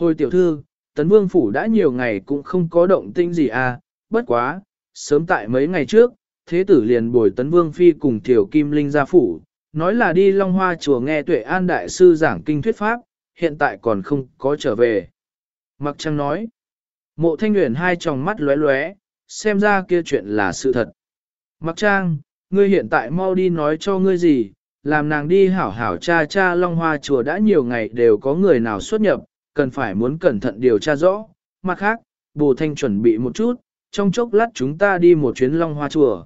Hồi tiểu thư, tấn vương phủ đã nhiều ngày cũng không có động tĩnh gì à, bất quá, sớm tại mấy ngày trước, thế tử liền bồi tấn vương phi cùng tiểu kim linh ra phủ, nói là đi Long Hoa chùa nghe tuệ an đại sư giảng kinh thuyết pháp, hiện tại còn không có trở về. Mặc trăng nói, mộ thanh nguyện hai tròng mắt lóe lóe, xem ra kia chuyện là sự thật. Mặc trang, ngươi hiện tại mau đi nói cho ngươi gì, làm nàng đi hảo hảo cha cha Long Hoa chùa đã nhiều ngày đều có người nào xuất nhập, cần phải muốn cẩn thận điều tra rõ. Mặt khác, bồ thanh chuẩn bị một chút, trong chốc lát chúng ta đi một chuyến Long Hoa chùa.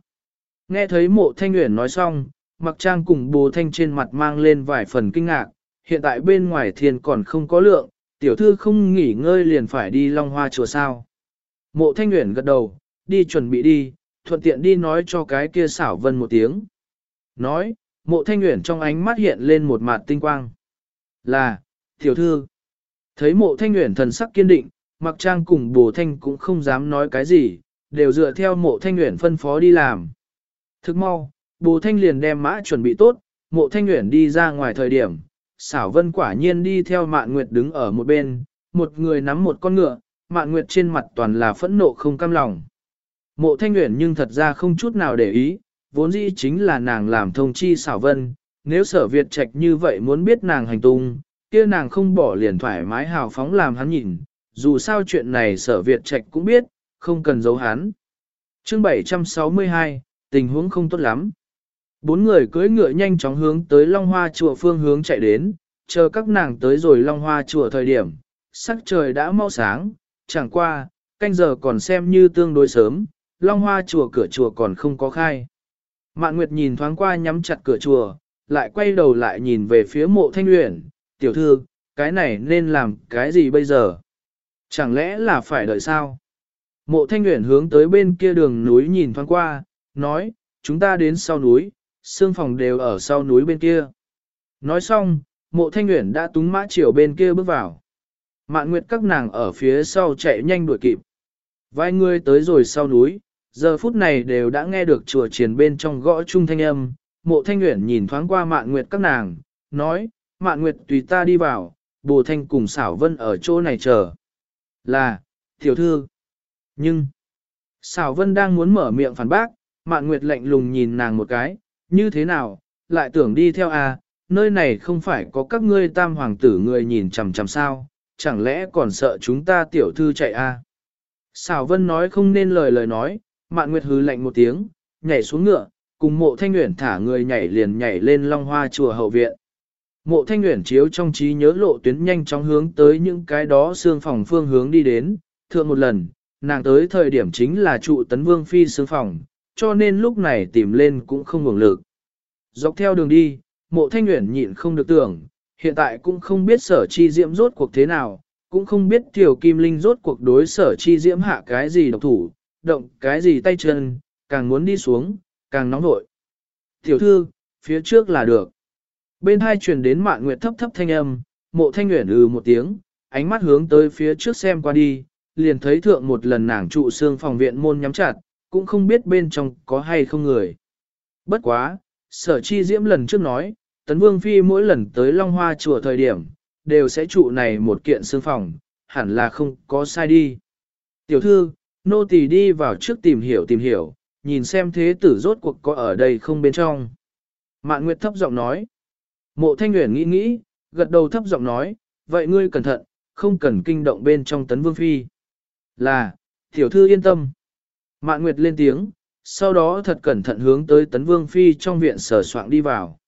Nghe thấy mộ thanh Nguyễn nói xong, mặc trang cùng bồ thanh trên mặt mang lên vài phần kinh ngạc, hiện tại bên ngoài thiên còn không có lượng, tiểu thư không nghỉ ngơi liền phải đi Long Hoa chùa sao. Mộ thanh Nguyễn gật đầu, đi chuẩn bị đi, thuận tiện đi nói cho cái kia xảo vân một tiếng. Nói, mộ thanh Nguyễn trong ánh mắt hiện lên một mặt tinh quang. Là, tiểu thư. Thấy mộ thanh nguyện thần sắc kiên định, mặc trang cùng bồ thanh cũng không dám nói cái gì, đều dựa theo mộ thanh nguyện phân phó đi làm. Thức mau, bồ thanh liền đem mã chuẩn bị tốt, mộ thanh nguyện đi ra ngoài thời điểm. Xảo vân quả nhiên đi theo mạn nguyệt đứng ở một bên, một người nắm một con ngựa, mạn nguyệt trên mặt toàn là phẫn nộ không cam lòng. Mộ thanh nguyện nhưng thật ra không chút nào để ý, vốn dĩ chính là nàng làm thông chi xảo vân, nếu sở Việt trạch như vậy muốn biết nàng hành tung, kia nàng không bỏ liền thoải mái hào phóng làm hắn nhìn, dù sao chuyện này sở Việt trạch cũng biết, không cần giấu hắn. chương 762, tình huống không tốt lắm. Bốn người cưỡi ngựa nhanh chóng hướng tới Long Hoa chùa phương hướng chạy đến, chờ các nàng tới rồi Long Hoa chùa thời điểm, sắc trời đã mau sáng, chẳng qua, canh giờ còn xem như tương đối sớm, Long Hoa chùa cửa chùa còn không có khai. Mạn Nguyệt nhìn thoáng qua nhắm chặt cửa chùa, lại quay đầu lại nhìn về phía mộ thanh uyển, tiểu thư, cái này nên làm cái gì bây giờ? Chẳng lẽ là phải đợi sao? Mộ thanh nguyện hướng tới bên kia đường núi nhìn thoáng qua, nói, chúng ta đến sau núi, xương phòng đều ở sau núi bên kia. Nói xong, mộ thanh nguyện đã túng mã chiều bên kia bước vào. Mạn Nguyệt các nàng ở phía sau chạy nhanh đuổi kịp. Vài người tới rồi sau núi, giờ phút này đều đã nghe được chùa triển bên trong gõ chung thanh âm, mộ thanh nguyện nhìn thoáng qua mạn nguyệt các nàng, nói, mạn nguyệt tùy ta đi vào, bồ thanh cùng xảo vân ở chỗ này chờ. Là, tiểu thư. Nhưng, xảo vân đang muốn mở miệng phản bác, mạn nguyệt lạnh lùng nhìn nàng một cái, như thế nào, lại tưởng đi theo à, nơi này không phải có các ngươi tam hoàng tử người nhìn chằm chằm sao, chẳng lẽ còn sợ chúng ta tiểu thư chạy à. Xảo vân nói không nên lời lời nói, Mạn Nguyệt hứ lạnh một tiếng, nhảy xuống ngựa, cùng mộ thanh nguyện thả người nhảy liền nhảy lên long hoa chùa hậu viện. Mộ thanh nguyện chiếu trong trí nhớ lộ tuyến nhanh chóng hướng tới những cái đó xương phòng phương hướng đi đến, thượng một lần, nàng tới thời điểm chính là trụ tấn vương phi xương phòng, cho nên lúc này tìm lên cũng không ngừng lực. Dọc theo đường đi, mộ thanh nguyện nhịn không được tưởng, hiện tại cũng không biết sở chi diễm rốt cuộc thế nào, cũng không biết tiểu kim linh rốt cuộc đối sở chi diễm hạ cái gì độc thủ, động cái gì tay chân, càng muốn đi xuống, càng nóng nổi. Tiểu thư, phía trước là được. Bên hai truyền đến mạn nguyệt thấp thấp thanh âm, mộ thanh nguyện ừ một tiếng, ánh mắt hướng tới phía trước xem qua đi, liền thấy thượng một lần nàng trụ xương phòng viện môn nhắm chặt, cũng không biết bên trong có hay không người. Bất quá, sở chi diễm lần trước nói, tấn vương phi mỗi lần tới Long Hoa chùa thời điểm, đều sẽ trụ này một kiện xương phòng, hẳn là không có sai đi. Tiểu thư, Nô tỳ đi vào trước tìm hiểu tìm hiểu, nhìn xem thế tử rốt cuộc có ở đây không bên trong. Mạn Nguyệt thấp giọng nói. Mộ Thanh Uyển nghĩ nghĩ, gật đầu thấp giọng nói, vậy ngươi cẩn thận, không cần kinh động bên trong tấn vương phi. Là, tiểu thư yên tâm. Mạn Nguyệt lên tiếng, sau đó thật cẩn thận hướng tới tấn vương phi trong viện sở soạn đi vào.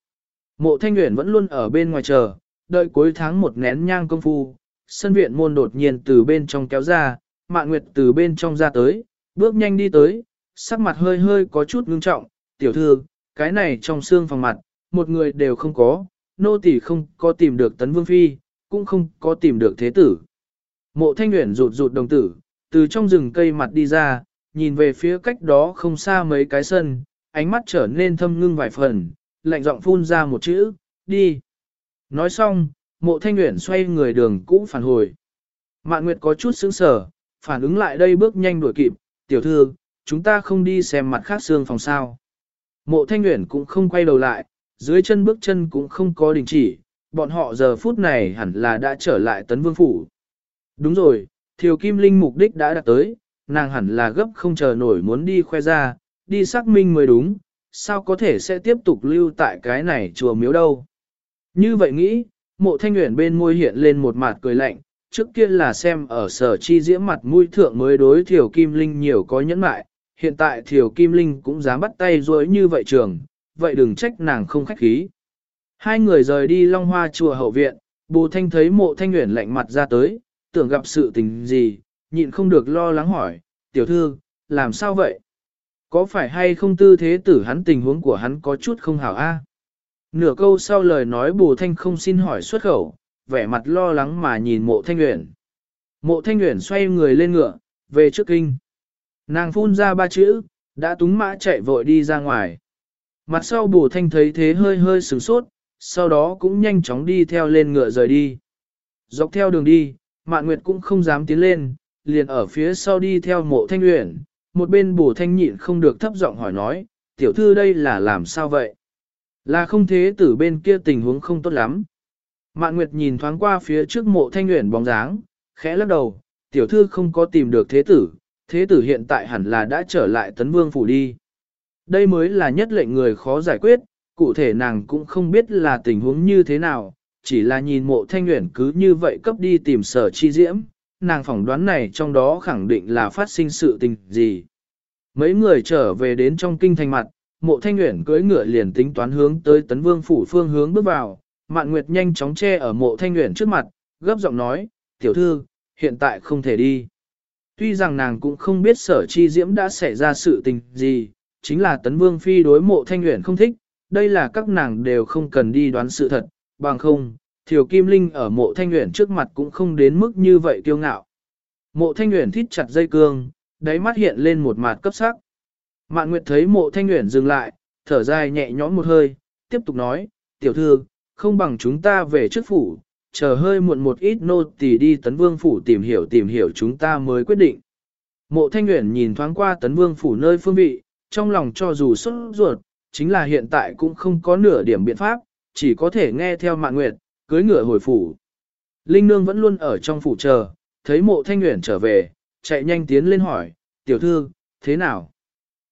Mộ Thanh Uyển vẫn luôn ở bên ngoài chờ, đợi cuối tháng một nén nhang công phu, sân viện môn đột nhiên từ bên trong kéo ra, Mạn Nguyệt từ bên trong ra tới, bước nhanh đi tới, sắc mặt hơi hơi có chút ngưng trọng, tiểu thư, cái này trong xương phòng mặt, một người đều không có, nô tỳ không có tìm được tấn vương phi, cũng không có tìm được thế tử. Mộ thanh nguyện rụt rụt đồng tử, từ trong rừng cây mặt đi ra, nhìn về phía cách đó không xa mấy cái sân, ánh mắt trở nên thâm ngưng vài phần, lạnh giọng phun ra một chữ, đi. Nói xong, mộ thanh nguyện xoay người đường cũ phản hồi. Mạn Nguyệt có chút sững sờ, phản ứng lại đây bước nhanh đuổi kịp, tiểu thư, chúng ta không đi xem mặt khác xương phòng sao. Mộ thanh nguyện cũng không quay đầu lại, dưới chân bước chân cũng không có đình chỉ, bọn họ giờ phút này hẳn là đã trở lại tấn vương phủ. Đúng rồi, Thiều Kim Linh mục đích đã đạt tới, nàng hẳn là gấp không chờ nổi muốn đi khoe ra, đi xác minh mới đúng, sao có thể sẽ tiếp tục lưu tại cái này chùa miếu đâu. Như vậy nghĩ, mộ thanh nguyện bên môi hiện lên một mặt cười lạnh, trước kia là xem ở sở chi diễm mặt mũi thượng mới đối Thiều Kim Linh nhiều có nhẫn mại, hiện tại Thiều Kim Linh cũng dám bắt tay dối như vậy trường, vậy đừng trách nàng không khách khí. Hai người rời đi Long Hoa chùa hậu viện, bù thanh thấy mộ thanh nguyện lạnh mặt ra tới, tưởng gặp sự tình gì, nhịn không được lo lắng hỏi, tiểu thư, làm sao vậy? Có phải hay không tư thế tử hắn tình huống của hắn có chút không hảo a? Nửa câu sau lời nói bù thanh không xin hỏi xuất khẩu, vẻ mặt lo lắng mà nhìn mộ thanh nguyện. Mộ thanh nguyện xoay người lên ngựa, về trước kinh. Nàng phun ra ba chữ, đã túng mã chạy vội đi ra ngoài. Mặt sau bù thanh thấy thế hơi hơi sửng sốt, sau đó cũng nhanh chóng đi theo lên ngựa rời đi. Dọc theo đường đi, Mạn Nguyệt cũng không dám tiến lên, liền ở phía sau đi theo mộ thanh luyện, một bên bù thanh nhịn không được thấp giọng hỏi nói, tiểu thư đây là làm sao vậy? Là không thế tử bên kia tình huống không tốt lắm. Mạn Nguyệt nhìn thoáng qua phía trước mộ thanh luyện bóng dáng, khẽ lắc đầu, tiểu thư không có tìm được thế tử, thế tử hiện tại hẳn là đã trở lại tấn vương phủ đi. Đây mới là nhất lệnh người khó giải quyết, cụ thể nàng cũng không biết là tình huống như thế nào, chỉ là nhìn mộ thanh nguyện cứ như vậy cấp đi tìm sở chi diễm, nàng phỏng đoán này trong đó khẳng định là phát sinh sự tình gì. Mấy người trở về đến trong kinh thành mặt, mộ thanh nguyện cưỡi ngựa liền tính toán hướng tới tấn vương phủ phương hướng bước vào, mạn nguyệt nhanh chóng che ở mộ thanh nguyện trước mặt, gấp giọng nói, tiểu thư, hiện tại không thể đi. Tuy rằng nàng cũng không biết sở chi diễm đã xảy ra sự tình gì, chính là tấn vương phi đối mộ thanh nguyện không thích, đây là các nàng đều không cần đi đoán sự thật, bằng không, Thiều Kim Linh ở mộ thanh nguyện trước mặt cũng không đến mức như vậy kiêu ngạo. Mộ thanh nguyện thít chặt dây cương, đáy mắt hiện lên một mặt cấp sắc. Mạn Nguyệt thấy mộ thanh nguyện dừng lại, thở dài nhẹ nhõm một hơi, tiếp tục nói, tiểu thư, không bằng chúng ta về trước phủ, chờ hơi muộn một ít nô tỳ đi tấn vương phủ tìm hiểu tìm hiểu chúng ta mới quyết định. Mộ thanh nguyện nhìn thoáng qua tấn vương phủ nơi phương vị, trong lòng cho dù xuất ruột, chính là hiện tại cũng không có nửa điểm biện pháp, chỉ có thể nghe theo mạng nguyệt, cưới ngựa hồi phủ. Linh Nương vẫn luôn ở trong phủ chờ, thấy mộ thanh nguyện trở về, chạy nhanh tiến lên hỏi, tiểu thư, thế nào?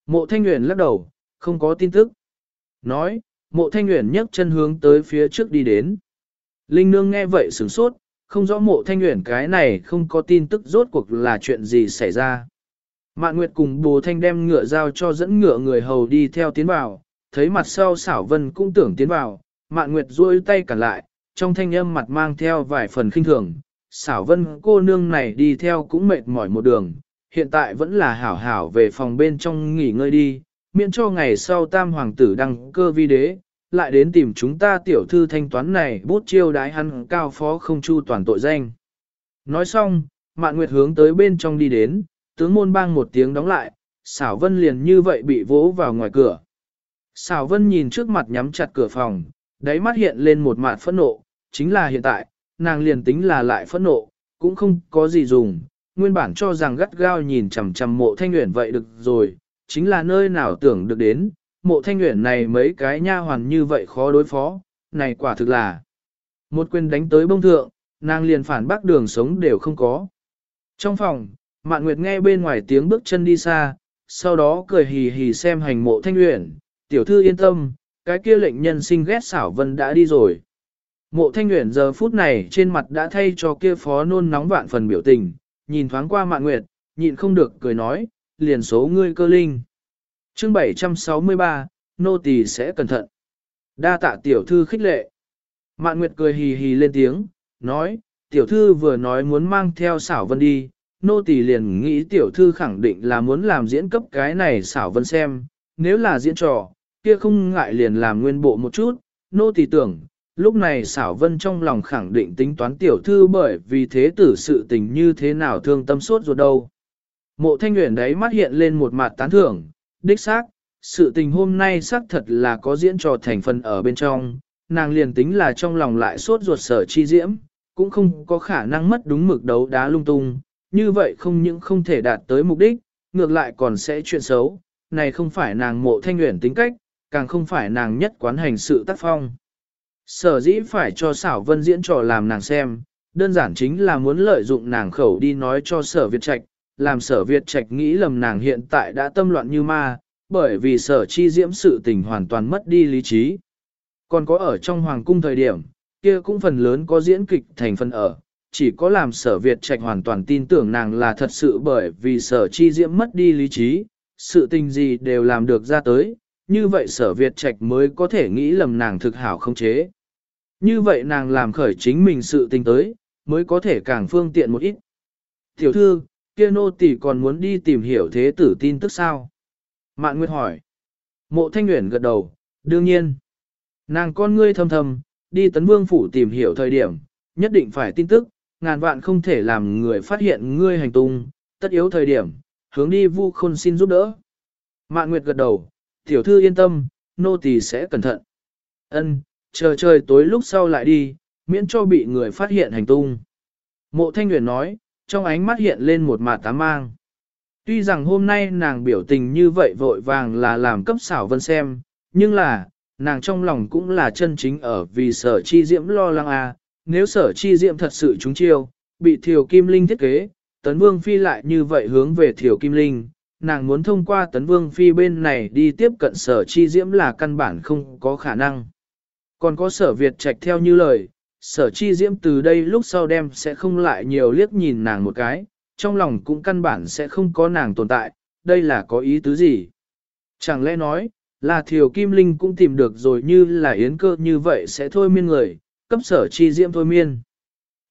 Mộ thanh nguyện lắc đầu, không có tin tức. Nói, mộ thanh nguyện nhấc chân hướng tới phía trước đi đến. Linh Nương nghe vậy sửng sốt, không rõ mộ thanh nguyện cái này không có tin tức rốt cuộc là chuyện gì xảy ra. Mạn Nguyệt cùng bồ thanh đem ngựa giao cho dẫn ngựa người hầu đi theo tiến vào, thấy mặt sau xảo vân cũng tưởng tiến vào, Mạn Nguyệt duỗi tay cản lại, trong thanh âm mặt mang theo vài phần khinh thường. Xảo vân cô nương này đi theo cũng mệt mỏi một đường, hiện tại vẫn là hảo hảo về phòng bên trong nghỉ ngơi đi, miễn cho ngày sau tam hoàng tử đăng cơ vi đế, lại đến tìm chúng ta tiểu thư thanh toán này bút chiêu đái hắn cao phó không chu toàn tội danh. Nói xong, Mạn Nguyệt hướng tới bên trong đi đến, tướng môn bang một tiếng đóng lại, xảo vân liền như vậy bị vỗ vào ngoài cửa. Xảo vân nhìn trước mặt nhắm chặt cửa phòng, đáy mắt hiện lên một mạt phẫn nộ, chính là hiện tại, nàng liền tính là lại phẫn nộ, cũng không có gì dùng, nguyên bản cho rằng gắt gao nhìn chằm chằm mộ thanh nguyện vậy được rồi, chính là nơi nào tưởng được đến, mộ thanh nguyện này mấy cái nha hoàn như vậy khó đối phó, này quả thực là một quyền đánh tới bông thượng, nàng liền phản bác đường sống đều không có. Trong phòng, Mạn Nguyệt nghe bên ngoài tiếng bước chân đi xa, sau đó cười hì hì xem hành mộ thanh nguyện, tiểu thư yên tâm, cái kia lệnh nhân sinh ghét xảo vân đã đi rồi. Mộ thanh nguyện giờ phút này trên mặt đã thay cho kia phó nôn nóng vạn phần biểu tình, nhìn thoáng qua Mạn Nguyệt, nhịn không được cười nói, liền số ngươi cơ linh. chương 763, nô tỳ sẽ cẩn thận. Đa tạ tiểu thư khích lệ. Mạn Nguyệt cười hì hì lên tiếng, nói, tiểu thư vừa nói muốn mang theo xảo vân đi, nô tỳ liền nghĩ tiểu thư khẳng định là muốn làm diễn cấp cái này xảo vân xem, nếu là diễn trò, kia không ngại liền làm nguyên bộ một chút, nô tỳ tưởng, lúc này xảo vân trong lòng khẳng định tính toán tiểu thư bởi vì thế tử sự tình như thế nào thương tâm suốt ruột đâu. Mộ thanh nguyện đấy mắt hiện lên một mặt tán thưởng, đích xác, sự tình hôm nay xác thật là có diễn trò thành phần ở bên trong, nàng liền tính là trong lòng lại sốt ruột sở chi diễm, cũng không có khả năng mất đúng mực đấu đá lung tung, như vậy không những không thể đạt tới mục đích, ngược lại còn sẽ chuyện xấu, này không phải nàng mộ thanh nguyện tính cách, càng không phải nàng nhất quán hành sự tác phong. Sở dĩ phải cho xảo vân diễn trò làm nàng xem, đơn giản chính là muốn lợi dụng nàng khẩu đi nói cho sở Việt Trạch, làm sở Việt Trạch nghĩ lầm nàng hiện tại đã tâm loạn như ma, bởi vì sở chi diễm sự tình hoàn toàn mất đi lý trí. Còn có ở trong hoàng cung thời điểm, kia cũng phần lớn có diễn kịch thành phần ở, chỉ có làm sở Việt Trạch hoàn toàn tin tưởng nàng là thật sự bởi vì sở chi diễm mất đi lý trí, sự tình gì đều làm được ra tới, như vậy sở Việt Trạch mới có thể nghĩ lầm nàng thực hảo không chế. Như vậy nàng làm khởi chính mình sự tình tới, mới có thể càng phương tiện một ít. Tiểu thư, kia nô tỳ còn muốn đi tìm hiểu thế tử tin tức sao? Mạn Nguyệt hỏi. Mộ Thanh Nguyễn gật đầu, đương nhiên. Nàng con ngươi thầm thầm, đi tấn vương phủ tìm hiểu thời điểm, nhất định phải tin tức, ngàn vạn không thể làm người phát hiện ngươi hành tung, tất yếu thời điểm, hướng đi vu khôn xin giúp đỡ. Mạn Nguyệt gật đầu, tiểu thư yên tâm, nô tỳ sẽ cẩn thận. Ân, chờ trời tối lúc sau lại đi, miễn cho bị người phát hiện hành tung. Mộ Thanh Nguyệt nói, trong ánh mắt hiện lên một mạt tám mang. Tuy rằng hôm nay nàng biểu tình như vậy vội vàng là làm cấp xảo vân xem, nhưng là, nàng trong lòng cũng là chân chính ở vì sở chi diễm lo lắng à, nếu sở chi diệm thật sự trúng chiêu, bị thiều kim linh thiết kế, tấn vương phi lại như vậy hướng về thiều kim linh, nàng muốn thông qua tấn vương phi bên này đi tiếp cận sở chi diễm là căn bản không có khả năng. Còn có sở Việt trạch theo như lời, sở chi diễm từ đây lúc sau đem sẽ không lại nhiều liếc nhìn nàng một cái, trong lòng cũng căn bản sẽ không có nàng tồn tại, đây là có ý tứ gì? Chẳng lẽ nói, là thiều kim linh cũng tìm được rồi như là yến cơ như vậy sẽ thôi miên người, cấp sở chi diễm thôi miên.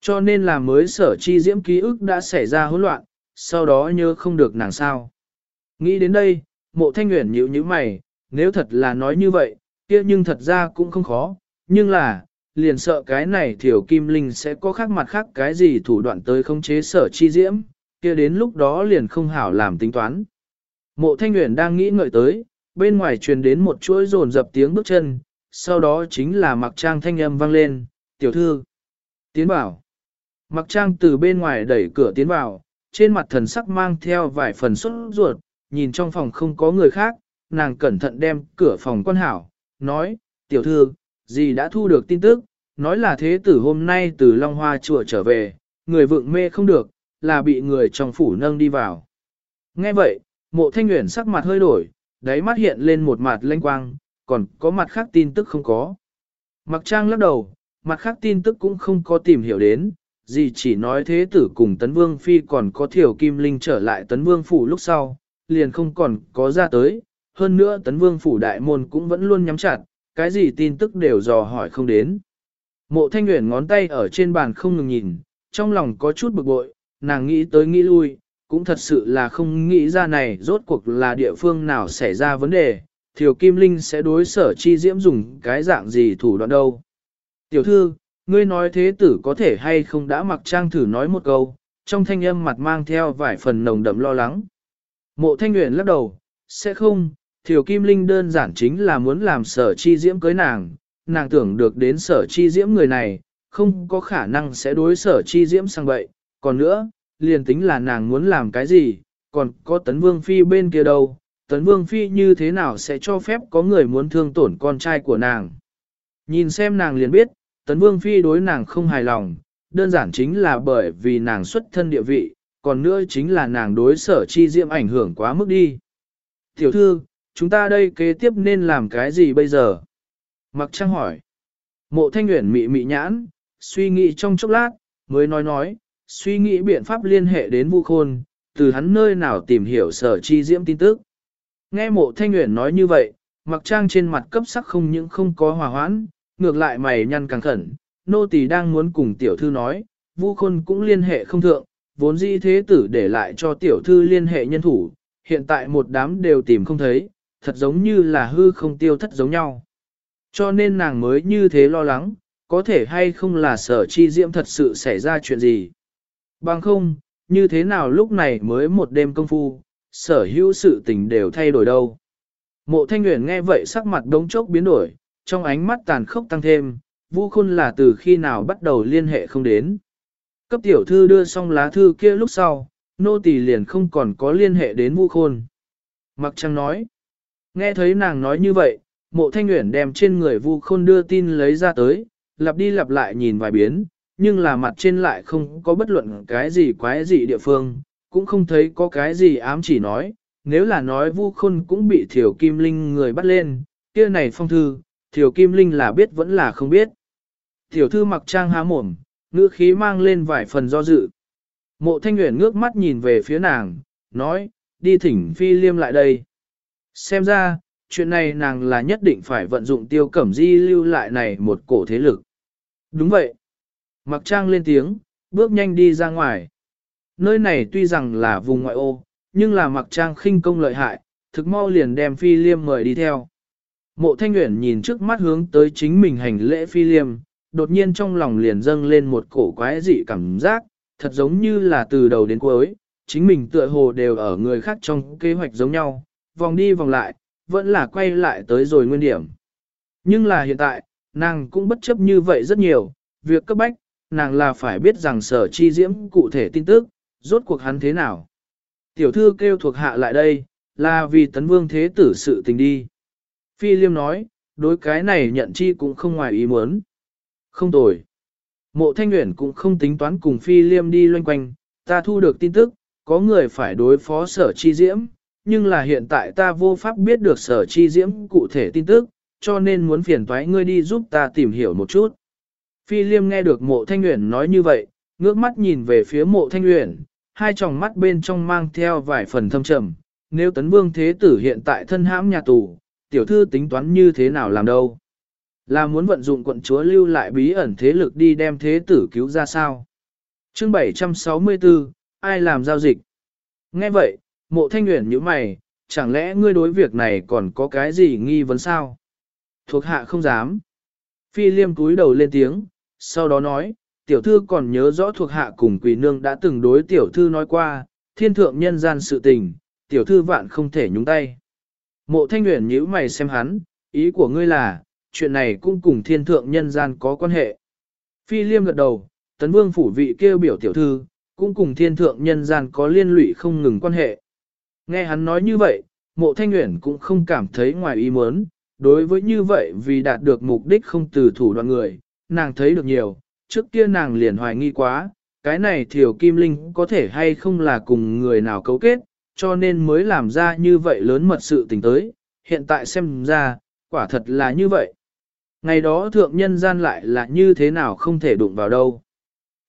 Cho nên là mới sở chi diễm ký ức đã xảy ra hỗn loạn, sau đó nhớ không được nàng sao. Nghĩ đến đây, mộ thanh nguyện nhíu như mày, nếu thật là nói như vậy, kia nhưng thật ra cũng không khó, nhưng là, liền sợ cái này thiểu kim linh sẽ có khác mặt khác cái gì thủ đoạn tới khống chế sở chi diễm, kia đến lúc đó liền không hảo làm tính toán. Mộ thanh nguyện đang nghĩ ngợi tới, bên ngoài truyền đến một chuỗi rồn dập tiếng bước chân, sau đó chính là mặc trang thanh âm vang lên, tiểu thư. Tiến bảo. Mặc trang từ bên ngoài đẩy cửa tiến vào, trên mặt thần sắc mang theo vài phần xuất ruột, nhìn trong phòng không có người khác, nàng cẩn thận đem cửa phòng quan hảo, nói, tiểu thư, gì đã thu được tin tức, nói là thế tử hôm nay từ Long Hoa chùa trở về, người vượng mê không được, là bị người trong phủ nâng đi vào. Nghe vậy, mộ thanh nguyện sắc mặt hơi đổi, đáy mắt hiện lên một mặt lanh quang, còn có mặt khác tin tức không có. Mặc trang lắc đầu, mặt khác tin tức cũng không có tìm hiểu đến, gì chỉ nói thế tử cùng Tấn Vương Phi còn có thiểu kim linh trở lại Tấn Vương Phủ lúc sau, liền không còn có ra tới, hơn nữa Tấn Vương Phủ đại môn cũng vẫn luôn nhắm chặt, cái gì tin tức đều dò hỏi không đến. Mộ thanh Nguyễn ngón tay ở trên bàn không ngừng nhìn, trong lòng có chút bực bội, nàng nghĩ tới nghĩ lui, cũng thật sự là không nghĩ ra này rốt cuộc là địa phương nào xảy ra vấn đề, Thiều Kim Linh sẽ đối sở chi diễm dùng cái dạng gì thủ đoạn đâu. Tiểu thư, ngươi nói thế tử có thể hay không đã mặc trang thử nói một câu, trong thanh âm mặt mang theo vài phần nồng đậm lo lắng. Mộ thanh nguyện lắc đầu, sẽ không, Thiều Kim Linh đơn giản chính là muốn làm sở chi diễm cưới nàng, nàng tưởng được đến sở chi diễm người này, không có khả năng sẽ đối sở chi diễm sang bậy, còn nữa, liền tính là nàng muốn làm cái gì, còn có tấn vương phi bên kia đâu, tấn vương phi như thế nào sẽ cho phép có người muốn thương tổn con trai của nàng. Nhìn xem nàng liền biết, tấn vương phi đối nàng không hài lòng, đơn giản chính là bởi vì nàng xuất thân địa vị, còn nữa chính là nàng đối sở chi diễm ảnh hưởng quá mức đi. Tiểu thư, chúng ta đây kế tiếp nên làm cái gì bây giờ? Mặc trang hỏi. Mộ thanh nguyện mị mị nhãn, suy nghĩ trong chốc lát, mới nói nói, suy nghĩ biện pháp liên hệ đến vu khôn, từ hắn nơi nào tìm hiểu sở chi diễm tin tức. Nghe mộ thanh nguyện nói như vậy, mặc trang trên mặt cấp sắc không những không có hòa hoãn, ngược lại mày nhăn càng khẩn, nô tỳ đang muốn cùng tiểu thư nói, vu khôn cũng liên hệ không thượng, vốn dĩ thế tử để lại cho tiểu thư liên hệ nhân thủ, hiện tại một đám đều tìm không thấy, thật giống như là hư không tiêu thất giống nhau. Cho nên nàng mới như thế lo lắng, có thể hay không là sở chi diễm thật sự xảy ra chuyện gì. Bằng không, như thế nào lúc này mới một đêm công phu, sở hữu sự tình đều thay đổi đâu. Mộ thanh nguyện nghe vậy sắc mặt đống chốc biến đổi, trong ánh mắt tàn khốc tăng thêm, vu khôn là từ khi nào bắt đầu liên hệ không đến. Cấp tiểu thư đưa xong lá thư kia lúc sau, nô tỳ liền không còn có liên hệ đến vu khôn. Mặc trăng nói, nghe thấy nàng nói như vậy, mộ thanh nguyện đem trên người vu khôn đưa tin lấy ra tới, lặp đi lặp lại nhìn vài biến, nhưng là mặt trên lại không có bất luận cái gì quái gì địa phương, cũng không thấy có cái gì ám chỉ nói, nếu là nói vu khôn cũng bị thiểu kim linh người bắt lên, kia này phong thư, Tiểu kim linh là biết vẫn là không biết. Tiểu thư mặc trang há mồm, ngữ khí mang lên vài phần do dự. Mộ thanh nguyện ngước mắt nhìn về phía nàng, nói, đi thỉnh phi liêm lại đây. Xem ra, chuyện này nàng là nhất định phải vận dụng tiêu cẩm di lưu lại này một cổ thế lực. Đúng vậy. Mặc trang lên tiếng, bước nhanh đi ra ngoài. Nơi này tuy rằng là vùng ngoại ô, nhưng là mặc trang khinh công lợi hại, thực mau liền đem phi liêm mời đi theo. Mộ thanh Uyển nhìn trước mắt hướng tới chính mình hành lễ phi liêm, đột nhiên trong lòng liền dâng lên một cổ quái dị cảm giác, thật giống như là từ đầu đến cuối, chính mình tựa hồ đều ở người khác trong kế hoạch giống nhau, vòng đi vòng lại, vẫn là quay lại tới rồi nguyên điểm. Nhưng là hiện tại, nàng cũng bất chấp như vậy rất nhiều, việc cấp bách, nàng là phải biết rằng sở chi diễm cụ thể tin tức, rốt cuộc hắn thế nào. Tiểu thư kêu thuộc hạ lại đây, là vì tấn vương thế tử sự tình đi. Phi liêm nói, đối cái này nhận chi cũng không ngoài ý muốn. Không tồi. Mộ thanh Nguyễn cũng không tính toán cùng phi liêm đi loanh quanh, ta thu được tin tức, có người phải đối phó sở chi diễm, nhưng là hiện tại ta vô pháp biết được sở chi diễm cụ thể tin tức, cho nên muốn phiền toái ngươi đi giúp ta tìm hiểu một chút. Phi liêm nghe được mộ thanh Nguyễn nói như vậy, ngước mắt nhìn về phía mộ thanh Nguyễn, hai tròng mắt bên trong mang theo vài phần thâm trầm. Nếu tấn vương thế tử hiện tại thân hãm nhà tù, tiểu thư tính toán như thế nào làm đâu? Là muốn vận dụng quận chúa lưu lại bí ẩn thế lực đi đem thế tử cứu ra sao? Chương 764, ai làm giao dịch? Nghe vậy, mộ thanh nguyện như mày, chẳng lẽ ngươi đối việc này còn có cái gì nghi vấn sao? Thuộc hạ không dám. Phi liêm cúi đầu lên tiếng, sau đó nói, tiểu thư còn nhớ rõ thuộc hạ cùng quỷ nương đã từng đối tiểu thư nói qua, thiên thượng nhân gian sự tình, tiểu thư vạn không thể nhúng tay. Mộ thanh nguyện nhíu mày xem hắn, ý của ngươi là, chuyện này cũng cùng thiên thượng nhân gian có quan hệ. Phi liêm gật đầu, tấn vương phủ vị kêu biểu tiểu thư, cũng cùng thiên thượng nhân gian có liên lụy không ngừng quan hệ. Nghe hắn nói như vậy, mộ thanh nguyện cũng không cảm thấy ngoài ý muốn, đối với như vậy vì đạt được mục đích không từ thủ đoạn người, nàng thấy được nhiều, trước kia nàng liền hoài nghi quá, cái này thiểu kim linh có thể hay không là cùng người nào cấu kết, cho nên mới làm ra như vậy lớn mật sự tình tới, hiện tại xem ra, quả thật là như vậy. Ngày đó thượng nhân gian lại là như thế nào không thể đụng vào đâu.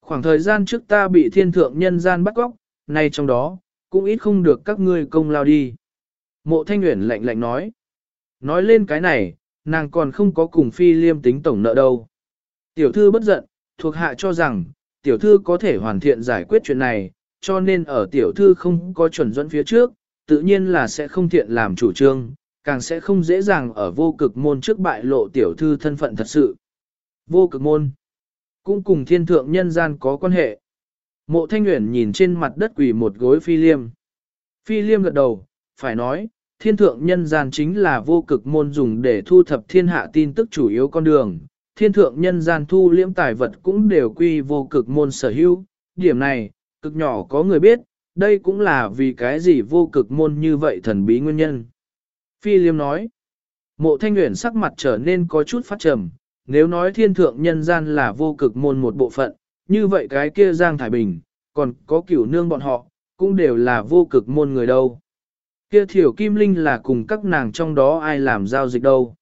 Khoảng thời gian trước ta bị thiên thượng nhân gian bắt góc, nay trong đó, cũng ít không được các ngươi công lao đi. Mộ thanh nguyện lạnh lạnh nói. Nói lên cái này, nàng còn không có cùng phi liêm tính tổng nợ đâu. Tiểu thư bất giận, thuộc hạ cho rằng, tiểu thư có thể hoàn thiện giải quyết chuyện này, cho nên ở tiểu thư không có chuẩn dẫn phía trước, tự nhiên là sẽ không thiện làm chủ trương, càng sẽ không dễ dàng ở vô cực môn trước bại lộ tiểu thư thân phận thật sự. Vô cực môn cũng cùng thiên thượng nhân gian có quan hệ. Mộ thanh nguyện nhìn trên mặt đất quỳ một gối phi liêm. Phi liêm gật đầu, phải nói, thiên thượng nhân gian chính là vô cực môn dùng để thu thập thiên hạ tin tức chủ yếu con đường. Thiên thượng nhân gian thu liễm tài vật cũng đều quy vô cực môn sở hữu. Điểm này, cực nhỏ có người biết, đây cũng là vì cái gì vô cực môn như vậy thần bí nguyên nhân. Phi liêm nói, mộ thanh nguyện sắc mặt trở nên có chút phát trầm, nếu nói thiên thượng nhân gian là vô cực môn một bộ phận, như vậy cái kia Giang Thải Bình, còn có cửu nương bọn họ, cũng đều là vô cực môn người đâu. Kia thiểu kim linh là cùng các nàng trong đó ai làm giao dịch đâu.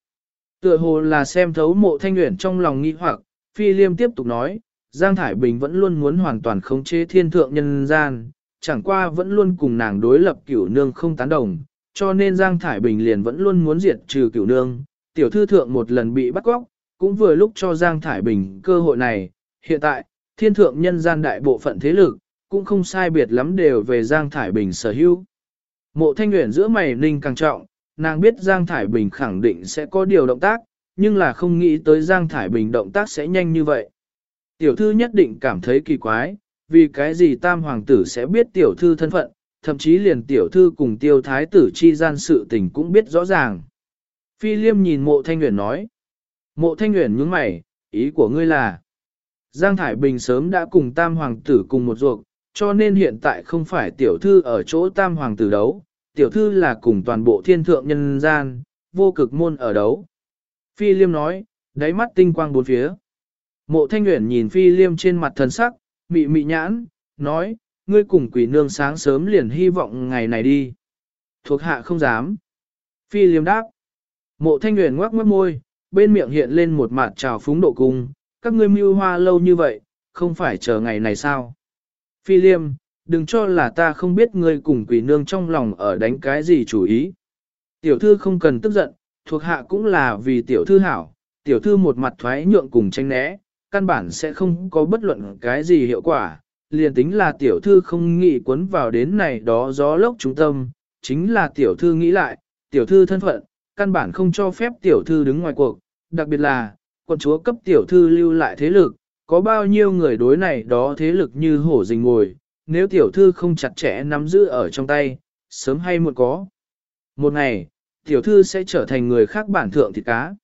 Tựa hồ là xem thấu mộ thanh nguyện trong lòng nghi hoặc, phi liêm tiếp tục nói, Giang Thải Bình vẫn luôn muốn hoàn toàn khống chế thiên thượng nhân gian, chẳng qua vẫn luôn cùng nàng đối lập cửu nương không tán đồng, cho nên Giang Thải Bình liền vẫn luôn muốn diệt trừ cửu nương, tiểu thư thượng một lần bị bắt cóc, cũng vừa lúc cho Giang Thải Bình cơ hội này, hiện tại, thiên thượng nhân gian đại bộ phận thế lực, cũng không sai biệt lắm đều về Giang Thải Bình sở hữu. Mộ thanh nguyện giữa mày ninh càng trọng, nàng biết Giang Thải Bình khẳng định sẽ có điều động tác, nhưng là không nghĩ tới Giang Thải Bình động tác sẽ nhanh như vậy. Tiểu thư nhất định cảm thấy kỳ quái, vì cái gì tam hoàng tử sẽ biết tiểu thư thân phận, thậm chí liền tiểu thư cùng tiêu thái tử chi gian sự tình cũng biết rõ ràng. Phi liêm nhìn mộ thanh nguyện nói. Mộ thanh nguyện nhướng mày, ý của ngươi là. Giang Thải Bình sớm đã cùng tam hoàng tử cùng một ruột, cho nên hiện tại không phải tiểu thư ở chỗ tam hoàng tử đấu, tiểu thư là cùng toàn bộ thiên thượng nhân gian, vô cực môn ở đấu. Phi Liêm nói, đáy mắt tinh quang bốn phía. Mộ thanh nguyện nhìn phi liêm trên mặt thần sắc, mị mị nhãn, nói, ngươi cùng quỷ nương sáng sớm liền hy vọng ngày này đi. Thuộc hạ không dám. Phi liêm đáp. Mộ thanh nguyện ngoác mất môi, bên miệng hiện lên một mặt trào phúng độ cung, các ngươi mưu hoa lâu như vậy, không phải chờ ngày này sao? Phi liêm, đừng cho là ta không biết ngươi cùng quỷ nương trong lòng ở đánh cái gì chủ ý. Tiểu thư không cần tức giận, thuộc hạ cũng là vì tiểu thư hảo, tiểu thư một mặt thoái nhượng cùng tranh né, căn bản sẽ không có bất luận cái gì hiệu quả, liền tính là tiểu thư không nghĩ quấn vào đến này đó gió lốc trung tâm, chính là tiểu thư nghĩ lại, tiểu thư thân phận, căn bản không cho phép tiểu thư đứng ngoài cuộc, đặc biệt là, quận chúa cấp tiểu thư lưu lại thế lực, có bao nhiêu người đối này đó thế lực như hổ rình ngồi, nếu tiểu thư không chặt chẽ nắm giữ ở trong tay, sớm hay muộn có. Một ngày, tiểu thư sẽ trở thành người khác bản thượng thịt cá.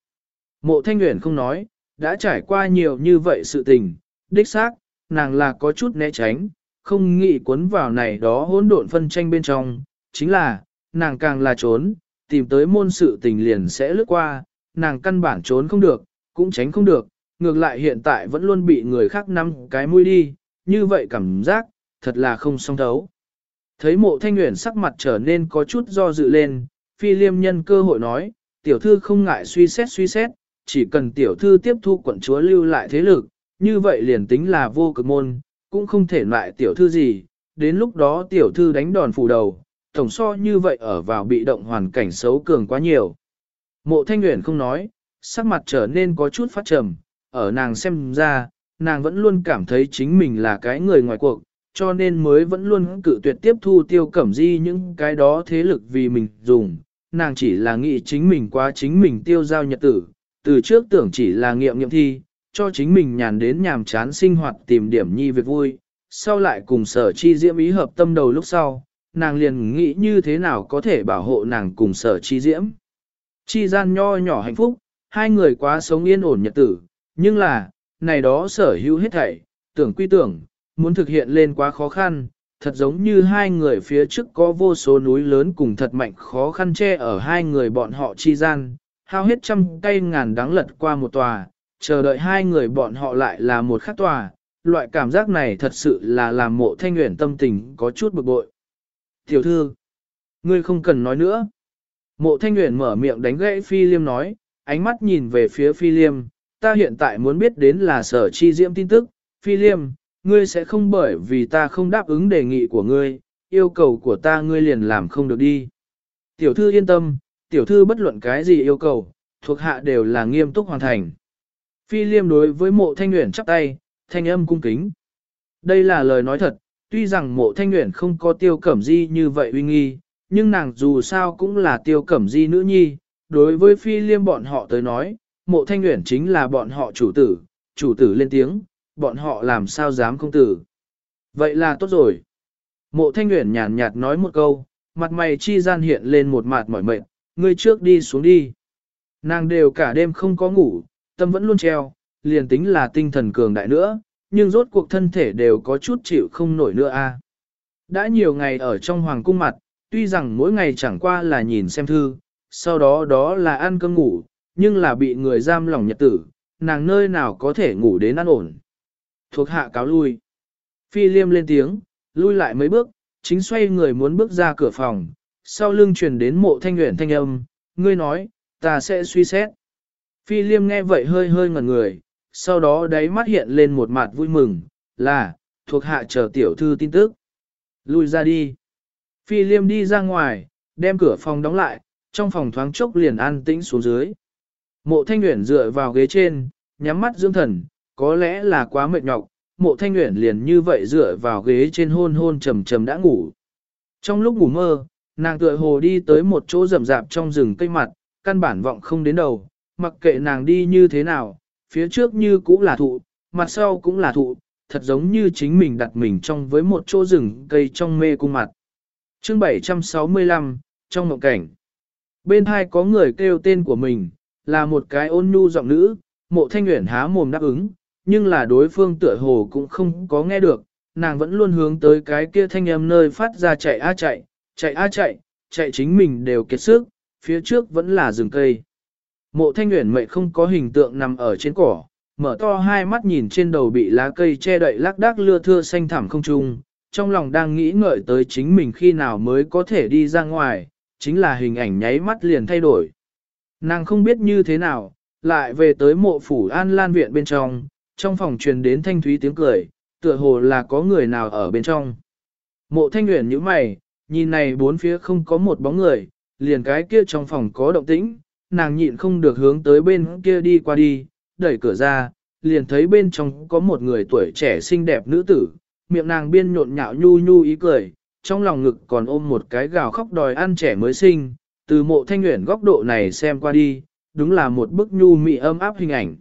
Mộ thanh Nguyễn không nói, đã trải qua nhiều như vậy sự tình, đích xác, nàng là có chút né tránh, không nghĩ cuốn vào này đó hỗn độn phân tranh bên trong, chính là, nàng càng là trốn, tìm tới môn sự tình liền sẽ lướt qua, nàng căn bản trốn không được, cũng tránh không được, ngược lại hiện tại vẫn luôn bị người khác nắm cái mũi đi, như vậy cảm giác, thật là không song thấu. Thấy mộ thanh nguyện sắc mặt trở nên có chút do dự lên, phi liêm nhân cơ hội nói, tiểu thư không ngại suy xét suy xét, chỉ cần tiểu thư tiếp thu quận chúa lưu lại thế lực, như vậy liền tính là vô cực môn, cũng không thể loại tiểu thư gì, đến lúc đó tiểu thư đánh đòn phủ đầu, tổng so như vậy ở vào bị động hoàn cảnh xấu cường quá nhiều. Mộ thanh nguyện không nói, sắc mặt trở nên có chút phát trầm, ở nàng xem ra, nàng vẫn luôn cảm thấy chính mình là cái người ngoài cuộc, cho nên mới vẫn luôn cự tuyệt tiếp thu tiêu cẩm di những cái đó thế lực vì mình dùng. Nàng chỉ là nghĩ chính mình quá chính mình tiêu giao nhật tử, từ trước tưởng chỉ là nghiệm nghiệm thi, cho chính mình nhàn đến nhàm chán sinh hoạt tìm điểm nhi việc vui, sau lại cùng sở chi diễm ý hợp tâm đầu lúc sau, nàng liền nghĩ như thế nào có thể bảo hộ nàng cùng sở chi diễm. Chi gian nho nhỏ hạnh phúc, hai người quá sống yên ổn nhật tử, nhưng là, này đó sở hữu hết thảy, tưởng quy tưởng, muốn thực hiện lên quá khó khăn, thật giống như hai người phía trước có vô số núi lớn cùng thật mạnh khó khăn che ở hai người bọn họ chi gian, hao hết trăm cây ngàn đắng lật qua một tòa, chờ đợi hai người bọn họ lại là một khắc tòa, loại cảm giác này thật sự là làm mộ thanh nguyện tâm tình có chút bực bội. Tiểu thư, ngươi không cần nói nữa. Mộ thanh nguyện mở miệng đánh gãy phi liêm nói, ánh mắt nhìn về phía phi liêm, ta hiện tại muốn biết đến là sở chi diễm tin tức, phi liêm, ngươi sẽ không bởi vì ta không đáp ứng đề nghị của ngươi, yêu cầu của ta ngươi liền làm không được đi. Tiểu thư yên tâm, tiểu thư bất luận cái gì yêu cầu, thuộc hạ đều là nghiêm túc hoàn thành. Phi liêm đối với mộ thanh nguyện chắp tay, thanh âm cung kính. Đây là lời nói thật, tuy rằng mộ thanh nguyện không có tiêu cẩm di như vậy uy nghi, nhưng nàng dù sao cũng là tiêu cẩm di nữ nhi. Đối với phi liêm bọn họ tới nói, mộ thanh nguyện chính là bọn họ chủ tử, chủ tử lên tiếng, bọn họ làm sao dám không tử. Vậy là tốt rồi. Mộ thanh nguyện nhàn nhạt nói một câu, mặt mày chi gian hiện lên một mặt mỏi mệt, ngươi trước đi xuống đi. Nàng đều cả đêm không có ngủ, tâm vẫn luôn treo, liền tính là tinh thần cường đại nữa, nhưng rốt cuộc thân thể đều có chút chịu không nổi nữa a. Đã nhiều ngày ở trong hoàng cung mặt, tuy rằng mỗi ngày chẳng qua là nhìn xem thư, sau đó đó là ăn cơm ngủ, nhưng là bị người giam lòng nhật tử, nàng nơi nào có thể ngủ đến an ổn. Thuộc hạ cáo lui. Phi liêm lên tiếng, lui lại mấy bước, chính xoay người muốn bước ra cửa phòng, sau lưng truyền đến mộ thanh nguyện thanh âm, ngươi nói, ta sẽ suy xét. Phi liêm nghe vậy hơi hơi ngẩn người, sau đó đáy mắt hiện lên một mặt vui mừng, là, thuộc hạ chờ tiểu thư tin tức. Lui ra đi. Phi liêm đi ra ngoài, đem cửa phòng đóng lại, trong phòng thoáng chốc liền an tĩnh xuống dưới. Mộ thanh nguyện dựa vào ghế trên, nhắm mắt dưỡng thần, có lẽ là quá mệt nhọc, mộ thanh nguyện liền như vậy dựa vào ghế trên hôn hôn trầm trầm đã ngủ. Trong lúc ngủ mơ, nàng tựa hồ đi tới một chỗ rậm rạp trong rừng cây mặt, căn bản vọng không đến đầu, mặc kệ nàng đi như thế nào, phía trước như cũng là thụ, mặt sau cũng là thụ, thật giống như chính mình đặt mình trong với một chỗ rừng cây trong mê cung mặt. Chương 765, trong mộng cảnh. Bên hai có người kêu tên của mình, là một cái ôn nhu giọng nữ, mộ thanh nguyện há mồm đáp ứng, nhưng là đối phương tựa hồ cũng không có nghe được, nàng vẫn luôn hướng tới cái kia thanh âm nơi phát ra chạy a chạy, chạy a chạy, chạy chính mình đều kiệt sức, phía trước vẫn là rừng cây. Mộ thanh nguyện mệnh không có hình tượng nằm ở trên cỏ, mở to hai mắt nhìn trên đầu bị lá cây che đậy lác đác lưa thưa xanh thẳm không trung, trong lòng đang nghĩ ngợi tới chính mình khi nào mới có thể đi ra ngoài, chính là hình ảnh nháy mắt liền thay đổi. Nàng không biết như thế nào, lại về tới mộ phủ an lan viện bên trong, trong phòng truyền đến thanh thúy tiếng cười, tựa hồ là có người nào ở bên trong. Mộ thanh nguyện như mày, nhìn này bốn phía không có một bóng người, liền cái kia trong phòng có động tĩnh, nàng nhịn không được hướng tới bên kia đi qua đi, đẩy cửa ra, liền thấy bên trong có một người tuổi trẻ xinh đẹp nữ tử, miệng nàng biên nhộn nhạo nhu nhu ý cười, trong lòng ngực còn ôm một cái gào khóc đòi ăn trẻ mới sinh, từ mộ thanh nguyện góc độ này xem qua đi, đúng là một bức nhu mị ấm áp hình ảnh.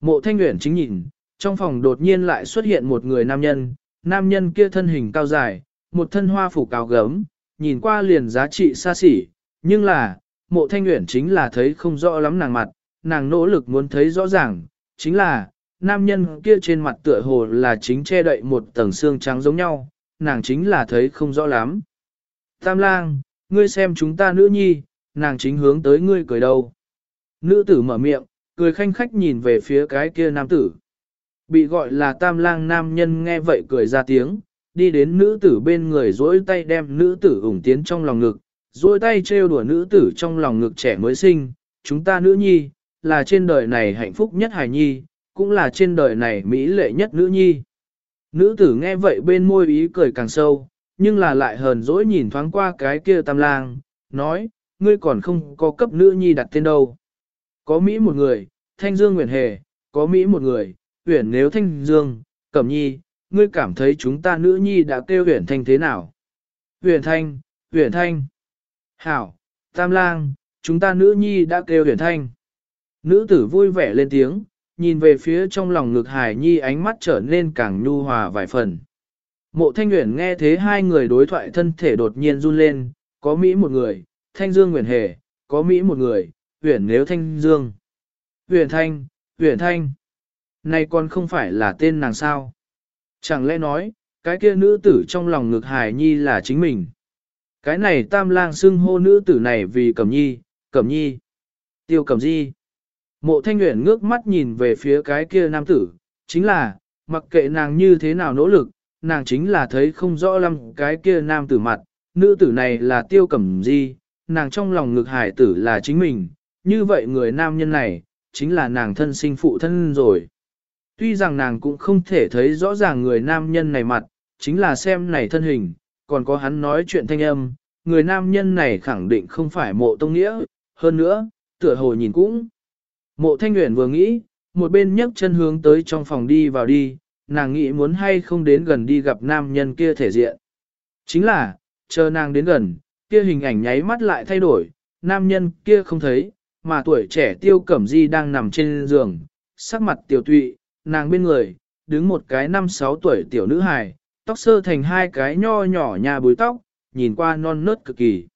Mộ thanh nguyện chính nhìn, trong phòng đột nhiên lại xuất hiện một người nam nhân, nam nhân kia thân hình cao dài, một thân hoa phủ cao gấm, nhìn qua liền giá trị xa xỉ, nhưng là, mộ thanh nguyện chính là thấy không rõ lắm nàng mặt, nàng nỗ lực muốn thấy rõ ràng, chính là, nam nhân kia trên mặt tựa hồ là chính che đậy một tầng xương trắng giống nhau, nàng chính là thấy không rõ lắm. Tam lang, ngươi xem chúng ta nữ nhi, nàng chính hướng tới ngươi cười đâu. Nữ tử mở miệng, cười khanh khách nhìn về phía cái kia nam tử. Bị gọi là tam lang nam nhân nghe vậy cười ra tiếng, đi đến nữ tử bên người dỗi tay đem nữ tử ủng tiến trong lòng ngực, dỗi tay trêu đùa nữ tử trong lòng ngực trẻ mới sinh, chúng ta nữ nhi, là trên đời này hạnh phúc nhất hài nhi, cũng là trên đời này mỹ lệ nhất nữ nhi. Nữ tử nghe vậy bên môi ý cười càng sâu, nhưng là lại hờn dỗi nhìn thoáng qua cái kia tam lang, nói, ngươi còn không có cấp nữ nhi đặt tên đâu. Có Mỹ một người, Thanh Dương Nguyễn Hề, có Mỹ một người, Uyển nếu Thanh Dương, Cẩm Nhi, ngươi cảm thấy chúng ta nữ nhi đã kêu huyền Thanh thế nào? Huyền Thanh, Huyền Thanh. Hảo, Tam Lang, chúng ta nữ nhi đã kêu huyền Thanh. Nữ tử vui vẻ lên tiếng, nhìn về phía trong lòng ngực Hải Nhi ánh mắt trở nên càng nhu hòa vài phần. Mộ Thanh Uyển nghe thế hai người đối thoại thân thể đột nhiên run lên, có Mỹ một người, Thanh Dương Nguyễn Hề, có Mỹ một người, Huyền nếu Thanh Dương. Huyền Thanh, Huyền Thanh. Này còn không phải là tên nàng sao? Chẳng lẽ nói, cái kia nữ tử trong lòng ngực Hải Nhi là chính mình? Cái này tam lang xưng hô nữ tử này vì Cẩm Nhi, Cẩm Nhi. Tiêu Cẩm Di. Mộ thanh nguyện ngước mắt nhìn về phía cái kia nam tử, chính là, mặc kệ nàng như thế nào nỗ lực, nàng chính là thấy không rõ lắm cái kia nam tử mặt, nữ tử này là tiêu cẩm di, nàng trong lòng ngực hải tử là chính mình, như vậy người nam nhân này, chính là nàng thân sinh phụ thân rồi. Tuy rằng nàng cũng không thể thấy rõ ràng người nam nhân này mặt, chính là xem này thân hình, còn có hắn nói chuyện thanh âm, người nam nhân này khẳng định không phải mộ tông nghĩa, hơn nữa, tựa hồ nhìn cũng. Mộ thanh nguyện vừa nghĩ, một bên nhấc chân hướng tới trong phòng đi vào đi, nàng nghĩ muốn hay không đến gần đi gặp nam nhân kia thể diện. Chính là, chờ nàng đến gần, kia hình ảnh nháy mắt lại thay đổi, nam nhân kia không thấy, mà tuổi trẻ tiêu cẩm di đang nằm trên giường, sắc mặt tiểu tụy, nàng bên người, đứng một cái năm sáu tuổi tiểu nữ hài, tóc sơ thành hai cái nho nhỏ nhà búi tóc, nhìn qua non nớt cực kỳ.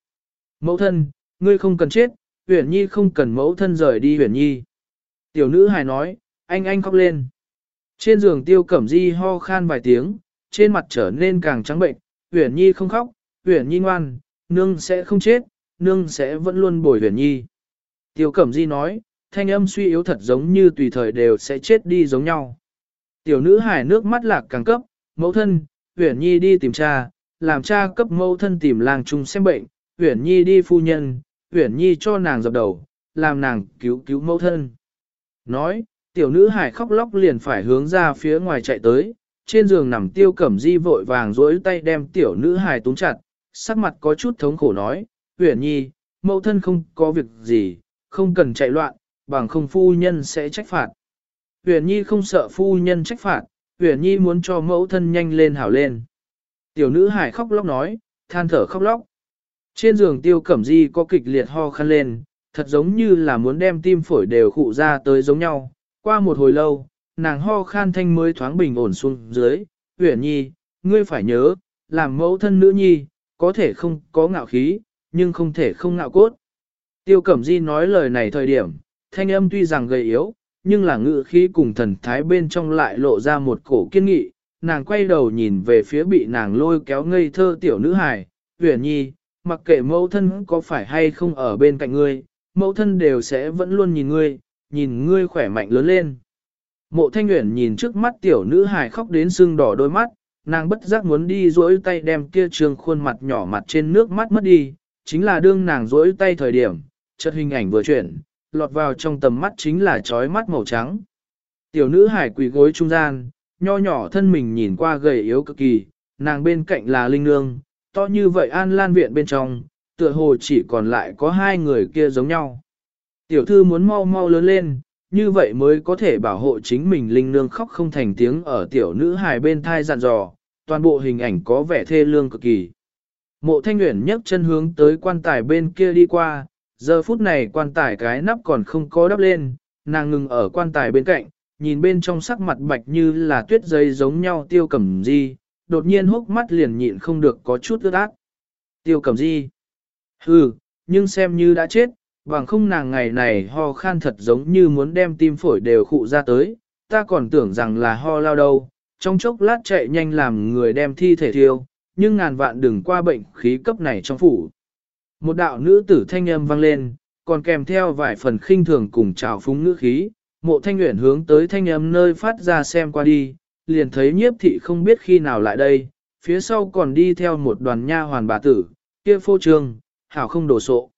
Mẫu thân, ngươi không cần chết, huyền nhi không cần mẫu thân rời đi huyền nhi. Tiểu nữ hài nói, anh anh khóc lên. Trên giường tiêu cẩm di ho khan vài tiếng, trên mặt trở nên càng trắng bệnh, huyền nhi không khóc, huyền nhi ngoan, nương sẽ không chết, nương sẽ vẫn luôn bồi huyền nhi. Tiêu cẩm di nói, thanh âm suy yếu thật giống như tùy thời đều sẽ chết đi giống nhau. Tiểu nữ hài nước mắt lạc càng cấp, mẫu thân, huyển nhi đi tìm cha, làm cha cấp mẫu thân tìm làng chung xem bệnh, huyển nhi đi phu nhân, huyển nhi cho nàng dập đầu, làm nàng cứu cứu mẫu thân. Nói, tiểu nữ hải khóc lóc liền phải hướng ra phía ngoài chạy tới, trên giường nằm tiêu cẩm di vội vàng dối tay đem tiểu nữ hải túm chặt, sắc mặt có chút thống khổ nói, huyển nhi, mẫu thân không có việc gì, không cần chạy loạn, bằng không phu nhân sẽ trách phạt. Huyền nhi không sợ phu nhân trách phạt, huyền nhi muốn cho mẫu thân nhanh lên hảo lên. Tiểu nữ hải khóc lóc nói, than thở khóc lóc. Trên giường tiêu cẩm di có kịch liệt ho khăn lên, thật giống như là muốn đem tim phổi đều khụ ra tới giống nhau. Qua một hồi lâu, nàng ho khan thanh mới thoáng bình ổn xuống dưới, Huyền Nhi, ngươi phải nhớ, làm mẫu thân nữ nhi, có thể không có ngạo khí, nhưng không thể không ngạo cốt. Tiêu Cẩm Di nói lời này thời điểm, thanh âm tuy rằng gầy yếu, nhưng là ngự khí cùng thần thái bên trong lại lộ ra một cổ kiên nghị. Nàng quay đầu nhìn về phía bị nàng lôi kéo ngây thơ tiểu nữ hài, Uyển Nhi, mặc kệ mẫu thân có phải hay không ở bên cạnh ngươi, mẫu thân đều sẽ vẫn luôn nhìn ngươi, nhìn ngươi khỏe mạnh lớn lên. Mộ thanh huyền nhìn trước mắt tiểu nữ hài khóc đến sưng đỏ đôi mắt, nàng bất giác muốn đi duỗi tay đem kia trường khuôn mặt nhỏ mặt trên nước mắt mất đi, chính là đương nàng duỗi tay thời điểm, chợt hình ảnh vừa chuyển, lọt vào trong tầm mắt chính là trói mắt màu trắng. Tiểu nữ hải quỳ gối trung gian, nho nhỏ thân mình nhìn qua gầy yếu cực kỳ, nàng bên cạnh là linh nương, to như vậy an lan viện bên trong, tựa hồ chỉ còn lại có hai người kia giống nhau. Tiểu thư muốn mau mau lớn lên, như vậy mới có thể bảo hộ chính mình linh nương khóc không thành tiếng ở tiểu nữ hài bên thai dặn dò, toàn bộ hình ảnh có vẻ thê lương cực kỳ. Mộ thanh nguyện nhấc chân hướng tới quan tài bên kia đi qua, giờ phút này quan tài cái nắp còn không có đắp lên, nàng ngừng ở quan tài bên cạnh, nhìn bên trong sắc mặt bạch như là tuyết giấy giống nhau tiêu cẩm di, đột nhiên hốc mắt liền nhịn không được có chút ướt át. Tiêu cẩm di. Hừ, nhưng xem như đã chết, bằng không nàng ngày này ho khan thật giống như muốn đem tim phổi đều khụ ra tới, ta còn tưởng rằng là ho lao đâu, trong chốc lát chạy nhanh làm người đem thi thể thiêu, nhưng ngàn vạn đừng qua bệnh khí cấp này trong phủ. Một đạo nữ tử thanh âm vang lên, còn kèm theo vài phần khinh thường cùng trào phúng ngữ khí, mộ thanh nguyện hướng tới thanh âm nơi phát ra xem qua đi, liền thấy nhiếp thị không biết khi nào lại đây, phía sau còn đi theo một đoàn nha hoàn bà tử, kia phô trương, hảo không đổ sộ.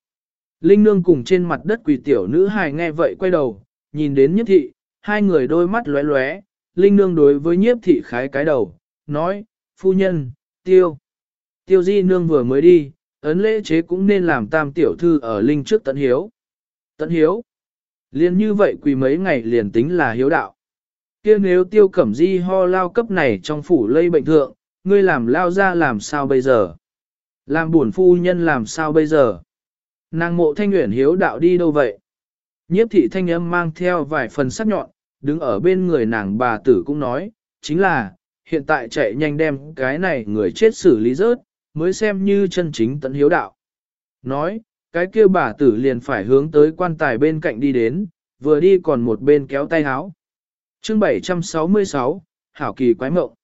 Linh nương cùng trên mặt đất quỳ tiểu nữ hài nghe vậy quay đầu, nhìn đến nhiếp thị, hai người đôi mắt lóe lóe, Linh nương đối với nhiếp thị khái cái đầu, nói, phu nhân, tiêu. Tiêu di nương vừa mới đi, ấn lễ chế cũng nên làm tam tiểu thư ở Linh trước tận hiếu. Tận hiếu. Liên như vậy quỳ mấy ngày liền tính là hiếu đạo. kia nếu tiêu cẩm di ho lao cấp này trong phủ lây bệnh thượng, ngươi làm lao ra làm sao bây giờ? Làm buồn phu nhân làm sao bây giờ? Nàng mộ thanh nguyện hiếu đạo đi đâu vậy? Nhiếp thị thanh âm mang theo vài phần sắc nhọn, đứng ở bên người nàng bà tử cũng nói, chính là, hiện tại chạy nhanh đem cái này người chết xử lý rớt, mới xem như chân chính tận hiếu đạo. Nói, cái kia bà tử liền phải hướng tới quan tài bên cạnh đi đến, vừa đi còn một bên kéo tay háo. chương 766, Hảo Kỳ Quái Mộng.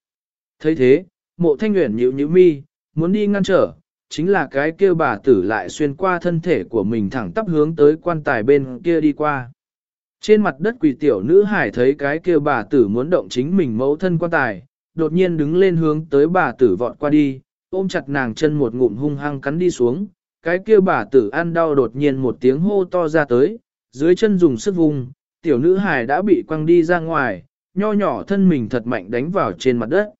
thấy thế, mộ thanh nguyện nhíu nhíu mi, muốn đi ngăn trở, chính là cái kia bà tử lại xuyên qua thân thể của mình thẳng tắp hướng tới quan tài bên kia đi qua. Trên mặt đất quỷ tiểu nữ hải thấy cái kia bà tử muốn động chính mình mẫu thân quan tài, đột nhiên đứng lên hướng tới bà tử vọt qua đi, ôm chặt nàng chân một ngụm hung hăng cắn đi xuống, cái kia bà tử ăn đau đột nhiên một tiếng hô to ra tới, dưới chân dùng sức vùng, tiểu nữ hài đã bị quăng đi ra ngoài, nho nhỏ thân mình thật mạnh đánh vào trên mặt đất.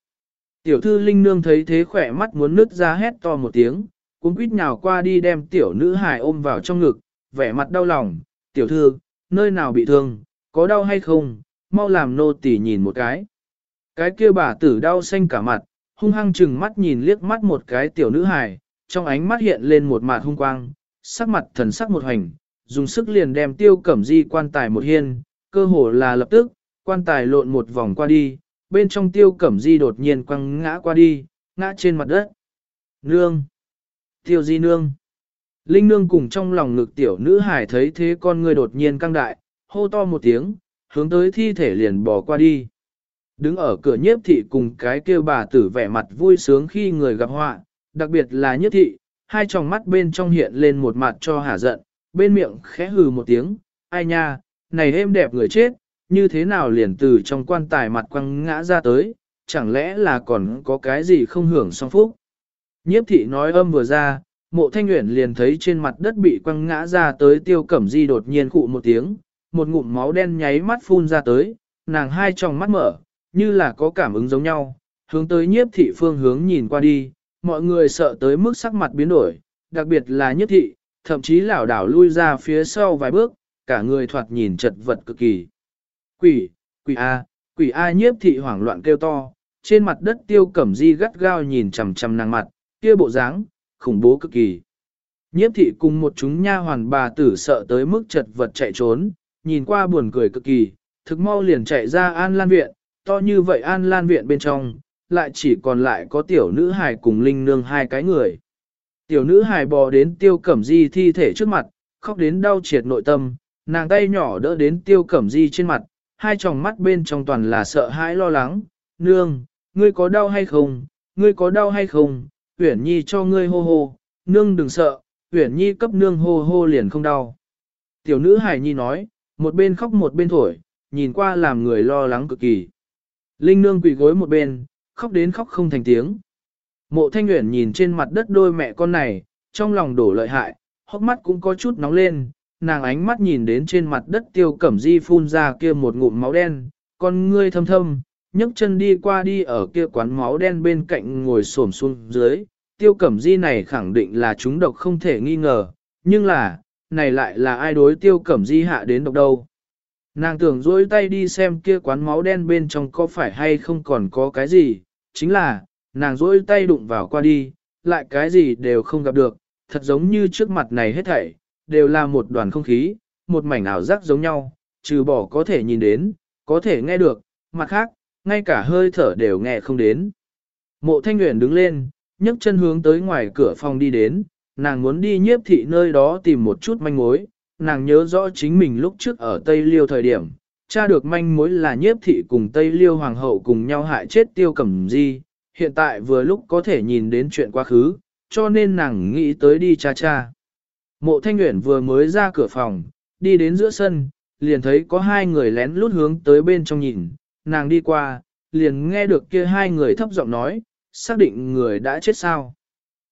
Tiểu thư linh nương thấy thế khỏe mắt muốn nứt ra hét to một tiếng, cuốn quýt nhào qua đi đem tiểu nữ hài ôm vào trong ngực, vẻ mặt đau lòng, tiểu thư, nơi nào bị thương, có đau hay không, mau làm nô tỳ nhìn một cái. Cái kia bà tử đau xanh cả mặt, hung hăng chừng mắt nhìn liếc mắt một cái tiểu nữ hài, trong ánh mắt hiện lên một mạt hung quang, sắc mặt thần sắc một hành, dùng sức liền đem tiêu cẩm di quan tài một hiên, cơ hồ là lập tức, quan tài lộn một vòng qua đi, bên trong tiêu cẩm di đột nhiên quăng ngã qua đi, ngã trên mặt đất. Nương! Tiêu di nương! Linh nương cùng trong lòng ngực tiểu nữ hải thấy thế con người đột nhiên căng đại, hô to một tiếng, hướng tới thi thể liền bỏ qua đi. Đứng ở cửa nhiếp thị cùng cái kêu bà tử vẻ mặt vui sướng khi người gặp họa, đặc biệt là nhiếp thị, hai tròng mắt bên trong hiện lên một mặt cho hả giận, bên miệng khẽ hừ một tiếng, ai nha, này êm đẹp người chết, như thế nào liền từ trong quan tài mặt quăng ngã ra tới, chẳng lẽ là còn có cái gì không hưởng song phúc. Nhiếp thị nói âm vừa ra, mộ thanh nguyện liền thấy trên mặt đất bị quăng ngã ra tới tiêu cẩm di đột nhiên cụ một tiếng, một ngụm máu đen nháy mắt phun ra tới, nàng hai tròng mắt mở, như là có cảm ứng giống nhau, hướng tới nhiếp thị phương hướng nhìn qua đi, mọi người sợ tới mức sắc mặt biến đổi, đặc biệt là nhiếp thị, thậm chí lảo đảo lui ra phía sau vài bước, cả người thoạt nhìn chật vật cực kỳ. Quỷ, quỷ A, quỷ A nhiếp thị hoảng loạn kêu to, trên mặt đất tiêu cẩm di gắt gao nhìn chằm chằm nàng mặt, kia bộ dáng, khủng bố cực kỳ. Nhiếp thị cùng một chúng nha hoàn bà tử sợ tới mức chật vật chạy trốn, nhìn qua buồn cười cực kỳ, thực mau liền chạy ra an lan viện, to như vậy an lan viện bên trong, lại chỉ còn lại có tiểu nữ hài cùng linh nương hai cái người. Tiểu nữ hài bò đến tiêu cẩm di thi thể trước mặt, khóc đến đau triệt nội tâm, nàng tay nhỏ đỡ đến tiêu cẩm di trên mặt, hai tròng mắt bên trong toàn là sợ hãi lo lắng, nương, ngươi có đau hay không, ngươi có đau hay không, Uyển Nhi cho ngươi hô hô, nương đừng sợ, Uyển Nhi cấp nương hô hô liền không đau. Tiểu nữ hài nhi nói, một bên khóc một bên thổi, nhìn qua làm người lo lắng cực kỳ. Linh nương quỳ gối một bên, khóc đến khóc không thành tiếng. Mộ thanh nguyện nhìn trên mặt đất đôi mẹ con này, trong lòng đổ lợi hại, hốc mắt cũng có chút nóng lên, nàng ánh mắt nhìn đến trên mặt đất tiêu cẩm di phun ra kia một ngụm máu đen, con ngươi thâm thâm, nhấc chân đi qua đi ở kia quán máu đen bên cạnh ngồi xổm xuống dưới, tiêu cẩm di này khẳng định là chúng độc không thể nghi ngờ, nhưng là, này lại là ai đối tiêu cẩm di hạ đến độc đâu. Nàng tưởng dối tay đi xem kia quán máu đen bên trong có phải hay không còn có cái gì, chính là, nàng dối tay đụng vào qua đi, lại cái gì đều không gặp được, thật giống như trước mặt này hết thảy, đều là một đoàn không khí, một mảnh ảo giác giống nhau, trừ bỏ có thể nhìn đến, có thể nghe được, mặt khác, ngay cả hơi thở đều nghe không đến. Mộ thanh nguyện đứng lên, nhấc chân hướng tới ngoài cửa phòng đi đến, nàng muốn đi nhiếp thị nơi đó tìm một chút manh mối, nàng nhớ rõ chính mình lúc trước ở Tây Liêu thời điểm, cha được manh mối là nhiếp thị cùng Tây Liêu Hoàng hậu cùng nhau hại chết tiêu cẩm di, hiện tại vừa lúc có thể nhìn đến chuyện quá khứ, cho nên nàng nghĩ tới đi cha cha. Mộ Thanh Nguyễn vừa mới ra cửa phòng, đi đến giữa sân, liền thấy có hai người lén lút hướng tới bên trong nhìn, nàng đi qua, liền nghe được kia hai người thấp giọng nói, xác định người đã chết sao.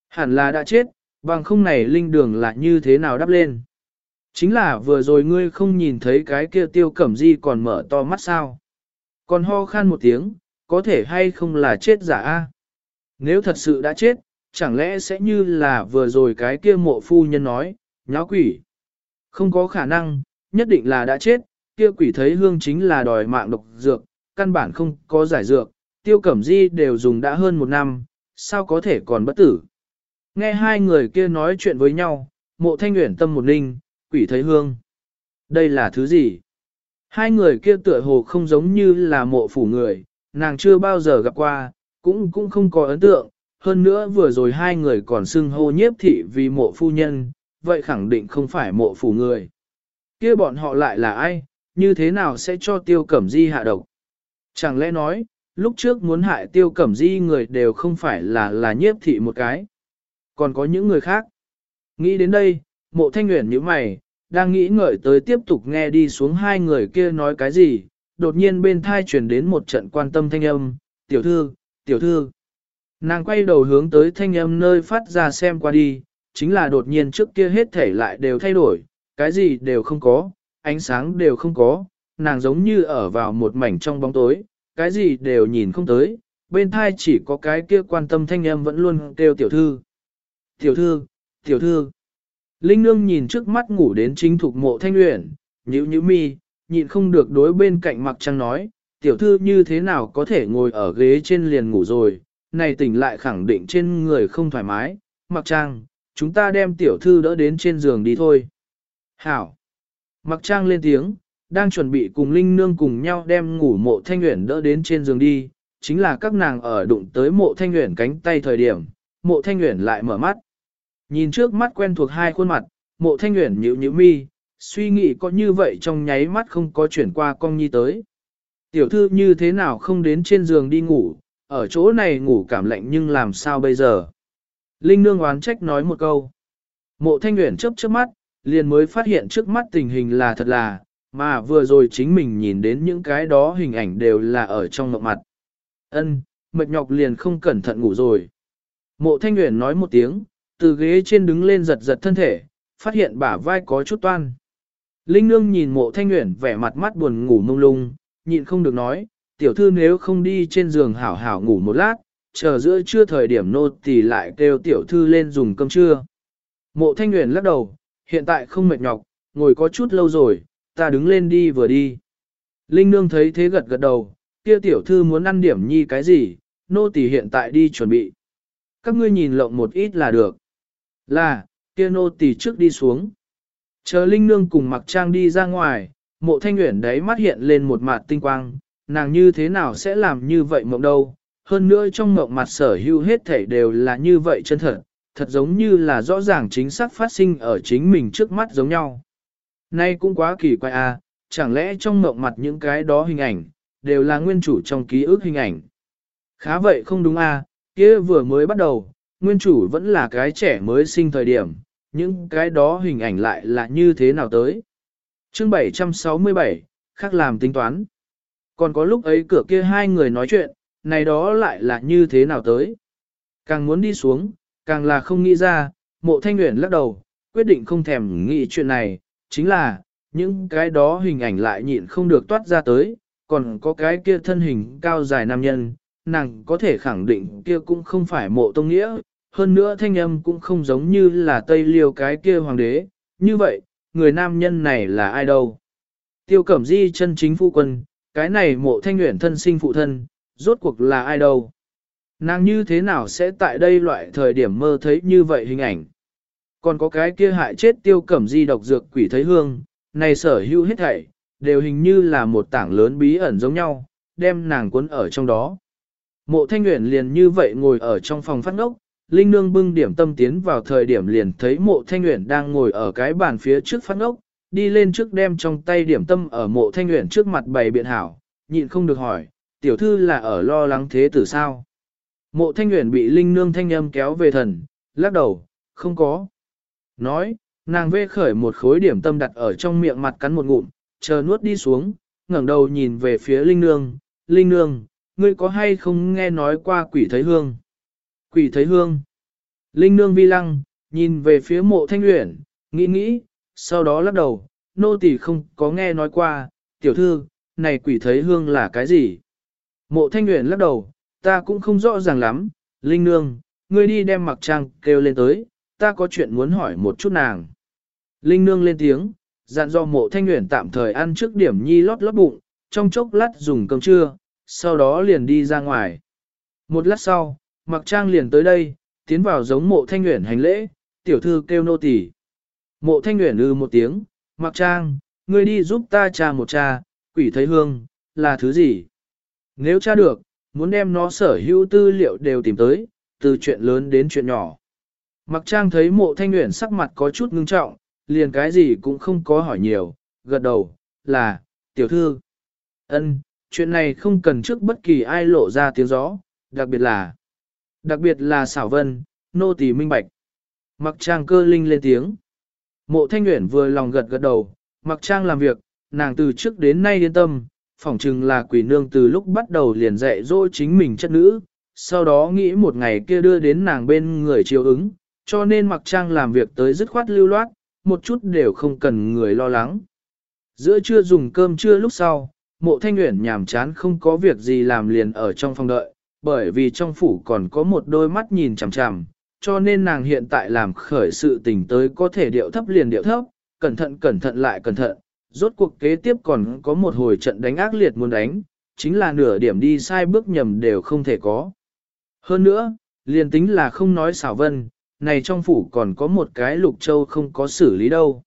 Hẳn là đã chết, bằng không này linh đường là như thế nào đắp lên. Chính là vừa rồi ngươi không nhìn thấy cái kia tiêu cẩm di còn mở to mắt sao. Còn ho khan một tiếng, có thể hay không là chết giả a? Nếu thật sự đã chết, chẳng lẽ sẽ như là vừa rồi cái kia mộ phu nhân nói, nháo quỷ. Không có khả năng, nhất định là đã chết, kia quỷ thấy hương chính là đòi mạng độc dược, căn bản không có giải dược, tiêu cẩm di đều dùng đã hơn một năm, sao có thể còn bất tử. Nghe hai người kia nói chuyện với nhau, mộ thanh nguyện tâm một ninh, quỷ thấy hương. Đây là thứ gì? Hai người kia tựa hồ không giống như là mộ phủ người, nàng chưa bao giờ gặp qua, cũng cũng không có ấn tượng, hơn nữa vừa rồi hai người còn xưng hô nhiếp thị vì mộ phu nhân, vậy khẳng định không phải mộ phủ người. kia bọn họ lại là ai, như thế nào sẽ cho tiêu cẩm di hạ độc? Chẳng lẽ nói, lúc trước muốn hại tiêu cẩm di người đều không phải là là nhiếp thị một cái. Còn có những người khác. Nghĩ đến đây, mộ thanh nguyện như mày, đang nghĩ ngợi tới tiếp tục nghe đi xuống hai người kia nói cái gì, đột nhiên bên thai truyền đến một trận quan tâm thanh âm, tiểu thư, tiểu thư. Nàng quay đầu hướng tới thanh âm nơi phát ra xem qua đi, chính là đột nhiên trước kia hết thể lại đều thay đổi, cái gì đều không có, ánh sáng đều không có, nàng giống như ở vào một mảnh trong bóng tối, cái gì đều nhìn không tới, bên thai chỉ có cái kia quan tâm thanh âm vẫn luôn kêu tiểu thư. Tiểu thư, tiểu thư. Linh nương nhìn trước mắt ngủ đến chính thuộc mộ thanh luyện, nhữ nhữ mi, nhịn không được đối bên cạnh mặc trăng nói, tiểu thư như thế nào có thể ngồi ở ghế trên liền ngủ rồi, này tỉnh lại khẳng định trên người không thoải mái, mặc trang, chúng ta đem tiểu thư đỡ đến trên giường đi thôi. Hảo! Mặc trang lên tiếng, đang chuẩn bị cùng Linh Nương cùng nhau đem ngủ mộ thanh nguyện đỡ đến trên giường đi, chính là các nàng ở đụng tới mộ thanh nguyện cánh tay thời điểm, mộ thanh nguyện lại mở mắt. Nhìn trước mắt quen thuộc hai khuôn mặt, mộ thanh nguyện nhíu nhíu mi, suy nghĩ có như vậy trong nháy mắt không có chuyển qua con nhi tới. Tiểu thư như thế nào không đến trên giường đi ngủ, ở chỗ này ngủ cảm lạnh nhưng làm sao bây giờ? Linh nương oán trách nói một câu. Mộ thanh nguyện chớp chớp mắt, liền mới phát hiện trước mắt tình hình là thật là, mà vừa rồi chính mình nhìn đến những cái đó hình ảnh đều là ở trong mộng mặt. Ân, mệt nhọc liền không cẩn thận ngủ rồi. Mộ thanh nguyện nói một tiếng, từ ghế trên đứng lên giật giật thân thể, phát hiện bả vai có chút toan. Linh nương nhìn mộ thanh nguyện vẻ mặt mắt buồn ngủ mông lung, nhịn không được nói, tiểu thư nếu không đi trên giường hảo hảo ngủ một lát, chờ giữa trưa thời điểm nô tỳ lại kêu tiểu thư lên dùng cơm trưa. Mộ thanh nguyện lắc đầu, hiện tại không mệt nhọc, ngồi có chút lâu rồi, ta đứng lên đi vừa đi. Linh nương thấy thế gật gật đầu, kia tiểu thư muốn ăn điểm nhi cái gì, nô tỳ hiện tại đi chuẩn bị. Các ngươi nhìn lộng một ít là được. Là, kia nô tỳ trước đi xuống. Chờ Linh nương cùng mặc trang đi ra ngoài, mộ thanh nguyện đấy mắt hiện lên một mặt tinh quang, nàng như thế nào sẽ làm như vậy mộng đâu. Hơn nữa trong mộng mặt sở hữu hết thảy đều là như vậy chân thật, thật giống như là rõ ràng chính xác phát sinh ở chính mình trước mắt giống nhau. Nay cũng quá kỳ quái à, chẳng lẽ trong mộng mặt những cái đó hình ảnh, đều là nguyên chủ trong ký ức hình ảnh. Khá vậy không đúng à, kia vừa mới bắt đầu, nguyên chủ vẫn là cái trẻ mới sinh thời điểm, những cái đó hình ảnh lại là như thế nào tới. Chương 767, khác làm tính toán. Còn có lúc ấy cửa kia hai người nói chuyện, này đó lại là như thế nào tới. Càng muốn đi xuống, càng là không nghĩ ra, mộ thanh nguyện lắc đầu, quyết định không thèm nghĩ chuyện này, chính là, những cái đó hình ảnh lại nhịn không được toát ra tới, còn có cái kia thân hình cao dài nam nhân, nàng có thể khẳng định kia cũng không phải mộ tông nghĩa, hơn nữa thanh âm cũng không giống như là Tây Liêu cái kia hoàng đế, như vậy, người nam nhân này là ai đâu? Tiêu Cẩm Di chân chính phụ quân, cái này mộ thanh nguyện thân sinh phụ thân, rốt cuộc là ai đâu? Nàng như thế nào sẽ tại đây loại thời điểm mơ thấy như vậy hình ảnh? Còn có cái kia hại chết Tiêu Cẩm Di độc dược quỷ thấy hương, này sở hữu hết thảy, đều hình như là một tảng lớn bí ẩn giống nhau, đem nàng cuốn ở trong đó. Mộ thanh nguyện liền như vậy ngồi ở trong phòng phát ngốc, Linh Nương bưng điểm tâm tiến vào thời điểm liền thấy mộ thanh nguyện đang ngồi ở cái bàn phía trước phát ngốc, đi lên trước đem trong tay điểm tâm ở mộ thanh nguyện trước mặt bày biện hảo, nhịn không được hỏi, tiểu thư là ở lo lắng thế tử sao? Mộ thanh nguyện bị Linh Nương thanh âm kéo về thần, lắc đầu, không có. Nói, nàng vê khởi một khối điểm tâm đặt ở trong miệng mặt cắn một ngụm, chờ nuốt đi xuống, ngẩng đầu nhìn về phía Linh Nương, Linh Nương, ngươi có hay không nghe nói qua quỷ thấy hương? Quỷ thấy hương. Linh Nương vi lăng, nhìn về phía mộ thanh luyện, nghĩ nghĩ, sau đó lắc đầu, nô tỳ không có nghe nói qua, tiểu thư, này quỷ thấy hương là cái gì? Mộ thanh luyện lắc đầu, ta cũng không rõ ràng lắm, Linh Nương, ngươi đi đem mặc trang kêu lên tới, ta có chuyện muốn hỏi một chút nàng. Linh Nương lên tiếng, dặn do mộ thanh nguyện tạm thời ăn trước điểm nhi lót lót bụng, trong chốc lát dùng cơm trưa, sau đó liền đi ra ngoài. Một lát sau, mặc trang liền tới đây, tiến vào giống mộ thanh nguyện hành lễ, tiểu thư kêu nô tỳ. Mộ thanh nguyện ư một tiếng, mặc trang, ngươi đi giúp ta trà một trà quỷ thấy hương, là thứ gì? Nếu tra được, muốn đem nó sở hữu tư liệu đều tìm tới, từ chuyện lớn đến chuyện nhỏ. Mặc trang thấy mộ thanh nguyện sắc mặt có chút ngưng trọng, liền cái gì cũng không có hỏi nhiều, gật đầu, là, tiểu thư. ân, chuyện này không cần trước bất kỳ ai lộ ra tiếng gió, đặc biệt là, đặc biệt là xảo vân, nô tỳ minh bạch. Mặc trang cơ linh lên tiếng. Mộ thanh nguyện vừa lòng gật gật đầu, mặc trang làm việc, nàng từ trước đến nay yên tâm, phỏng chừng là quỷ nương từ lúc bắt đầu liền dạy dỗ chính mình chất nữ, sau đó nghĩ một ngày kia đưa đến nàng bên người chiều ứng, cho nên mặc trang làm việc tới dứt khoát lưu loát, một chút đều không cần người lo lắng. Giữa trưa dùng cơm trưa lúc sau, mộ thanh nguyện nhàm chán không có việc gì làm liền ở trong phòng đợi, bởi vì trong phủ còn có một đôi mắt nhìn chằm chằm, cho nên nàng hiện tại làm khởi sự tình tới có thể điệu thấp liền điệu thấp, cẩn thận cẩn thận lại cẩn thận, rốt cuộc kế tiếp còn có một hồi trận đánh ác liệt muốn đánh, chính là nửa điểm đi sai bước nhầm đều không thể có. Hơn nữa, liền tính là không nói xảo vân, này trong phủ còn có một cái lục châu không có xử lý đâu.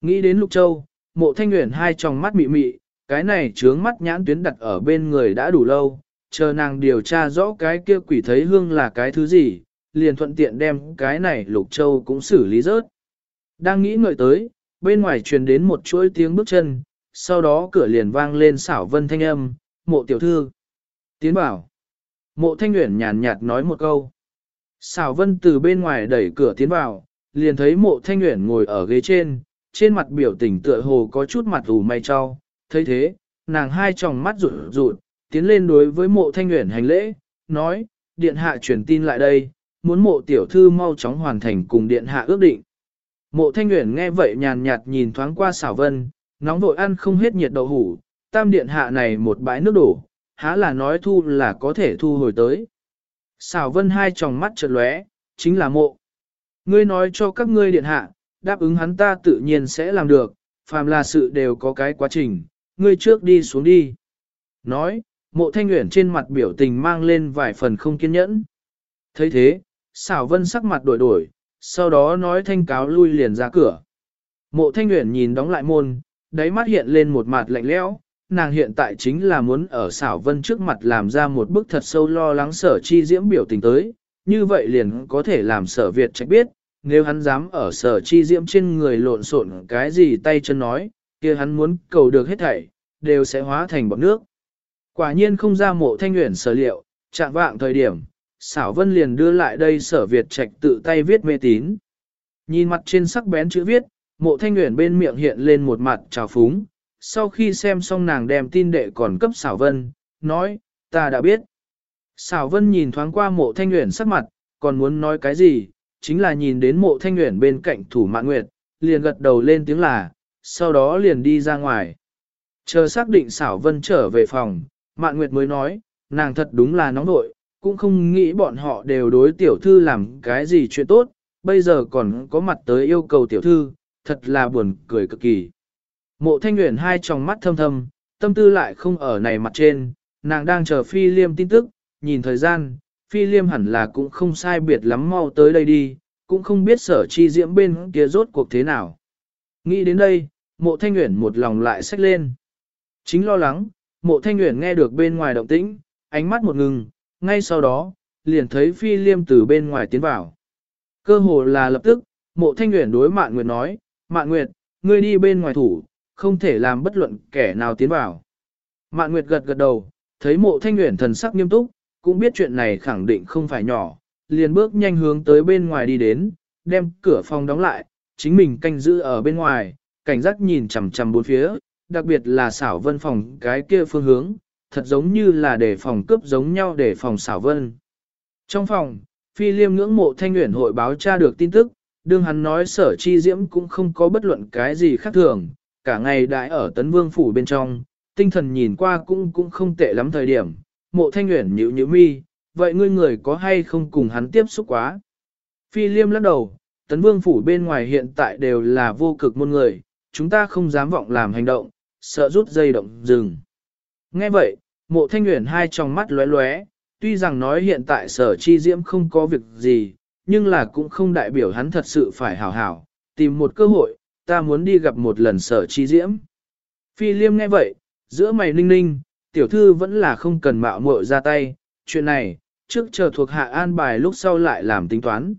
Nghĩ đến lục châu, mộ thanh nguyện hai tròng mắt mị mị, cái này trướng mắt nhãn tuyến đặt ở bên người đã đủ lâu, chờ nàng điều tra rõ cái kia quỷ thấy hương là cái thứ gì, liền thuận tiện đem cái này lục châu cũng xử lý rớt. Đang nghĩ ngợi tới, bên ngoài truyền đến một chuỗi tiếng bước chân, sau đó cửa liền vang lên xảo vân thanh âm, mộ tiểu thư. Tiến bảo. Mộ thanh nguyện nhàn nhạt nói một câu. Xảo vân từ bên ngoài đẩy cửa tiến vào, liền thấy mộ thanh nguyện ngồi ở ghế trên, trên mặt biểu tình tựa hồ có chút mặt ủ mây cho, thấy thế, nàng hai tròng mắt rụt rụt, tiến lên đối với mộ thanh nguyện hành lễ, nói, điện hạ truyền tin lại đây, muốn mộ tiểu thư mau chóng hoàn thành cùng điện hạ ước định. Mộ thanh nguyện nghe vậy nhàn nhạt nhìn thoáng qua xảo vân, nóng vội ăn không hết nhiệt đậu hủ, tam điện hạ này một bãi nước đổ, há là nói thu là có thể thu hồi tới. Xảo vân hai tròng mắt chợt lóe, chính là mộ. Ngươi nói cho các ngươi điện hạ, đáp ứng hắn ta tự nhiên sẽ làm được, phàm là sự đều có cái quá trình, ngươi trước đi xuống đi. Nói, mộ thanh nguyện trên mặt biểu tình mang lên vài phần không kiên nhẫn. thấy thế, xảo vân sắc mặt đổi đổi, sau đó nói thanh cáo lui liền ra cửa. Mộ thanh nguyện nhìn đóng lại môn, đáy mắt hiện lên một mặt lạnh lẽo, nàng hiện tại chính là muốn ở xảo vân trước mặt làm ra một bức thật sâu lo lắng sở chi diễm biểu tình tới, như vậy liền có thể làm sở Việt trách biết, nếu hắn dám ở sở chi diễm trên người lộn xộn cái gì tay chân nói, kia hắn muốn cầu được hết thảy, đều sẽ hóa thành bọt nước. Quả nhiên không ra mộ thanh nguyện sở liệu, chạm vạng thời điểm, xảo vân liền đưa lại đây sở Việt trạch tự tay viết mê tín. Nhìn mặt trên sắc bén chữ viết, mộ thanh nguyện bên miệng hiện lên một mặt trào phúng, sau khi xem xong nàng đem tin đệ còn cấp xảo vân, nói, ta đã biết. Xảo vân nhìn thoáng qua mộ thanh nguyện sắc mặt, còn muốn nói cái gì, chính là nhìn đến mộ thanh nguyện bên cạnh thủ mạng nguyệt, liền gật đầu lên tiếng là, sau đó liền đi ra ngoài. Chờ xác định xảo vân trở về phòng, Mạn Nguyệt mới nói, nàng thật đúng là nóng nội, cũng không nghĩ bọn họ đều đối tiểu thư làm cái gì chuyện tốt, bây giờ còn có mặt tới yêu cầu tiểu thư, thật là buồn cười cực kỳ. Mộ thanh nguyện hai tròng mắt thâm thâm, tâm tư lại không ở này mặt trên, nàng đang chờ phi liêm tin tức, nhìn thời gian, phi liêm hẳn là cũng không sai biệt lắm mau tới đây đi, cũng không biết sở chi diễm bên kia rốt cuộc thế nào. Nghĩ đến đây, mộ thanh uyển một lòng lại xách lên. Chính lo lắng, mộ thanh uyển nghe được bên ngoài động tĩnh, ánh mắt một ngừng, ngay sau đó, liền thấy phi liêm từ bên ngoài tiến vào. Cơ hồ là lập tức, mộ thanh uyển đối mạn nguyệt nói, mạn nguyệt, ngươi đi bên ngoài thủ, không thể làm bất luận kẻ nào tiến vào. Mạn nguyệt gật gật đầu, thấy mộ thanh uyển thần sắc nghiêm túc, cũng biết chuyện này khẳng định không phải nhỏ, liền bước nhanh hướng tới bên ngoài đi đến, đem cửa phòng đóng lại, chính mình canh giữ ở bên ngoài, cảnh giác nhìn chằm chằm bốn phía, đặc biệt là xảo vân phòng cái kia phương hướng, thật giống như là để phòng cướp giống nhau để phòng xảo vân. Trong phòng, phi liêm ngưỡng mộ thanh nguyện hội báo tra được tin tức, đương hắn nói sở chi diễm cũng không có bất luận cái gì khác thường, cả ngày đãi ở tấn vương phủ bên trong, tinh thần nhìn qua cũng cũng không tệ lắm thời điểm, mộ thanh nguyện nhữ nhữ mi, vậy ngươi người có hay không cùng hắn tiếp xúc quá? Phi liêm lắc đầu, tấn vương phủ bên ngoài hiện tại đều là vô cực môn người, chúng ta không dám vọng làm hành động, sợ rút dây động dừng. Nghe vậy, mộ thanh nguyện hai trong mắt lóe lóe, tuy rằng nói hiện tại sở chi diễm không có việc gì, nhưng là cũng không đại biểu hắn thật sự phải hảo hảo, tìm một cơ hội, ta muốn đi gặp một lần sở chi diễm. Phi liêm nghe vậy, giữa mày ninh ninh, tiểu thư vẫn là không cần mạo muội ra tay, chuyện này, trước chờ thuộc hạ an bài lúc sau lại làm tính toán.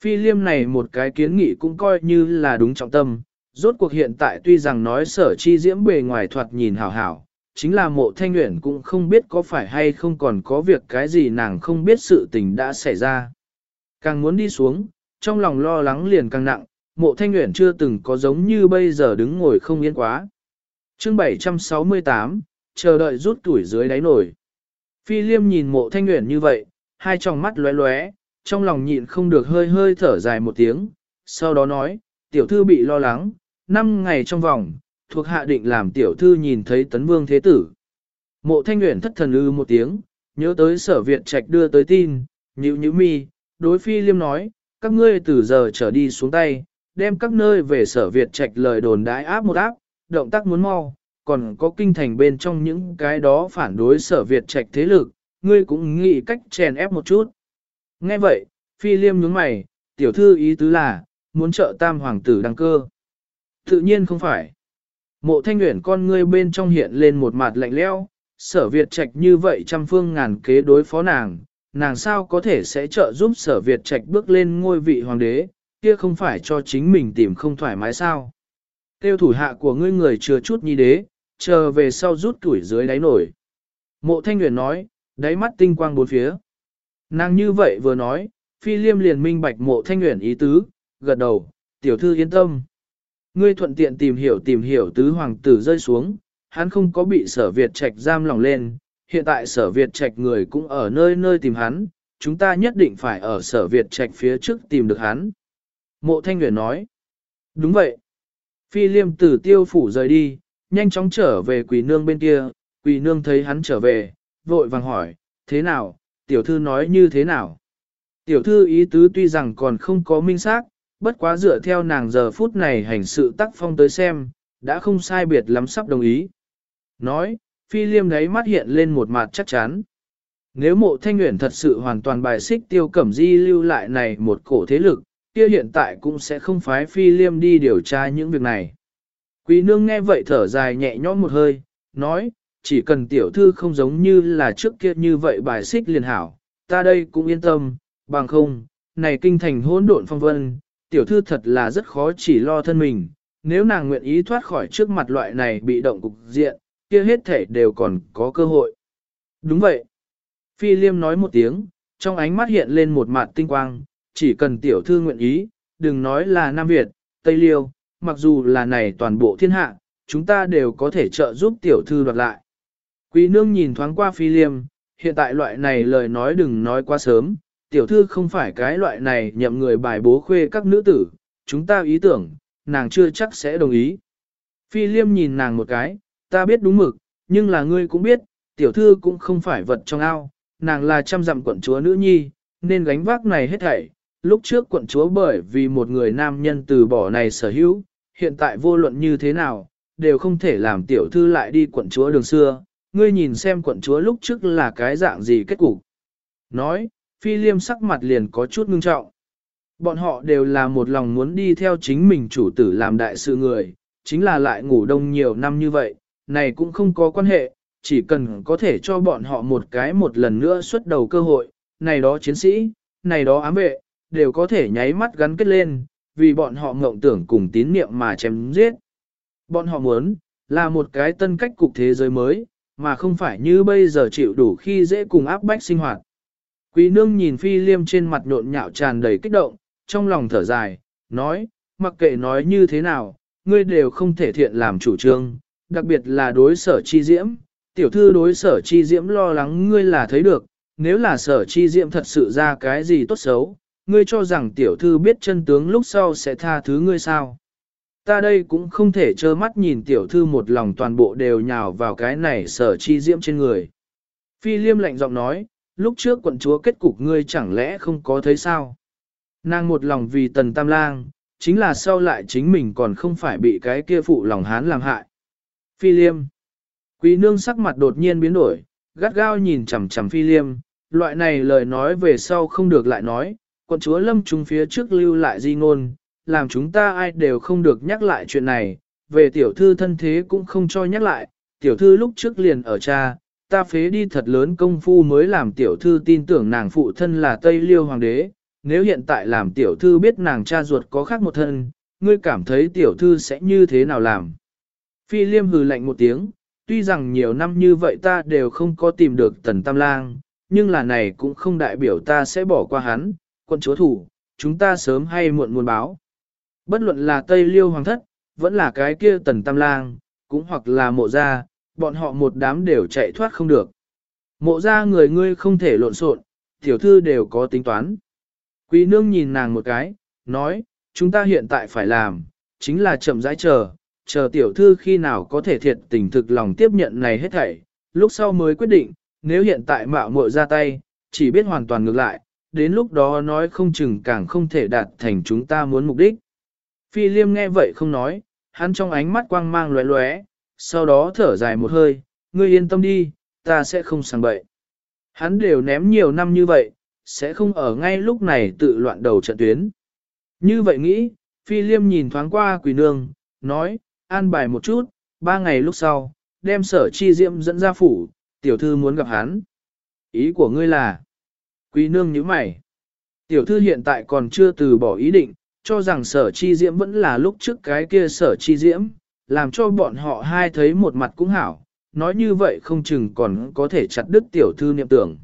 Phi liêm này một cái kiến nghị cũng coi như là đúng trọng tâm, rốt cuộc hiện tại tuy rằng nói sở chi diễm bề ngoài thoạt nhìn hảo hảo, chính là mộ thanh nguyện cũng không biết có phải hay không còn có việc cái gì nàng không biết sự tình đã xảy ra. Càng muốn đi xuống, trong lòng lo lắng liền càng nặng, mộ thanh nguyện chưa từng có giống như bây giờ đứng ngồi không yên quá. chương 768, chờ đợi rút tuổi dưới đáy nổi. Phi liêm nhìn mộ thanh nguyện như vậy, hai tròng mắt lóe lóe, trong lòng nhịn không được hơi hơi thở dài một tiếng, sau đó nói, tiểu thư bị lo lắng, năm ngày trong vòng, thuộc hạ định làm tiểu thư nhìn thấy tấn vương thế tử. Mộ thanh nguyện thất thần ư một tiếng, nhớ tới sở viện trạch đưa tới tin, nhữ nhữ mi, đối phi liêm nói, các ngươi từ giờ trở đi xuống tay, đem các nơi về sở Việt trạch lời đồn đãi áp một áp, động tác muốn mau, còn có kinh thành bên trong những cái đó phản đối sở Việt trạch thế lực, ngươi cũng nghĩ cách chèn ép một chút. Nghe vậy, phi liêm nhướng mày, tiểu thư ý tứ là, muốn trợ tam hoàng tử đăng cơ. Tự nhiên không phải. Mộ thanh nguyện con ngươi bên trong hiện lên một mặt lạnh lẽo, sở Việt trạch như vậy trăm phương ngàn kế đối phó nàng, nàng sao có thể sẽ trợ giúp sở Việt trạch bước lên ngôi vị hoàng đế, kia không phải cho chính mình tìm không thoải mái sao. Tiêu thủ hạ của ngươi người chưa chút nhi đế, chờ về sau rút tuổi dưới đáy nổi. Mộ thanh nguyện nói, đáy mắt tinh quang bốn phía. Nàng như vậy vừa nói, phi liêm liền minh bạch mộ thanh nguyện ý tứ, gật đầu, tiểu thư yên tâm. Ngươi thuận tiện tìm hiểu tìm hiểu tứ hoàng tử rơi xuống, hắn không có bị sở Việt trạch giam lòng lên, hiện tại sở Việt trạch người cũng ở nơi nơi tìm hắn, chúng ta nhất định phải ở sở Việt trạch phía trước tìm được hắn. Mộ Thanh Nguyễn nói, đúng vậy. Phi liêm tử tiêu phủ rời đi, nhanh chóng trở về quỳ nương bên kia, quỳ nương thấy hắn trở về, vội vàng hỏi, thế nào, tiểu thư nói như thế nào? Tiểu thư ý tứ tuy rằng còn không có minh xác, bất quá dựa theo nàng giờ phút này hành sự tác phong tới xem, đã không sai biệt lắm sắp đồng ý. Nói, phi liêm đấy mắt hiện lên một mặt chắc chắn. Nếu mộ thanh nguyện thật sự hoàn toàn bài xích tiêu cẩm di lưu lại này một cổ thế lực, kia hiện tại cũng sẽ không phái phi liêm đi điều tra những việc này. Quý nương nghe vậy thở dài nhẹ nhõm một hơi, nói, chỉ cần tiểu thư không giống như là trước kia như vậy bài xích liền hảo, ta đây cũng yên tâm, bằng không, này kinh thành hỗn độn phong vân, tiểu thư thật là rất khó chỉ lo thân mình, nếu nàng nguyện ý thoát khỏi trước mặt loại này bị động cục diện, kia hết thể đều còn có cơ hội. Đúng vậy. Phi Liêm nói một tiếng, trong ánh mắt hiện lên một mặt tinh quang, chỉ cần tiểu thư nguyện ý, đừng nói là Nam Việt, Tây Liêu, mặc dù là này toàn bộ thiên hạ, chúng ta đều có thể trợ giúp tiểu thư đoạt lại. Quý nương nhìn thoáng qua phi liêm, hiện tại loại này lời nói đừng nói quá sớm, tiểu thư không phải cái loại này nhậm người bài bố khuê các nữ tử, chúng ta ý tưởng, nàng chưa chắc sẽ đồng ý. Phi liêm nhìn nàng một cái, ta biết đúng mực, nhưng là ngươi cũng biết, tiểu thư cũng không phải vật trong ao, nàng là trăm dặm quận chúa nữ nhi, nên gánh vác này hết thảy. Lúc trước quận chúa bởi vì một người nam nhân từ bỏ này sở hữu, hiện tại vô luận như thế nào, đều không thể làm tiểu thư lại đi quận chúa đường xưa, ngươi nhìn xem quận chúa lúc trước là cái dạng gì kết cục. Nói, phi liêm sắc mặt liền có chút ngưng trọng. Bọn họ đều là một lòng muốn đi theo chính mình chủ tử làm đại sự người, chính là lại ngủ đông nhiều năm như vậy, này cũng không có quan hệ, chỉ cần có thể cho bọn họ một cái một lần nữa xuất đầu cơ hội, này đó chiến sĩ, này đó ám vệ, đều có thể nháy mắt gắn kết lên, vì bọn họ ngộng tưởng cùng tín niệm mà chém giết. Bọn họ muốn, là một cái tân cách cục thế giới mới, mà không phải như bây giờ chịu đủ khi dễ cùng áp bách sinh hoạt. Quý nương nhìn phi liêm trên mặt nhộn nhạo tràn đầy kích động, trong lòng thở dài, nói, mặc kệ nói như thế nào, ngươi đều không thể thiện làm chủ trương, đặc biệt là đối sở chi diễm, tiểu thư đối sở chi diễm lo lắng ngươi là thấy được, nếu là sở chi diễm thật sự ra cái gì tốt xấu, ngươi cho rằng tiểu thư biết chân tướng lúc sau sẽ tha thứ ngươi sao. Ta đây cũng không thể trơ mắt nhìn tiểu thư một lòng toàn bộ đều nhào vào cái này sở chi diễm trên người. Phi liêm lạnh giọng nói, lúc trước quận chúa kết cục ngươi chẳng lẽ không có thấy sao? Nàng một lòng vì tần tam lang, chính là sau lại chính mình còn không phải bị cái kia phụ lòng hán làm hại. Phi liêm. Quý nương sắc mặt đột nhiên biến đổi, gắt gao nhìn chằm chằm phi liêm, loại này lời nói về sau không được lại nói, quận chúa lâm trung phía trước lưu lại di ngôn, làm chúng ta ai đều không được nhắc lại chuyện này, về tiểu thư thân thế cũng không cho nhắc lại, tiểu thư lúc trước liền ở cha, ta phế đi thật lớn công phu mới làm tiểu thư tin tưởng nàng phụ thân là Tây Liêu Hoàng đế, nếu hiện tại làm tiểu thư biết nàng cha ruột có khác một thân, ngươi cảm thấy tiểu thư sẽ như thế nào làm. Phi liêm hừ lạnh một tiếng, tuy rằng nhiều năm như vậy ta đều không có tìm được tần tam lang, nhưng là này cũng không đại biểu ta sẽ bỏ qua hắn, quân chúa thủ, chúng ta sớm hay muộn muốn báo. Bất luận là Tây Liêu Hoàng thất, vẫn là cái kia tần tam lang, cũng hoặc là mộ gia, bọn họ một đám đều chạy thoát không được. Mộ gia người ngươi không thể lộn xộn, tiểu thư đều có tính toán. Quý nương nhìn nàng một cái, nói, chúng ta hiện tại phải làm, chính là chậm rãi chờ, chờ tiểu thư khi nào có thể thiệt tình thực lòng tiếp nhận này hết thảy, lúc sau mới quyết định, nếu hiện tại mạo muội ra tay, chỉ biết hoàn toàn ngược lại, đến lúc đó nói không chừng càng không thể đạt thành chúng ta muốn mục đích. Phi liêm nghe vậy không nói, hắn trong ánh mắt quang mang lóe lóe, sau đó thở dài một hơi, ngươi yên tâm đi, ta sẽ không sang bậy. Hắn đều ném nhiều năm như vậy, sẽ không ở ngay lúc này tự loạn đầu trận tuyến. Như vậy nghĩ, Phi Liêm nhìn thoáng qua quỷ nương, nói, an bài một chút, ba ngày lúc sau, đem sở chi diệm dẫn ra phủ, tiểu thư muốn gặp hắn. Ý của ngươi là, quỷ nương như mày. Tiểu thư hiện tại còn chưa từ bỏ ý định, cho rằng sở chi diễm vẫn là lúc trước cái kia sở chi diễm, làm cho bọn họ hai thấy một mặt cũng hảo, nói như vậy không chừng còn có thể chặt đứt tiểu thư niệm tưởng.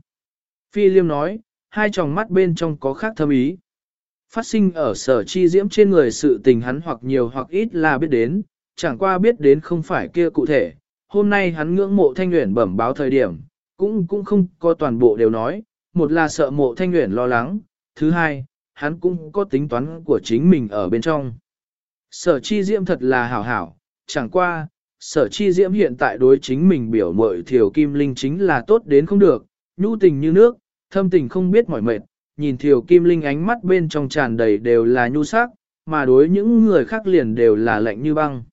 Phi Liêm nói, hai tròng mắt bên trong có khác thâm ý. Phát sinh ở sở chi diễm trên người sự tình hắn hoặc nhiều hoặc ít là biết đến, chẳng qua biết đến không phải kia cụ thể. Hôm nay hắn ngưỡng mộ thanh nguyện bẩm báo thời điểm, cũng cũng không có toàn bộ đều nói, một là sợ mộ thanh nguyện lo lắng, thứ hai, hắn cũng có tính toán của chính mình ở bên trong. Sở chi diễm thật là hảo hảo, chẳng qua, sở chi diễm hiện tại đối chính mình biểu mội thiểu kim linh chính là tốt đến không được, nhu tình như nước, thâm tình không biết mỏi mệt, nhìn thiểu kim linh ánh mắt bên trong tràn đầy đều là nhu sắc, mà đối những người khác liền đều là lạnh như băng.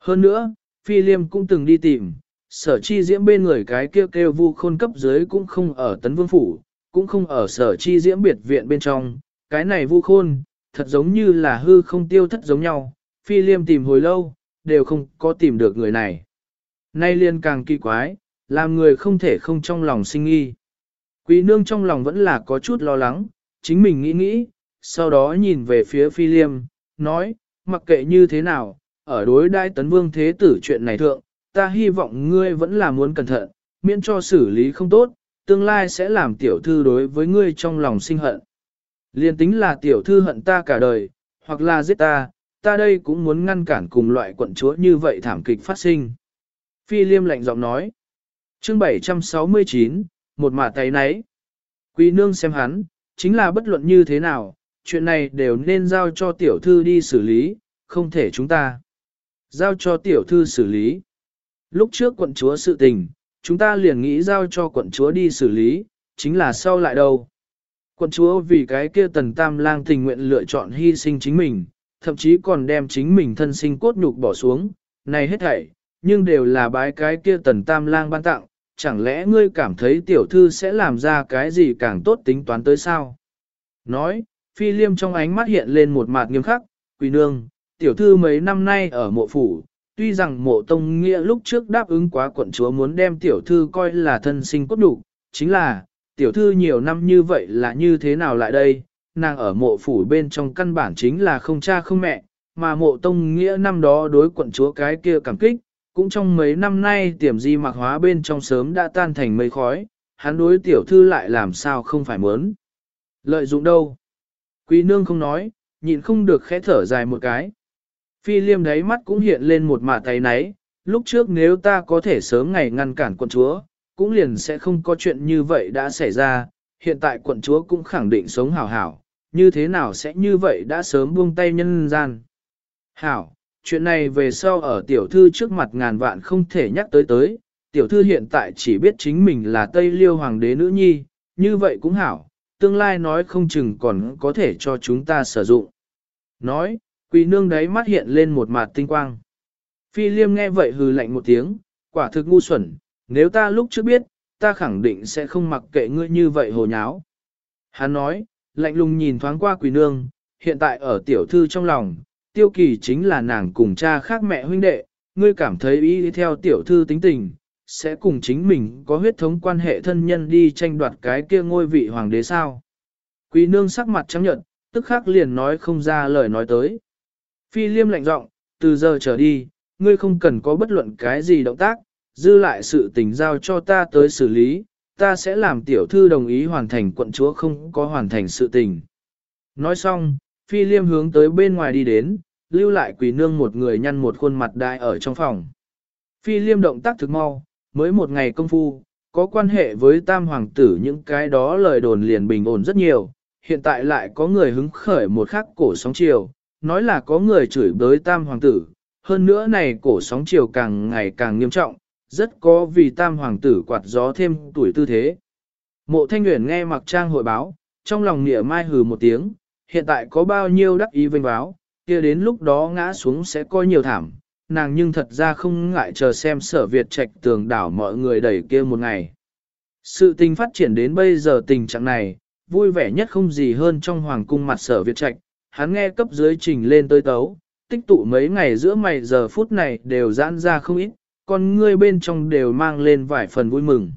Hơn nữa, phi liêm cũng từng đi tìm, sở chi diễm bên người cái kêu kêu vu khôn cấp dưới cũng không ở tấn vương phủ, cũng không ở sở chi diễm biệt viện bên trong, cái này vu khôn, thật giống như là hư không tiêu thất giống nhau, phi liêm tìm hồi lâu, đều không có tìm được người này. Nay liên càng kỳ quái, làm người không thể không trong lòng sinh nghi. Quý nương trong lòng vẫn là có chút lo lắng, chính mình nghĩ nghĩ, sau đó nhìn về phía phi liêm, nói, mặc kệ như thế nào, ở đối đai tấn vương thế tử chuyện này thượng, ta hy vọng ngươi vẫn là muốn cẩn thận, miễn cho xử lý không tốt, tương lai sẽ làm tiểu thư đối với ngươi trong lòng sinh hận. Liên tính là tiểu thư hận ta cả đời, hoặc là giết ta, ta đây cũng muốn ngăn cản cùng loại quận chúa như vậy thảm kịch phát sinh. Phi liêm lạnh giọng nói. chương 769, một mà tay nấy. Quý nương xem hắn, chính là bất luận như thế nào, chuyện này đều nên giao cho tiểu thư đi xử lý, không thể chúng ta. Giao cho tiểu thư xử lý. Lúc trước quận chúa sự tình, chúng ta liền nghĩ giao cho quận chúa đi xử lý, chính là sau lại đâu. Quận chúa vì cái kia tần tam lang tình nguyện lựa chọn hy sinh chính mình, thậm chí còn đem chính mình thân sinh cốt nhục bỏ xuống, này hết thảy, nhưng đều là bái cái kia tần tam lang ban tặng, chẳng lẽ ngươi cảm thấy tiểu thư sẽ làm ra cái gì càng tốt tính toán tới sao? Nói, phi liêm trong ánh mắt hiện lên một mặt nghiêm khắc, quỳ nương, tiểu thư mấy năm nay ở mộ phủ, tuy rằng mộ tông nghĩa lúc trước đáp ứng quá quận chúa muốn đem tiểu thư coi là thân sinh cốt đủ, chính là, tiểu thư nhiều năm như vậy là như thế nào lại đây, nàng ở mộ phủ bên trong căn bản chính là không cha không mẹ, mà mộ tông nghĩa năm đó đối quận chúa cái kia cảm kích, cũng trong mấy năm nay tiềm di mạc hóa bên trong sớm đã tan thành mây khói, hắn đối tiểu thư lại làm sao không phải muốn. Lợi dụng đâu? Quý nương không nói, nhịn không được khẽ thở dài một cái. Phi liêm đáy mắt cũng hiện lên một mạ tay náy, lúc trước nếu ta có thể sớm ngày ngăn cản quận chúa, cũng liền sẽ không có chuyện như vậy đã xảy ra, hiện tại quận chúa cũng khẳng định sống hảo hảo, như thế nào sẽ như vậy đã sớm buông tay nhân gian. Hảo, chuyện này về sau ở tiểu thư trước mặt ngàn vạn không thể nhắc tới tới, tiểu thư hiện tại chỉ biết chính mình là Tây Liêu Hoàng đế nữ nhi, như vậy cũng hảo, tương lai nói không chừng còn có thể cho chúng ta sử dụng. Nói, quỳ nương đấy mắt hiện lên một mặt tinh quang. Phi liêm nghe vậy hừ lạnh một tiếng, quả thực ngu xuẩn, nếu ta lúc trước biết, ta khẳng định sẽ không mặc kệ ngươi như vậy hồ nháo. Hắn nói, lạnh lùng nhìn thoáng qua quỳ nương, hiện tại ở tiểu thư trong lòng, tiêu kỳ chính là nàng cùng cha khác mẹ huynh đệ, ngươi cảm thấy ý theo tiểu thư tính tình, sẽ cùng chính mình có huyết thống quan hệ thân nhân đi tranh đoạt cái kia ngôi vị hoàng đế sao. Quý nương sắc mặt trắng nhợt, tức khắc liền nói không ra lời nói tới. Phi liêm lạnh giọng, từ giờ trở đi, ngươi không cần có bất luận cái gì động tác, dư lại sự tình giao cho ta tới xử lý, ta sẽ làm tiểu thư đồng ý hoàn thành quận chúa không có hoàn thành sự tình. Nói xong, phi liêm hướng tới bên ngoài đi đến, lưu lại quỳ nương một người nhăn một khuôn mặt đại ở trong phòng. Phi liêm động tác thực mau, mới một ngày công phu, có quan hệ với tam hoàng tử những cái đó lời đồn liền bình ổn rất nhiều, hiện tại lại có người hứng khởi một khắc cổ sóng chiều, nói là có người chửi bới tam hoàng tử, hơn nữa này cổ sóng chiều càng ngày càng nghiêm trọng, rất có vì tam hoàng tử quạt gió thêm tuổi tư thế. Mộ thanh nguyện nghe mặc trang hội báo, trong lòng nịa mai hừ một tiếng, hiện tại có bao nhiêu đắc ý vinh báo, kia đến lúc đó ngã xuống sẽ coi nhiều thảm, nàng nhưng thật ra không ngại chờ xem sở Việt trạch tường đảo mọi người đẩy kia một ngày. Sự tình phát triển đến bây giờ tình trạng này, vui vẻ nhất không gì hơn trong hoàng cung mặt sở Việt trạch, hắn nghe cấp dưới trình lên tới tấu, tích tụ mấy ngày giữa mày giờ phút này đều giãn ra không ít, con ngươi bên trong đều mang lên vài phần vui mừng.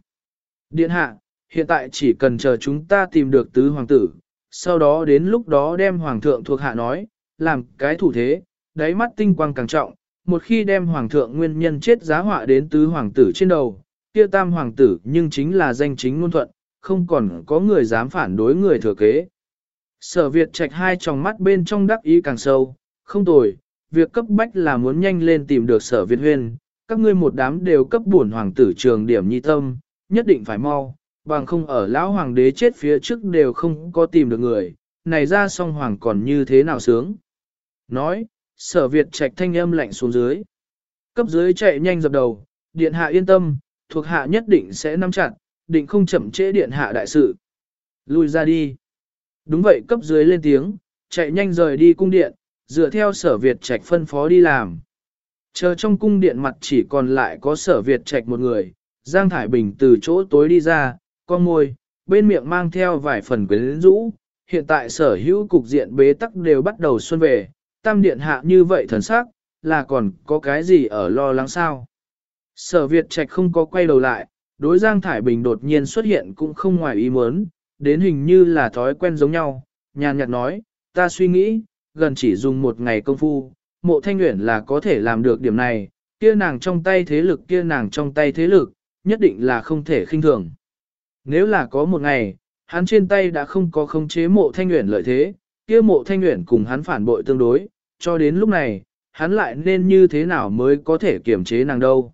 Điện hạ, hiện tại chỉ cần chờ chúng ta tìm được tứ hoàng tử, sau đó đến lúc đó đem hoàng thượng thuộc hạ nói, làm cái thủ thế, đáy mắt tinh quang càng trọng, một khi đem hoàng thượng nguyên nhân chết giá họa đến tứ hoàng tử trên đầu, kia tam hoàng tử nhưng chính là danh chính ngôn thuận, không còn có người dám phản đối người thừa kế. Sở Việt trạch hai tròng mắt bên trong đắc ý càng sâu, không tồi, việc cấp bách là muốn nhanh lên tìm được sở Việt huyền các ngươi một đám đều cấp bổn hoàng tử trường điểm nhi tâm, nhất định phải mau, bằng không ở lão hoàng đế chết phía trước đều không có tìm được người, này ra song hoàng còn như thế nào sướng. Nói, sở Việt trạch thanh âm lạnh xuống dưới. Cấp dưới chạy nhanh dập đầu, điện hạ yên tâm, thuộc hạ nhất định sẽ nắm chặt, định không chậm trễ điện hạ đại sự. Lui ra đi. Đúng vậy cấp dưới lên tiếng, chạy nhanh rời đi cung điện, dựa theo sở Việt trạch phân phó đi làm. Chờ trong cung điện mặt chỉ còn lại có sở Việt trạch một người, Giang Thải Bình từ chỗ tối đi ra, con môi, bên miệng mang theo vài phần quyến rũ. Hiện tại sở hữu cục diện bế tắc đều bắt đầu xuân về, tam điện hạ như vậy thần sắc, là còn có cái gì ở lo lắng sao? Sở Việt Trạch không có quay đầu lại, đối Giang Thải Bình đột nhiên xuất hiện cũng không ngoài ý muốn, đến hình như là thói quen giống nhau, nhàn nhạt nói, ta suy nghĩ, gần chỉ dùng một ngày công phu, mộ thanh nguyện là có thể làm được điểm này, kia nàng trong tay thế lực kia nàng trong tay thế lực, nhất định là không thể khinh thường. Nếu là có một ngày, hắn trên tay đã không có khống chế mộ thanh nguyện lợi thế, kia mộ thanh nguyện cùng hắn phản bội tương đối, cho đến lúc này, hắn lại nên như thế nào mới có thể kiểm chế nàng đâu.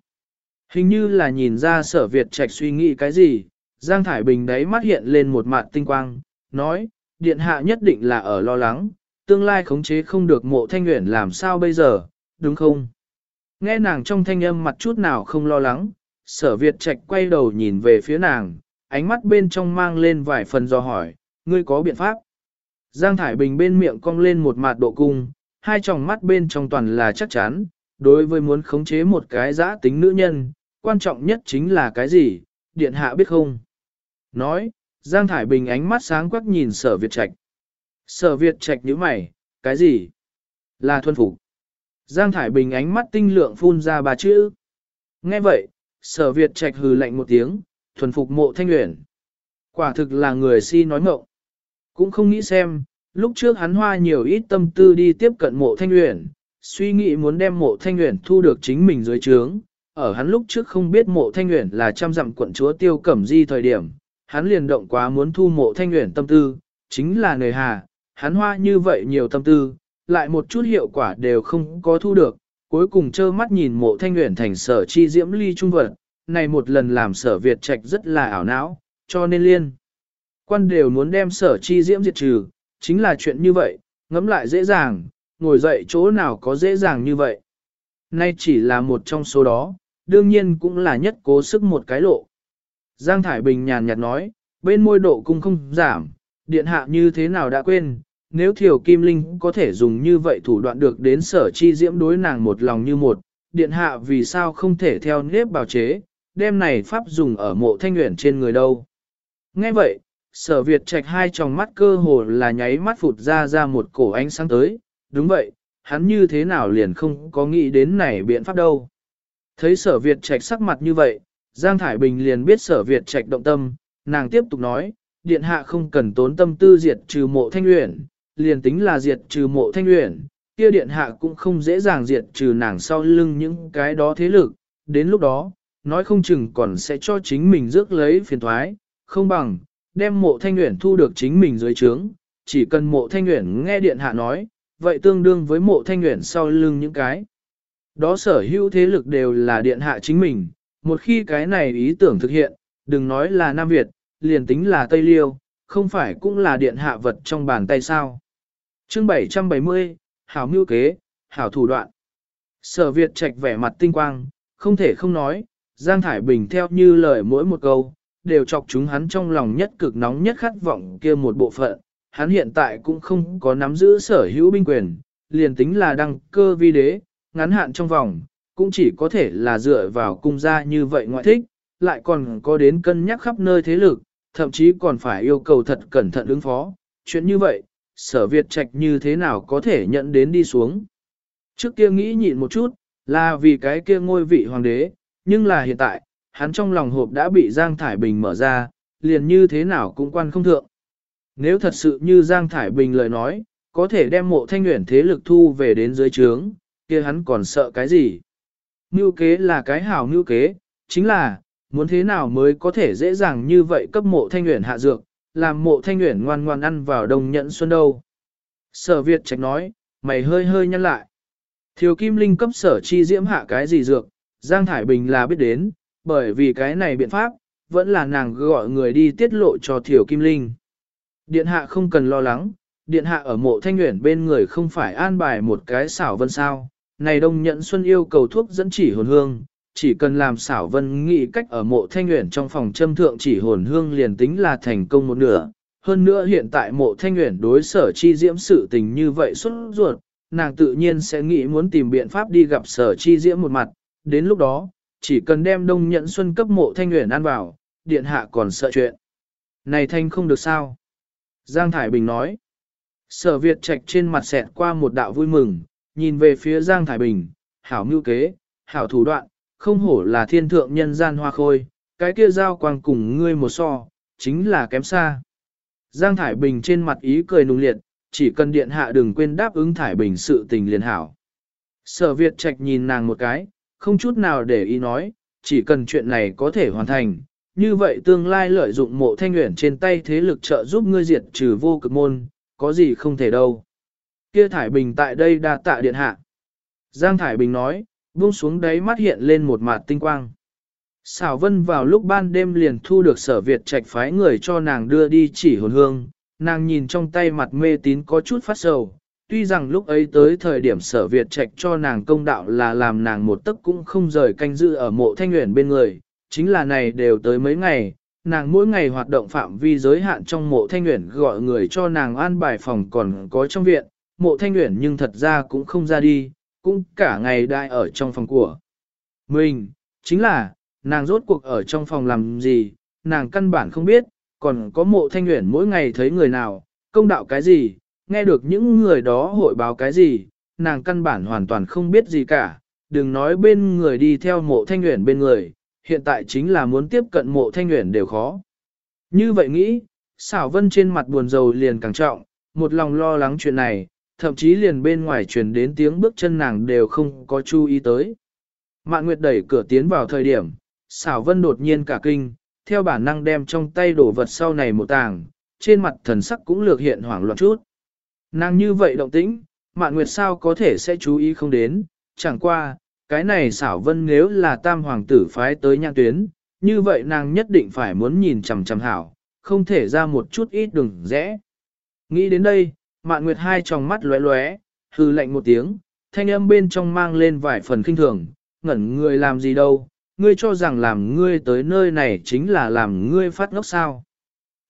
Hình như là nhìn ra sở Việt trạch suy nghĩ cái gì, Giang Thải Bình đấy mắt hiện lên một mặt tinh quang, nói, điện hạ nhất định là ở lo lắng, tương lai khống chế không được mộ thanh nguyện làm sao bây giờ, đúng không? Nghe nàng trong thanh âm mặt chút nào không lo lắng, sở Việt trạch quay đầu nhìn về phía nàng, ánh mắt bên trong mang lên vài phần do hỏi, ngươi có biện pháp? Giang Thải Bình bên miệng cong lên một mặt độ cung, hai tròng mắt bên trong toàn là chắc chắn, đối với muốn khống chế một cái giã tính nữ nhân, quan trọng nhất chính là cái gì, điện hạ biết không? Nói, Giang Thải Bình ánh mắt sáng quắc nhìn sở Việt Trạch. Sở Việt Trạch nhíu mày, cái gì? Là thuần phục. Giang Thải Bình ánh mắt tinh lượng phun ra ba chữ. Nghe vậy, sở Việt Trạch hừ lạnh một tiếng, thuần phục mộ thanh nguyện. Quả thực là người si nói mộng. Cũng không nghĩ xem, lúc trước hắn hoa nhiều ít tâm tư đi tiếp cận mộ thanh nguyện, suy nghĩ muốn đem mộ thanh nguyện thu được chính mình dưới trướng. Ở hắn lúc trước không biết mộ thanh nguyện là trăm dặm quận chúa tiêu cẩm di thời điểm, hắn liền động quá muốn thu mộ thanh nguyện tâm tư, chính là nề hà, hắn hoa như vậy nhiều tâm tư, lại một chút hiệu quả đều không có thu được, cuối cùng trơ mắt nhìn mộ thanh nguyện thành sở chi diễm ly trung vật, này một lần làm sở Việt trạch rất là ảo não, cho nên liên. Quan đều muốn đem sở chi diễm diệt trừ, chính là chuyện như vậy, ngẫm lại dễ dàng, ngồi dậy chỗ nào có dễ dàng như vậy. Nay chỉ là một trong số đó, đương nhiên cũng là nhất cố sức một cái lộ. Giang Thải Bình nhàn nhạt nói, bên môi độ cung không giảm, điện hạ như thế nào đã quên, nếu Thiều Kim Linh có thể dùng như vậy thủ đoạn được đến sở chi diễm đối nàng một lòng như một, điện hạ vì sao không thể theo nếp bào chế, đem này pháp dùng ở mộ thanh nguyện trên người đâu. Nghe vậy, sở Việt trạch hai tròng mắt cơ hồ là nháy mắt phụt ra ra một cổ ánh sáng tới, đúng vậy, hắn như thế nào liền không có nghĩ đến này biện pháp đâu. Thấy sở Việt trạch sắc mặt như vậy, Giang Thải Bình liền biết sở Việt trạch động tâm, nàng tiếp tục nói, điện hạ không cần tốn tâm tư diệt trừ mộ thanh luyện, liền tính là diệt trừ mộ thanh luyện, kia điện hạ cũng không dễ dàng diệt trừ nàng sau lưng những cái đó thế lực, đến lúc đó, nói không chừng còn sẽ cho chính mình rước lấy phiền thoái, không bằng, đem mộ thanh luyện thu được chính mình dưới trướng, chỉ cần mộ thanh luyện nghe điện hạ nói, vậy tương đương với mộ thanh luyện sau lưng những cái. Đó sở hữu thế lực đều là điện hạ chính mình, một khi cái này ý tưởng thực hiện, đừng nói là Nam Việt, liền tính là Tây Liêu, không phải cũng là điện hạ vật trong bàn tay sao. Chương 770, Hảo mưu kế, Hảo thủ đoạn. Sở Việt trạch vẻ mặt tinh quang, không thể không nói, Giang Thải Bình theo như lời mỗi một câu, đều chọc chúng hắn trong lòng nhất cực nóng nhất khát vọng kia một bộ phận. Hắn hiện tại cũng không có nắm giữ sở hữu binh quyền, liền tính là đăng cơ vi đế, ngắn hạn trong vòng, cũng chỉ có thể là dựa vào cung gia như vậy ngoại thích, lại còn có đến cân nhắc khắp nơi thế lực, thậm chí còn phải yêu cầu thật cẩn thận ứng phó. Chuyện như vậy, sở Việt trạch như thế nào có thể nhận đến đi xuống. Trước kia nghĩ nhịn một chút, là vì cái kia ngôi vị hoàng đế, nhưng là hiện tại, hắn trong lòng hộp đã bị Giang Thải Bình mở ra, liền như thế nào cũng quan không thượng. Nếu thật sự như Giang Thải Bình lời nói, có thể đem mộ thanh nguyện thế lực thu về đến dưới trướng, kia hắn còn sợ cái gì? Ngưu kế là cái hảo ngưu kế, chính là, muốn thế nào mới có thể dễ dàng như vậy cấp mộ thanh nguyện hạ dược, làm mộ thanh nguyện ngoan ngoan ăn vào đồng nhận xuân đâu. Sở Việt trạch nói, mày hơi hơi nhăn lại. Thiều Kim Linh cấp sở chi diễm hạ cái gì dược, Giang Thải Bình là biết đến, bởi vì cái này biện pháp, vẫn là nàng gọi người đi tiết lộ cho Thiều Kim Linh. Điện hạ không cần lo lắng, điện hạ ở mộ thanh nguyện bên người không phải an bài một cái xảo vân sao. Này đông nhận xuân yêu cầu thuốc dẫn chỉ hồn hương, chỉ cần làm xảo vân nghĩ cách ở mộ thanh nguyện trong phòng châm thượng chỉ hồn hương liền tính là thành công một nửa. Hơn nữa hiện tại mộ thanh nguyện đối sở chi diễm sự tình như vậy xuất ruột, nàng tự nhiên sẽ nghĩ muốn tìm biện pháp đi gặp sở chi diễm một mặt, đến lúc đó, chỉ cần đem đông nhẫn xuân cấp mộ thanh nguyện ăn vào, điện hạ còn sợ chuyện. Này thanh không được sao? Giang Thải Bình nói. Sở Việt trạch trên mặt xẹt qua một đạo vui mừng, nhìn về phía Giang Thải Bình, hảo mưu kế, hảo thủ đoạn, không hổ là thiên thượng nhân gian hoa khôi, cái kia giao quang cùng ngươi một so, chính là kém xa. Giang Thải Bình trên mặt ý cười nung liệt, chỉ cần điện hạ đừng quên đáp ứng Thải Bình sự tình liền hảo. Sở Việt trạch nhìn nàng một cái, không chút nào để ý nói, chỉ cần chuyện này có thể hoàn thành, như vậy tương lai lợi dụng mộ thanh nguyện trên tay thế lực trợ giúp ngươi diệt trừ vô cực môn, có gì không thể đâu. Kia Thải Bình tại đây đa tạ điện hạ. Giang Thải Bình nói, buông xuống đáy mắt hiện lên một mặt tinh quang. Xảo Vân vào lúc ban đêm liền thu được sở Việt trạch phái người cho nàng đưa đi chỉ hồn hương, nàng nhìn trong tay mặt mê tín có chút phát sầu. Tuy rằng lúc ấy tới thời điểm sở Việt trạch cho nàng công đạo là làm nàng một tấc cũng không rời canh giữ ở mộ thanh nguyện bên người, chính là này đều tới mấy ngày, nàng mỗi ngày hoạt động phạm vi giới hạn trong mộ thanh nguyện gọi người cho nàng an bài phòng còn có trong viện, mộ thanh nguyện nhưng thật ra cũng không ra đi, cũng cả ngày đại ở trong phòng của mình. Chính là, nàng rốt cuộc ở trong phòng làm gì, nàng căn bản không biết, còn có mộ thanh nguyện mỗi ngày thấy người nào, công đạo cái gì, nghe được những người đó hội báo cái gì, nàng căn bản hoàn toàn không biết gì cả, đừng nói bên người đi theo mộ thanh nguyện bên người, hiện tại chính là muốn tiếp cận mộ thanh nguyện đều khó. Như vậy nghĩ, xảo vân trên mặt buồn rầu liền càng trọng, một lòng lo lắng chuyện này, thậm chí liền bên ngoài truyền đến tiếng bước chân nàng đều không có chú ý tới. Mạn Nguyệt đẩy cửa tiến vào thời điểm, xảo vân đột nhiên cả kinh, theo bản năng đem trong tay đổ vật sau này một tàng, trên mặt thần sắc cũng lược hiện hoảng loạn chút. Nàng như vậy động tĩnh, Mạn Nguyệt sao có thể sẽ chú ý không đến, chẳng qua, cái này xảo vân nếu là tam hoàng tử phái tới nhãn tuyến, như vậy nàng nhất định phải muốn nhìn chằm chằm hảo, không thể ra một chút ít đừng rẽ. Nghĩ đến đây, Mạn Nguyệt hai tròng mắt lóe lóe, hư lạnh một tiếng, thanh âm bên trong mang lên vài phần kinh thường, ngẩn người làm gì đâu, ngươi cho rằng làm ngươi tới nơi này chính là làm ngươi phát ngốc sao.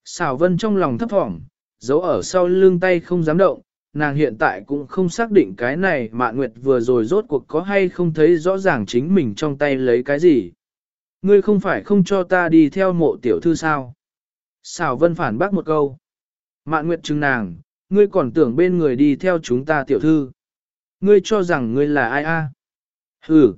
Xảo vân trong lòng thấp thỏm, giấu ở sau lưng tay không dám động, nàng hiện tại cũng không xác định cái này Mạn Nguyệt vừa rồi rốt cuộc có hay không thấy rõ ràng chính mình trong tay lấy cái gì. Ngươi không phải không cho ta đi theo mộ tiểu thư sao? Xảo Vân phản bác một câu. Mạn Nguyệt chừng nàng, ngươi còn tưởng bên người đi theo chúng ta tiểu thư. Ngươi cho rằng ngươi là ai a? Hừ.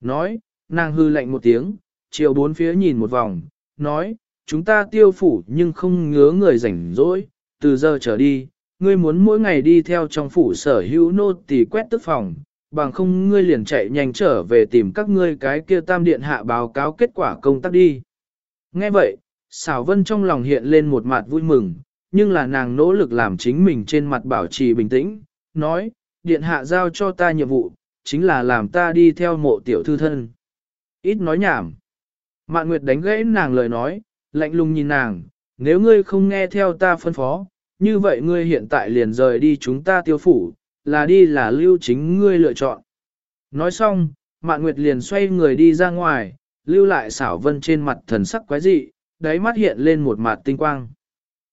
Nói, nàng hư lạnh một tiếng, chiều bốn phía nhìn một vòng, nói, chúng ta tiêu phủ nhưng không ngứa người rảnh rỗi, từ giờ trở đi, ngươi muốn mỗi ngày đi theo trong phủ sở hữu nô tỳ quét tức phòng, bằng không ngươi liền chạy nhanh trở về tìm các ngươi cái kia tam điện hạ báo cáo kết quả công tác đi. Nghe vậy, xảo vân trong lòng hiện lên một mặt vui mừng, nhưng là nàng nỗ lực làm chính mình trên mặt bảo trì bình tĩnh, nói, điện hạ giao cho ta nhiệm vụ, chính là làm ta đi theo mộ tiểu thư thân. Ít nói nhảm. Mạn Nguyệt đánh gãy nàng lời nói, lạnh lùng nhìn nàng, nếu ngươi không nghe theo ta phân phó, như vậy ngươi hiện tại liền rời đi chúng ta tiêu phủ, là đi là lưu chính ngươi lựa chọn. Nói xong, Mạn Nguyệt liền xoay người đi ra ngoài, lưu lại xảo vân trên mặt thần sắc quái dị, đáy mắt hiện lên một mặt tinh quang.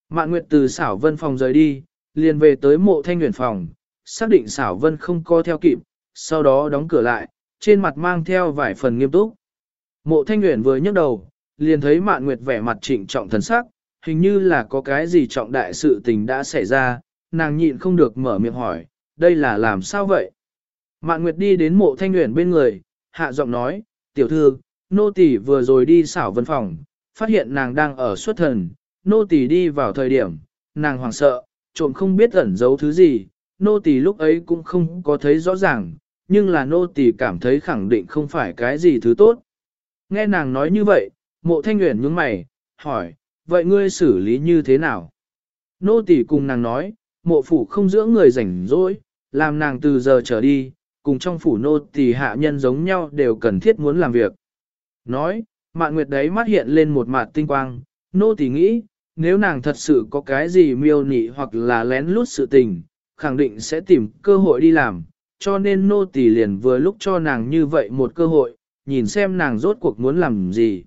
Mạn Nguyệt từ xảo vân phòng rời đi, liền về tới mộ thanh nguyện phòng, xác định xảo vân không co theo kịp, sau đó đóng cửa lại, trên mặt mang theo vài phần nghiêm túc. Mộ thanh nguyện vừa nhấc đầu, liền thấy Mạn Nguyệt vẻ mặt trịnh trọng thần sắc, hình như là có cái gì trọng đại sự tình đã xảy ra, nàng nhịn không được mở miệng hỏi, đây là làm sao vậy? Mạn Nguyệt đi đến mộ thanh nguyện bên người, hạ giọng nói, tiểu thư, nô tỳ vừa rồi đi xảo vân phòng, phát hiện nàng đang ở xuất thần, nô tỳ đi vào thời điểm, nàng hoảng sợ, trộm không biết ẩn giấu thứ gì, nô tỳ lúc ấy cũng không có thấy rõ ràng, nhưng là nô tỳ cảm thấy khẳng định không phải cái gì thứ tốt. Nghe nàng nói như vậy, mộ thanh nguyện nhướng mày, hỏi, vậy ngươi xử lý như thế nào? Nô tỳ cùng nàng nói, mộ phủ không giữa người rảnh rỗi, làm nàng từ giờ trở đi, cùng trong phủ nô tỳ hạ nhân giống nhau đều cần thiết muốn làm việc. Nói, mạn nguyệt đấy mắt hiện lên một mặt tinh quang, nô tỳ nghĩ, nếu nàng thật sự có cái gì miêu nị hoặc là lén lút sự tình, khẳng định sẽ tìm cơ hội đi làm, cho nên nô tỳ liền vừa lúc cho nàng như vậy một cơ hội, nhìn xem nàng rốt cuộc muốn làm gì.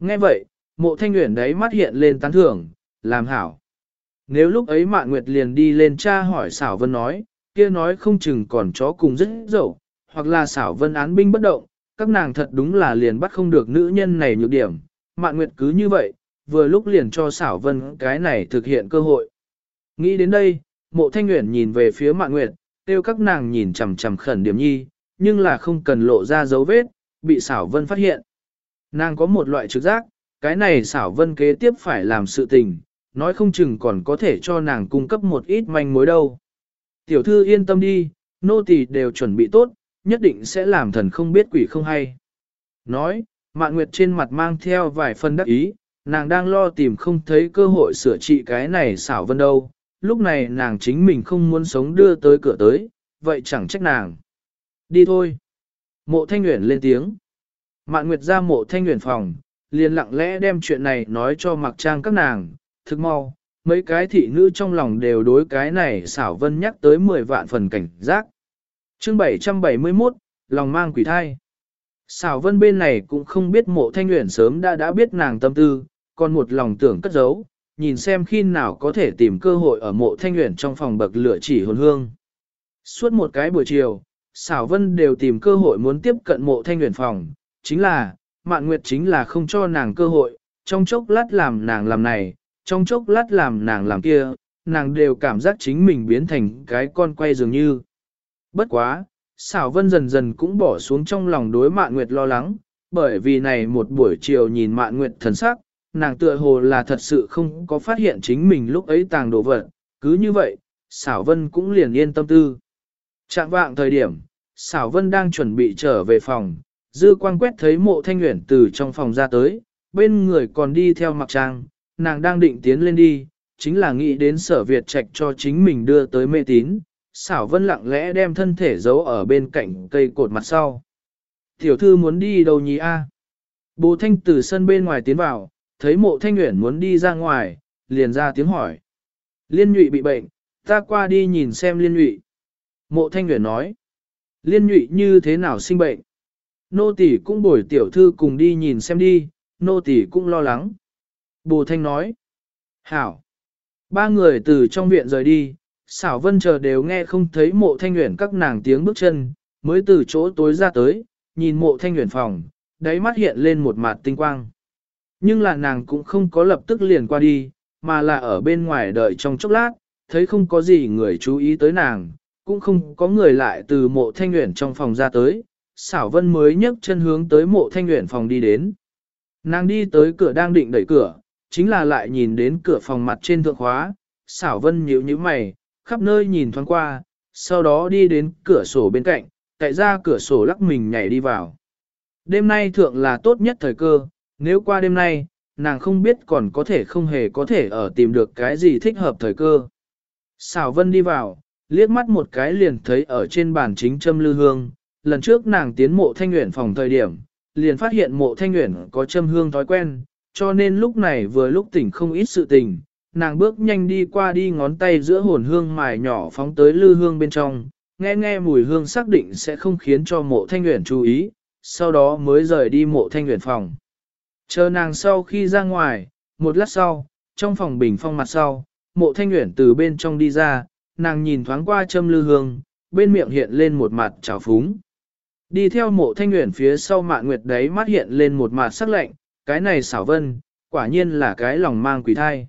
Nghe vậy, mộ thanh nguyện đấy mắt hiện lên tán thưởng, làm hảo. Nếu lúc ấy Mạn Nguyệt liền đi lên cha hỏi xảo vân nói, kia nói không chừng còn chó cùng rất dậu, hoặc là xảo vân án binh bất động, các nàng thật đúng là liền bắt không được nữ nhân này nhược điểm. Mạn Nguyệt cứ như vậy, vừa lúc liền cho xảo vân cái này thực hiện cơ hội. Nghĩ đến đây, mộ thanh nguyện nhìn về phía Mạn Nguyệt, tiêu các nàng nhìn chằm chằm khẩn điểm nhi, nhưng là không cần lộ ra dấu vết, bị xảo vân phát hiện. Nàng có một loại trực giác, cái này xảo vân kế tiếp phải làm sự tình, nói không chừng còn có thể cho nàng cung cấp một ít manh mối đâu. Tiểu thư yên tâm đi, nô tỳ đều chuẩn bị tốt, nhất định sẽ làm thần không biết quỷ không hay. Nói, mạn nguyệt trên mặt mang theo vài phần đắc ý, nàng đang lo tìm không thấy cơ hội sửa trị cái này xảo vân đâu, lúc này nàng chính mình không muốn sống đưa tới cửa tới, vậy chẳng trách nàng. Đi thôi. Mộ thanh nguyện lên tiếng. Mạn Nguyệt ra mộ thanh nguyện phòng, liền lặng lẽ đem chuyện này nói cho mặc trang các nàng, thực mau, mấy cái thị nữ trong lòng đều đối cái này xảo vân nhắc tới 10 vạn phần cảnh giác. chương 771, lòng mang quỷ thai. Xảo vân bên này cũng không biết mộ thanh nguyện sớm đã đã biết nàng tâm tư, còn một lòng tưởng cất giấu, nhìn xem khi nào có thể tìm cơ hội ở mộ thanh nguyện trong phòng bậc lửa chỉ hồn hương. Suốt một cái buổi chiều, xảo vân đều tìm cơ hội muốn tiếp cận mộ thanh nguyện phòng, chính là, mạn nguyệt chính là không cho nàng cơ hội, trong chốc lát làm nàng làm này, trong chốc lát làm nàng làm kia, nàng đều cảm giác chính mình biến thành cái con quay dường như. Bất quá, xảo vân dần dần cũng bỏ xuống trong lòng đối mạn nguyệt lo lắng, bởi vì này một buổi chiều nhìn mạn nguyệt thần sắc, nàng tựa hồ là thật sự không có phát hiện chính mình lúc ấy tàng đồ vật, cứ như vậy, xảo vân cũng liền yên tâm tư. Trạng vạng thời điểm, xảo vân đang chuẩn bị trở về phòng, dư quang quét thấy mộ thanh nguyện từ trong phòng ra tới, bên người còn đi theo mặc trang, nàng đang định tiến lên đi, chính là nghĩ đến sở Việt trạch cho chính mình đưa tới mê tín, xảo vân lặng lẽ đem thân thể giấu ở bên cạnh cây cột mặt sau. Tiểu thư muốn đi đâu nhỉ a? Bố thanh từ sân bên ngoài tiến vào, thấy mộ thanh nguyện muốn đi ra ngoài, liền ra tiếng hỏi. Liên nhụy bị bệnh, ta qua đi nhìn xem liên nhụy. Mộ thanh nguyện nói. Liên nhụy như thế nào sinh bệnh? Nô tỷ cũng bồi tiểu thư cùng đi nhìn xem đi, nô tỷ cũng lo lắng. Bồ Thanh nói. Hảo. Ba người từ trong viện rời đi, xảo vân chờ đều nghe không thấy mộ thanh nguyện các nàng tiếng bước chân, mới từ chỗ tối ra tới, nhìn mộ thanh nguyện phòng, đáy mắt hiện lên một mặt tinh quang. Nhưng là nàng cũng không có lập tức liền qua đi, mà là ở bên ngoài đợi trong chốc lát, thấy không có gì người chú ý tới nàng, cũng không có người lại từ mộ thanh nguyện trong phòng ra tới, xảo vân mới nhấc chân hướng tới mộ thanh nguyện phòng đi đến. Nàng đi tới cửa đang định đẩy cửa, chính là lại nhìn đến cửa phòng mặt trên thượng khóa, xảo vân nhíu nhíu mày, khắp nơi nhìn thoáng qua, sau đó đi đến cửa sổ bên cạnh, tại ra cửa sổ lắc mình nhảy đi vào. Đêm nay thượng là tốt nhất thời cơ, nếu qua đêm nay, nàng không biết còn có thể không hề có thể ở tìm được cái gì thích hợp thời cơ. Xảo vân đi vào, liếc mắt một cái liền thấy ở trên bàn chính châm lư hương, lần trước nàng tiến mộ thanh nguyện phòng thời điểm, liền phát hiện mộ thanh nguyện có châm hương thói quen, cho nên lúc này vừa lúc tỉnh không ít sự tình, nàng bước nhanh đi qua đi ngón tay giữa hồn hương mài nhỏ phóng tới lư hương bên trong, nghe nghe mùi hương xác định sẽ không khiến cho mộ thanh nguyện chú ý, sau đó mới rời đi mộ thanh nguyện phòng. Chờ nàng sau khi ra ngoài, một lát sau, trong phòng bình phong mặt sau, mộ thanh nguyện từ bên trong đi ra, nàng nhìn thoáng qua châm lư hương, bên miệng hiện lên một mặt trào phúng. Đi theo mộ thanh nguyện phía sau mạn nguyệt đấy mắt hiện lên một mặt sắc lạnh, cái này xảo vân, quả nhiên là cái lòng mang quỷ thai.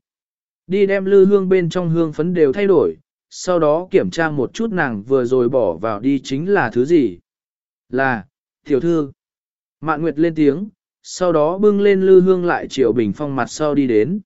Đi đem lư hương bên trong hương phấn đều thay đổi, sau đó kiểm tra một chút nàng vừa rồi bỏ vào đi chính là thứ gì. Là, tiểu thư. Mạn Nguyệt lên tiếng, sau đó bưng lên lư hương lại triệu bình phong mặt sau đi đến.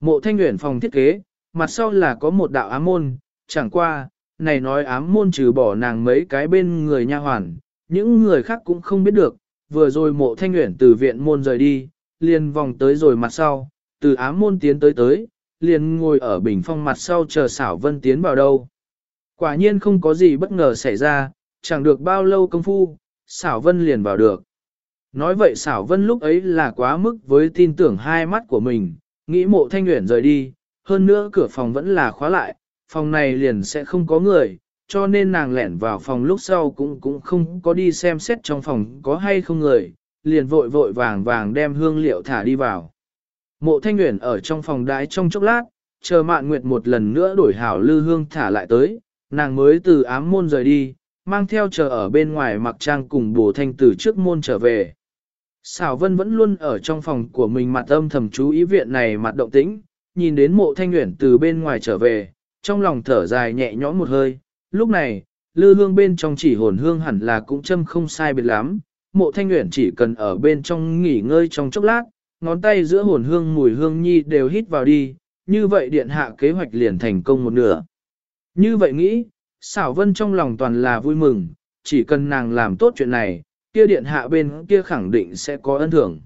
Mộ thanh nguyện phòng thiết kế, mặt sau là có một đạo ám môn, chẳng qua, này nói ám môn trừ bỏ nàng mấy cái bên người nha hoàn, những người khác cũng không biết được, vừa rồi mộ thanh nguyện từ viện môn rời đi, liền vòng tới rồi mặt sau, từ ám môn tiến tới tới, liền ngồi ở bình phong mặt sau chờ xảo vân tiến vào đâu. Quả nhiên không có gì bất ngờ xảy ra, chẳng được bao lâu công phu, xảo vân liền vào được. Nói vậy xảo vân lúc ấy là quá mức với tin tưởng hai mắt của mình, nghĩ mộ thanh nguyện rời đi, hơn nữa cửa phòng vẫn là khóa lại, phòng này liền sẽ không có người, cho nên nàng lẻn vào phòng lúc sau cũng cũng không có đi xem xét trong phòng có hay không người, liền vội vội vàng vàng đem hương liệu thả đi vào. Mộ thanh nguyện ở trong phòng đái trong chốc lát, chờ mạn nguyệt một lần nữa đổi hảo lư hương thả lại tới, nàng mới từ ám môn rời đi, mang theo chờ ở bên ngoài mặc trang cùng bổ thanh từ trước môn trở về. Xảo Vân vẫn luôn ở trong phòng của mình mặt âm thầm chú ý viện này mặt động tĩnh, nhìn đến mộ thanh nguyện từ bên ngoài trở về, trong lòng thở dài nhẹ nhõm một hơi, lúc này, lư hương bên trong chỉ hồn hương hẳn là cũng châm không sai biệt lắm, mộ thanh nguyện chỉ cần ở bên trong nghỉ ngơi trong chốc lát, ngón tay giữa hồn hương mùi hương nhi đều hít vào đi, như vậy điện hạ kế hoạch liền thành công một nửa. Như vậy nghĩ, xảo vân trong lòng toàn là vui mừng, chỉ cần nàng làm tốt chuyện này, kia điện hạ bên kia khẳng định sẽ có ân thưởng.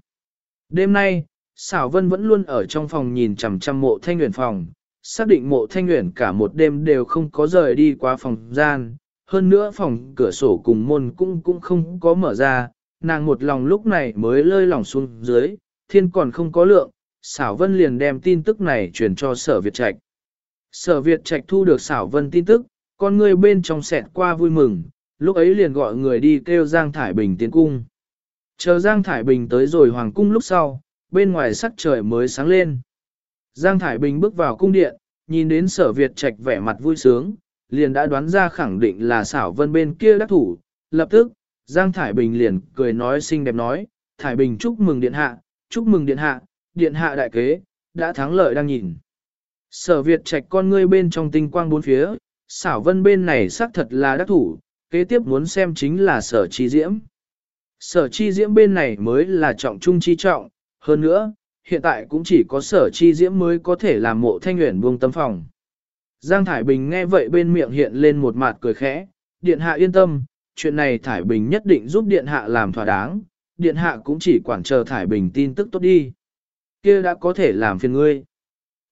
Đêm nay, xảo vân vẫn luôn ở trong phòng nhìn chằm chằm mộ thanh nguyện phòng, xác định mộ thanh nguyện cả một đêm đều không có rời đi qua phòng gian, hơn nữa phòng cửa sổ cùng môn cũng cũng không có mở ra, nàng một lòng lúc này mới lơi lỏng xuống dưới, thiên còn không có lượng, xảo vân liền đem tin tức này truyền cho sở Việt Trạch. Sở Việt Trạch thu được xảo vân tin tức, con người bên trong xẹt qua vui mừng, lúc ấy liền gọi người đi kêu Giang Thải Bình tiến cung. Chờ Giang Thải Bình tới rồi hoàng cung lúc sau, bên ngoài sắc trời mới sáng lên. Giang Thải Bình bước vào cung điện, nhìn đến sở Việt Trạch vẻ mặt vui sướng, liền đã đoán ra khẳng định là xảo vân bên kia đắc thủ. Lập tức, Giang Thải Bình liền cười nói xinh đẹp nói, Thải Bình chúc mừng điện hạ, chúc mừng điện hạ, điện hạ đại kế, đã thắng lợi đang nhìn. Sở Việt Trạch con ngươi bên trong tinh quang bốn phía, xảo vân bên này xác thật là đắc thủ, kế tiếp muốn xem chính là sở chi diễm. Sở chi diễm bên này mới là trọng trung chi trọng, hơn nữa, hiện tại cũng chỉ có sở chi diễm mới có thể làm mộ thanh nguyện buông tâm phòng. Giang Thải Bình nghe vậy bên miệng hiện lên một mặt cười khẽ, điện hạ yên tâm, chuyện này Thải Bình nhất định giúp điện hạ làm thỏa đáng, điện hạ cũng chỉ quản chờ Thải Bình tin tức tốt đi. kia đã có thể làm phiền ngươi.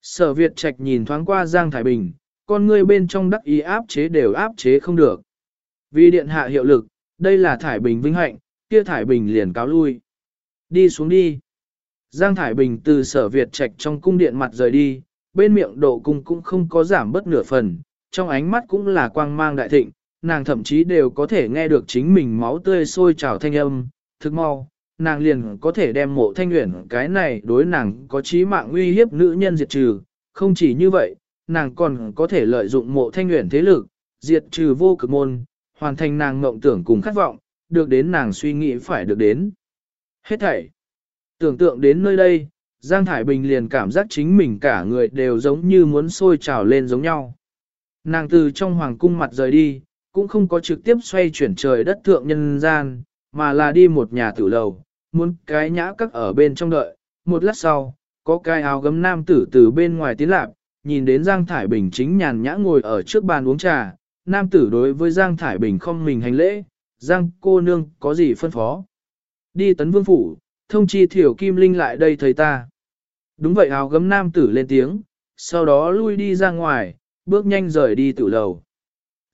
Sở Việt Trạch nhìn thoáng qua Giang Thải Bình, con ngươi bên trong đắc ý áp chế đều áp chế không được. Vì điện hạ hiệu lực, đây là Thải Bình vinh hạnh, kia Thải Bình liền cáo lui. Đi xuống đi. Giang Thải Bình từ sở Việt Trạch trong cung điện mặt rời đi, bên miệng độ cung cũng không có giảm bất nửa phần, trong ánh mắt cũng là quang mang đại thịnh, nàng thậm chí đều có thể nghe được chính mình máu tươi sôi trào thanh âm, thức mau, nàng liền có thể đem mộ thanh nguyện cái này đối nàng có trí mạng uy hiếp nữ nhân diệt trừ, không chỉ như vậy, nàng còn có thể lợi dụng mộ thanh nguyện thế lực, diệt trừ vô cực môn, hoàn thành nàng mộng tưởng cùng khát vọng, được đến nàng suy nghĩ phải được đến. Hết thảy. Tưởng tượng đến nơi đây, Giang Thải Bình liền cảm giác chính mình cả người đều giống như muốn sôi trào lên giống nhau. Nàng từ trong hoàng cung mặt rời đi, cũng không có trực tiếp xoay chuyển trời đất thượng nhân gian, mà là đi một nhà tử lầu, muốn cái nhã các ở bên trong đợi. Một lát sau, có cái áo gấm nam tử từ bên ngoài tiến lạp, nhìn đến Giang Thải Bình chính nhàn nhã ngồi ở trước bàn uống trà. Nam tử đối với Giang Thải Bình không mình hành lễ, Giang cô nương có gì phân phó. Đi tấn vương phủ, thông chi thiểu kim linh lại đây thấy ta. Đúng vậy áo gấm nam tử lên tiếng, sau đó lui đi ra ngoài, bước nhanh rời đi tự lầu.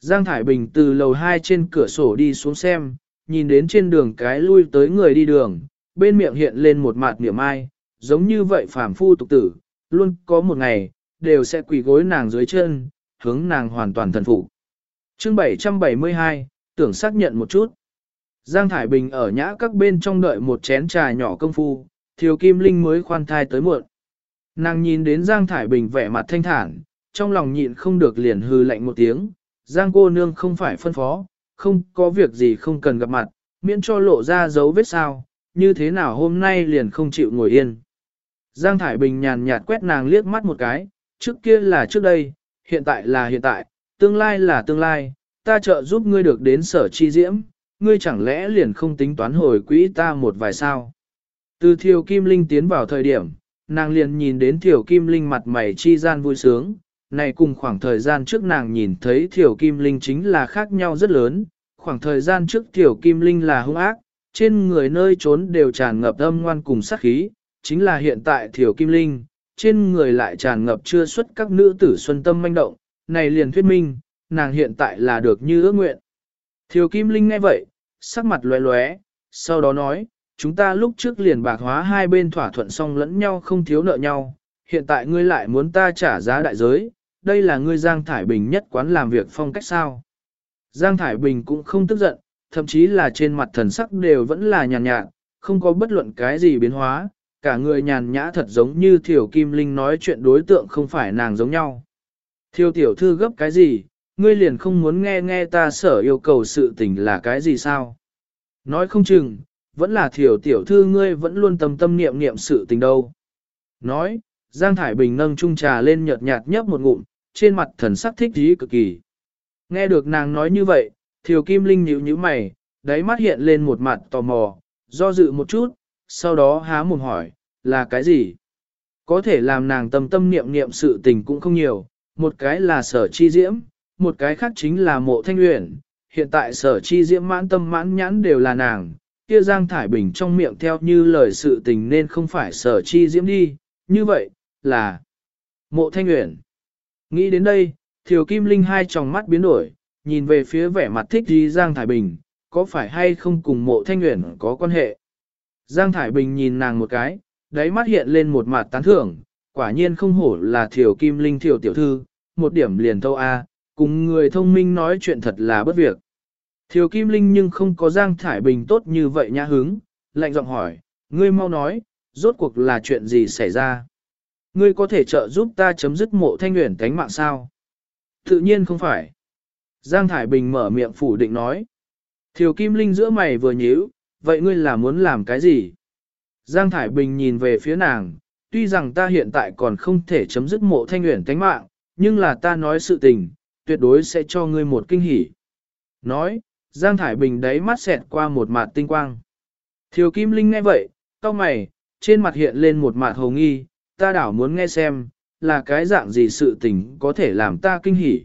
Giang Thải Bình từ lầu 2 trên cửa sổ đi xuống xem, nhìn đến trên đường cái lui tới người đi đường, bên miệng hiện lên một mặt niệm ai, giống như vậy phàm phu tục tử, luôn có một ngày, đều sẽ quỳ gối nàng dưới chân, hướng nàng hoàn toàn thần phục. Chương 772, tưởng xác nhận một chút. Giang Thải Bình ở nhã các bên trong đợi một chén trà nhỏ công phu, Thiều Kim Linh mới khoan thai tới muộn. Nàng nhìn đến Giang Thải Bình vẻ mặt thanh thản, trong lòng nhịn không được liền hư lạnh một tiếng. Giang cô nương không phải phân phó, không có việc gì không cần gặp mặt, miễn cho lộ ra dấu vết sao, như thế nào hôm nay liền không chịu ngồi yên. Giang Thải Bình nhàn nhạt quét nàng liếc mắt một cái, trước kia là trước đây, hiện tại là hiện tại, tương lai là tương lai, ta trợ giúp ngươi được đến sở chi diễm, ngươi chẳng lẽ liền không tính toán hồi quỹ ta một vài sao. Từ thiều kim linh tiến vào thời điểm, nàng liền nhìn đến thiều kim linh mặt mày chi gian vui sướng, này cùng khoảng thời gian trước nàng nhìn thấy thiều kim linh chính là khác nhau rất lớn, khoảng thời gian trước thiều kim linh là hung ác, trên người nơi trốn đều tràn ngập âm ngoan cùng sát khí, chính là hiện tại thiều kim linh, trên người lại tràn ngập chưa xuất các nữ tử xuân tâm manh động, này liền thuyết minh, nàng hiện tại là được như ước nguyện. Thiều kim linh nghe vậy, sắc mặt lóe lóe, sau đó nói, chúng ta lúc trước liền bạc hóa hai bên thỏa thuận xong lẫn nhau không thiếu nợ nhau, hiện tại ngươi lại muốn ta trả giá đại giới, đây là ngươi Giang Thải Bình nhất quán làm việc phong cách sao. Giang Thải Bình cũng không tức giận, thậm chí là trên mặt thần sắc đều vẫn là nhàn nhạt, không có bất luận cái gì biến hóa, cả người nhàn nhã thật giống như Thiểu Kim Linh nói chuyện đối tượng không phải nàng giống nhau. Thiêu tiểu thư gấp cái gì, ngươi liền không muốn nghe nghe ta sở yêu cầu sự tình là cái gì sao? Nói không chừng, vẫn là thiểu tiểu thư ngươi vẫn luôn tâm tâm niệm niệm sự tình đâu. Nói, Giang Thải Bình nâng chung trà lên nhợt nhạt nhấp một ngụm, trên mặt thần sắc thích ý cực kỳ. Nghe được nàng nói như vậy, Thiều Kim Linh nhíu nhíu mày, đáy mắt hiện lên một mặt tò mò, do dự một chút, sau đó há mồm hỏi, là cái gì? Có thể làm nàng tâm tâm niệm niệm sự tình cũng không nhiều, một cái là sở chi diễm, một cái khác chính là mộ thanh luyện. Hiện tại sở chi diễm mãn tâm mãn nhãn đều là nàng, kia Giang Thải Bình trong miệng theo như lời sự tình nên không phải sở chi diễm đi, như vậy, là mộ thanh luyện. Nghĩ đến đây, Thiều Kim Linh hai tròng mắt biến đổi, nhìn về phía vẻ mặt thích đi Giang Thải Bình, có phải hay không cùng mộ thanh uyển có quan hệ. Giang Thải Bình nhìn nàng một cái, đáy mắt hiện lên một mặt tán thưởng, quả nhiên không hổ là Thiều Kim Linh Thiều Tiểu Thư, một điểm liền thâu A, cùng người thông minh nói chuyện thật là bất việc. Thiều Kim Linh nhưng không có Giang Thải Bình tốt như vậy nhã hứng, lạnh giọng hỏi, ngươi mau nói, rốt cuộc là chuyện gì xảy ra? Ngươi có thể trợ giúp ta chấm dứt mộ thanh nguyện cánh mạng sao? Tự nhiên không phải. Giang Thải Bình mở miệng phủ định nói. Thiều Kim Linh giữa mày vừa nhíu, vậy ngươi là muốn làm cái gì? Giang Thải Bình nhìn về phía nàng, tuy rằng ta hiện tại còn không thể chấm dứt mộ thanh nguyện tánh mạng, nhưng là ta nói sự tình, tuyệt đối sẽ cho ngươi một kinh hỉ. Nói, Giang Thải Bình đáy mắt xẹt qua một mặt tinh quang. Thiều Kim Linh nghe vậy, cau mày, trên mặt hiện lên một mặt hồ nghi, ta đảo muốn nghe xem, là cái dạng gì sự tình có thể làm ta kinh hỉ.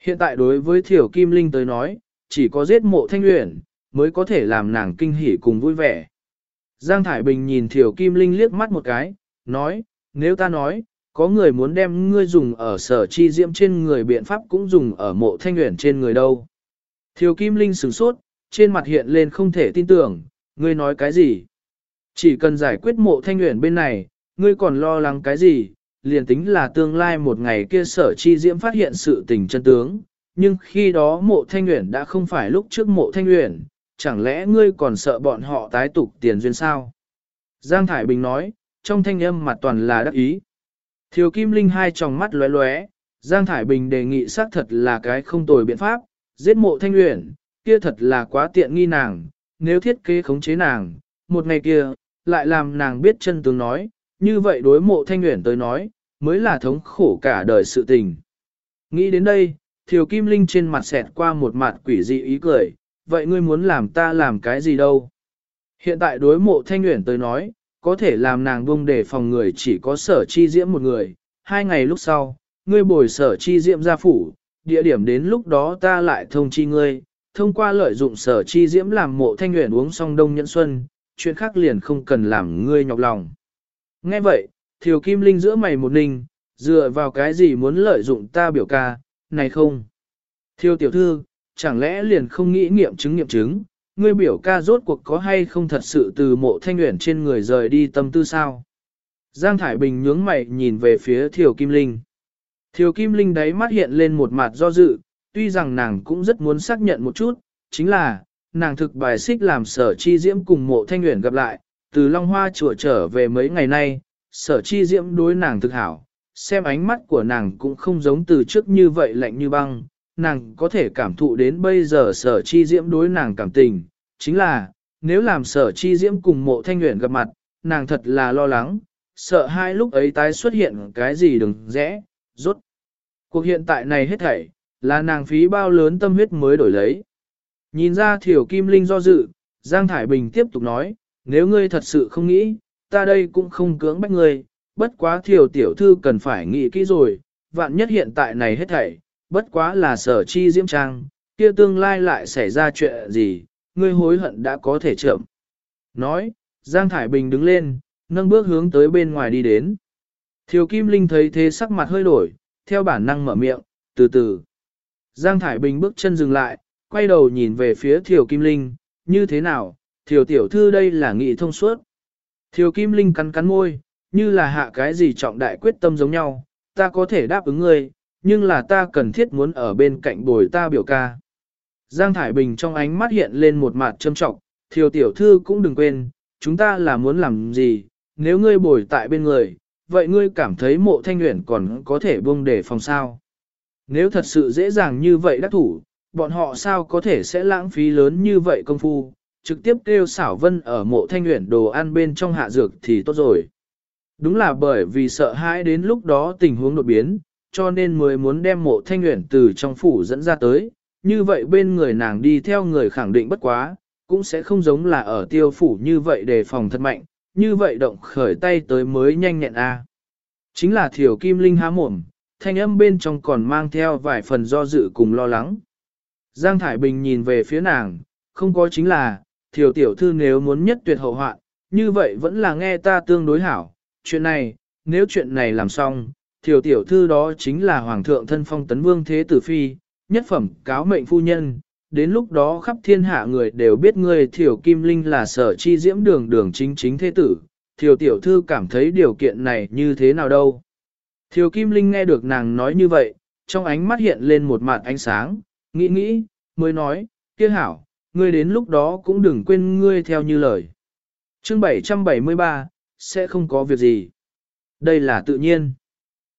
Hiện tại đối với Thiều Kim Linh tới nói, chỉ có giết mộ thanh luyện, mới có thể làm nàng kinh hỉ cùng vui vẻ. Giang Thải Bình nhìn Thiều Kim Linh liếc mắt một cái, nói, nếu ta nói, có người muốn đem ngươi dùng ở sở chi diễm trên người biện pháp cũng dùng ở mộ thanh nguyện trên người đâu. Thiều Kim Linh sửng sốt, trên mặt hiện lên không thể tin tưởng, ngươi nói cái gì? Chỉ cần giải quyết mộ thanh nguyện bên này, ngươi còn lo lắng cái gì? Liền tính là tương lai một ngày kia sở chi diễm phát hiện sự tình chân tướng, nhưng khi đó mộ thanh nguyện đã không phải lúc trước mộ thanh nguyện, chẳng lẽ ngươi còn sợ bọn họ tái tục tiền duyên sao? Giang Thải Bình nói, trong thanh âm mặt toàn là đắc ý. Thiều Kim Linh hai tròng mắt lóe lóe, Giang Thải Bình đề nghị xác thật là cái không tồi biện pháp, giết mộ thanh luyện, kia thật là quá tiện nghi nàng, nếu thiết kế khống chế nàng, một ngày kia, lại làm nàng biết chân tướng nói, như vậy đối mộ thanh luyện tới nói, mới là thống khổ cả đời sự tình. Nghĩ đến đây, Thiều Kim Linh trên mặt xẹt qua một mặt quỷ dị ý cười, vậy ngươi muốn làm ta làm cái gì đâu? Hiện tại đối mộ thanh uyển tới nói, có thể làm nàng buông để phòng người chỉ có sở chi diễm một người, hai ngày lúc sau, ngươi bồi sở chi diễm ra phủ, địa điểm đến lúc đó ta lại thông chi ngươi, thông qua lợi dụng sở chi diễm làm mộ thanh nguyện uống xong đông nhẫn xuân, chuyện khác liền không cần làm ngươi nhọc lòng. Nghe vậy, Thiều Kim Linh giữa mày một ninh, dựa vào cái gì muốn lợi dụng ta biểu ca, này không? Thiều tiểu thư, chẳng lẽ liền không nghĩ nghiệm chứng nghiệm chứng, ngươi biểu ca rốt cuộc có hay không thật sự từ mộ thanh nguyện trên người rời đi tâm tư sao? Giang Thải Bình nhướng mày nhìn về phía Thiều Kim Linh. Thiều Kim Linh đấy mắt hiện lên một mặt do dự, tuy rằng nàng cũng rất muốn xác nhận một chút, chính là, nàng thực bài xích làm sở chi diễm cùng mộ thanh nguyện gặp lại, từ Long Hoa chùa trở về mấy ngày nay, sở chi diễm đối nàng thực hảo, xem ánh mắt của nàng cũng không giống từ trước như vậy lạnh như băng, nàng có thể cảm thụ đến bây giờ sở chi diễm đối nàng cảm tình, chính là, nếu làm sở chi diễm cùng mộ thanh nguyện gặp mặt, nàng thật là lo lắng, sợ hai lúc ấy tái xuất hiện cái gì đừng rẽ, rốt. Cuộc hiện tại này hết thảy, là nàng phí bao lớn tâm huyết mới đổi lấy. Nhìn ra thiểu kim linh do dự, Giang Thải Bình tiếp tục nói, nếu ngươi thật sự không nghĩ, ta đây cũng không cưỡng bách ngươi, bất quá thiểu tiểu thư cần phải nghĩ kỹ rồi, vạn nhất hiện tại này hết thảy, bất quá là sở chi diễm trang, kia tương lai lại xảy ra chuyện gì, ngươi hối hận đã có thể chậm. Nói, Giang Thải Bình đứng lên, nâng bước hướng tới bên ngoài đi đến. Thiều Kim Linh thấy thế sắc mặt hơi đổi, theo bản năng mở miệng, từ từ. Giang Thải Bình bước chân dừng lại, quay đầu nhìn về phía Thiều Kim Linh, như thế nào, Thiều Tiểu Thư đây là nghị thông suốt. Thiều Kim Linh cắn cắn môi, như là hạ cái gì trọng đại quyết tâm giống nhau, ta có thể đáp ứng ngươi, nhưng là ta cần thiết muốn ở bên cạnh bồi ta biểu ca. Giang Thải Bình trong ánh mắt hiện lên một mặt châm trọng, Thiều Tiểu Thư cũng đừng quên, chúng ta là muốn làm gì, nếu ngươi bồi tại bên người, vậy ngươi cảm thấy mộ thanh nguyện còn có thể buông để phòng sao. Nếu thật sự dễ dàng như vậy đắc thủ, bọn họ sao có thể sẽ lãng phí lớn như vậy công phu, trực tiếp kêu xảo vân ở mộ thanh nguyện đồ ăn bên trong hạ dược thì tốt rồi. Đúng là bởi vì sợ hãi đến lúc đó tình huống đột biến, cho nên mới muốn đem mộ thanh nguyện từ trong phủ dẫn ra tới, như vậy bên người nàng đi theo người khẳng định bất quá, cũng sẽ không giống là ở tiêu phủ như vậy đề phòng thật mạnh, như vậy động khởi tay tới mới nhanh nhẹn a. Chính là thiểu kim linh há mồm, thanh âm bên trong còn mang theo vài phần do dự cùng lo lắng. Giang Thải Bình nhìn về phía nàng, không có chính là, thiểu tiểu thư nếu muốn nhất tuyệt hậu hoạn, như vậy vẫn là nghe ta tương đối hảo. Chuyện này, nếu chuyện này làm xong, thiểu tiểu thư đó chính là Hoàng thượng thân phong tấn vương thế tử phi, nhất phẩm cáo mệnh phu nhân, đến lúc đó khắp thiên hạ người đều biết ngươi thiểu kim linh là sở chi diễm đường đường chính chính thế tử, thiểu tiểu thư cảm thấy điều kiện này như thế nào đâu. Thiểu kim linh nghe được nàng nói như vậy, trong ánh mắt hiện lên một mặt ánh sáng, nghĩ nghĩ, mới nói, kia hảo, ngươi đến lúc đó cũng đừng quên ngươi theo như lời. Chương 773, sẽ không có việc gì. Đây là tự nhiên.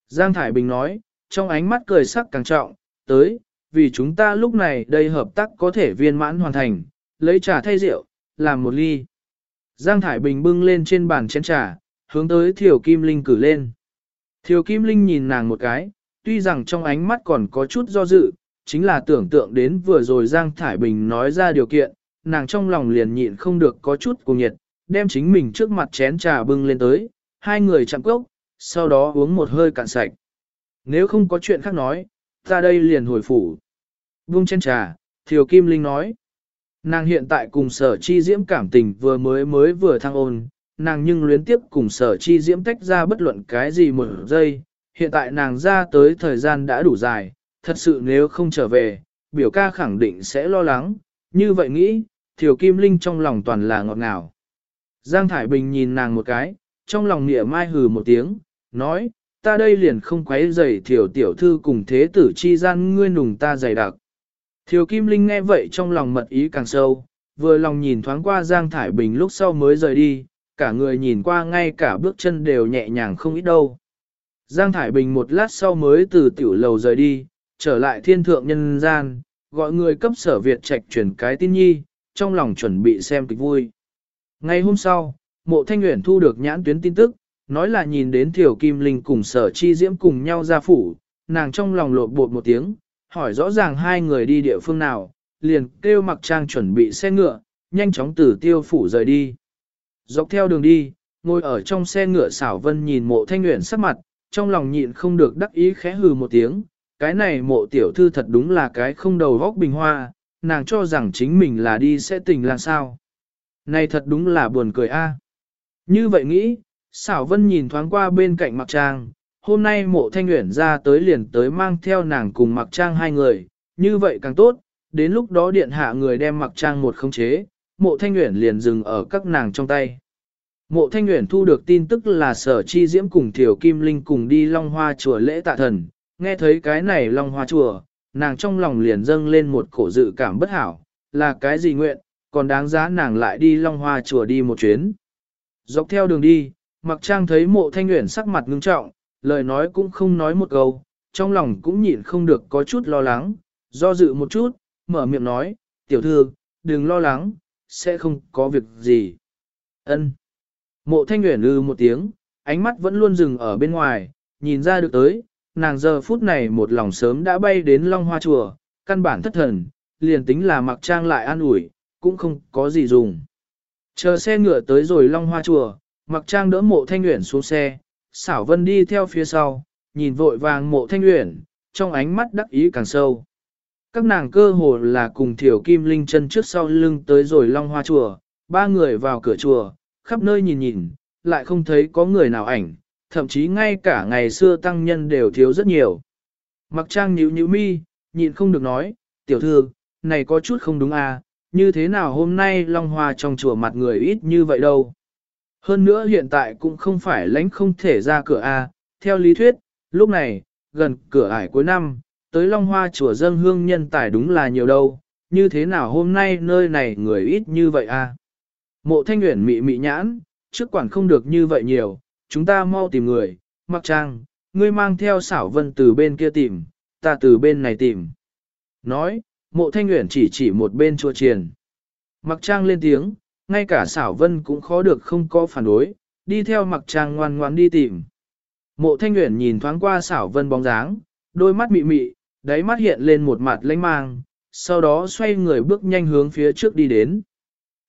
Giang Thải Bình nói, trong ánh mắt cười sắc càng trọng, tới, vì chúng ta lúc này đây hợp tác có thể viên mãn hoàn thành, lấy trà thay rượu, làm một ly. Giang Thải Bình bưng lên trên bàn chén trà, hướng tới Thiều Kim Linh cử lên. Thiều Kim Linh nhìn nàng một cái, tuy rằng trong ánh mắt còn có chút do dự, chính là tưởng tượng đến vừa rồi Giang Thải Bình nói ra điều kiện, nàng trong lòng liền nhịn không được có chút cùng nhiệt, đem chính mình trước mặt chén trà bưng lên tới, hai người chạm cốc, sau đó uống một hơi cạn sạch. Nếu không có chuyện khác nói, ta đây liền hồi phủ. Vung chén trà, Thiều Kim Linh nói. Nàng hiện tại cùng sở chi diễm cảm tình vừa mới mới vừa thăng ôn, nàng nhưng luyến tiếp cùng sở chi diễm tách ra bất luận cái gì một giây. Hiện tại nàng ra tới thời gian đã đủ dài, thật sự nếu không trở về, biểu ca khẳng định sẽ lo lắng. Như vậy nghĩ, Thiều Kim Linh trong lòng toàn là ngọt ngào. Giang Thải Bình nhìn nàng một cái, trong lòng nịa mai hừ một tiếng, nói, ta đây liền không quấy rầy thiểu tiểu thư cùng thế tử chi gian ngươi nùng ta dày đặc. Thiều Kim Linh nghe vậy trong lòng mật ý càng sâu, vừa lòng nhìn thoáng qua Giang Thải Bình lúc sau mới rời đi, cả người nhìn qua ngay cả bước chân đều nhẹ nhàng không ít đâu. Giang Thải Bình một lát sau mới từ tiểu lầu rời đi, trở lại thiên thượng nhân gian, gọi người cấp sở Việt trạch chuyển cái tin nhi, trong lòng chuẩn bị xem kịch vui. Ngày hôm sau, mộ thanh nguyện thu được nhãn tuyến tin tức, nói là nhìn đến Thiểu Kim Linh cùng sở chi diễm cùng nhau ra phủ, nàng trong lòng lột bột một tiếng, hỏi rõ ràng hai người đi địa phương nào, liền kêu mặc trang chuẩn bị xe ngựa, nhanh chóng từ tiêu phủ rời đi. Dọc theo đường đi, ngồi ở trong xe ngựa xảo vân nhìn mộ thanh nguyện sắc mặt, trong lòng nhịn không được đắc ý khẽ hừ một tiếng, cái này mộ tiểu thư thật đúng là cái không đầu vóc bình hoa, nàng cho rằng chính mình là đi sẽ tình là sao. Này thật đúng là buồn cười a. À. Như vậy nghĩ, xảo vân nhìn thoáng qua bên cạnh mặc trang, hôm nay mộ thanh nguyện ra tới liền tới mang theo nàng cùng mặc trang hai người, như vậy càng tốt, đến lúc đó điện hạ người đem mặc trang một không chế, mộ thanh nguyện liền dừng ở các nàng trong tay. Mộ thanh nguyện thu được tin tức là sở chi diễm cùng thiểu kim linh cùng đi long hoa chùa lễ tạ thần, nghe thấy cái này long hoa chùa, nàng trong lòng liền dâng lên một cổ dự cảm bất hảo, là cái gì nguyện, còn đáng giá nàng lại đi long hoa chùa đi một chuyến. Dọc theo đường đi, mặc trang thấy mộ thanh nguyện sắc mặt ngưng trọng, lời nói cũng không nói một câu, trong lòng cũng nhịn không được có chút lo lắng, do dự một chút, mở miệng nói, tiểu thư, đừng lo lắng, sẽ không có việc gì. Ân. Mộ thanh nguyện lư ừ một tiếng, ánh mắt vẫn luôn dừng ở bên ngoài, nhìn ra được tới, nàng giờ phút này một lòng sớm đã bay đến Long Hoa Chùa, căn bản thất thần, liền tính là mặc trang lại an ủi, cũng không có gì dùng. Chờ xe ngựa tới rồi Long Hoa Chùa, mặc trang đỡ mộ thanh uyển xuống xe, xảo vân đi theo phía sau, nhìn vội vàng mộ thanh uyển, trong ánh mắt đắc ý càng sâu. Các nàng cơ hồ là cùng thiểu kim linh chân trước sau lưng tới rồi Long Hoa Chùa, ba người vào cửa chùa, khắp nơi nhìn nhìn, lại không thấy có người nào ảnh, thậm chí ngay cả ngày xưa tăng nhân đều thiếu rất nhiều. Mặc trang nhíu nhíu mi, nhịn không được nói, tiểu thư, này có chút không đúng à, như thế nào hôm nay Long Hoa trong chùa mặt người ít như vậy đâu. Hơn nữa hiện tại cũng không phải lãnh không thể ra cửa A, theo lý thuyết, lúc này, gần cửa ải cuối năm, tới Long Hoa chùa dân hương nhân tài đúng là nhiều đâu, như thế nào hôm nay nơi này người ít như vậy A. Mộ thanh nguyện mị mị nhãn, trước quản không được như vậy nhiều, chúng ta mau tìm người, mặc trang, ngươi mang theo xảo vân từ bên kia tìm, ta từ bên này tìm. Nói, mộ thanh nguyện chỉ chỉ một bên chùa triền. Mặc trang lên tiếng, ngay cả xảo vân cũng khó được không có phản đối, đi theo mặc trang ngoan ngoan đi tìm. Mộ thanh nguyện nhìn thoáng qua xảo vân bóng dáng, đôi mắt mị mị, đáy mắt hiện lên một mặt lãnh mang, sau đó xoay người bước nhanh hướng phía trước đi đến.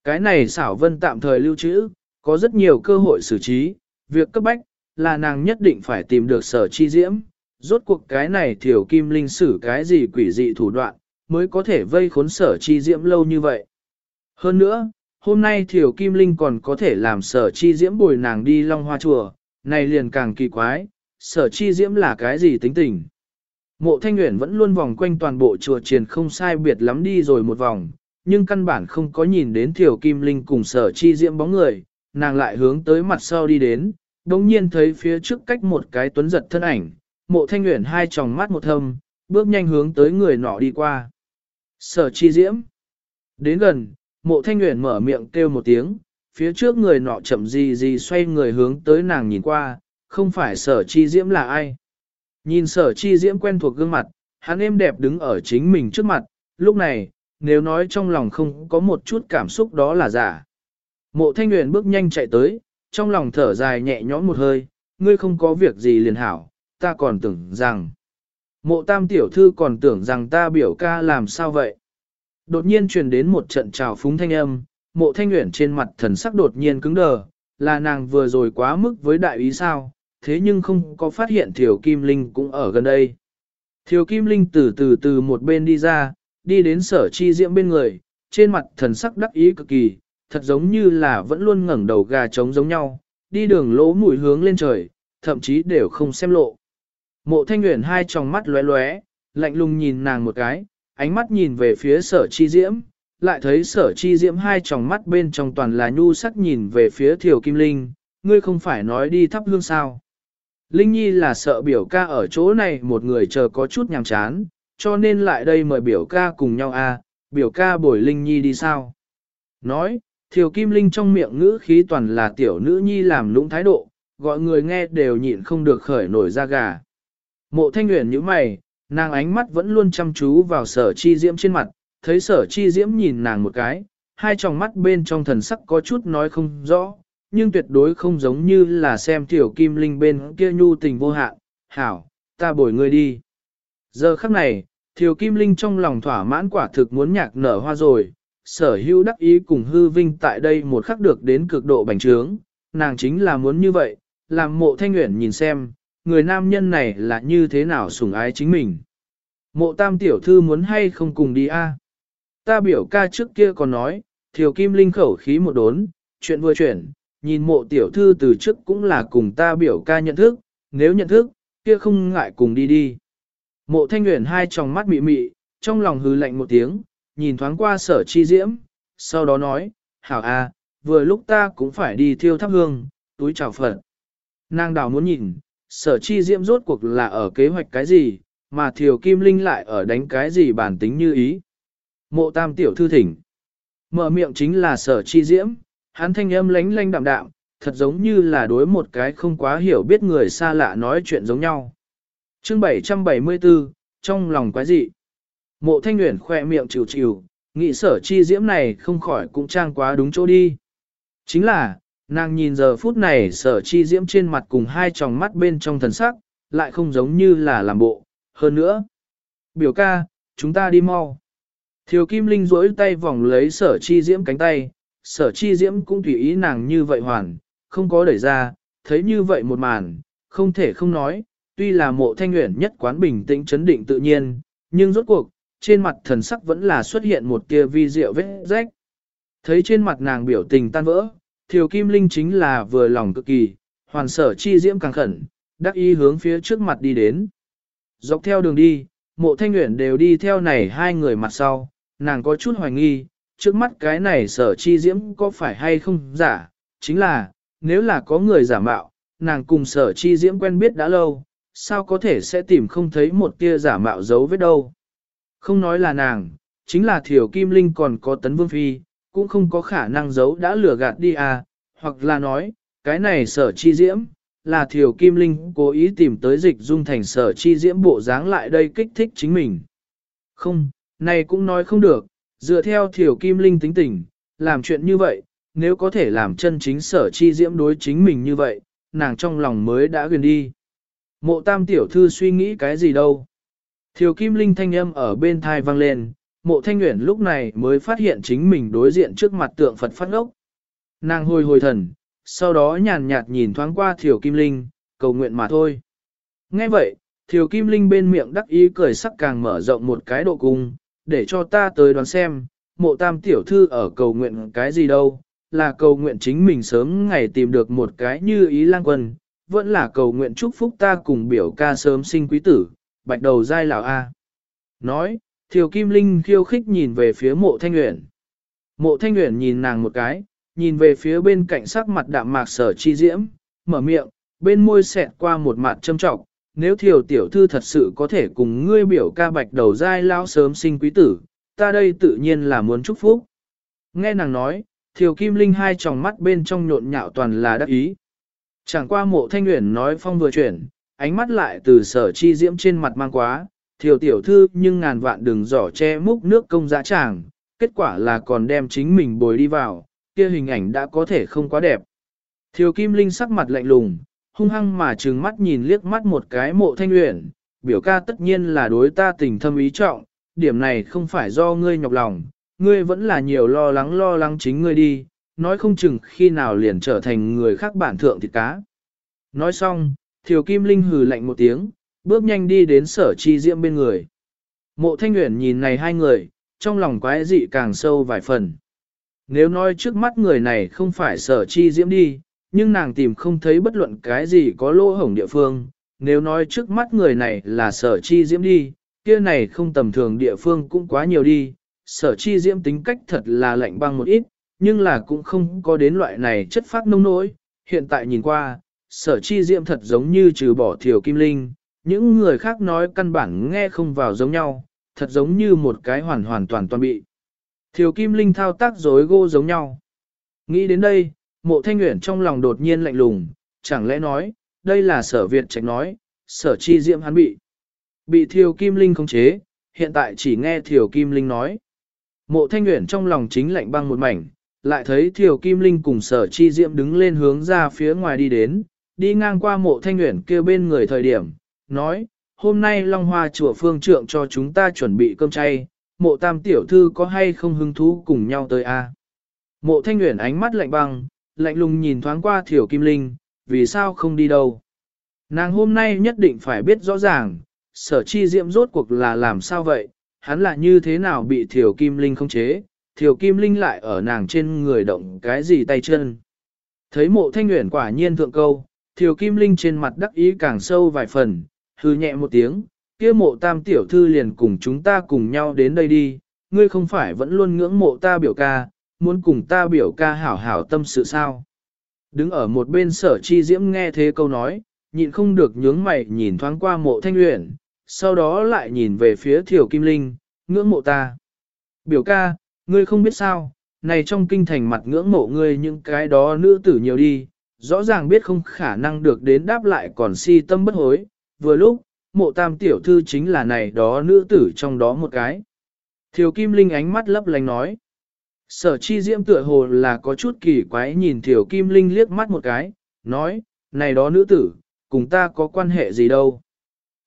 Cái này xảo vân tạm thời lưu trữ, có rất nhiều cơ hội xử trí, việc cấp bách, là nàng nhất định phải tìm được sở chi diễm, rốt cuộc cái này thiểu kim linh sử cái gì quỷ dị thủ đoạn, mới có thể vây khốn sở chi diễm lâu như vậy. Hơn nữa, hôm nay thiểu kim linh còn có thể làm sở chi diễm bồi nàng đi long hoa chùa, này liền càng kỳ quái, sở chi diễm là cái gì tính tình. Mộ thanh Nguyễn vẫn luôn vòng quanh toàn bộ chùa triền không sai biệt lắm đi rồi một vòng, nhưng căn bản không có nhìn đến Thiều Kim Linh cùng sở chi diễm bóng người, nàng lại hướng tới mặt sau đi đến, đồng nhiên thấy phía trước cách một cái tuấn giật thân ảnh, mộ thanh nguyện hai tròng mắt một thâm, bước nhanh hướng tới người nọ đi qua. Sở chi diễm. Đến gần, mộ thanh nguyện mở miệng kêu một tiếng, phía trước người nọ chậm gì gì xoay người hướng tới nàng nhìn qua, không phải sở chi diễm là ai. Nhìn sở chi diễm quen thuộc gương mặt, hắn êm đẹp đứng ở chính mình trước mặt, lúc này, nếu nói trong lòng không có một chút cảm xúc đó là giả. Mộ thanh nguyện bước nhanh chạy tới, trong lòng thở dài nhẹ nhõm một hơi, ngươi không có việc gì liền hảo, ta còn tưởng rằng. Mộ tam tiểu thư còn tưởng rằng ta biểu ca làm sao vậy. Đột nhiên truyền đến một trận trào phúng thanh âm, mộ thanh nguyện trên mặt thần sắc đột nhiên cứng đờ, là nàng vừa rồi quá mức với đại ý sao, thế nhưng không có phát hiện Thiều Kim Linh cũng ở gần đây. Thiều Kim Linh từ từ từ một bên đi ra, đi đến sở chi diễm bên người, trên mặt thần sắc đắc ý cực kỳ, thật giống như là vẫn luôn ngẩng đầu gà trống giống nhau, đi đường lỗ mũi hướng lên trời, thậm chí đều không xem lộ. Mộ thanh nguyện hai tròng mắt lóe lóe, lạnh lùng nhìn nàng một cái, ánh mắt nhìn về phía sở chi diễm, lại thấy sở chi diễm hai tròng mắt bên trong toàn là nhu sắc nhìn về phía thiều kim linh, ngươi không phải nói đi thắp hương sao. Linh Nhi là sợ biểu ca ở chỗ này một người chờ có chút nhàm chán, cho nên lại đây mời biểu ca cùng nhau a, à, biểu ca bồi Linh Nhi đi sao. Nói, Thiều Kim Linh trong miệng ngữ khí toàn là tiểu nữ nhi làm lũng thái độ, gọi người nghe đều nhịn không được khởi nổi ra gà. Mộ thanh nguyện như mày, nàng ánh mắt vẫn luôn chăm chú vào sở chi diễm trên mặt, thấy sở chi diễm nhìn nàng một cái, hai tròng mắt bên trong thần sắc có chút nói không rõ, nhưng tuyệt đối không giống như là xem tiểu kim linh bên kia nhu tình vô hạn, hảo, ta bồi ngươi đi. Giờ khắc này, Thiều kim linh trong lòng thỏa mãn quả thực muốn nhạc nở hoa rồi, sở hữu đắc ý cùng hư vinh tại đây một khắc được đến cực độ bành trướng, nàng chính là muốn như vậy, làm mộ thanh nguyện nhìn xem, người nam nhân này là như thế nào sủng ái chính mình. Mộ tam tiểu thư muốn hay không cùng đi a? Ta biểu ca trước kia còn nói, thiều kim linh khẩu khí một đốn, chuyện vừa chuyển, nhìn mộ tiểu thư từ trước cũng là cùng ta biểu ca nhận thức, nếu nhận thức, kia không ngại cùng đi đi. Mộ thanh nguyện hai tròng mắt mị mị, trong lòng hư lạnh một tiếng, nhìn thoáng qua sở chi diễm, sau đó nói, hảo a, vừa lúc ta cũng phải đi thiêu thắp hương, túi chào phật. Nàng đào muốn nhìn, sở chi diễm rốt cuộc là ở kế hoạch cái gì, mà thiều kim linh lại ở đánh cái gì bản tính như ý. Mộ tam tiểu thư thỉnh. Mở miệng chính là sở chi diễm, hắn thanh âm lánh lánh đạm đạm, thật giống như là đối một cái không quá hiểu biết người xa lạ nói chuyện giống nhau. chương 774, trong lòng quái dị. Mộ thanh nguyện khoe miệng chịu chịu, nghĩ sở chi diễm này không khỏi cũng trang quá đúng chỗ đi. Chính là, nàng nhìn giờ phút này sở chi diễm trên mặt cùng hai tròng mắt bên trong thần sắc, lại không giống như là làm bộ, hơn nữa. Biểu ca, chúng ta đi mau. Thiều Kim Linh duỗi tay vòng lấy sở chi diễm cánh tay, sở chi diễm cũng tùy ý nàng như vậy hoàn, không có đẩy ra, thấy như vậy một màn, không thể không nói, tuy là mộ thanh nguyện nhất quán bình tĩnh chấn định tự nhiên, nhưng rốt cuộc, trên mặt thần sắc vẫn là xuất hiện một tia vi diệu vết rách. Thấy trên mặt nàng biểu tình tan vỡ, Thiều Kim Linh chính là vừa lòng cực kỳ, hoàn sở chi diễm càng khẩn, đắc ý hướng phía trước mặt đi đến. Dọc theo đường đi, mộ thanh nguyện đều đi theo này hai người mặt sau, nàng có chút hoài nghi, trước mắt cái này sở chi diễm có phải hay không giả, chính là, nếu là có người giả mạo, nàng cùng sở chi diễm quen biết đã lâu, sao có thể sẽ tìm không thấy một tia giả mạo dấu vết đâu. Không nói là nàng, chính là Thiều kim linh còn có tấn vương phi, cũng không có khả năng giấu đã lừa gạt đi à, hoặc là nói, cái này sở chi diễm, là thiểu kim linh cố ý tìm tới dịch dung thành sở chi diễm bộ dáng lại đây kích thích chính mình. Không, này cũng nói không được, dựa theo thiểu kim linh tính tình, làm chuyện như vậy, nếu có thể làm chân chính sở chi diễm đối chính mình như vậy, nàng trong lòng mới đã gần đi. Mộ tam tiểu thư suy nghĩ cái gì đâu. Thiều kim linh thanh âm ở bên thai vang lên, mộ thanh nguyện lúc này mới phát hiện chính mình đối diện trước mặt tượng Phật phát ngốc. Nàng hồi hồi thần, sau đó nhàn nhạt nhìn thoáng qua thiều kim linh, cầu nguyện mà thôi. Nghe vậy, thiều kim linh bên miệng đắc ý cười sắc càng mở rộng một cái độ cung, để cho ta tới đoán xem, mộ tam tiểu thư ở cầu nguyện cái gì đâu, là cầu nguyện chính mình sớm ngày tìm được một cái như ý lang quân, vẫn là cầu nguyện chúc phúc ta cùng biểu ca sớm sinh quý tử, bạch đầu giai lão A. Nói, Thiều Kim Linh khiêu khích nhìn về phía mộ thanh nguyện. Mộ thanh nguyện nhìn nàng một cái, nhìn về phía bên cạnh sắc mặt đạm mạc sở chi diễm, mở miệng, bên môi xẹt qua một mặt châm trọng. Nếu thiều tiểu thư thật sự có thể cùng ngươi biểu ca bạch đầu giai lao sớm sinh quý tử, ta đây tự nhiên là muốn chúc phúc. Nghe nàng nói, thiều kim linh hai tròng mắt bên trong nhộn nhạo toàn là đắc ý. Chẳng qua mộ thanh nguyện nói phong vừa chuyển, ánh mắt lại từ sở chi diễm trên mặt mang quá, thiều tiểu thư nhưng ngàn vạn đừng giỏ che múc nước công dã tràng, kết quả là còn đem chính mình bồi đi vào, kia hình ảnh đã có thể không quá đẹp. Thiều Kim Linh sắc mặt lạnh lùng, hung hăng mà trừng mắt nhìn liếc mắt một cái mộ thanh luyện, biểu ca tất nhiên là đối ta tình thâm ý trọng, điểm này không phải do ngươi nhọc lòng, ngươi vẫn là nhiều lo lắng lo lắng chính ngươi đi, nói không chừng khi nào liền trở thành người khác bản thượng thịt cá. Nói xong, Thiều Kim Linh hừ lạnh một tiếng, bước nhanh đi đến sở chi diễm bên người. Mộ thanh nguyện nhìn này hai người, trong lòng quái dị càng sâu vài phần. Nếu nói trước mắt người này không phải sở chi diễm đi, nhưng nàng tìm không thấy bất luận cái gì có lỗ hổng địa phương. Nếu nói trước mắt người này là sở chi diễm đi, kia này không tầm thường địa phương cũng quá nhiều đi. Sở chi diễm tính cách thật là lạnh băng một ít, nhưng là cũng không có đến loại này chất phát nông nỗi. Hiện tại nhìn qua, sở chi diễm thật giống như trừ bỏ thiểu kim linh, những người khác nói căn bản nghe không vào giống nhau, thật giống như một cái hoàn hoàn toàn toàn bị. Thiều Kim Linh thao tác rối gô giống nhau. Nghĩ đến đây, mộ thanh nguyện trong lòng đột nhiên lạnh lùng, chẳng lẽ nói, đây là sở Việt trạch nói, sở chi diệm hắn bị. Bị Thiều Kim Linh khống chế, hiện tại chỉ nghe Thiều Kim Linh nói. Mộ thanh nguyện trong lòng chính lạnh băng một mảnh, lại thấy Thiều Kim Linh cùng sở chi diệm đứng lên hướng ra phía ngoài đi đến, đi ngang qua mộ thanh nguyện kêu bên người thời điểm, nói, hôm nay Long Hoa chùa phương trượng cho chúng ta chuẩn bị cơm chay, mộ tam tiểu thư có hay không hứng thú cùng nhau tới a? Mộ thanh nguyện ánh mắt lạnh băng, lạnh lùng nhìn thoáng qua thiểu kim linh, vì sao không đi đâu? Nàng hôm nay nhất định phải biết rõ ràng, sở chi diệm rốt cuộc là làm sao vậy, hắn là như thế nào bị thiểu kim linh không chế, thiểu kim linh lại ở nàng trên người động cái gì tay chân. Thấy mộ thanh nguyện quả nhiên thượng câu, thiểu kim linh trên mặt đắc ý càng sâu vài phần, hư nhẹ một tiếng, kia mộ tam tiểu thư liền cùng chúng ta cùng nhau đến đây đi, ngươi không phải vẫn luôn ngưỡng mộ ta biểu ca, muốn cùng ta biểu ca hảo hảo tâm sự sao. Đứng ở một bên sở chi diễm nghe thế câu nói, nhịn không được nhướng mày nhìn thoáng qua mộ thanh luyện, sau đó lại nhìn về phía thiểu kim linh, ngưỡng mộ ta. Biểu ca, ngươi không biết sao, này trong kinh thành mặt ngưỡng mộ ngươi những cái đó nữ tử nhiều đi, rõ ràng biết không khả năng được đến đáp lại còn si tâm bất hối, vừa lúc, mộ tam tiểu thư chính là này đó nữ tử trong đó một cái. Thiều Kim Linh ánh mắt lấp lánh nói. Sở chi diễm tựa hồ là có chút kỳ quái nhìn Thiều Kim Linh liếc mắt một cái, nói, này đó nữ tử, cùng ta có quan hệ gì đâu.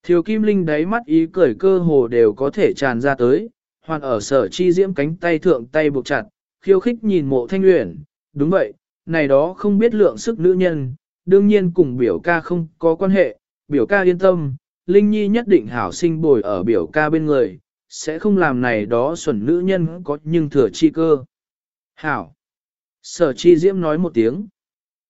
Thiều Kim Linh đáy mắt ý cười cơ hồ đều có thể tràn ra tới, hoàn ở sở chi diễm cánh tay thượng tay buộc chặt, khiêu khích nhìn mộ thanh luyện, đúng vậy, này đó không biết lượng sức nữ nhân, đương nhiên cùng biểu ca không có quan hệ, biểu ca yên tâm, Linh Nhi nhất định hảo sinh bồi ở biểu ca bên người, sẽ không làm này đó xuẩn nữ nhân có nhưng thừa chi cơ. Hảo! Sở chi diễm nói một tiếng.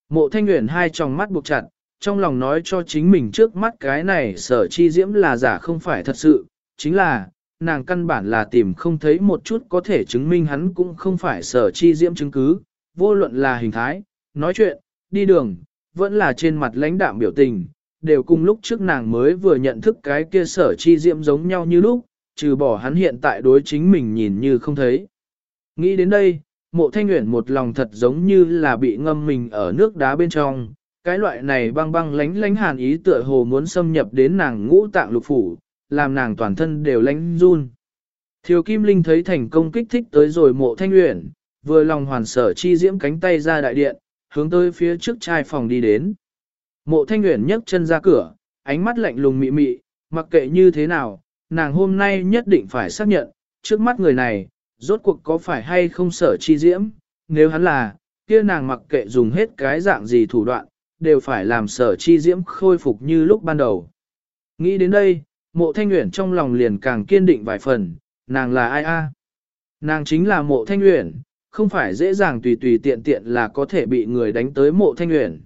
Mộ thanh nguyện hai tròng mắt buộc chặt, trong lòng nói cho chính mình trước mắt cái này sở chi diễm là giả không phải thật sự, chính là, nàng căn bản là tìm không thấy một chút có thể chứng minh hắn cũng không phải sở chi diễm chứng cứ, vô luận là hình thái, nói chuyện, đi đường, vẫn là trên mặt lãnh đạm biểu tình, đều cùng lúc trước nàng mới vừa nhận thức cái kia sở chi diệm giống nhau như lúc, trừ bỏ hắn hiện tại đối chính mình nhìn như không thấy. Nghĩ đến đây, mộ thanh nguyện một lòng thật giống như là bị ngâm mình ở nước đá bên trong, cái loại này băng băng lánh lánh hàn ý tựa hồ muốn xâm nhập đến nàng ngũ tạng lục phủ, làm nàng toàn thân đều lánh run. Thiều Kim Linh thấy thành công kích thích tới rồi mộ thanh nguyện, vừa lòng hoàn sở chi diễm cánh tay ra đại điện, hướng tới phía trước trai phòng đi đến. Mộ thanh nguyện nhấc chân ra cửa, ánh mắt lạnh lùng mị mị, mặc kệ như thế nào, nàng hôm nay nhất định phải xác nhận, trước mắt người này, rốt cuộc có phải hay không sở chi diễm, nếu hắn là, kia nàng mặc kệ dùng hết cái dạng gì thủ đoạn, đều phải làm sở chi diễm khôi phục như lúc ban đầu. Nghĩ đến đây, mộ thanh nguyện trong lòng liền càng kiên định vài phần, nàng là ai a? Nàng chính là mộ thanh nguyện, không phải dễ dàng tùy tùy tiện tiện là có thể bị người đánh tới mộ thanh nguyện.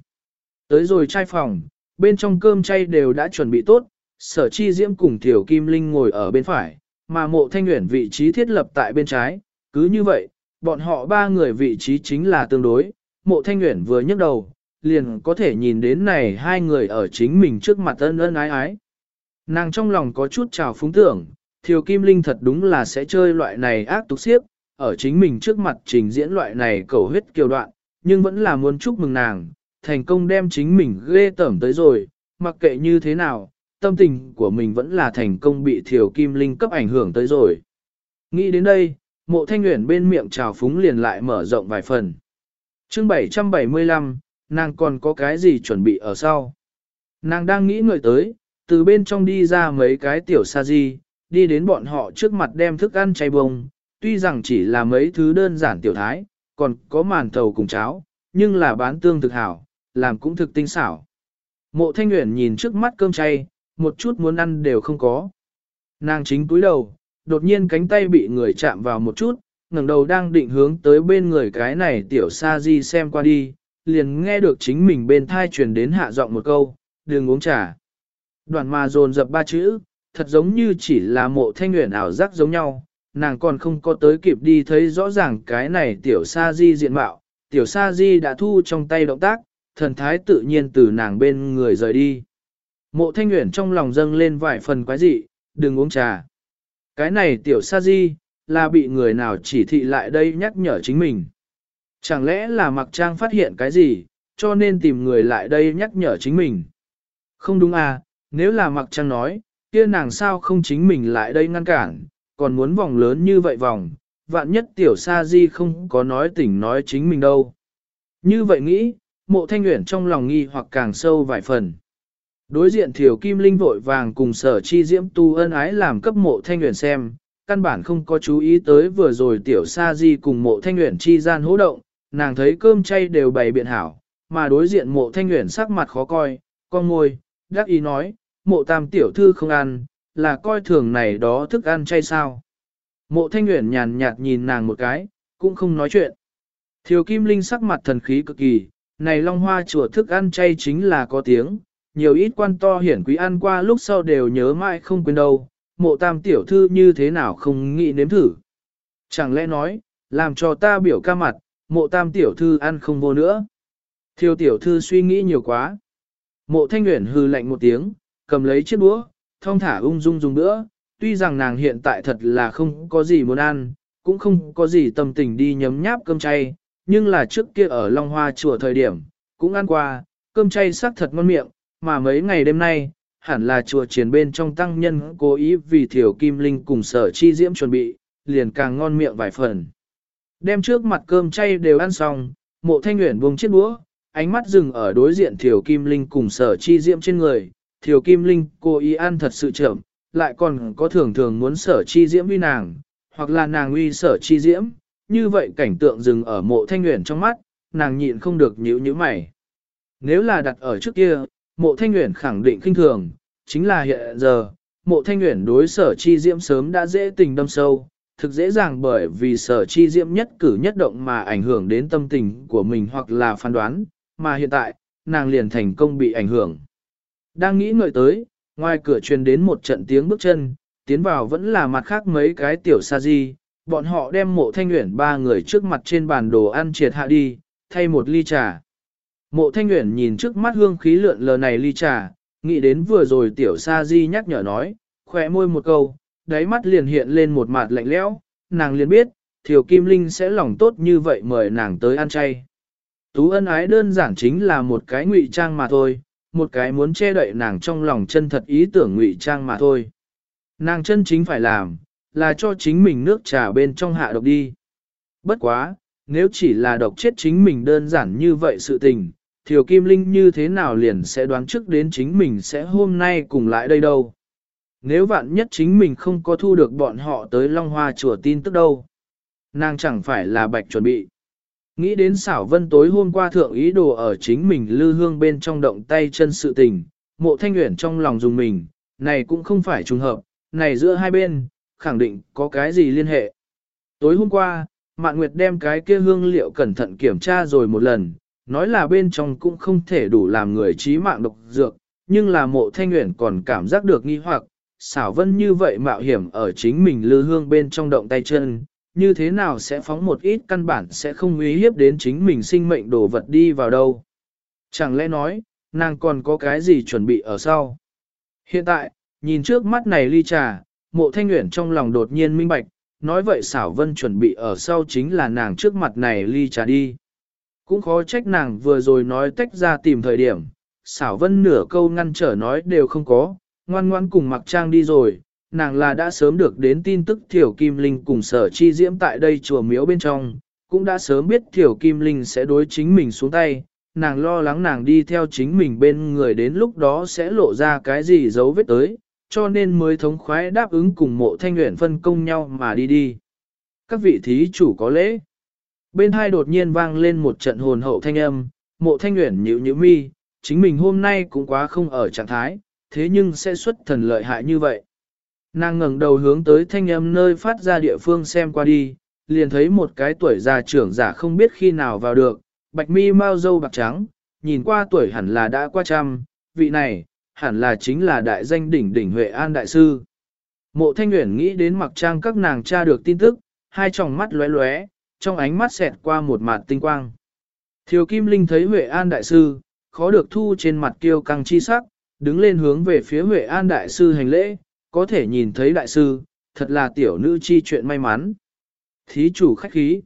Tới rồi trai phòng, bên trong cơm chay đều đã chuẩn bị tốt, sở chi diễm cùng tiểu kim linh ngồi ở bên phải, mà mộ thanh nguyện vị trí thiết lập tại bên trái, cứ như vậy, bọn họ ba người vị trí chính là tương đối, mộ thanh nguyện vừa nhấc đầu, liền có thể nhìn đến này hai người ở chính mình trước mặt ân ân ái ái. Nàng trong lòng có chút trào phúng tưởng, Thiều Kim Linh thật đúng là sẽ chơi loại này ác tục xiếp, ở chính mình trước mặt trình diễn loại này cầu huyết kiều đoạn, nhưng vẫn là muốn chúc mừng nàng, thành công đem chính mình ghê tởm tới rồi, mặc kệ như thế nào, tâm tình của mình vẫn là thành công bị Thiều Kim Linh cấp ảnh hưởng tới rồi. Nghĩ đến đây, mộ thanh nguyện bên miệng trào phúng liền lại mở rộng vài phần. chương 775, nàng còn có cái gì chuẩn bị ở sau? Nàng đang nghĩ ngợi tới, từ bên trong đi ra mấy cái tiểu sa di, đi đến bọn họ trước mặt đem thức ăn chay bông, tuy rằng chỉ là mấy thứ đơn giản tiểu thái, còn có màn thầu cùng cháo, nhưng là bán tương thực hảo, làm cũng thực tinh xảo. Mộ thanh nguyện nhìn trước mắt cơm chay, một chút muốn ăn đều không có. Nàng chính túi đầu, đột nhiên cánh tay bị người chạm vào một chút, ngẩng đầu đang định hướng tới bên người cái này tiểu sa di xem qua đi, liền nghe được chính mình bên thai truyền đến hạ giọng một câu, đừng uống trà. Đoàn mà dồn dập ba chữ, thật giống như chỉ là mộ thanh nguyện ảo giác giống nhau, nàng còn không có tới kịp đi thấy rõ ràng cái này tiểu sa di diện mạo, tiểu sa di đã thu trong tay động tác, thần thái tự nhiên từ nàng bên người rời đi. Mộ thanh nguyện trong lòng dâng lên vài phần quái dị, đừng uống trà. Cái này tiểu sa di, là bị người nào chỉ thị lại đây nhắc nhở chính mình. Chẳng lẽ là mặc trang phát hiện cái gì, cho nên tìm người lại đây nhắc nhở chính mình. Không đúng à, nếu là mặc trang nói, kia nàng sao không chính mình lại đây ngăn cản, còn muốn vòng lớn như vậy vòng, vạn nhất tiểu sa di không có nói tỉnh nói chính mình đâu. Như vậy nghĩ, mộ thanh nguyện trong lòng nghi hoặc càng sâu vài phần. Đối diện thiểu kim linh vội vàng cùng sở chi diễm tu ân ái làm cấp mộ thanh nguyện xem, căn bản không có chú ý tới vừa rồi tiểu sa di cùng mộ thanh nguyện chi gian hỗ động, nàng thấy cơm chay đều bày biện hảo, mà đối diện mộ thanh nguyện sắc mặt khó coi, con ngôi, đắc ý nói, mộ tam tiểu thư không ăn, là coi thường này đó thức ăn chay sao. Mộ thanh nguyện nhàn nhạt nhìn nàng một cái, cũng không nói chuyện. Thiều Kim Linh sắc mặt thần khí cực kỳ, này long hoa chùa thức ăn chay chính là có tiếng, nhiều ít quan to hiển quý ăn qua lúc sau đều nhớ mãi không quên đâu, mộ tam tiểu thư như thế nào không nghĩ nếm thử. Chẳng lẽ nói, làm cho ta biểu ca mặt, mộ tam tiểu thư ăn không vô nữa. Thiều tiểu thư suy nghĩ nhiều quá. Mộ thanh nguyện hư lạnh một tiếng, cầm lấy chiếc đũa, thong thả ung dung dùng nữa, tuy rằng nàng hiện tại thật là không có gì muốn ăn, cũng không có gì tâm tình đi nhấm nháp cơm chay, nhưng là trước kia ở Long Hoa chùa thời điểm, cũng ăn qua, cơm chay sắc thật ngon miệng, mà mấy ngày đêm nay, hẳn là chùa triển bên trong tăng nhân cố ý vì thiểu kim linh cùng sở chi diễm chuẩn bị, liền càng ngon miệng vài phần. Đem trước mặt cơm chay đều ăn xong, mộ thanh nguyện buông chiếc đũa, ánh mắt dừng ở đối diện thiểu kim linh cùng sở chi diễm trên người, thiểu kim linh cố ý ăn thật sự chậm, lại còn có thường thường muốn sở chi diễm uy nàng, hoặc là nàng uy sở chi diễm, như vậy cảnh tượng dừng ở mộ thanh nguyện trong mắt, nàng nhịn không được nhíu nhíu mày. Nếu là đặt ở trước kia, mộ thanh nguyện khẳng định kinh thường, chính là hiện giờ, mộ thanh nguyện đối sở chi diễm sớm đã dễ tình đâm sâu, thực dễ dàng bởi vì sở chi diễm nhất cử nhất động mà ảnh hưởng đến tâm tình của mình hoặc là phán đoán, mà hiện tại, nàng liền thành công bị ảnh hưởng. Đang nghĩ ngợi tới, ngoài cửa truyền đến một trận tiếng bước chân, tiến vào vẫn là mặt khác mấy cái tiểu sa di, bọn họ đem mộ thanh nguyện ba người trước mặt trên bàn đồ ăn triệt hạ đi, thay một ly trà. Mộ thanh nguyện nhìn trước mắt hương khí lượn lờ này ly trà, nghĩ đến vừa rồi tiểu sa di nhắc nhở nói, khỏe môi một câu, đáy mắt liền hiện lên một mặt lạnh lẽo, nàng liền biết, Thiều Kim Linh sẽ lòng tốt như vậy mời nàng tới ăn chay. Tú ân ái đơn giản chính là một cái ngụy trang mà thôi, một cái muốn che đậy nàng trong lòng chân thật ý tưởng ngụy trang mà thôi. Nàng chân chính phải làm, là cho chính mình nước trà bên trong hạ độc đi. Bất quá, nếu chỉ là độc chết chính mình đơn giản như vậy sự tình, Thiều Kim Linh như thế nào liền sẽ đoán trước đến chính mình sẽ hôm nay cùng lại đây đâu. Nếu vạn nhất chính mình không có thu được bọn họ tới Long Hoa chùa tin tức đâu. Nàng chẳng phải là bạch chuẩn bị. Nghĩ đến xảo vân tối hôm qua thượng ý đồ ở chính mình lư hương bên trong động tay chân sự tình, mộ thanh nguyện trong lòng dùng mình, này cũng không phải trùng hợp, này giữa hai bên, khẳng định có cái gì liên hệ. Tối hôm qua, Mạn Nguyệt đem cái kia hương liệu cẩn thận kiểm tra rồi một lần, nói là bên trong cũng không thể đủ làm người trí mạng độc dược, nhưng là mộ thanh nguyện còn cảm giác được nghi hoặc, xảo vân như vậy mạo hiểm ở chính mình lư hương bên trong động tay chân, như thế nào sẽ phóng một ít căn bản sẽ không uy hiếp đến chính mình sinh mệnh đồ vật đi vào đâu. Chẳng lẽ nói, nàng còn có cái gì chuẩn bị ở sau? Hiện tại, nhìn trước mắt này ly trà, mộ thanh nguyện trong lòng đột nhiên minh bạch, nói vậy xảo vân chuẩn bị ở sau chính là nàng trước mặt này ly trà đi. Cũng khó trách nàng vừa rồi nói tách ra tìm thời điểm, xảo vân nửa câu ngăn trở nói đều không có, ngoan ngoan cùng mặc trang đi rồi, nàng là đã sớm được đến tin tức Thiểu Kim Linh cùng sở chi diễm tại đây chùa miếu bên trong, cũng đã sớm biết Thiểu Kim Linh sẽ đối chính mình xuống tay, nàng lo lắng nàng đi theo chính mình bên người đến lúc đó sẽ lộ ra cái gì dấu vết tới, cho nên mới thống khoái đáp ứng cùng mộ thanh nguyện phân công nhau mà đi đi. Các vị thí chủ có lễ. Bên hai đột nhiên vang lên một trận hồn hậu thanh âm, mộ thanh nguyện nhịu nhịu mi, chính mình hôm nay cũng quá không ở trạng thái, thế nhưng sẽ xuất thần lợi hại như vậy. Nàng ngẩng đầu hướng tới thanh âm nơi phát ra địa phương xem qua đi, liền thấy một cái tuổi già trưởng giả không biết khi nào vào được, bạch mi mau dâu bạc trắng, nhìn qua tuổi hẳn là đã qua trăm, vị này, hẳn là chính là đại danh đỉnh đỉnh Huệ An Đại Sư. Mộ Thanh Nguyễn nghĩ đến mặc trang các nàng tra được tin tức, hai tròng mắt lóe lóe, trong ánh mắt xẹt qua một mặt tinh quang. Thiều Kim Linh thấy Huệ An Đại Sư, khó được thu trên mặt kiêu căng chi sắc, đứng lên hướng về phía Huệ An Đại Sư hành lễ, có thể nhìn thấy Đại Sư, thật là tiểu nữ chi chuyện may mắn. Thí chủ khách khí.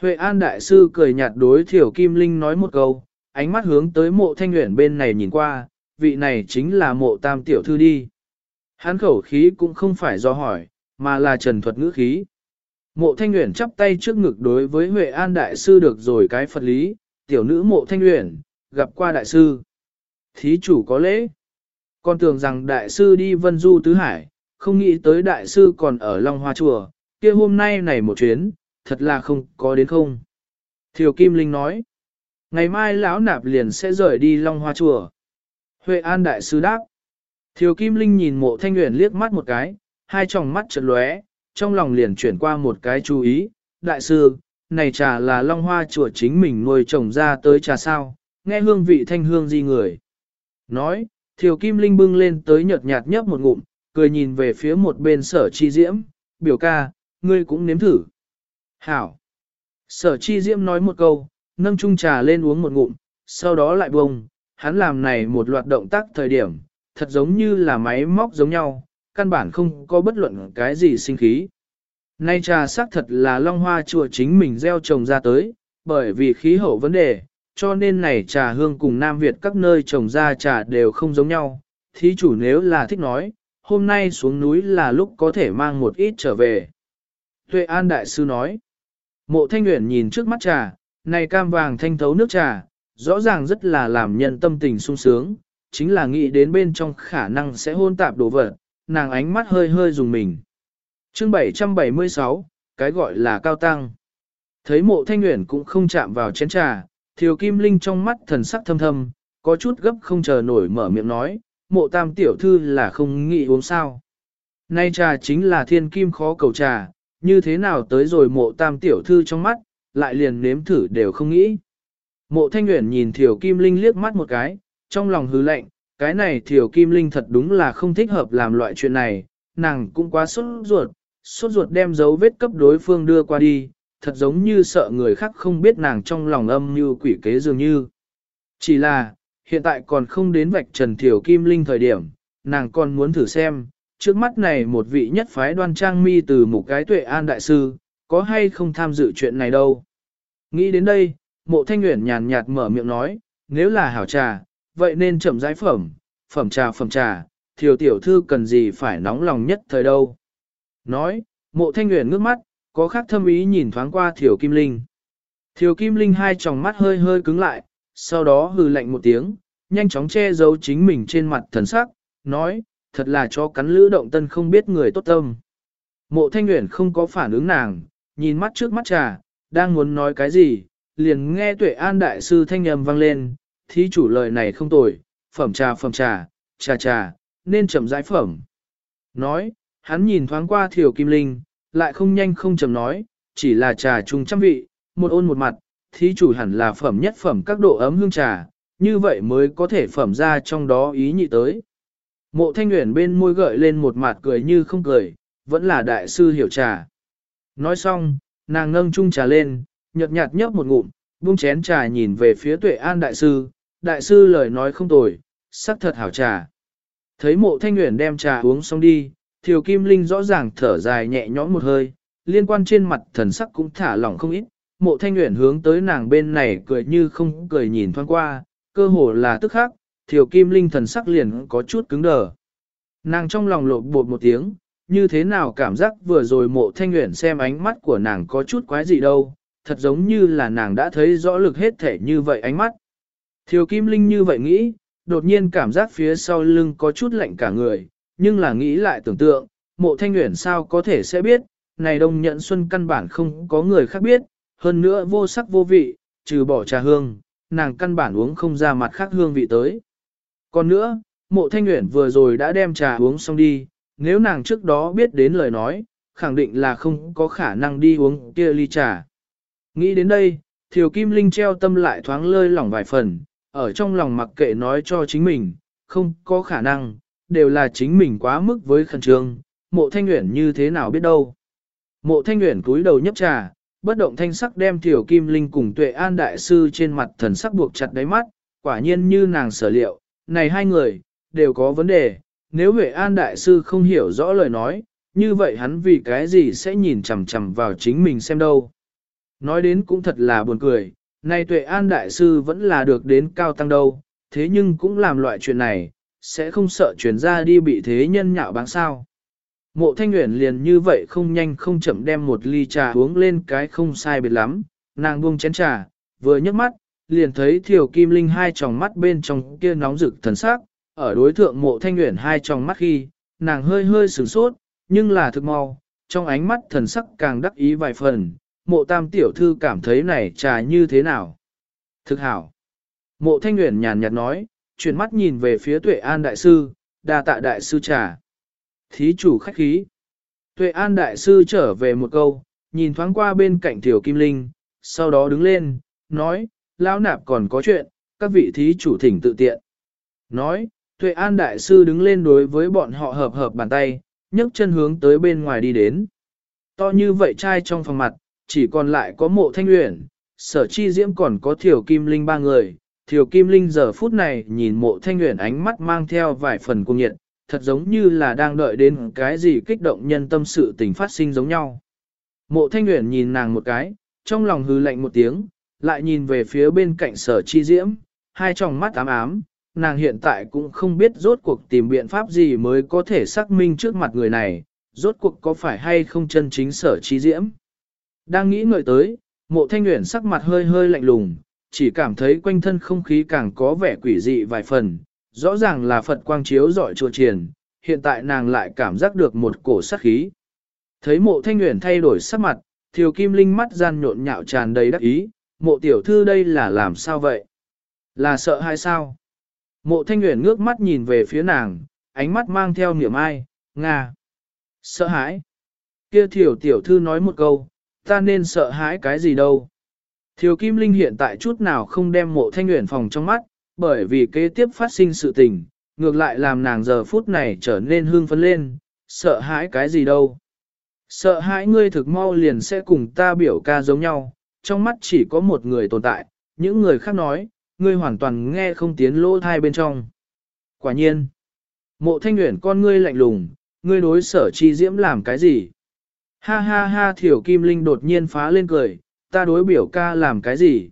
Huệ An Đại Sư cười nhạt đối Thiểu Kim Linh nói một câu, ánh mắt hướng tới mộ thanh nguyện bên này nhìn qua, vị này chính là mộ tam tiểu thư đi. Hán khẩu khí cũng không phải do hỏi, mà là trần thuật ngữ khí. Mộ thanh nguyện chắp tay trước ngực đối với Huệ An Đại Sư được rồi cái Phật lý, tiểu nữ mộ thanh nguyện, gặp qua Đại Sư. Thí chủ có lễ. Con tưởng rằng Đại Sư đi Vân Du Tứ Hải, không nghĩ tới Đại Sư còn ở Long Hoa Chùa, kia hôm nay này một chuyến, thật là không có đến không. Thiều Kim Linh nói, ngày mai lão nạp liền sẽ rời đi Long Hoa Chùa. Huệ An Đại Sư đáp. Thiều Kim Linh nhìn mộ thanh nguyện liếc mắt một cái, hai tròng mắt chợt lóe, trong lòng liền chuyển qua một cái chú ý. Đại sư, này trà là long hoa chùa chính mình nuôi trồng ra tới trà sao, nghe hương vị thanh hương gì người. Nói, Thiều Kim Linh bưng lên tới nhợt nhạt nhấp một ngụm, cười nhìn về phía một bên sở chi diễm, biểu ca, ngươi cũng nếm thử. Hảo. Sở chi diễm nói một câu, nâng chung trà lên uống một ngụm, sau đó lại bông, hắn làm này một loạt động tác thời điểm, thật giống như là máy móc giống nhau, căn bản không có bất luận cái gì sinh khí. Nay trà xác thật là long hoa chùa chính mình gieo trồng ra tới, bởi vì khí hậu vấn đề, cho nên này trà hương cùng Nam Việt các nơi trồng ra trà đều không giống nhau. Thí chủ nếu là thích nói, hôm nay xuống núi là lúc có thể mang một ít trở về. Tuệ An Đại Sư nói, mộ thanh nguyện nhìn trước mắt trà, này cam vàng thanh thấu nước trà, rõ ràng rất là làm nhân tâm tình sung sướng, chính là nghĩ đến bên trong khả năng sẽ hôn tạp đồ vật, nàng ánh mắt hơi hơi dùng mình. chương 776, cái gọi là cao tăng. Thấy mộ thanh nguyện cũng không chạm vào chén trà, thiều kim linh trong mắt thần sắc thâm thâm, có chút gấp không chờ nổi mở miệng nói, mộ tam tiểu thư là không nghĩ uống sao. Nay trà chính là thiên kim khó cầu trà, như thế nào tới rồi mộ tam tiểu thư trong mắt, lại liền nếm thử đều không nghĩ. Mộ thanh Uyển nhìn Thiều kim linh liếc mắt một cái, trong lòng hứ lạnh, cái này Thiều kim linh thật đúng là không thích hợp làm loại chuyện này, nàng cũng quá sốt ruột, sốt ruột đem dấu vết cấp đối phương đưa qua đi, thật giống như sợ người khác không biết nàng trong lòng âm như quỷ kế dường như. Chỉ là, hiện tại còn không đến vạch trần Thiều kim linh thời điểm, nàng còn muốn thử xem, trước mắt này một vị nhất phái đoan trang mi từ một cái tuệ an đại sư, có hay không tham dự chuyện này đâu. Nghĩ đến đây, mộ thanh nguyện nhàn nhạt mở miệng nói, nếu là hảo trà, vậy nên chậm rãi phẩm, phẩm trà phẩm trà, thiều tiểu thư cần gì phải nóng lòng nhất thời đâu. Nói, mộ thanh nguyện ngước mắt, có khác thâm ý nhìn thoáng qua thiều kim linh. Thiều kim linh hai tròng mắt hơi hơi cứng lại, sau đó hừ lạnh một tiếng, nhanh chóng che giấu chính mình trên mặt thần sắc, nói, thật là cho cắn lữ động tân không biết người tốt tâm. Mộ thanh nguyện không có phản ứng nàng, nhìn mắt trước mắt trà, đang muốn nói cái gì, liền nghe tuệ an đại sư thanh âm vang lên, thí chủ lời này không tồi, phẩm trà phẩm trà, trà trà, nên chậm rãi phẩm. Nói, hắn nhìn thoáng qua thiểu kim linh, lại không nhanh không chậm nói, chỉ là trà chung trăm vị, một ôn một mặt, thí chủ hẳn là phẩm nhất phẩm các độ ấm hương trà, như vậy mới có thể phẩm ra trong đó ý nhị tới. Mộ thanh nguyện bên môi gợi lên một mặt cười như không cười, vẫn là đại sư hiểu trà. Nói xong, nàng ngâng chung trà lên, nhợt nhạt nhấp một ngụm, buông chén trà nhìn về phía tuệ an đại sư, đại sư lời nói không tồi, sắc thật hảo trà. Thấy mộ thanh nguyện đem trà uống xong đi, thiều kim linh rõ ràng thở dài nhẹ nhõm một hơi, liên quan trên mặt thần sắc cũng thả lỏng không ít, mộ thanh nguyện hướng tới nàng bên này cười như không cười nhìn thoáng qua, cơ hồ là tức khắc, thiều kim linh thần sắc liền có chút cứng đờ. Nàng trong lòng lột bột một tiếng, như thế nào cảm giác vừa rồi mộ thanh nguyện xem ánh mắt của nàng có chút quái gì đâu, thật giống như là nàng đã thấy rõ lực hết thể như vậy ánh mắt. Thiều kim linh như vậy nghĩ, đột nhiên cảm giác phía sau lưng có chút lạnh cả người, nhưng là nghĩ lại tưởng tượng, mộ thanh nguyện sao có thể sẽ biết, này đông nhận xuân căn bản không có người khác biết, hơn nữa vô sắc vô vị, trừ bỏ trà hương, nàng căn bản uống không ra mặt khác hương vị tới. Còn nữa, mộ thanh nguyện vừa rồi đã đem trà uống xong đi, nếu nàng trước đó biết đến lời nói, khẳng định là không có khả năng đi uống kia ly trà. Nghĩ đến đây, Thiều Kim Linh treo tâm lại thoáng lơi lỏng vài phần, ở trong lòng mặc kệ nói cho chính mình, không có khả năng, đều là chính mình quá mức với khẩn trương, mộ thanh nguyện như thế nào biết đâu. Mộ thanh nguyện cúi đầu nhấp trà, bất động thanh sắc đem Thiều Kim Linh cùng Tuệ An Đại Sư trên mặt thần sắc buộc chặt đáy mắt, quả nhiên như nàng sở liệu, này hai người, đều có vấn đề, nếu Huệ An Đại Sư không hiểu rõ lời nói, như vậy hắn vì cái gì sẽ nhìn chằm chằm vào chính mình xem đâu. Nói đến cũng thật là buồn cười, nay Tuệ An Đại Sư vẫn là được đến cao tăng đâu, thế nhưng cũng làm loại chuyện này, sẽ không sợ chuyển ra đi bị thế nhân nhạo báng sao. Mộ thanh nguyện liền như vậy không nhanh không chậm đem một ly trà uống lên cái không sai biệt lắm, nàng buông chén trà, vừa nhấc mắt, liền thấy thiểu kim linh hai tròng mắt bên trong kia nóng rực thần sắc, ở đối thượng mộ thanh nguyện hai tròng mắt khi, nàng hơi hơi sửng sốt, nhưng là thực mau, trong ánh mắt thần sắc càng đắc ý vài phần, mộ tam tiểu thư cảm thấy này trà như thế nào. Thực hảo. Mộ thanh nguyện nhàn nhạt nói, chuyển mắt nhìn về phía tuệ an đại sư, đa tạ đại sư trà. Thí chủ khách khí. Tuệ an đại sư trở về một câu, nhìn thoáng qua bên cạnh tiểu kim linh, sau đó đứng lên, nói, lão nạp còn có chuyện, các vị thí chủ thỉnh tự tiện. Nói, Tuệ An Đại Sư đứng lên đối với bọn họ hợp hợp bàn tay, nhấc chân hướng tới bên ngoài đi đến. To như vậy trai trong phòng mặt, chỉ còn lại có mộ thanh uyển, sở chi diễm còn có thiểu kim linh ba người. Thiểu kim linh giờ phút này nhìn mộ thanh uyển ánh mắt mang theo vài phần cung nhiệt, thật giống như là đang đợi đến cái gì kích động nhân tâm sự tình phát sinh giống nhau. Mộ thanh uyển nhìn nàng một cái, trong lòng hư lạnh một tiếng, lại nhìn về phía bên cạnh sở chi diễm, hai tròng mắt ám ám, nàng hiện tại cũng không biết rốt cuộc tìm biện pháp gì mới có thể xác minh trước mặt người này, rốt cuộc có phải hay không chân chính sở chi diễm. Đang nghĩ ngợi tới, mộ thanh nguyện sắc mặt hơi hơi lạnh lùng, chỉ cảm thấy quanh thân không khí càng có vẻ quỷ dị vài phần, rõ ràng là Phật quang chiếu dọi chùa triền, hiện tại nàng lại cảm giác được một cổ sát khí. Thấy mộ thanh nguyện thay đổi sắc mặt, thiều kim linh mắt gian nhộn nhạo tràn đầy đắc ý, mộ tiểu thư đây là làm sao vậy? Là sợ hay sao? Mộ thanh nguyện ngước mắt nhìn về phía nàng, ánh mắt mang theo niềm ai, Nga. Sợ hãi. Kia thiểu tiểu thư nói một câu, ta nên sợ hãi cái gì đâu. Thiều Kim Linh hiện tại chút nào không đem mộ thanh nguyện phòng trong mắt, bởi vì kế tiếp phát sinh sự tình, ngược lại làm nàng giờ phút này trở nên hương phấn lên, sợ hãi cái gì đâu. Sợ hãi ngươi thực mau liền sẽ cùng ta biểu ca giống nhau, trong mắt chỉ có một người tồn tại, những người khác nói, ngươi hoàn toàn nghe không tiến lỗ thai bên trong. Quả nhiên, mộ thanh nguyện con ngươi lạnh lùng, ngươi đối sở chi diễm làm cái gì? Ha ha ha thiểu kim linh đột nhiên phá lên cười, ta đối biểu ca làm cái gì?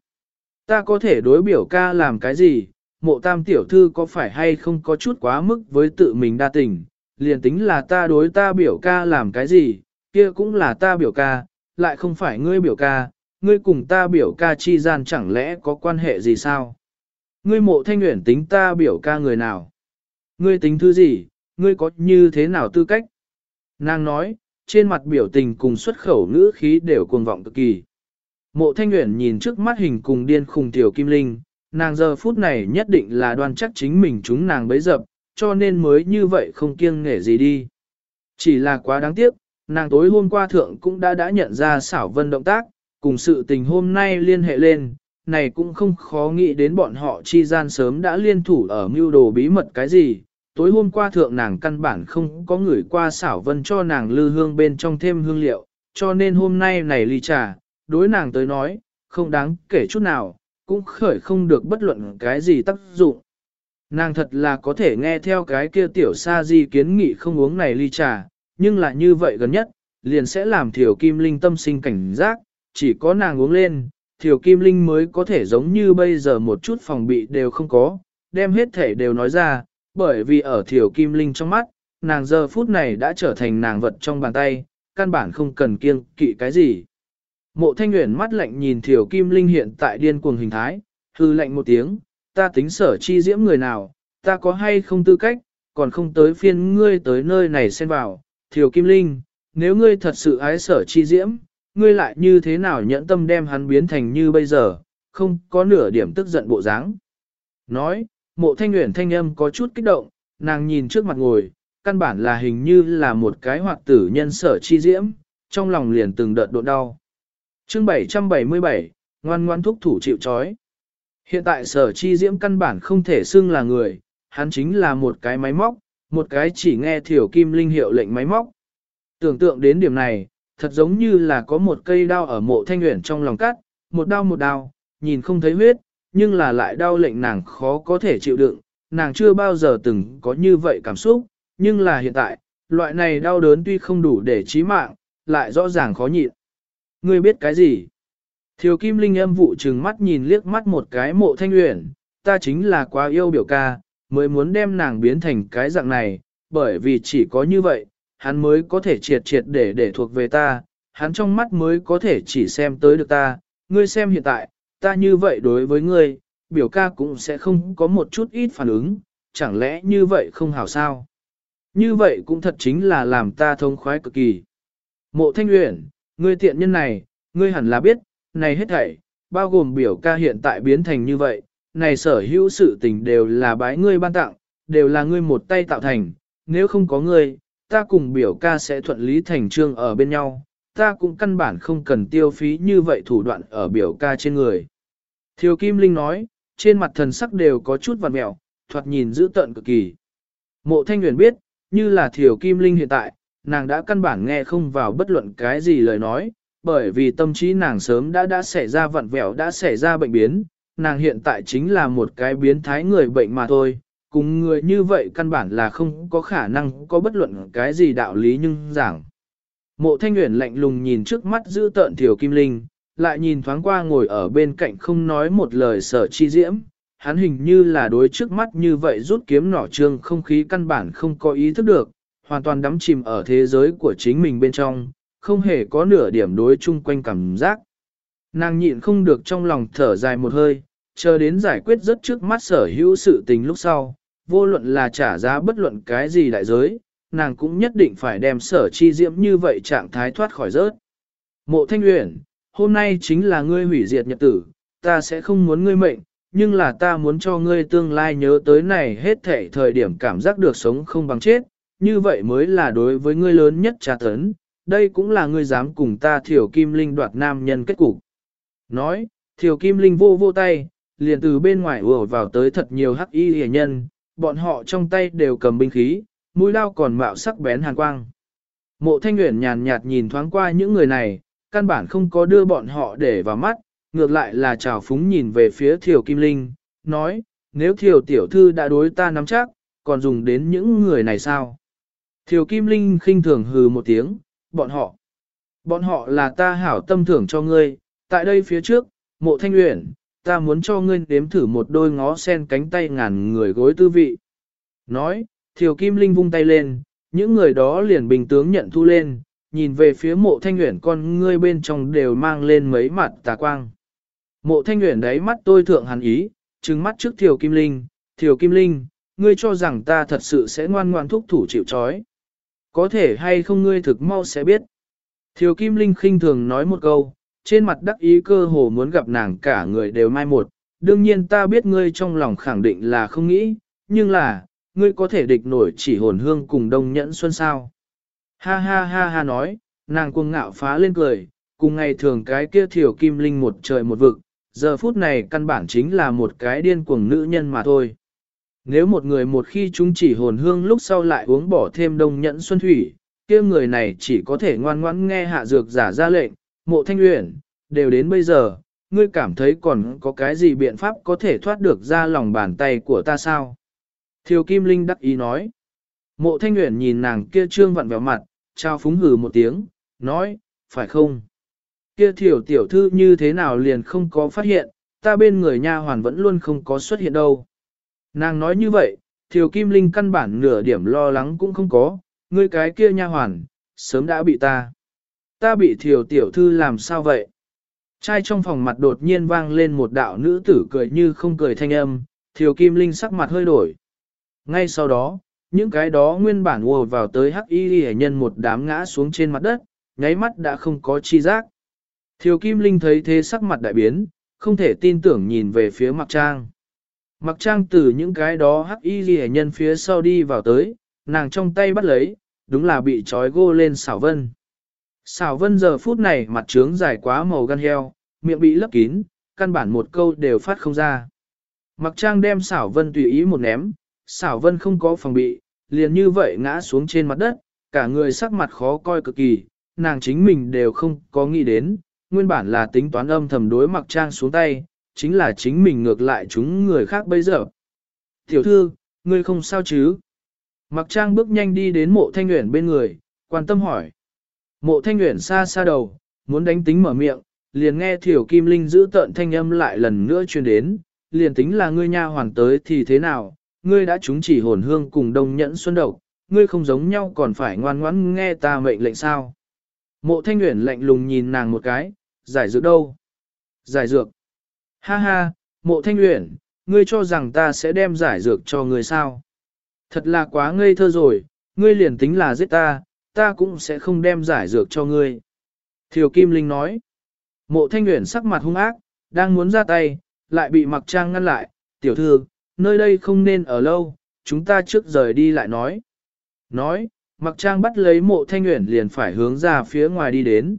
Ta có thể đối biểu ca làm cái gì? Mộ tam tiểu thư có phải hay không có chút quá mức với tự mình đa tình? Liền tính là ta đối ta biểu ca làm cái gì? Kia cũng là ta biểu ca, lại không phải ngươi biểu ca, ngươi cùng ta biểu ca chi gian chẳng lẽ có quan hệ gì sao? Ngươi mộ thanh nguyện tính ta biểu ca người nào? Ngươi tính thứ gì? Ngươi có như thế nào tư cách? Nàng nói, trên mặt biểu tình cùng xuất khẩu ngữ khí đều cuồng vọng cực kỳ. Mộ thanh Uyển nhìn trước mắt hình cùng điên khùng tiểu kim linh, nàng giờ phút này nhất định là đoan chắc chính mình chúng nàng bấy dập, cho nên mới như vậy không kiêng nghể gì đi. Chỉ là quá đáng tiếc, nàng tối hôm qua thượng cũng đã đã nhận ra xảo vân động tác, cùng sự tình hôm nay liên hệ lên, này cũng không khó nghĩ đến bọn họ chi gian sớm đã liên thủ ở mưu đồ bí mật cái gì. Tối hôm qua thượng nàng căn bản không có người qua xảo vân cho nàng lư hương bên trong thêm hương liệu, cho nên hôm nay này ly trà, đối nàng tới nói, không đáng kể chút nào, cũng khởi không được bất luận cái gì tác dụng. Nàng thật là có thể nghe theo cái kia tiểu sa di kiến nghị không uống này ly trà, nhưng là như vậy gần nhất, liền sẽ làm thiểu kim linh tâm sinh cảnh giác, chỉ có nàng uống lên, thiểu kim linh mới có thể giống như bây giờ một chút phòng bị đều không có, đem hết thể đều nói ra, bởi vì ở thiểu kim linh trong mắt, nàng giờ phút này đã trở thành nàng vật trong bàn tay, căn bản không cần kiêng kỵ cái gì. Mộ thanh nguyện mắt lạnh nhìn thiểu kim linh hiện tại điên cuồng hình thái, hư lạnh một tiếng, ta tính sở chi diễm người nào, ta có hay không tư cách, còn không tới phiên ngươi tới nơi này xen vào, thiểu kim linh, nếu ngươi thật sự ái sở chi diễm, ngươi lại như thế nào nhẫn tâm đem hắn biến thành như bây giờ, không có nửa điểm tức giận bộ dáng. Nói, mộ thanh nguyện thanh âm có chút kích động, nàng nhìn trước mặt ngồi, căn bản là hình như là một cái hoạt tử nhân sở chi diễm, trong lòng liền từng đợt độ đau. chương 777, ngoan ngoan thúc thủ chịu chói. Hiện tại sở chi diễm căn bản không thể xưng là người, hắn chính là một cái máy móc, một cái chỉ nghe thiểu kim linh hiệu lệnh máy móc. Tưởng tượng đến điểm này, thật giống như là có một cây đao ở mộ thanh nguyện trong lòng cắt, một đao một đao, nhìn không thấy huyết, nhưng là lại đau lệnh nàng khó có thể chịu đựng, nàng chưa bao giờ từng có như vậy cảm xúc, nhưng là hiện tại, loại này đau đớn tuy không đủ để chí mạng, lại rõ ràng khó nhịn. Ngươi biết cái gì? Thiều Kim Linh âm vụ trừng mắt nhìn liếc mắt một cái mộ thanh uyển, ta chính là quá yêu biểu ca, mới muốn đem nàng biến thành cái dạng này, bởi vì chỉ có như vậy, hắn mới có thể triệt triệt để để thuộc về ta, hắn trong mắt mới có thể chỉ xem tới được ta, ngươi xem hiện tại, ta như vậy đối với ngươi, biểu ca cũng sẽ không có một chút ít phản ứng, chẳng lẽ như vậy không hảo sao? Như vậy cũng thật chính là làm ta thông khoái cực kỳ. Mộ thanh luyện, ngươi tiện nhân này, ngươi hẳn là biết, này hết thảy, bao gồm biểu ca hiện tại biến thành như vậy, này sở hữu sự tình đều là bái ngươi ban tặng, đều là ngươi một tay tạo thành, nếu không có ngươi, ta cùng biểu ca sẽ thuận lý thành trương ở bên nhau, ta cũng căn bản không cần tiêu phí như vậy thủ đoạn ở biểu ca trên người. Thiều Kim Linh nói, trên mặt thần sắc đều có chút vằn mẹo, thoạt nhìn dữ tợn cực kỳ. Mộ Thanh Nguyễn biết, như là Thiều Kim Linh hiện tại, nàng đã căn bản nghe không vào bất luận cái gì lời nói, bởi vì tâm trí nàng sớm đã đã xảy ra vặn vẹo đã xảy ra bệnh biến, nàng hiện tại chính là một cái biến thái người bệnh mà thôi, cùng người như vậy căn bản là không có khả năng có bất luận cái gì đạo lý nhưng giảng. Mộ thanh Nguyễn lạnh lùng nhìn trước mắt giữ tợn Thiều kim linh, lại nhìn thoáng qua ngồi ở bên cạnh không nói một lời sở chi diễm, hắn hình như là đối trước mắt như vậy rút kiếm nỏ trương không khí căn bản không có ý thức được, hoàn toàn đắm chìm ở thế giới của chính mình bên trong, không hề có nửa điểm đối chung quanh cảm giác. Nàng nhịn không được trong lòng thở dài một hơi, chờ đến giải quyết rất trước mắt sở hữu sự tình lúc sau, vô luận là trả giá bất luận cái gì đại giới, nàng cũng nhất định phải đem sở chi diễm như vậy trạng thái thoát khỏi rớt. Mộ Thanh Uyển, hôm nay chính là ngươi hủy diệt nhật tử, ta sẽ không muốn ngươi mệnh, nhưng là ta muốn cho ngươi tương lai nhớ tới này hết thể thời điểm cảm giác được sống không bằng chết, như vậy mới là đối với ngươi lớn nhất trà tấn, đây cũng là ngươi dám cùng ta thiểu kim linh đoạt nam nhân kết cục. Nói, thiểu kim linh vô vô tay, liền từ bên ngoài ùa vào tới thật nhiều hắc y hề nhân, bọn họ trong tay đều cầm binh khí, mũi lao còn mạo sắc bén hàn quang. Mộ thanh nguyện nhàn nhạt nhìn thoáng qua những người này, căn bản không có đưa bọn họ để vào mắt, ngược lại là trào phúng nhìn về phía Thiều kim linh, nói, nếu Thiều tiểu thư đã đối ta nắm chắc, còn dùng đến những người này sao? Thiều kim linh khinh thường hừ một tiếng, bọn họ. Bọn họ là ta hảo tâm thưởng cho ngươi, tại đây phía trước, mộ thanh uyển, ta muốn cho ngươi đếm thử một đôi ngó sen cánh tay ngàn người gối tư vị. Nói, Thiều Kim Linh vung tay lên, những người đó liền bình tướng nhận thu lên, nhìn về phía mộ thanh nguyện con ngươi bên trong đều mang lên mấy mặt tà quang. Mộ thanh nguyện đáy mắt tôi thượng hàn ý, trừng mắt trước Thiều Kim Linh, Thiều Kim Linh, ngươi cho rằng ta thật sự sẽ ngoan ngoan thúc thủ chịu trói. Có thể hay không ngươi thực mau sẽ biết. Thiều Kim Linh khinh thường nói một câu, trên mặt đắc ý cơ hồ muốn gặp nàng cả người đều mai một. Đương nhiên ta biết ngươi trong lòng khẳng định là không nghĩ, nhưng là, ngươi có thể địch nổi chỉ hồn hương cùng đông nhẫn xuân sao. Ha ha ha ha nói, nàng cuồng ngạo phá lên cười, cùng ngày thường cái kia thiểu kim linh một trời một vực, giờ phút này căn bản chính là một cái điên cuồng nữ nhân mà thôi. Nếu một người một khi chúng chỉ hồn hương lúc sau lại uống bỏ thêm đông nhẫn xuân thủy, kia người này chỉ có thể ngoan ngoãn nghe hạ dược giả ra lệnh, mộ thanh luyện, đều đến bây giờ, ngươi cảm thấy còn có cái gì biện pháp có thể thoát được ra lòng bàn tay của ta sao? Thiều Kim Linh đắc ý nói. Mộ thanh Uyển nhìn nàng kia trương vặn vẹo mặt, trao phúng hừ một tiếng, nói, phải không? Kia thiểu tiểu thư như thế nào liền không có phát hiện, ta bên người nha hoàn vẫn luôn không có xuất hiện đâu. Nàng nói như vậy, thiểu kim linh căn bản nửa điểm lo lắng cũng không có, ngươi cái kia nha hoàn, sớm đã bị ta. Ta bị thiểu tiểu thư làm sao vậy? Trai trong phòng mặt đột nhiên vang lên một đạo nữ tử cười như không cười thanh âm, thiểu kim linh sắc mặt hơi đổi. Ngay sau đó, những cái đó nguyên bản ùa vào tới hắc y hệ nhân một đám ngã xuống trên mặt đất, nháy mắt đã không có chi giác. Thiều Kim Linh thấy thế sắc mặt đại biến, không thể tin tưởng nhìn về phía Mặc Trang. Mặc Trang từ những cái đó hắc y hệ nhân phía sau đi vào tới, nàng trong tay bắt lấy, đúng là bị trói gô lên xảo vân. Xảo vân giờ phút này mặt trướng dài quá màu gan heo, miệng bị lấp kín, căn bản một câu đều phát không ra. Mặc trang đem xảo vân tùy ý một ném, xảo vân không có phòng bị, liền như vậy ngã xuống trên mặt đất, cả người sắc mặt khó coi cực kỳ, nàng chính mình đều không có nghĩ đến, nguyên bản là tính toán âm thầm đối mặc trang xuống tay, chính là chính mình ngược lại chúng người khác bây giờ. Tiểu thư, ngươi không sao chứ? Mặc trang bước nhanh đi đến mộ thanh nguyện bên người, quan tâm hỏi. Mộ thanh nguyện xa xa đầu, muốn đánh tính mở miệng, liền nghe thiểu kim linh giữ tợn thanh âm lại lần nữa truyền đến, liền tính là ngươi nha hoàn tới thì thế nào, ngươi đã trúng chỉ hồn hương cùng đông nhẫn xuân độc, ngươi không giống nhau còn phải ngoan ngoãn nghe ta mệnh lệnh sao. Mộ thanh nguyện lạnh lùng nhìn nàng một cái, giải dược đâu? Giải dược. Ha ha, mộ thanh nguyện, ngươi cho rằng ta sẽ đem giải dược cho ngươi sao? Thật là quá ngây thơ rồi, ngươi liền tính là giết ta, ta cũng sẽ không đem giải dược cho ngươi. Thiều Kim Linh nói. Mộ thanh nguyện sắc mặt hung ác, đang muốn ra tay, lại bị mặc trang ngăn lại, tiểu thư, nơi đây không nên ở lâu, chúng ta trước rời đi lại nói. Nói, mặc trang bắt lấy mộ thanh nguyện liền phải hướng ra phía ngoài đi đến.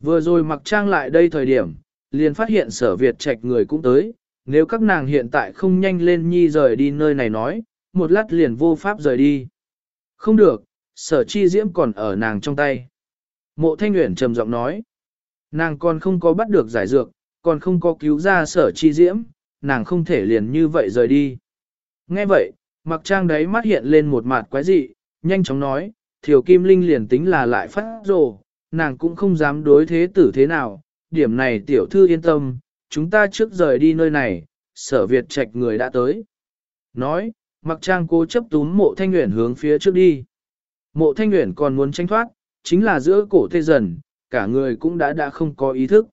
Vừa rồi mặc trang lại đây thời điểm, liền phát hiện sở Việt trạch người cũng tới, nếu các nàng hiện tại không nhanh lên nhi rời đi nơi này nói, một lát liền vô pháp rời đi. Không được, sở chi diễm còn ở nàng trong tay. Mộ thanh nguyện trầm giọng nói, nàng còn không có bắt được giải dược, còn không có cứu ra sở chi diễm, nàng không thể liền như vậy rời đi. Nghe vậy, mặc trang đấy mắt hiện lên một mặt quái dị, nhanh chóng nói, thiểu kim linh liền tính là lại phát rồ, nàng cũng không dám đối thế tử thế nào, điểm này tiểu thư yên tâm, chúng ta trước rời đi nơi này, sở Việt trạch người đã tới. Nói, mặc trang cố chấp túm mộ thanh nguyện hướng phía trước đi. Mộ thanh nguyện còn muốn tranh thoát, chính là giữa cổ tê dần, cả người cũng đã đã không có ý thức.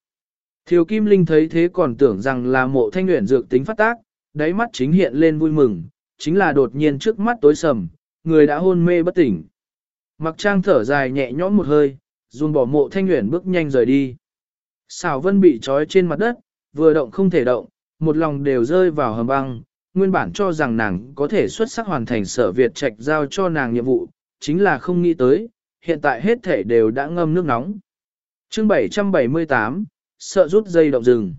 Thiều Kim Linh thấy thế còn tưởng rằng là mộ thanh nguyện dược tính phát tác, đáy mắt chính hiện lên vui mừng, chính là đột nhiên trước mắt tối sầm, người đã hôn mê bất tỉnh. Mặc trang thở dài nhẹ nhõm một hơi, dùng bỏ mộ thanh nguyện bước nhanh rời đi. Xảo vân bị trói trên mặt đất, vừa động không thể động, một lòng đều rơi vào hầm băng, nguyên bản cho rằng nàng có thể xuất sắc hoàn thành sở Việt trạch giao cho nàng nhiệm vụ, chính là không nghĩ tới, hiện tại hết thể đều đã ngâm nước nóng. chương 778, sợ rút dây động rừng.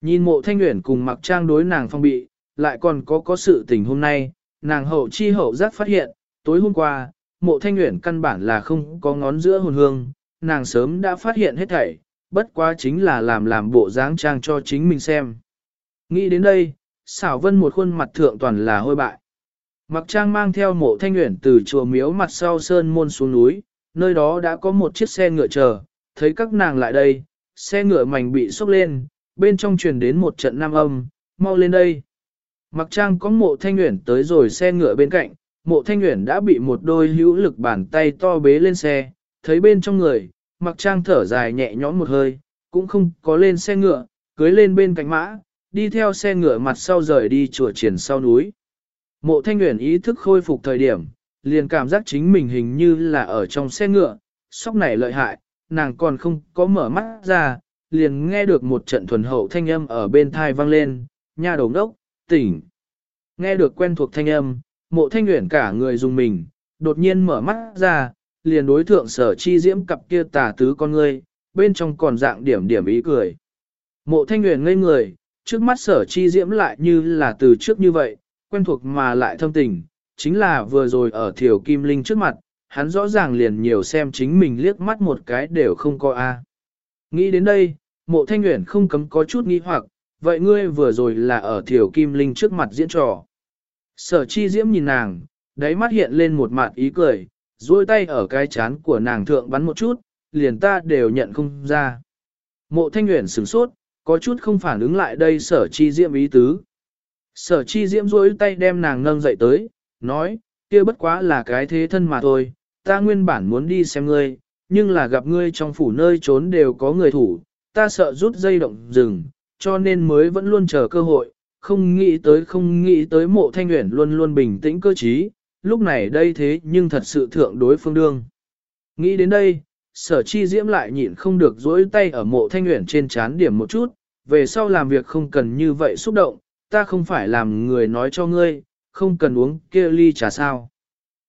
Nhìn mộ thanh nguyện cùng mặc trang đối nàng phong bị, lại còn có có sự tình hôm nay, nàng hậu chi hậu giác phát hiện, tối hôm qua, mộ thanh nguyện căn bản là không có ngón giữa hồn hương, nàng sớm đã phát hiện hết thảy, bất quá chính là làm làm bộ dáng trang cho chính mình xem. Nghĩ đến đây, xảo vân một khuôn mặt thượng toàn là hôi bại. Mặc trang mang theo mộ thanh nguyện từ chùa miếu mặt sau sơn môn xuống núi, nơi đó đã có một chiếc xe ngựa chờ, thấy các nàng lại đây, xe ngựa mảnh bị sốc lên, bên trong truyền đến một trận nam âm, mau lên đây. Mặc trang có mộ thanh nguyện tới rồi xe ngựa bên cạnh, mộ thanh nguyện đã bị một đôi hữu lực bàn tay to bế lên xe, thấy bên trong người, mặc trang thở dài nhẹ nhõm một hơi, cũng không có lên xe ngựa, cưới lên bên cạnh mã, đi theo xe ngựa mặt sau rời đi chùa triển sau núi. Mộ thanh nguyện ý thức khôi phục thời điểm, liền cảm giác chính mình hình như là ở trong xe ngựa, sóc này lợi hại, nàng còn không có mở mắt ra, liền nghe được một trận thuần hậu thanh âm ở bên thai vang lên, nha đầu đốc, tỉnh. Nghe được quen thuộc thanh âm, mộ thanh nguyện cả người dùng mình, đột nhiên mở mắt ra, liền đối thượng sở chi diễm cặp kia tà tứ con ngươi, bên trong còn dạng điểm điểm ý cười. Mộ thanh nguyện ngây người, trước mắt sở chi diễm lại như là từ trước như vậy, quen thuộc mà lại thâm tình, chính là vừa rồi ở thiểu kim linh trước mặt, hắn rõ ràng liền nhiều xem chính mình liếc mắt một cái đều không có a. Nghĩ đến đây, mộ thanh nguyện không cấm có chút nghi hoặc, vậy ngươi vừa rồi là ở thiểu kim linh trước mặt diễn trò. Sở chi diễm nhìn nàng, đáy mắt hiện lên một mặt ý cười, duỗi tay ở cái chán của nàng thượng bắn một chút, liền ta đều nhận không ra. Mộ thanh nguyện sửng sốt, có chút không phản ứng lại đây sở chi diễm ý tứ. Sở chi diễm duỗi tay đem nàng nâng dậy tới, nói, kia bất quá là cái thế thân mà thôi, ta nguyên bản muốn đi xem ngươi, nhưng là gặp ngươi trong phủ nơi trốn đều có người thủ, ta sợ rút dây động rừng, cho nên mới vẫn luôn chờ cơ hội, không nghĩ tới không nghĩ tới mộ thanh nguyện luôn luôn bình tĩnh cơ trí, lúc này đây thế nhưng thật sự thượng đối phương đương. Nghĩ đến đây, sở chi diễm lại nhịn không được dỗi tay ở mộ thanh nguyện trên chán điểm một chút, về sau làm việc không cần như vậy xúc động, ta không phải làm người nói cho ngươi, không cần uống kia ly trà sao.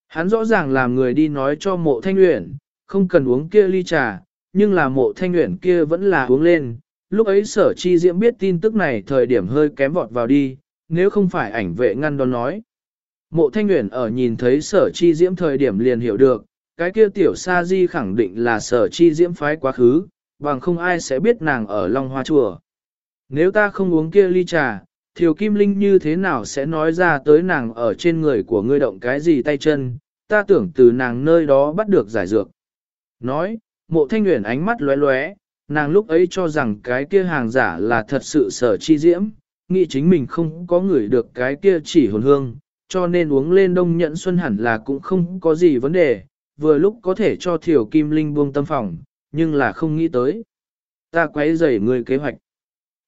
Hắn rõ ràng làm người đi nói cho mộ thanh nguyện, không cần uống kia ly trà, nhưng là mộ thanh nguyện kia vẫn là uống lên. Lúc ấy sở chi diễm biết tin tức này thời điểm hơi kém vọt vào đi, nếu không phải ảnh vệ ngăn đón nói. Mộ thanh nguyện ở nhìn thấy sở chi diễm thời điểm liền hiểu được, cái kia tiểu sa di khẳng định là sở chi diễm phái quá khứ, bằng không ai sẽ biết nàng ở Long Hoa Chùa. Nếu ta không uống kia ly trà, Thiều Kim Linh như thế nào sẽ nói ra tới nàng ở trên người của ngươi động cái gì tay chân, ta tưởng từ nàng nơi đó bắt được giải dược. Nói, mộ thanh nguyện ánh mắt lóe lóe, nàng lúc ấy cho rằng cái kia hàng giả là thật sự sở chi diễm, nghĩ chính mình không có người được cái kia chỉ hồn hương, cho nên uống lên đông nhẫn xuân hẳn là cũng không có gì vấn đề, vừa lúc có thể cho Thiều Kim Linh buông tâm phòng, nhưng là không nghĩ tới. Ta quấy rầy người kế hoạch.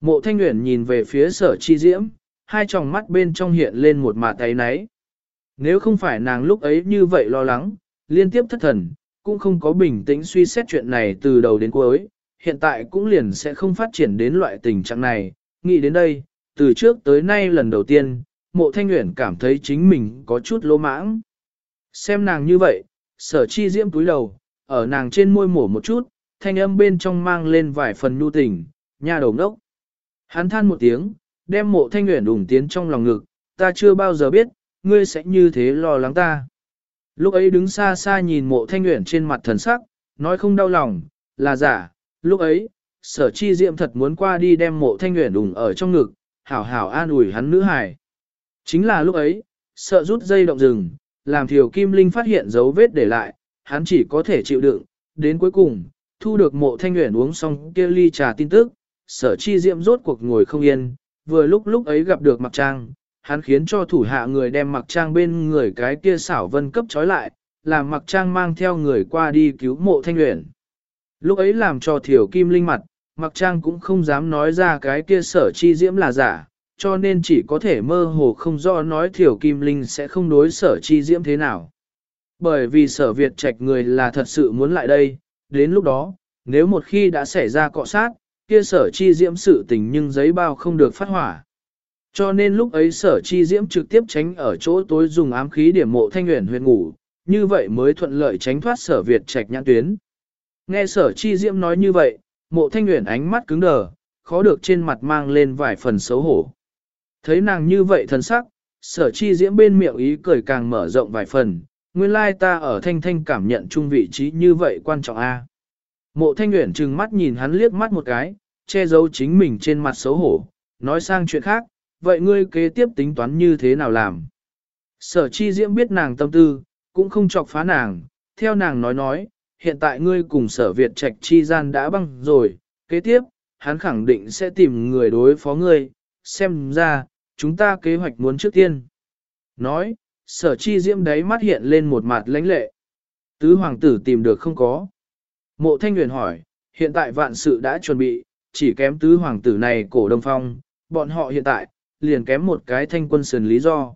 Mộ Thanh Nguyễn nhìn về phía sở chi diễm, hai tròng mắt bên trong hiện lên một mạt tay náy. Nếu không phải nàng lúc ấy như vậy lo lắng, liên tiếp thất thần, cũng không có bình tĩnh suy xét chuyện này từ đầu đến cuối, hiện tại cũng liền sẽ không phát triển đến loại tình trạng này. Nghĩ đến đây, từ trước tới nay lần đầu tiên, mộ thanh nguyện cảm thấy chính mình có chút lỗ mãng. Xem nàng như vậy, sở chi diễm túi đầu, ở nàng trên môi mổ một chút, thanh âm bên trong mang lên vài phần nhu tình, nha đầu đốc. Hắn than một tiếng, đem mộ thanh nguyện đủng tiến trong lòng ngực, ta chưa bao giờ biết, ngươi sẽ như thế lo lắng ta. Lúc ấy đứng xa xa nhìn mộ thanh nguyện trên mặt thần sắc, nói không đau lòng, là giả, lúc ấy, sở chi diệm thật muốn qua đi đem mộ thanh nguyện đủng ở trong ngực, hảo hảo an ủi hắn nữ hài. Chính là lúc ấy, sợ rút dây động rừng, làm thiểu kim linh phát hiện dấu vết để lại, hắn chỉ có thể chịu đựng, đến cuối cùng, thu được mộ thanh nguyện uống xong kia ly trà tin tức, sở chi diệm rốt cuộc ngồi không yên, vừa lúc lúc ấy gặp được mặc trang, hắn khiến cho thủ hạ người đem mặc trang bên người cái kia xảo vân cấp trói lại, làm mặc trang mang theo người qua đi cứu mộ thanh luyện. Lúc ấy làm cho thiểu kim linh mặt, mặc trang cũng không dám nói ra cái kia sở chi diễm là giả, cho nên chỉ có thể mơ hồ không rõ nói thiểu kim linh sẽ không đối sở chi diễm thế nào. Bởi vì sở Việt trạch người là thật sự muốn lại đây, đến lúc đó, nếu một khi đã xảy ra cọ sát, kia sở chi diễm sự tình nhưng giấy bao không được phát hỏa. Cho nên lúc ấy sở chi diễm trực tiếp tránh ở chỗ tối dùng ám khí điểm mộ thanh huyền huyền ngủ, như vậy mới thuận lợi tránh thoát sở Việt trạch nhãn tuyến. Nghe sở chi diễm nói như vậy, mộ thanh huyền ánh mắt cứng đờ, khó được trên mặt mang lên vài phần xấu hổ. Thấy nàng như vậy thần sắc, sở chi diễm bên miệng ý cười càng mở rộng vài phần, nguyên lai ta ở thanh thanh cảm nhận chung vị trí như vậy quan trọng a. Mộ thanh nguyện trừng mắt nhìn hắn liếc mắt một cái, che giấu chính mình trên mặt xấu hổ, nói sang chuyện khác, vậy ngươi kế tiếp tính toán như thế nào làm? Sở chi diễm biết nàng tâm tư, cũng không chọc phá nàng, theo nàng nói nói, hiện tại ngươi cùng sở Việt trạch chi gian đã băng rồi, kế tiếp, hắn khẳng định sẽ tìm người đối phó ngươi, xem ra, chúng ta kế hoạch muốn trước tiên. Nói, sở chi diễm đấy mắt hiện lên một mặt lãnh lệ. Tứ hoàng tử tìm được không có. Mộ thanh huyền hỏi, hiện tại vạn sự đã chuẩn bị, chỉ kém tứ hoàng tử này cổ đông phong, bọn họ hiện tại, liền kém một cái thanh quân sườn lý do.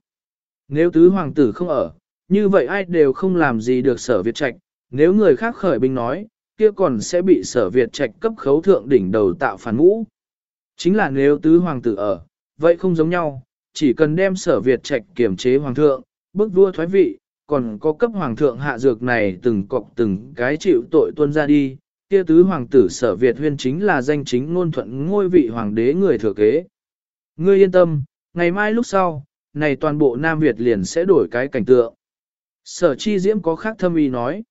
Nếu tứ hoàng tử không ở, như vậy ai đều không làm gì được sở Việt Trạch, nếu người khác khởi binh nói, kia còn sẽ bị sở Việt Trạch cấp khấu thượng đỉnh đầu tạo phản ngũ. Chính là nếu tứ hoàng tử ở, vậy không giống nhau, chỉ cần đem sở Việt Trạch kiểm chế hoàng thượng, bức vua thoái vị, còn có cấp hoàng thượng hạ dược này từng cọc từng cái chịu tội tuân ra đi, kia tứ hoàng tử sở Việt huyên chính là danh chính ngôn thuận ngôi vị hoàng đế người thừa kế. Ngươi yên tâm, ngày mai lúc sau, này toàn bộ Nam Việt liền sẽ đổi cái cảnh tượng. Sở chi diễm có khác thâm ý nói.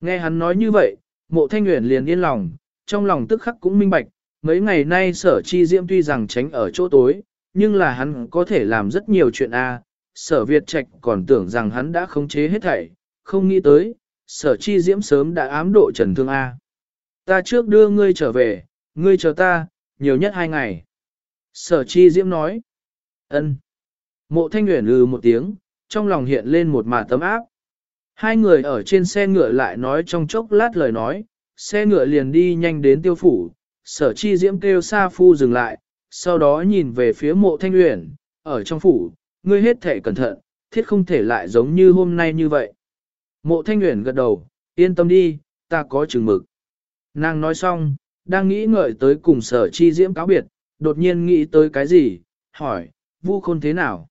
Nghe hắn nói như vậy, mộ thanh nguyện liền yên lòng, trong lòng tức khắc cũng minh bạch, mấy ngày nay sở chi diễm tuy rằng tránh ở chỗ tối, nhưng là hắn có thể làm rất nhiều chuyện a sở Việt Trạch còn tưởng rằng hắn đã khống chế hết thảy, không nghĩ tới, sở chi diễm sớm đã ám độ trần thương A. Ta trước đưa ngươi trở về, ngươi chờ ta, nhiều nhất hai ngày. Sở chi diễm nói. ân. Mộ thanh nguyện lừ một tiếng, trong lòng hiện lên một mả tấm áp. Hai người ở trên xe ngựa lại nói trong chốc lát lời nói, xe ngựa liền đi nhanh đến tiêu phủ, sở chi diễm kêu Sa Phu dừng lại, sau đó nhìn về phía mộ thanh uyển, ở trong phủ, ngươi hết thể cẩn thận, thiết không thể lại giống như hôm nay như vậy. Mộ thanh uyển gật đầu, yên tâm đi, ta có chừng mực. Nàng nói xong, đang nghĩ ngợi tới cùng sở chi diễm cáo biệt, đột nhiên nghĩ tới cái gì, hỏi, vu khôn thế nào?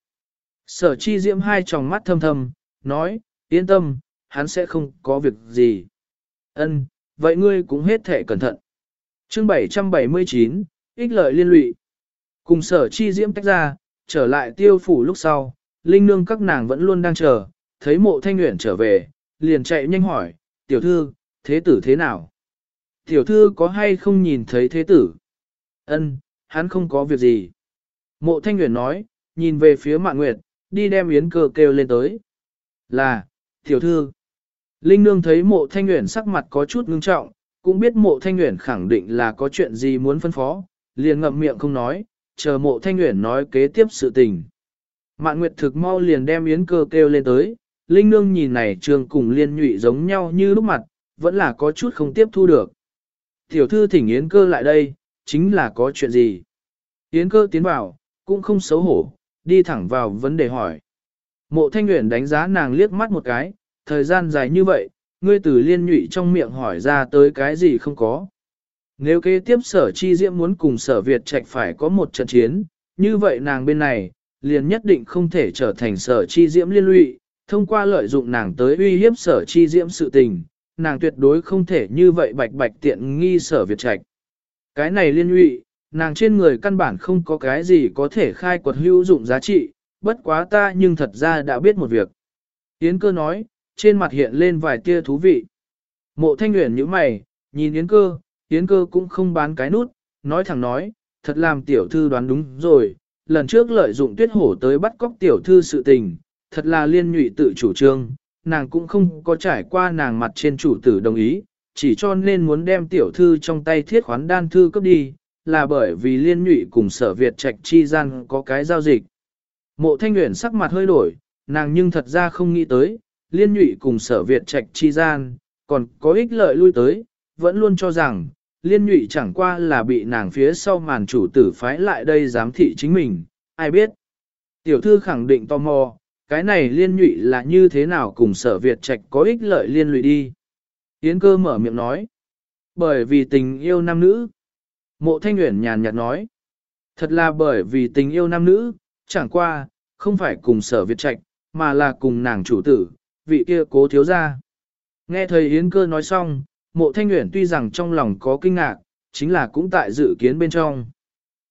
Sở chi diễm hai tròng mắt thâm thâm, nói, yên tâm, hắn sẽ không có việc gì. Ân, vậy ngươi cũng hết thể cẩn thận. Chương 779, ích lợi liên lụy. Cùng sở chi diễm tách ra, trở lại tiêu phủ lúc sau, linh nương các nàng vẫn luôn đang chờ, thấy mộ thanh nguyện trở về, liền chạy nhanh hỏi, tiểu thư, thế tử thế nào? Tiểu thư có hay không nhìn thấy thế tử? Ân, hắn không có việc gì. Mộ thanh nguyện nói, nhìn về phía mạng nguyệt, đi đem yến cơ kêu lên tới. Là, tiểu thư. Linh nương thấy mộ thanh nguyện sắc mặt có chút ngưng trọng, cũng biết mộ thanh nguyện khẳng định là có chuyện gì muốn phân phó, liền ngậm miệng không nói, chờ mộ thanh nguyện nói kế tiếp sự tình. Mạn Nguyệt thực mau liền đem yến cơ kêu lên tới, Linh Nương nhìn này trường cùng liên nhụy giống nhau như lúc mặt, vẫn là có chút không tiếp thu được. Tiểu thư thỉnh yến cơ lại đây, chính là có chuyện gì? Yến cơ tiến vào, cũng không xấu hổ, đi thẳng vào vấn đề hỏi. Mộ thanh nguyện đánh giá nàng liếc mắt một cái, thời gian dài như vậy, ngươi từ liên nhụy trong miệng hỏi ra tới cái gì không có. Nếu kế tiếp sở chi diễm muốn cùng sở Việt trạch phải có một trận chiến, như vậy nàng bên này, liền nhất định không thể trở thành sở chi diễm liên lụy, thông qua lợi dụng nàng tới uy hiếp sở chi diễm sự tình, nàng tuyệt đối không thể như vậy bạch bạch tiện nghi sở Việt trạch. Cái này liên lụy, nàng trên người căn bản không có cái gì có thể khai quật hữu dụng giá trị, bất quá ta nhưng thật ra đã biết một việc. Yến cơ nói, trên mặt hiện lên vài tia thú vị. Mộ thanh nguyện như mày, nhìn Yến cơ, Yến cơ cũng không bán cái nút, nói thẳng nói, thật làm tiểu thư đoán đúng rồi, lần trước lợi dụng tuyết hổ tới bắt cóc tiểu thư sự tình, thật là liên nhụy tự chủ trương, nàng cũng không có trải qua nàng mặt trên chủ tử đồng ý, chỉ cho nên muốn đem tiểu thư trong tay thiết khoán đan thư cấp đi, là bởi vì liên nhụy cùng sở Việt trạch chi gian có cái giao dịch. Mộ thanh nguyện sắc mặt hơi đổi, nàng nhưng thật ra không nghĩ tới, liên nhụy cùng sở Việt trạch chi gian, còn có ích lợi lui tới, vẫn luôn cho rằng, liên nhụy chẳng qua là bị nàng phía sau màn chủ tử phái lại đây giám thị chính mình, ai biết. Tiểu thư khẳng định tò mò, cái này liên nhụy là như thế nào cùng sở Việt trạch có ích lợi liên lụy đi. Yến cơ mở miệng nói, bởi vì tình yêu nam nữ. Mộ thanh nguyện nhàn nhạt nói, thật là bởi vì tình yêu nam nữ, chẳng qua, không phải cùng sở Việt trạch, mà là cùng nàng chủ tử, vị kia cố thiếu gia. Nghe thầy Yến cơ nói xong, mộ thanh nguyện tuy rằng trong lòng có kinh ngạc, chính là cũng tại dự kiến bên trong.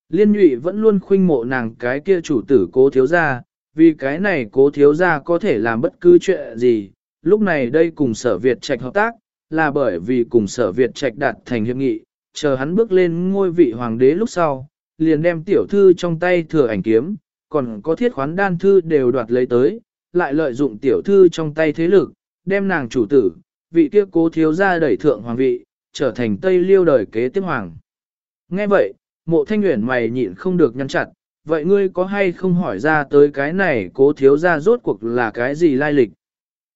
Liên nhụy vẫn luôn khuynh mộ nàng cái kia chủ tử cố thiếu gia, vì cái này cố thiếu gia có thể làm bất cứ chuyện gì, lúc này đây cùng sở Việt trạch hợp tác, là bởi vì cùng sở Việt trạch đạt thành hiệp nghị, chờ hắn bước lên ngôi vị hoàng đế lúc sau, liền đem tiểu thư trong tay thừa ảnh kiếm, còn có thiết khoán đan thư đều đoạt lấy tới, lại lợi dụng tiểu thư trong tay thế lực, đem nàng chủ tử, vị kia cố thiếu gia đẩy thượng hoàng vị, trở thành Tây Liêu đời kế tiếp hoàng. Nghe vậy, mộ thanh nguyện mày nhịn không được nhăn chặt, vậy ngươi có hay không hỏi ra tới cái này cố thiếu gia rốt cuộc là cái gì lai lịch?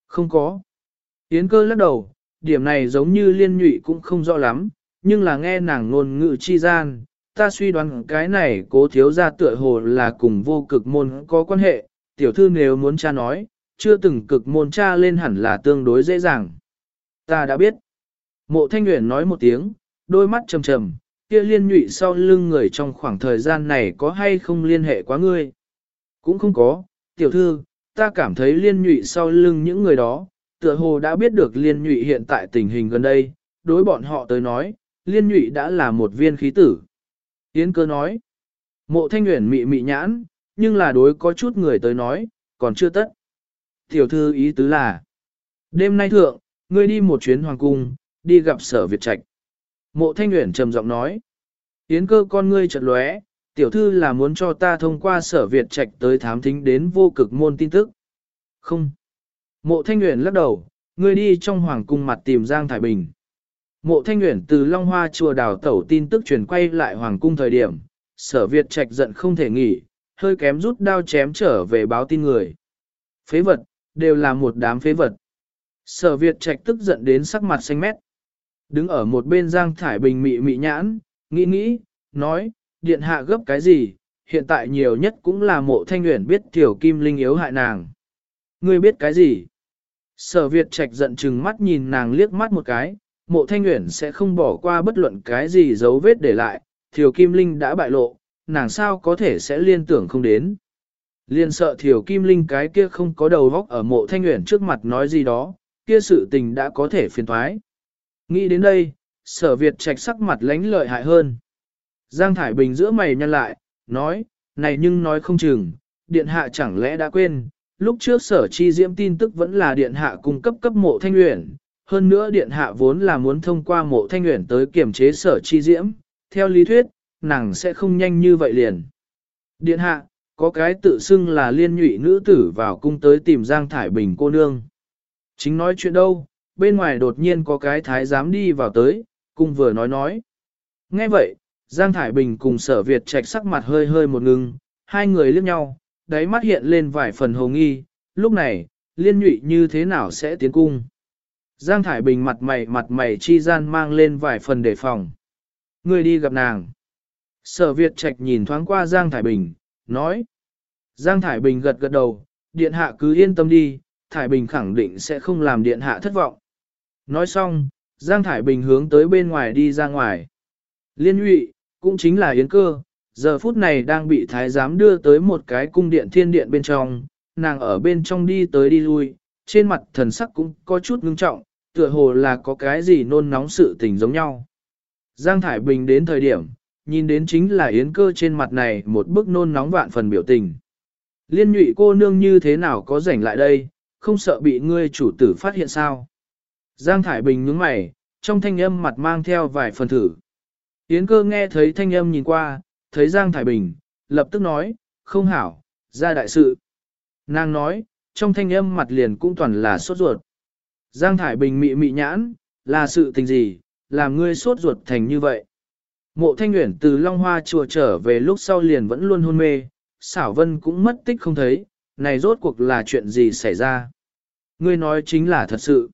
Không có. Yến cơ lắc đầu, điểm này giống như liên nhụy cũng không rõ lắm, nhưng là nghe nàng ngôn ngữ chi gian, ta suy đoán cái này cố thiếu gia tựa hồ là cùng vô cực môn có quan hệ, tiểu thư nếu muốn cha nói, chưa từng cực môn cha lên hẳn là tương đối dễ dàng. Ta đã biết. Mộ thanh Nguyễn nói một tiếng, đôi mắt trầm trầm, kia liên nhụy sau lưng người trong khoảng thời gian này có hay không liên hệ quá ngươi? Cũng không có, tiểu thư, ta cảm thấy liên nhụy sau lưng những người đó, tựa hồ đã biết được liên nhụy hiện tại tình hình gần đây, đối bọn họ tới nói, liên nhụy đã là một viên khí tử. Yến cơ nói, mộ thanh nguyện mị mị nhãn, nhưng là đối có chút người tới nói, còn chưa tất. Tiểu thư ý tứ là, đêm nay thượng, ngươi đi một chuyến hoàng cung, đi gặp sở Việt Trạch. Mộ thanh nguyện trầm giọng nói, Yến cơ con ngươi chợt lóe, tiểu thư là muốn cho ta thông qua sở Việt Trạch tới thám thính đến vô cực môn tin tức. Không. Mộ thanh nguyện lắc đầu, ngươi đi trong hoàng cung mặt tìm Giang Thải Bình. Mộ thanh nguyện từ Long Hoa chùa đào tẩu tin tức truyền quay lại hoàng cung thời điểm, sở Việt Trạch giận không thể nghỉ, hơi kém rút đao chém trở về báo tin người. Phế vật, đều là một đám phế vật. Sở Việt Trạch tức giận đến sắc mặt xanh mét. Đứng ở một bên Giang Thải Bình mị mị nhãn, nghĩ nghĩ, nói, điện hạ gấp cái gì, hiện tại nhiều nhất cũng là mộ thanh nguyện biết tiểu kim linh yếu hại nàng. Ngươi biết cái gì? Sở Việt Trạch giận chừng mắt nhìn nàng liếc mắt một cái, mộ thanh nguyện sẽ không bỏ qua bất luận cái gì dấu vết để lại, Thiều Kim Linh đã bại lộ, nàng sao có thể sẽ liên tưởng không đến. Liên sợ Thiều Kim Linh cái kia không có đầu góc ở mộ thanh nguyện trước mặt nói gì đó, kia sự tình đã có thể phiền thoái. Nghĩ đến đây, sở Việt trạch sắc mặt lánh lợi hại hơn. Giang Thải Bình giữa mày nhăn lại, nói, này nhưng nói không chừng, điện hạ chẳng lẽ đã quên, lúc trước sở chi diễm tin tức vẫn là điện hạ cung cấp cấp mộ thanh luyện, hơn nữa điện hạ vốn là muốn thông qua mộ thanh luyện tới kiểm chế sở chi diễm, theo lý thuyết, nàng sẽ không nhanh như vậy liền. Điện hạ, có cái tự xưng là liên nhụy nữ tử vào cung tới tìm Giang Thải Bình cô nương. Chính nói chuyện đâu, bên ngoài đột nhiên có cái thái giám đi vào tới, cùng vừa nói nói. Nghe vậy, Giang Thải Bình cùng sở Việt trạch sắc mặt hơi hơi một ngưng, hai người liếc nhau, đáy mắt hiện lên vài phần hồ nghi, lúc này, liên nhụy như thế nào sẽ tiến cung. Giang Thải Bình mặt mày mặt mày chi gian mang lên vài phần đề phòng. Người đi gặp nàng. Sở Việt Trạch nhìn thoáng qua Giang Thải Bình, nói. Giang Thải Bình gật gật đầu, điện hạ cứ yên tâm đi, Thải Bình khẳng định sẽ không làm điện hạ thất vọng. Nói xong, Giang Thải Bình hướng tới bên ngoài đi ra ngoài. Liên nhụy, cũng chính là Yến Cơ, giờ phút này đang bị thái giám đưa tới một cái cung điện thiên điện bên trong, nàng ở bên trong đi tới đi lui, trên mặt thần sắc cũng có chút ngưng trọng, tựa hồ là có cái gì nôn nóng sự tình giống nhau. Giang Thải Bình đến thời điểm, nhìn đến chính là Yến Cơ trên mặt này một bức nôn nóng vạn phần biểu tình. Liên nhụy cô nương như thế nào có rảnh lại đây, không sợ bị ngươi chủ tử phát hiện sao. Giang Thải Bình nhướng mày, trong thanh âm mặt mang theo vài phần thử. Yến cơ nghe thấy thanh âm nhìn qua, thấy Giang Thải Bình, lập tức nói, không hảo, ra đại sự. Nàng nói, trong thanh âm mặt liền cũng toàn là sốt ruột. Giang Thải Bình mị mị nhãn, là sự tình gì, làm ngươi sốt ruột thành như vậy. Mộ thanh Nguyễn từ Long Hoa chùa trở về lúc sau liền vẫn luôn hôn mê, xảo vân cũng mất tích không thấy, này rốt cuộc là chuyện gì xảy ra. Ngươi nói chính là thật sự.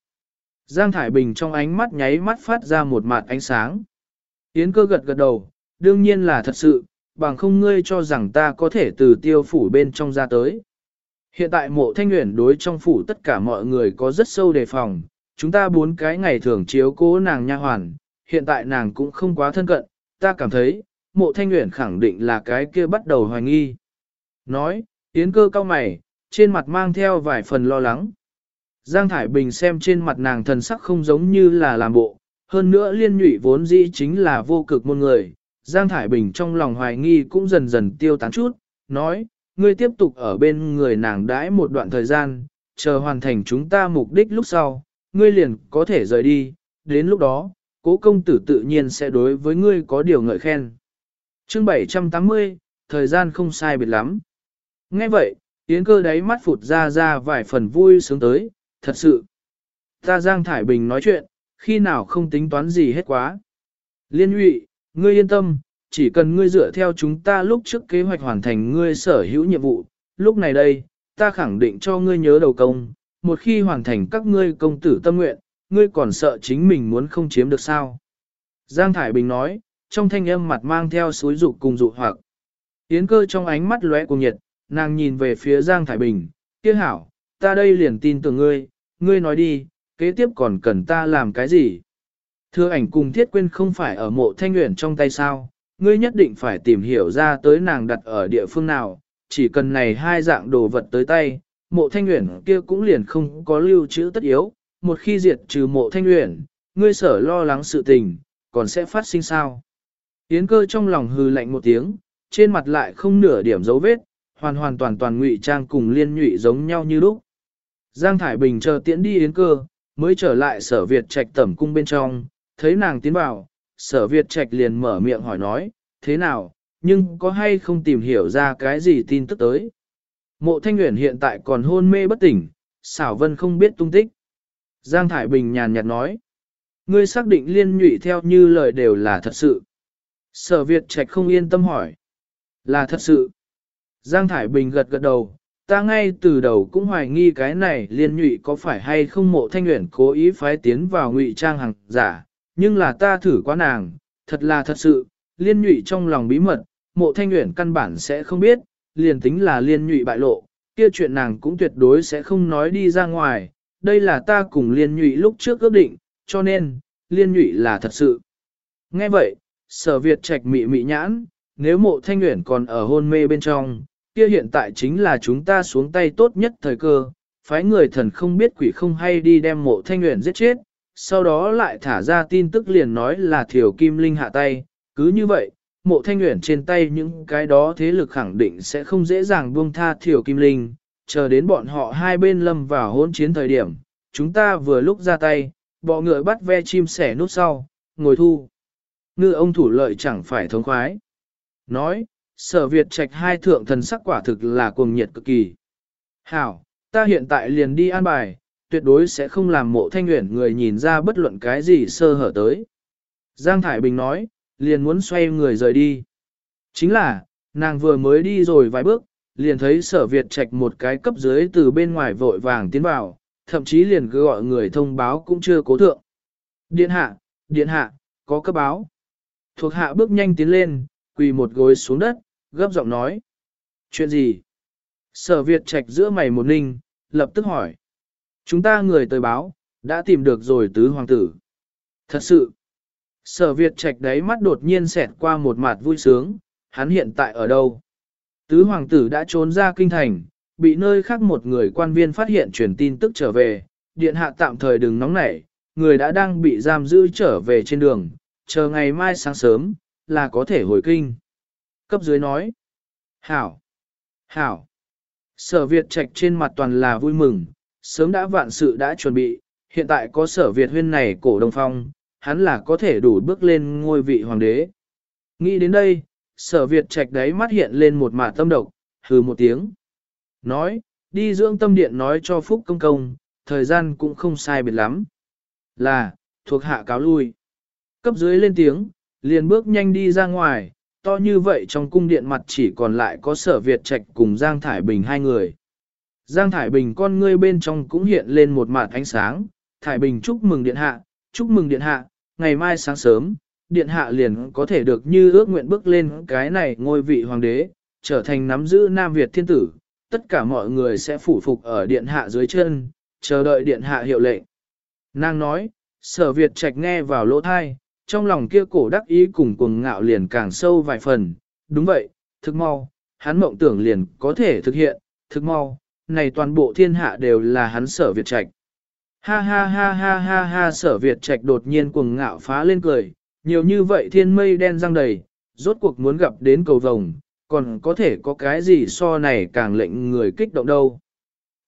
Giang Thải Bình trong ánh mắt nháy mắt phát ra một mặt ánh sáng. Yến cơ gật gật đầu, đương nhiên là thật sự, bằng không ngươi cho rằng ta có thể từ tiêu phủ bên trong ra tới. Hiện tại mộ thanh nguyện đối trong phủ tất cả mọi người có rất sâu đề phòng, chúng ta bốn cái ngày thường chiếu cố nàng nha hoàn, hiện tại nàng cũng không quá thân cận, ta cảm thấy, mộ thanh nguyện khẳng định là cái kia bắt đầu hoài nghi. Nói, Yến cơ cao mày, trên mặt mang theo vài phần lo lắng. Giang Thải Bình xem trên mặt nàng thần sắc không giống như là làm bộ, hơn nữa liên nhụy vốn dĩ chính là vô cực môn người. Giang Thải Bình trong lòng hoài nghi cũng dần dần tiêu tán chút, nói, ngươi tiếp tục ở bên người nàng đãi một đoạn thời gian, chờ hoàn thành chúng ta mục đích lúc sau, ngươi liền có thể rời đi, đến lúc đó, cố công tử tự nhiên sẽ đối với ngươi có điều ngợi khen. Chương 780, thời gian không sai biệt lắm. Nghe vậy, Yến cơ đáy mắt phụt ra ra vài phần vui sướng tới, thật sự. Ta Giang Thải Bình nói chuyện, khi nào không tính toán gì hết quá. Liên nhụy, ngươi yên tâm, chỉ cần ngươi dựa theo chúng ta lúc trước kế hoạch hoàn thành ngươi sở hữu nhiệm vụ, lúc này đây, ta khẳng định cho ngươi nhớ đầu công, một khi hoàn thành các ngươi công tử tâm nguyện, ngươi còn sợ chính mình muốn không chiếm được sao. Giang Thải Bình nói, trong thanh âm mặt mang theo suối dục cùng dụ hoặc. Yến cơ trong ánh mắt lóe cùng nhiệt, nàng nhìn về phía Giang Thải Bình, kia hảo, ta đây liền tin tưởng ngươi, ngươi nói đi, kế tiếp còn cần ta làm cái gì? Thưa ảnh cùng thiết quên không phải ở mộ thanh nguyện trong tay sao, ngươi nhất định phải tìm hiểu ra tới nàng đặt ở địa phương nào, chỉ cần này hai dạng đồ vật tới tay, mộ thanh nguyện kia cũng liền không có lưu trữ tất yếu, một khi diệt trừ mộ thanh nguyện, ngươi sở lo lắng sự tình, còn sẽ phát sinh sao. Yến cơ trong lòng hư lạnh một tiếng, trên mặt lại không nửa điểm dấu vết, hoàn hoàn toàn toàn ngụy trang cùng liên nhụy giống nhau như lúc. Giang Thải Bình chờ tiễn đi Yến cơ, mới trở lại sở Việt trạch tẩm cung bên trong, thấy nàng tiến vào, sở Việt trạch liền mở miệng hỏi nói, thế nào, nhưng có hay không tìm hiểu ra cái gì tin tức tới. Mộ Thanh Nguyễn hiện tại còn hôn mê bất tỉnh, xảo vân không biết tung tích. Giang Thải Bình nhàn nhạt nói, ngươi xác định liên nhụy theo như lời đều là thật sự. Sở Việt Trạch không yên tâm hỏi, là thật sự. Giang Thải Bình gật gật đầu, ta ngay từ đầu cũng hoài nghi cái này liên nhụy có phải hay không mộ thanh nguyện cố ý phái tiến vào ngụy trang hàng giả, nhưng là ta thử quá nàng, thật là thật sự, liên nhụy trong lòng bí mật, mộ thanh nguyện căn bản sẽ không biết, liền tính là liên nhụy bại lộ, kia chuyện nàng cũng tuyệt đối sẽ không nói đi ra ngoài, đây là ta cùng liên nhụy lúc trước ước định, cho nên, liên nhụy là thật sự. Nghe vậy, sở Việt trạch mị mị nhãn, nếu mộ thanh nguyện còn ở hôn mê bên trong, kia hiện tại chính là chúng ta xuống tay tốt nhất thời cơ, phái người thần không biết quỷ không hay đi đem mộ thanh nguyện giết chết, sau đó lại thả ra tin tức liền nói là thiểu kim linh hạ tay, cứ như vậy, mộ thanh nguyện trên tay những cái đó thế lực khẳng định sẽ không dễ dàng buông tha thiểu kim linh, chờ đến bọn họ hai bên lâm vào hỗn chiến thời điểm, chúng ta vừa lúc ra tay, bọ ngựa bắt ve chim sẻ nút sau, ngồi thu. Ngư ông thủ lợi chẳng phải thống khoái. Nói, sở Việt trạch hai thượng thần sắc quả thực là cuồng nhiệt cực kỳ. Hảo, ta hiện tại liền đi an bài, tuyệt đối sẽ không làm mộ thanh nguyện người nhìn ra bất luận cái gì sơ hở tới. Giang Thải Bình nói, liền muốn xoay người rời đi. Chính là, nàng vừa mới đi rồi vài bước, liền thấy sở Việt trạch một cái cấp dưới từ bên ngoài vội vàng tiến vào, thậm chí liền gọi người thông báo cũng chưa cố thượng. Điện hạ, điện hạ, có cấp báo. Thuộc hạ bước nhanh tiến lên, quỳ một gối xuống đất, gấp giọng nói. Chuyện gì? Sở Việt trạch giữa mày một ninh, lập tức hỏi. Chúng ta người tới báo, đã tìm được rồi tứ hoàng tử. Thật sự. Sở Việt trạch đấy mắt đột nhiên xẹt qua một mặt vui sướng, hắn hiện tại ở đâu? Tứ hoàng tử đã trốn ra kinh thành, bị nơi khác một người quan viên phát hiện truyền tin tức trở về, điện hạ tạm thời đừng nóng nảy, người đã đang bị giam giữ trở về trên đường, chờ ngày mai sáng sớm, là có thể hồi kinh. Cấp dưới nói, hảo, hảo, sở Việt trạch trên mặt toàn là vui mừng, sớm đã vạn sự đã chuẩn bị, hiện tại có sở Việt huyên này cổ đông phong, hắn là có thể đủ bước lên ngôi vị hoàng đế. Nghĩ đến đây, sở Việt trạch đấy mắt hiện lên một mả tâm độc, hừ một tiếng. Nói, đi dưỡng tâm điện nói cho Phúc Công Công, thời gian cũng không sai biệt lắm. Là, thuộc hạ cáo lui. Cấp dưới lên tiếng, liền bước nhanh đi ra ngoài, to như vậy trong cung điện mặt chỉ còn lại có sở Việt Trạch cùng Giang Thải Bình hai người. Giang Thải Bình con ngươi bên trong cũng hiện lên một mặt ánh sáng, Thải Bình chúc mừng điện hạ, chúc mừng điện hạ, ngày mai sáng sớm, điện hạ liền có thể được như ước nguyện bước lên cái này ngôi vị hoàng đế, trở thành nắm giữ Nam Việt thiên tử, tất cả mọi người sẽ phủ phục ở điện hạ dưới chân, chờ đợi điện hạ hiệu lệnh. Nàng nói, sở Việt Trạch nghe vào lỗ thai, trong lòng kia cổ đắc ý cùng cuồng ngạo liền càng sâu vài phần, đúng vậy, thực mau, hắn mộng tưởng liền có thể thực hiện, thực mau, này toàn bộ thiên hạ đều là hắn sở Việt Trạch. Ha ha ha ha ha ha sở Việt Trạch đột nhiên cuồng ngạo phá lên cười, nhiều như vậy thiên mây đen răng đầy, rốt cuộc muốn gặp đến cầu vồng, còn có thể có cái gì so này càng lệnh người kích động đâu.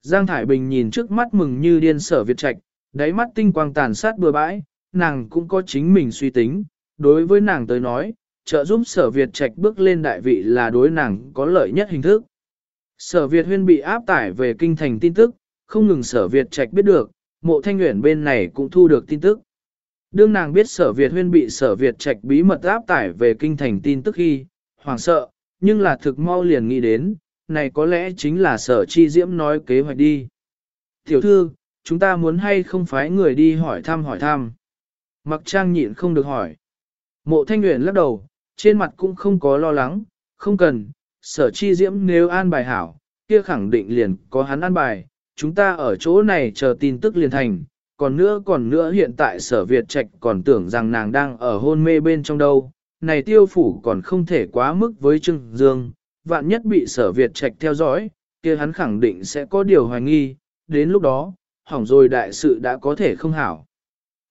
Giang Thải Bình nhìn trước mắt mừng như điên sở Việt Trạch, đáy mắt tinh quang tàn sát bừa bãi, nàng cũng có chính mình suy tính, đối với nàng tới nói, trợ giúp sở Việt Trạch bước lên đại vị là đối nàng có lợi nhất hình thức. Sở Việt huyên bị áp tải về kinh thành tin tức, không ngừng sở Việt Trạch biết được, mộ thanh nguyện bên này cũng thu được tin tức. Đương nàng biết sở Việt huyên bị sở Việt Trạch bí mật áp tải về kinh thành tin tức khi, hoảng sợ, nhưng là thực mau liền nghĩ đến, này có lẽ chính là sở chi diễm nói kế hoạch đi. Tiểu thư, chúng ta muốn hay không phái người đi hỏi thăm hỏi thăm. Mặc trang nhịn không được hỏi. Mộ thanh nguyện lắc đầu, trên mặt cũng không có lo lắng, không cần, sở chi diễm nếu an bài hảo, kia khẳng định liền có hắn an bài, chúng ta ở chỗ này chờ tin tức liền thành, còn nữa còn nữa hiện tại sở Việt Trạch còn tưởng rằng nàng đang ở hôn mê bên trong đâu, này tiêu phủ còn không thể quá mức với Trương Dương, vạn nhất bị sở Việt Trạch theo dõi, kia hắn khẳng định sẽ có điều hoài nghi, đến lúc đó, hỏng rồi đại sự đã có thể không hảo.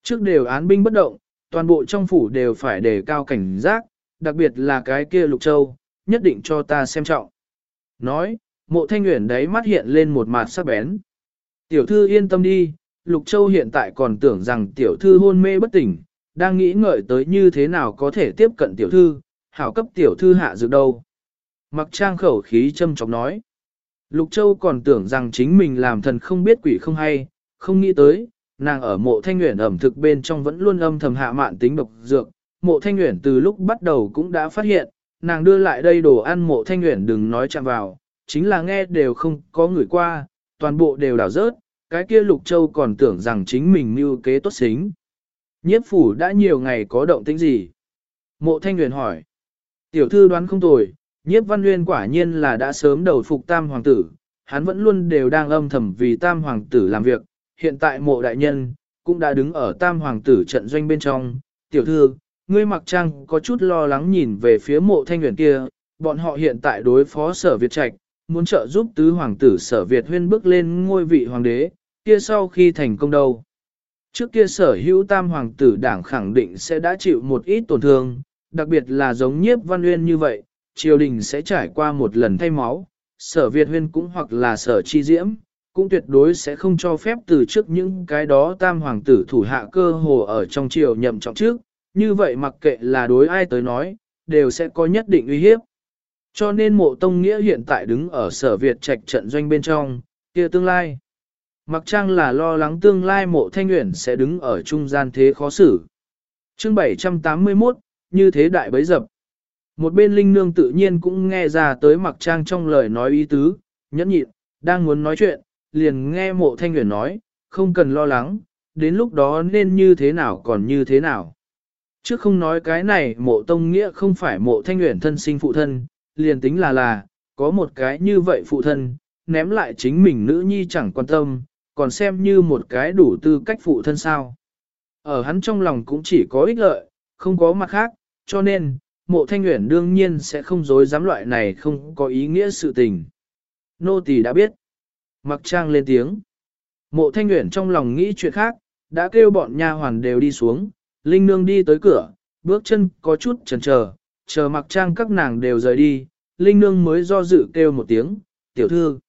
Trước đều án binh bất động, toàn bộ trong phủ đều phải đề cao cảnh giác, đặc biệt là cái kia lục châu, nhất định cho ta xem trọng. Nói, mộ thanh nguyện đấy mắt hiện lên một mặt sắc bén. Tiểu thư yên tâm đi, lục châu hiện tại còn tưởng rằng tiểu thư hôn mê bất tỉnh, đang nghĩ ngợi tới như thế nào có thể tiếp cận tiểu thư, hảo cấp tiểu thư hạ dược đâu. Mặc trang khẩu khí châm chọc nói. Lục Châu còn tưởng rằng chính mình làm thần không biết quỷ không hay, không nghĩ tới, nàng ở mộ thanh nguyện ẩm thực bên trong vẫn luôn âm thầm hạ mạn tính độc dược. Mộ thanh nguyện từ lúc bắt đầu cũng đã phát hiện, nàng đưa lại đây đồ ăn mộ thanh nguyện đừng nói chạm vào, chính là nghe đều không có người qua, toàn bộ đều đảo rớt, cái kia Lục Châu còn tưởng rằng chính mình mưu kế tốt xính. Nhiếp phủ đã nhiều ngày có động tĩnh gì? Mộ thanh nguyện hỏi. Tiểu thư đoán không tồi, nhiếp văn nguyên quả nhiên là đã sớm đầu phục tam hoàng tử, hắn vẫn luôn đều đang âm thầm vì tam hoàng tử làm việc, hiện tại mộ đại nhân, cũng đã đứng ở tam hoàng tử trận doanh bên trong. Tiểu thư, ngươi mặc trang có chút lo lắng nhìn về phía mộ thanh nguyện kia, bọn họ hiện tại đối phó sở Việt Trạch, muốn trợ giúp tứ hoàng tử sở Việt huyên bước lên ngôi vị hoàng đế, kia sau khi thành công đâu. Trước kia sở hữu tam hoàng tử đảng khẳng định sẽ đã chịu một ít tổn thương, đặc biệt là giống nhiếp văn uyên như vậy, triều đình sẽ trải qua một lần thay máu, sở Việt huyên cũng hoặc là sở chi diễm, cũng tuyệt đối sẽ không cho phép từ trước những cái đó tam hoàng tử thủ hạ cơ hồ ở trong triều nhậm trọng trước, như vậy mặc kệ là đối ai tới nói, đều sẽ có nhất định uy hiếp. Cho nên mộ tông nghĩa hiện tại đứng ở sở Việt trạch trận doanh bên trong, kia tương lai. Mặc trang là lo lắng tương lai mộ thanh nguyện sẽ đứng ở trung gian thế khó xử. chương 781, như thế đại bấy dập. Một bên linh nương tự nhiên cũng nghe ra tới mặc trang trong lời nói ý tứ, nhẫn nhịn, đang muốn nói chuyện, liền nghe mộ thanh nguyện nói, không cần lo lắng, đến lúc đó nên như thế nào còn như thế nào. Trước không nói cái này mộ tông nghĩa không phải mộ thanh nguyện thân sinh phụ thân, liền tính là là, có một cái như vậy phụ thân, ném lại chính mình nữ nhi chẳng quan tâm, còn xem như một cái đủ tư cách phụ thân sao. Ở hắn trong lòng cũng chỉ có ích lợi, không có mặt khác, cho nên, mộ thanh nguyện đương nhiên sẽ không dối dám loại này không có ý nghĩa sự tình. Nô tỳ đã biết. Mặc trang lên tiếng. Mộ thanh nguyện trong lòng nghĩ chuyện khác, đã kêu bọn nha hoàn đều đi xuống, Linh Nương đi tới cửa, bước chân có chút chần chờ, chờ mặc trang các nàng đều rời đi, Linh Nương mới do dự kêu một tiếng, tiểu thư.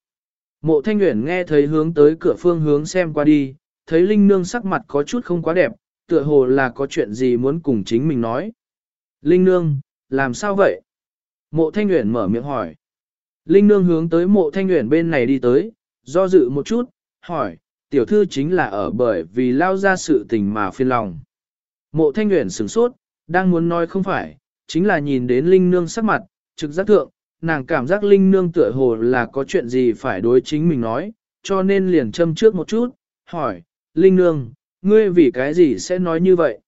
Mộ thanh nguyện nghe thấy hướng tới cửa phương hướng xem qua đi, thấy Linh Nương sắc mặt có chút không quá đẹp, tựa hồ là có chuyện gì muốn cùng chính mình nói. Linh Nương, làm sao vậy? Mộ Thanh Uyển mở miệng hỏi. Linh Nương hướng tới mộ Thanh Uyển bên này đi tới, do dự một chút, hỏi, tiểu thư chính là ở bởi vì lao ra sự tình mà phiền lòng. Mộ Thanh nguyện sửng sốt, đang muốn nói không phải, chính là nhìn đến Linh Nương sắc mặt, trực giác thượng, nàng cảm giác Linh Nương tựa hồ là có chuyện gì phải đối chính mình nói, cho nên liền châm trước một chút, hỏi, Linh Nương, ngươi vì cái gì sẽ nói như vậy?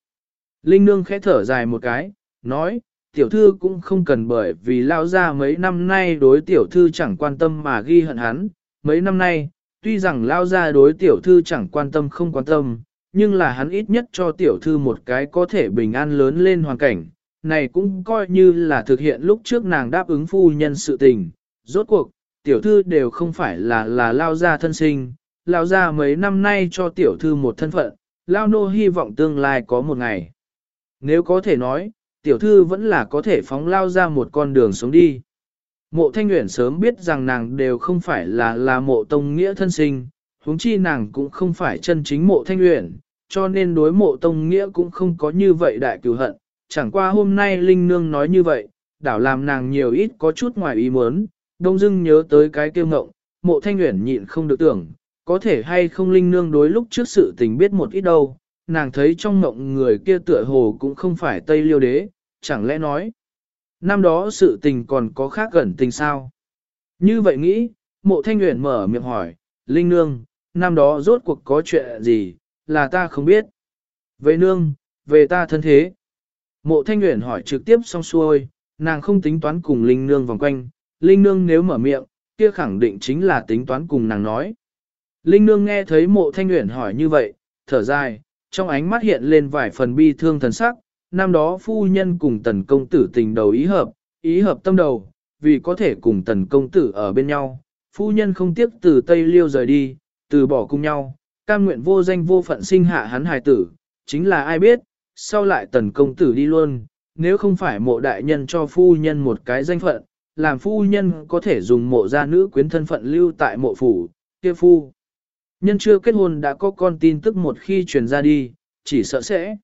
Linh Nương khẽ thở dài một cái, nói, tiểu thư cũng không cần bởi vì lao ra mấy năm nay đối tiểu thư chẳng quan tâm mà ghi hận hắn. Mấy năm nay, tuy rằng lao ra đối tiểu thư chẳng quan tâm không quan tâm, nhưng là hắn ít nhất cho tiểu thư một cái có thể bình an lớn lên hoàn cảnh. Này cũng coi như là thực hiện lúc trước nàng đáp ứng phu nhân sự tình. Rốt cuộc, tiểu thư đều không phải là là lao ra thân sinh, lao ra mấy năm nay cho tiểu thư một thân phận, lao nô hy vọng tương lai có một ngày. Nếu có thể nói, tiểu thư vẫn là có thể phóng lao ra một con đường sống đi. Mộ thanh nguyện sớm biết rằng nàng đều không phải là là mộ tông nghĩa thân sinh, huống chi nàng cũng không phải chân chính mộ thanh nguyện, cho nên đối mộ tông nghĩa cũng không có như vậy đại cửu hận. Chẳng qua hôm nay Linh Nương nói như vậy, đảo làm nàng nhiều ít có chút ngoài ý muốn, đông dưng nhớ tới cái kiêu ngộng, mộ thanh nguyện nhịn không được tưởng, có thể hay không Linh Nương đối lúc trước sự tình biết một ít đâu, nàng thấy trong ngộng người kia tựa hồ cũng không phải Tây Liêu Đế, chẳng lẽ nói, năm đó sự tình còn có khác gần tình sao? Như vậy nghĩ, mộ thanh nguyện mở miệng hỏi, Linh Nương, năm đó rốt cuộc có chuyện gì, là ta không biết. Về nương, về ta thân thế. Mộ thanh nguyện hỏi trực tiếp xong xuôi, nàng không tính toán cùng Linh Nương vòng quanh, Linh Nương nếu mở miệng, kia khẳng định chính là tính toán cùng nàng nói. Linh Nương nghe thấy mộ thanh nguyện hỏi như vậy, thở dài, trong ánh mắt hiện lên vài phần bi thương thần sắc, năm đó phu nhân cùng tần công tử tình đầu ý hợp, ý hợp tâm đầu, vì có thể cùng tần công tử ở bên nhau, phu nhân không tiếc từ Tây Liêu rời đi, từ bỏ cùng nhau, cam nguyện vô danh vô phận sinh hạ hắn hài tử, chính là ai biết, sau lại tần công tử đi luôn, nếu không phải mộ đại nhân cho phu nhân một cái danh phận, làm phu nhân có thể dùng mộ gia nữ quyến thân phận lưu tại mộ phủ, kia phu. Nhân chưa kết hôn đã có con tin tức một khi truyền ra đi, chỉ sợ sẽ.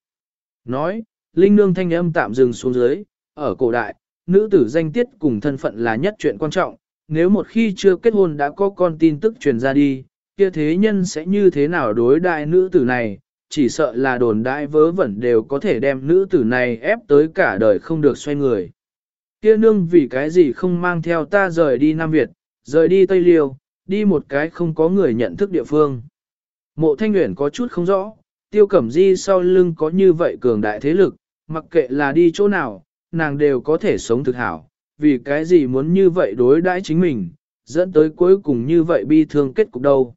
Nói, Linh Nương thanh âm tạm dừng xuống dưới, ở cổ đại, nữ tử danh tiết cùng thân phận là nhất chuyện quan trọng, nếu một khi chưa kết hôn đã có con tin tức truyền ra đi, kia thế nhân sẽ như thế nào đối đại nữ tử này, chỉ sợ là đồn đại vớ vẩn đều có thể đem nữ tử này ép tới cả đời không được xoay người. Kia nương vì cái gì không mang theo ta rời đi Nam Việt, rời đi Tây Liêu, đi một cái không có người nhận thức địa phương. Mộ thanh nguyện có chút không rõ, tiêu cẩm di sau lưng có như vậy cường đại thế lực, mặc kệ là đi chỗ nào, nàng đều có thể sống thực hảo, vì cái gì muốn như vậy đối đãi chính mình, dẫn tới cuối cùng như vậy bi thương kết cục đâu.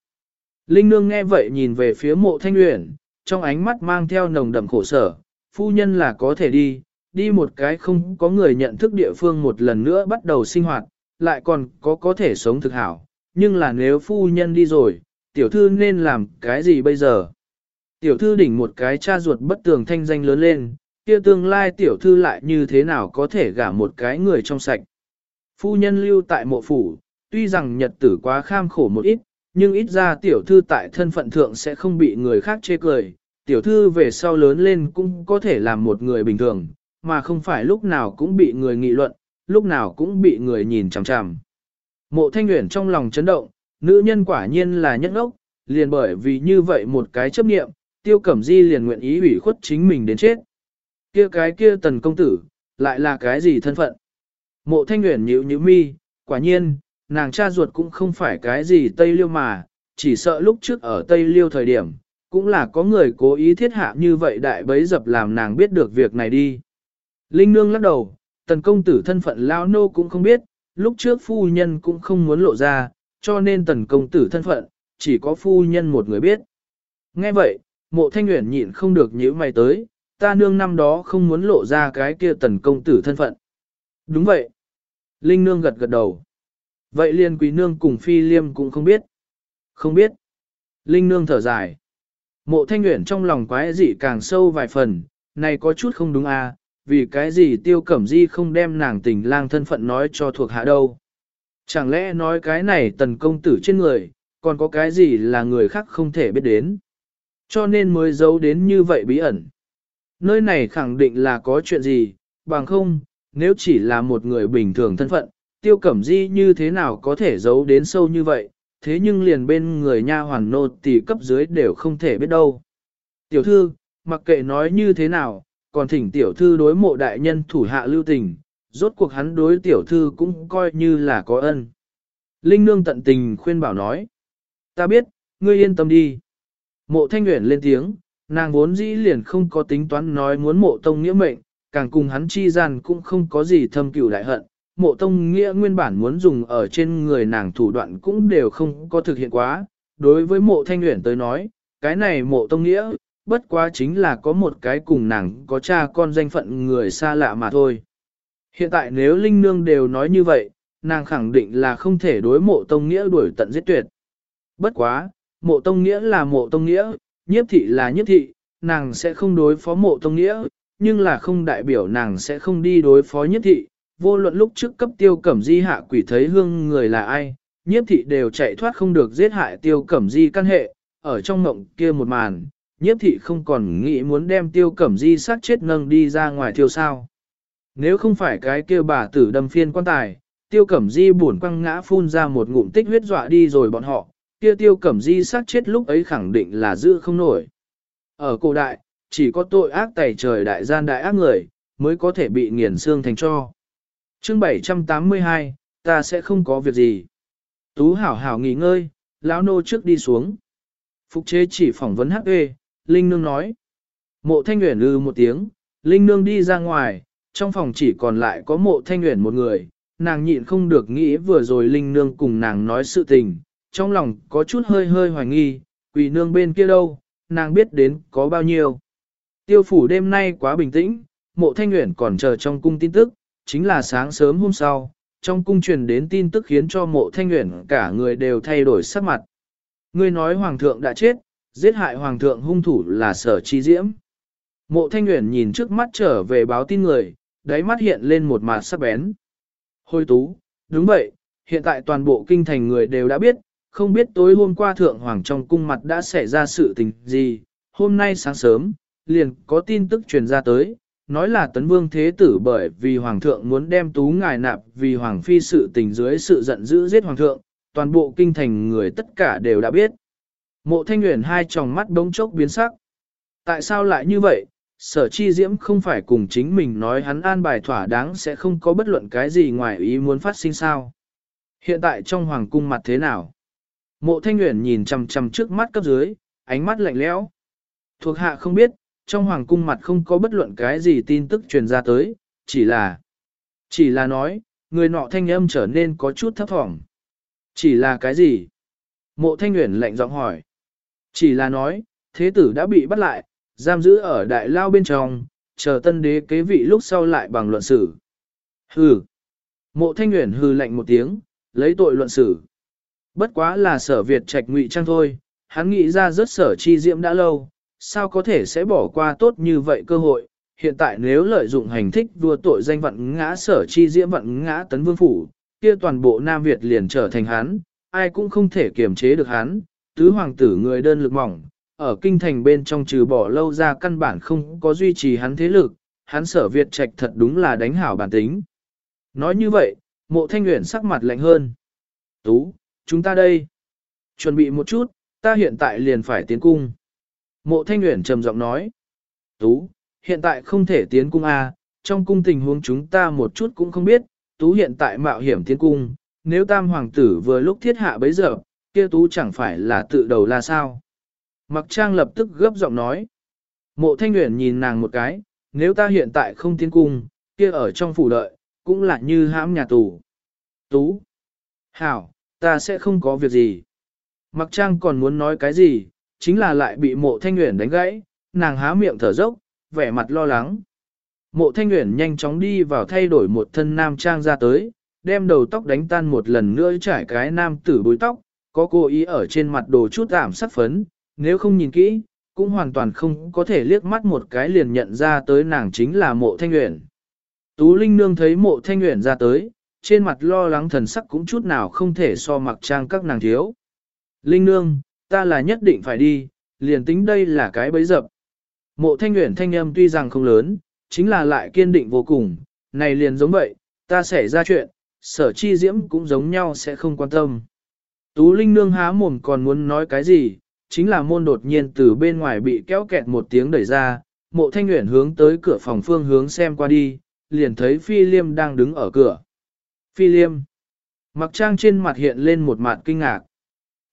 Linh nương nghe vậy nhìn về phía mộ thanh uyển, trong ánh mắt mang theo nồng đậm khổ sở, phu nhân là có thể đi, đi một cái không có người nhận thức địa phương một lần nữa bắt đầu sinh hoạt, lại còn có có thể sống thực hảo, nhưng là nếu phu nhân đi rồi, tiểu thư nên làm cái gì bây giờ? Tiểu thư đỉnh một cái cha ruột bất tường thanh danh lớn lên, kia tương lai tiểu thư lại như thế nào có thể gả một cái người trong sạch. Phu nhân lưu tại mộ phủ, tuy rằng nhật tử quá kham khổ một ít, nhưng ít ra tiểu thư tại thân phận thượng sẽ không bị người khác chê cười. Tiểu thư về sau lớn lên cũng có thể làm một người bình thường, mà không phải lúc nào cũng bị người nghị luận, lúc nào cũng bị người nhìn chằm chằm. Mộ thanh nguyện trong lòng chấn động, nữ nhân quả nhiên là nhất ốc, liền bởi vì như vậy một cái chấp niệm, tiêu cẩm di liền nguyện ý ủy khuất chính mình đến chết. Kia cái kia tần công tử, lại là cái gì thân phận? Mộ thanh nguyện nhíu nhíu mi, quả nhiên, nàng cha ruột cũng không phải cái gì Tây Liêu mà, chỉ sợ lúc trước ở Tây Liêu thời điểm, cũng là có người cố ý thiết hạ như vậy đại bấy dập làm nàng biết được việc này đi. Linh Nương lắc đầu, tần công tử thân phận lao nô cũng không biết, lúc trước phu nhân cũng không muốn lộ ra, cho nên tần công tử thân phận, chỉ có phu nhân một người biết. Nghe vậy, mộ thanh nguyện nhịn không được nhíu mày tới, ta nương năm đó không muốn lộ ra cái kia tần công tử thân phận. Đúng vậy. Linh nương gật gật đầu. Vậy liền quý nương cùng phi liêm cũng không biết. Không biết. Linh nương thở dài. Mộ thanh nguyện trong lòng quái dị càng sâu vài phần, này có chút không đúng à, vì cái gì tiêu cẩm di không đem nàng tình lang thân phận nói cho thuộc hạ đâu. Chẳng lẽ nói cái này tần công tử trên người, còn có cái gì là người khác không thể biết đến. Cho nên mới giấu đến như vậy bí ẩn. Nơi này khẳng định là có chuyện gì, bằng không, nếu chỉ là một người bình thường thân phận, tiêu cẩm di như thế nào có thể giấu đến sâu như vậy, thế nhưng liền bên người nha hoàn nô thì cấp dưới đều không thể biết đâu. Tiểu thư, mặc kệ nói như thế nào, còn thỉnh tiểu thư đối mộ đại nhân thủ hạ lưu tình, rốt cuộc hắn đối tiểu thư cũng coi như là có ân. Linh nương tận tình khuyên bảo nói, ta biết, ngươi yên tâm đi. Mộ thanh nguyện lên tiếng, nàng vốn dĩ liền không có tính toán nói muốn mộ tông nghĩa mệnh, càng cùng hắn chi gian cũng không có gì thâm cửu đại hận. Mộ tông nghĩa nguyên bản muốn dùng ở trên người nàng thủ đoạn cũng đều không có thực hiện quá. Đối với mộ thanh nguyện tới nói, cái này mộ tông nghĩa, bất quá chính là có một cái cùng nàng có cha con danh phận người xa lạ mà thôi. Hiện tại nếu Linh Nương đều nói như vậy, nàng khẳng định là không thể đối mộ tông nghĩa đuổi tận giết tuyệt. Bất quá, mộ tông nghĩa là mộ tông nghĩa, nhiếp thị là nhiếp thị, nàng sẽ không đối phó mộ tông nghĩa, nhưng là không đại biểu nàng sẽ không đi đối phó nhiếp thị. Vô luận lúc trước cấp tiêu cẩm di hạ quỷ thấy hương người là ai, nhiếp thị đều chạy thoát không được giết hại tiêu cẩm di căn hệ, ở trong mộng kia một màn, nhiếp thị không còn nghĩ muốn đem tiêu cẩm di sát chết nâng đi ra ngoài thiêu sao. Nếu không phải cái kia bà tử đâm phiên quan tài, tiêu cẩm di buồn quăng ngã phun ra một ngụm tích huyết dọa đi rồi bọn họ, kia tiêu cẩm di sát chết lúc ấy khẳng định là giữ không nổi. Ở cổ đại, chỉ có tội ác tẩy trời đại gian đại ác người, mới có thể bị nghiền xương thành cho. chương 782, ta sẽ không có việc gì. Tú hảo hảo nghỉ ngơi, lão nô trước đi xuống. Phục chế chỉ phỏng vấn hắc ê, Linh Nương nói. Mộ thanh nguyện lư ừ một tiếng, Linh Nương đi ra ngoài, trong phòng chỉ còn lại có mộ thanh nguyện một người, nàng nhịn không được nghĩ vừa rồi Linh Nương cùng nàng nói sự tình, trong lòng có chút hơi hơi hoài nghi, quỷ nương bên kia đâu, nàng biết đến có bao nhiêu. Tiêu phủ đêm nay quá bình tĩnh, mộ thanh nguyện còn chờ trong cung tin tức, chính là sáng sớm hôm sau, trong cung truyền đến tin tức khiến cho mộ thanh nguyện cả người đều thay đổi sắc mặt. Ngươi nói hoàng thượng đã chết, giết hại hoàng thượng hung thủ là sở chi diễm. Mộ thanh nguyện nhìn trước mắt trở về báo tin người, đáy mắt hiện lên một mặt sắc bén. Hôi tú, đúng vậy, hiện tại toàn bộ kinh thành người đều đã biết, không biết tối hôm qua thượng hoàng trong cung mặt đã xảy ra sự tình gì, hôm nay sáng sớm, liền có tin tức truyền ra tới, nói là tấn vương thế tử bởi vì hoàng thượng muốn đem tú ngài nạp vì hoàng phi sự tình dưới sự giận dữ giết hoàng thượng, toàn bộ kinh thành người tất cả đều đã biết. Mộ thanh nguyện hai tròng mắt bỗng chốc biến sắc. Tại sao lại như vậy? Sở chi diễm không phải cùng chính mình nói hắn an bài thỏa đáng sẽ không có bất luận cái gì ngoài ý muốn phát sinh sao. Hiện tại trong hoàng cung mặt thế nào? Mộ thanh Uyển nhìn chằm chằm trước mắt cấp dưới, ánh mắt lạnh lẽo. Thuộc hạ không biết, trong hoàng cung mặt không có bất luận cái gì tin tức truyền ra tới, chỉ là, chỉ là nói, người nọ thanh âm trở nên có chút thấp thỏm. Chỉ là cái gì? Mộ thanh Uyển lạnh giọng hỏi. Chỉ là nói, thế tử đã bị bắt lại, giam giữ ở đại lao bên trong, chờ tân đế kế vị lúc sau lại bằng luận xử. Hừ. Mộ thanh Uyển hừ lạnh một tiếng, lấy tội luận xử. Bất quá là sở Việt trạch ngụy trang thôi, hắn nghĩ ra rất sở chi diễm đã lâu, sao có thể sẽ bỏ qua tốt như vậy cơ hội. Hiện tại nếu lợi dụng hành thích vua tội danh vận ngã sở chi diễm vận ngã tấn vương phủ, kia toàn bộ Nam Việt liền trở thành hắn, ai cũng không thể kiềm chế được hắn, tứ hoàng tử người đơn lực mỏng, ở kinh thành bên trong trừ bỏ lâu ra căn bản không có duy trì hắn thế lực, hắn sở Việt trạch thật đúng là đánh hảo bản tính. Nói như vậy, mộ thanh nguyện sắc mặt lạnh hơn. Tú, chúng ta đây. Chuẩn bị một chút, ta hiện tại liền phải tiến cung. Mộ thanh Nguyễn trầm giọng nói. Tú, hiện tại không thể tiến cung A, trong cung tình huống chúng ta một chút cũng không biết, Tú hiện tại mạo hiểm tiến cung, nếu tam hoàng tử vừa lúc thiết hạ bấy giờ, kia Tú chẳng phải là tự đầu là sao. Mặc trang lập tức gấp giọng nói. Mộ thanh Nguyễn nhìn nàng một cái, nếu ta hiện tại không tiến cung, kia ở trong phủ đợi, cũng là như hãm nhà tù. Tú. Hảo, ta sẽ không có việc gì. Mặc trang còn muốn nói cái gì, chính là lại bị mộ thanh nguyện đánh gãy, nàng há miệng thở dốc, vẻ mặt lo lắng. Mộ thanh nguyện nhanh chóng đi vào thay đổi một thân nam trang ra tới, đem đầu tóc đánh tan một lần nữa trải cái nam tử bối tóc, có cố ý ở trên mặt đồ chút giảm sắc phấn, nếu không nhìn kỹ, cũng hoàn toàn không có thể liếc mắt một cái liền nhận ra tới nàng chính là mộ thanh nguyện. Tú Linh Nương thấy mộ thanh nguyện ra tới, trên mặt lo lắng thần sắc cũng chút nào không thể so mặc trang các nàng thiếu. Linh Nương, ta là nhất định phải đi, liền tính đây là cái bấy dập. Mộ thanh nguyện thanh âm tuy rằng không lớn, chính là lại kiên định vô cùng, này liền giống vậy, ta sẽ ra chuyện, sở chi diễm cũng giống nhau sẽ không quan tâm. Tú Linh Nương há mồm còn muốn nói cái gì, chính là môn đột nhiên từ bên ngoài bị kéo kẹt một tiếng đẩy ra, mộ thanh nguyện hướng tới cửa phòng phương hướng xem qua đi, liền thấy Phi Liêm đang đứng ở cửa. Phi Liêm. Mặc trang trên mặt hiện lên một mặt kinh ngạc.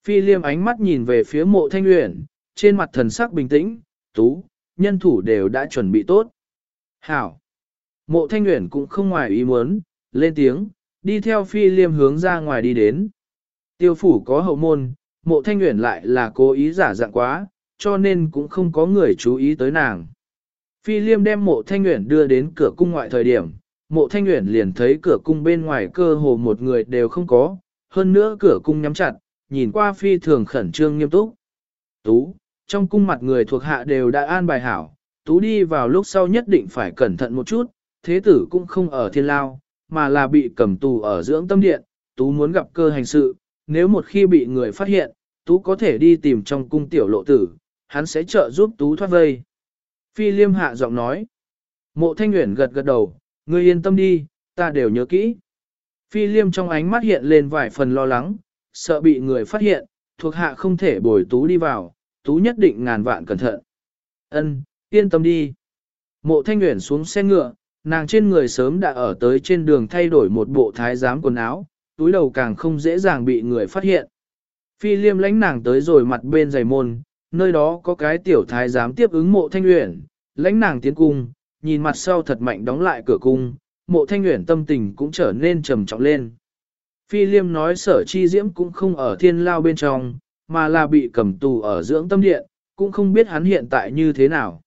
Phi Liêm ánh mắt nhìn về phía mộ thanh Uyển, trên mặt thần sắc bình tĩnh, tú, nhân thủ đều đã chuẩn bị tốt. Hảo. Mộ thanh Uyển cũng không ngoài ý muốn, lên tiếng, đi theo Phi Liêm hướng ra ngoài đi đến. Tiêu phủ có hậu môn, mộ thanh Uyển lại là cố ý giả dạng quá, cho nên cũng không có người chú ý tới nàng. Phi liêm đem mộ thanh Uyển đưa đến cửa cung ngoại thời điểm, mộ thanh Uyển liền thấy cửa cung bên ngoài cơ hồ một người đều không có, hơn nữa cửa cung nhắm chặt, nhìn qua phi thường khẩn trương nghiêm túc. Tú, trong cung mặt người thuộc hạ đều đã an bài hảo, Tú đi vào lúc sau nhất định phải cẩn thận một chút, thế tử cũng không ở thiên lao, mà là bị cầm tù ở dưỡng tâm điện, Tú muốn gặp cơ hành sự, nếu một khi bị người phát hiện, Tú có thể đi tìm trong cung tiểu lộ tử, hắn sẽ trợ giúp Tú thoát vây. Phi liêm hạ giọng nói. Mộ thanh nguyện gật gật đầu, ngươi yên tâm đi, ta đều nhớ kỹ. Phi liêm trong ánh mắt hiện lên vài phần lo lắng, sợ bị người phát hiện, thuộc hạ không thể bồi Tú đi vào, Tú nhất định ngàn vạn cẩn thận. Ân, yên tâm đi. Mộ thanh nguyện xuống xe ngựa, nàng trên người sớm đã ở tới trên đường thay đổi một bộ thái giám quần áo, túi đầu càng không dễ dàng bị người phát hiện. Phi liêm lãnh nàng tới rồi mặt bên giày môn, nơi đó có cái tiểu thái giám tiếp ứng mộ thanh uyển, lãnh nàng tiến cung, nhìn mặt sau thật mạnh đóng lại cửa cung, mộ thanh nguyện tâm tình cũng trở nên trầm trọng lên. Phi liêm nói sở chi diễm cũng không ở thiên lao bên trong, mà là bị cầm tù ở dưỡng tâm điện, cũng không biết hắn hiện tại như thế nào.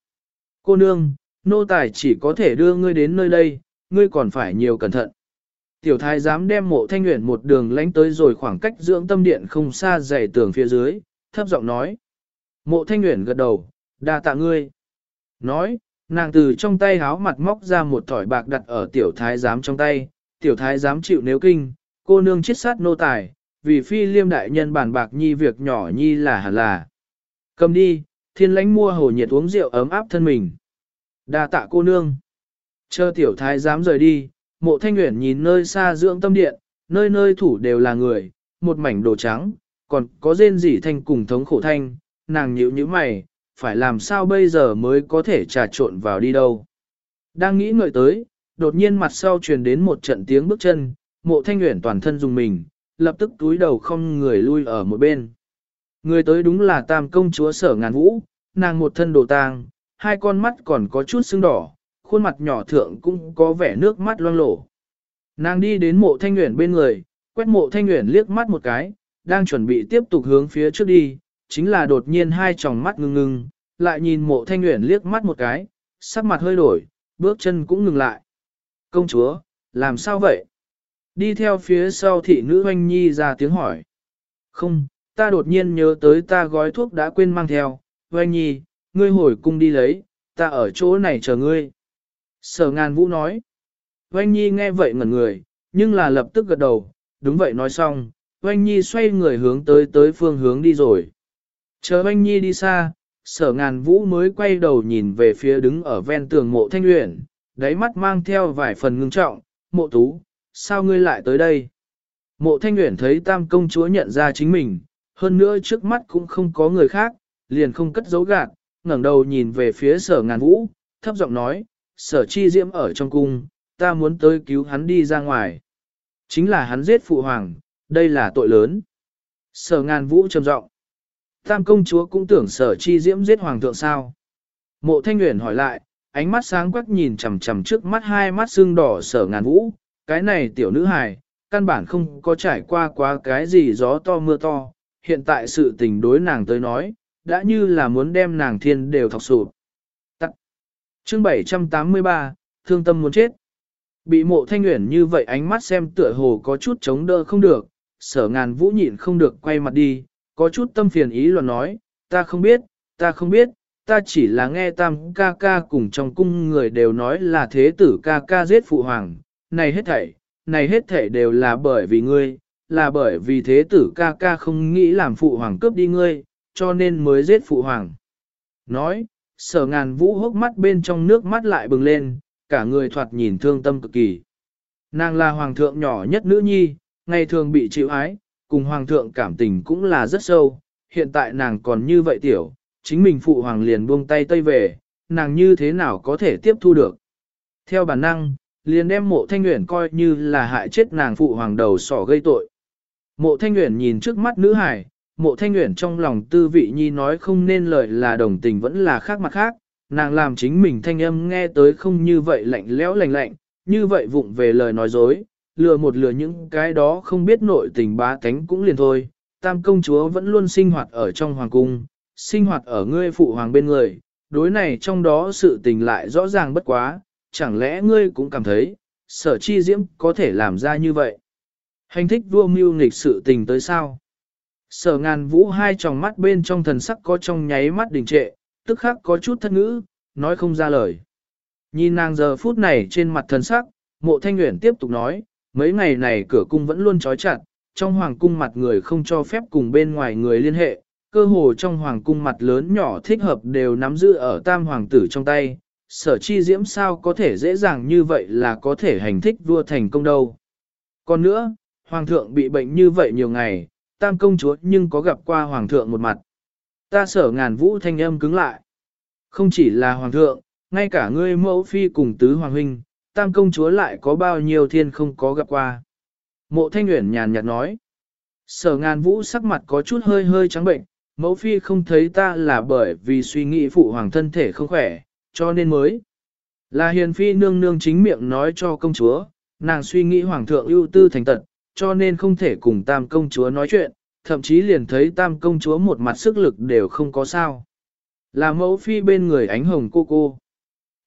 Cô nương, nô tài chỉ có thể đưa ngươi đến nơi đây, ngươi còn phải nhiều cẩn thận. Tiểu thái dám đem mộ thanh nguyện một đường lánh tới rồi khoảng cách dưỡng tâm điện không xa dày tường phía dưới, thấp giọng nói. Mộ thanh nguyện gật đầu, đa tạ ngươi. Nói, nàng từ trong tay háo mặt móc ra một thỏi bạc đặt ở tiểu thái giám trong tay, tiểu thái giám chịu nếu kinh, cô nương chết sát nô tài, vì phi liêm đại nhân bàn bạc nhi việc nhỏ nhi là hẳn là. Cầm đi, thiên lãnh mua hồ nhiệt uống rượu ấm áp thân mình. đa tạ cô nương. Chờ tiểu thái giám rời đi, mộ thanh nguyện nhìn nơi xa dưỡng tâm điện, nơi nơi thủ đều là người, một mảnh đồ trắng, còn có rên rỉ thanh cùng thống khổ thanh, nàng nhíu như mày, phải làm sao bây giờ mới có thể trà trộn vào đi đâu. Đang nghĩ ngợi tới, đột nhiên mặt sau truyền đến một trận tiếng bước chân, mộ thanh nguyện toàn thân dùng mình, lập tức túi đầu không người lui ở một bên. Người tới đúng là tam công chúa sở ngàn vũ, nàng một thân đồ tang, hai con mắt còn có chút sưng đỏ, khuôn mặt nhỏ thượng cũng có vẻ nước mắt loang lổ. Nàng đi đến mộ thanh nguyện bên người, quét mộ thanh nguyện liếc mắt một cái, đang chuẩn bị tiếp tục hướng phía trước đi, chính là đột nhiên hai tròng mắt ngưng ngưng, lại nhìn mộ thanh nguyện liếc mắt một cái, sắc mặt hơi đổi, bước chân cũng ngừng lại. Công chúa, làm sao vậy? Đi theo phía sau thị nữ hoanh nhi ra tiếng hỏi. Không, ta đột nhiên nhớ tới ta gói thuốc đã quên mang theo, hoanh nhi, ngươi hồi cung đi lấy, ta ở chỗ này chờ ngươi. Sở ngàn vũ nói. Hoanh nhi nghe vậy ngẩn người, nhưng là lập tức gật đầu, đúng vậy nói xong, Hoanh nhi xoay người hướng tới tới phương hướng đi rồi. Chờ anh nhi đi xa, sở ngàn vũ mới quay đầu nhìn về phía đứng ở ven tường mộ thanh luyện, đáy mắt mang theo vài phần ngưng trọng, mộ tú, sao ngươi lại tới đây? Mộ thanh luyện thấy tam công chúa nhận ra chính mình, hơn nữa trước mắt cũng không có người khác, liền không cất giấu gạt, ngẩng đầu nhìn về phía sở ngàn vũ, thấp giọng nói, sở chi diễm ở trong cung, ta muốn tới cứu hắn đi ra ngoài. Chính là hắn giết phụ hoàng, đây là tội lớn. Sở ngàn vũ trầm giọng Tam công chúa cũng tưởng sở chi diễm giết hoàng thượng sao. Mộ thanh nguyện hỏi lại, ánh mắt sáng quắc nhìn chằm chằm trước mắt hai mắt xương đỏ sở ngàn vũ, cái này tiểu nữ hài, căn bản không có trải qua quá cái gì gió to mưa to, hiện tại sự tình đối nàng tới nói, đã như là muốn đem nàng thiên đều thọc sụp. Tắt. Chương 783, thương tâm muốn chết. Bị mộ thanh nguyện như vậy ánh mắt xem tựa hồ có chút chống đỡ không được, sở ngàn vũ nhịn không được quay mặt đi, có chút tâm phiền ý luận nói, ta không biết, ta không biết, ta chỉ là nghe tam ca ca cùng trong cung người đều nói là thế tử ca ca giết phụ hoàng, này hết thảy, này hết thảy đều là bởi vì ngươi, là bởi vì thế tử ca ca không nghĩ làm phụ hoàng cướp đi ngươi, cho nên mới giết phụ hoàng. Nói, sở ngàn vũ hốc mắt bên trong nước mắt lại bừng lên, cả người thoạt nhìn thương tâm cực kỳ. Nàng là hoàng thượng nhỏ nhất nữ nhi, ngày thường bị chịu ái, cùng hoàng thượng cảm tình cũng là rất sâu, hiện tại nàng còn như vậy tiểu, chính mình phụ hoàng liền buông tay tây về, nàng như thế nào có thể tiếp thu được. Theo bản năng, liền đem mộ thanh nguyện coi như là hại chết nàng phụ hoàng đầu sỏ gây tội. Mộ thanh nguyện nhìn trước mắt nữ hải, mộ thanh nguyện trong lòng tư vị nhi nói không nên lời là đồng tình vẫn là khác mặt khác, nàng làm chính mình thanh âm nghe tới không như vậy lạnh lẽo lạnh lạnh, như vậy vụng về lời nói dối, lừa một lừa những cái đó không biết nội tình bá tánh cũng liền thôi. Tam công chúa vẫn luôn sinh hoạt ở trong hoàng cung, sinh hoạt ở ngươi phụ hoàng bên người, đối này trong đó sự tình lại rõ ràng bất quá, chẳng lẽ ngươi cũng cảm thấy, sở chi diễm có thể làm ra như vậy? Hành thích vua mưu nghịch sự tình tới sao? Sở ngàn vũ hai tròng mắt bên trong thần sắc có trong nháy mắt đình trệ, tức khắc có chút thất ngữ, nói không ra lời. Nhìn nàng giờ phút này trên mặt thần sắc, mộ thanh nguyện tiếp tục nói, mấy ngày này cửa cung vẫn luôn trói chặt, trong hoàng cung mặt người không cho phép cùng bên ngoài người liên hệ, cơ hồ trong hoàng cung mặt lớn nhỏ thích hợp đều nắm giữ ở tam hoàng tử trong tay, sở chi diễm sao có thể dễ dàng như vậy là có thể hành thích vua thành công đâu. Còn nữa, hoàng thượng bị bệnh như vậy nhiều ngày, tam công chúa nhưng có gặp qua hoàng thượng một mặt. Ta sở ngàn vũ thanh âm cứng lại. Không chỉ là hoàng thượng, ngay cả ngươi mẫu phi cùng tứ hoàng huynh, tam công chúa lại có bao nhiêu thiên không có gặp qua. Mộ thanh nguyện nhàn nhạt nói. Sở ngàn vũ sắc mặt có chút hơi hơi trắng bệnh, mẫu phi không thấy ta là bởi vì suy nghĩ phụ hoàng thân thể không khỏe, cho nên mới. Là hiền phi nương nương chính miệng nói cho công chúa, nàng suy nghĩ hoàng thượng ưu tư thành tật, cho nên không thể cùng tam công chúa nói chuyện, thậm chí liền thấy tam công chúa một mặt sức lực đều không có sao. Là mẫu phi bên người ánh hồng cô cô.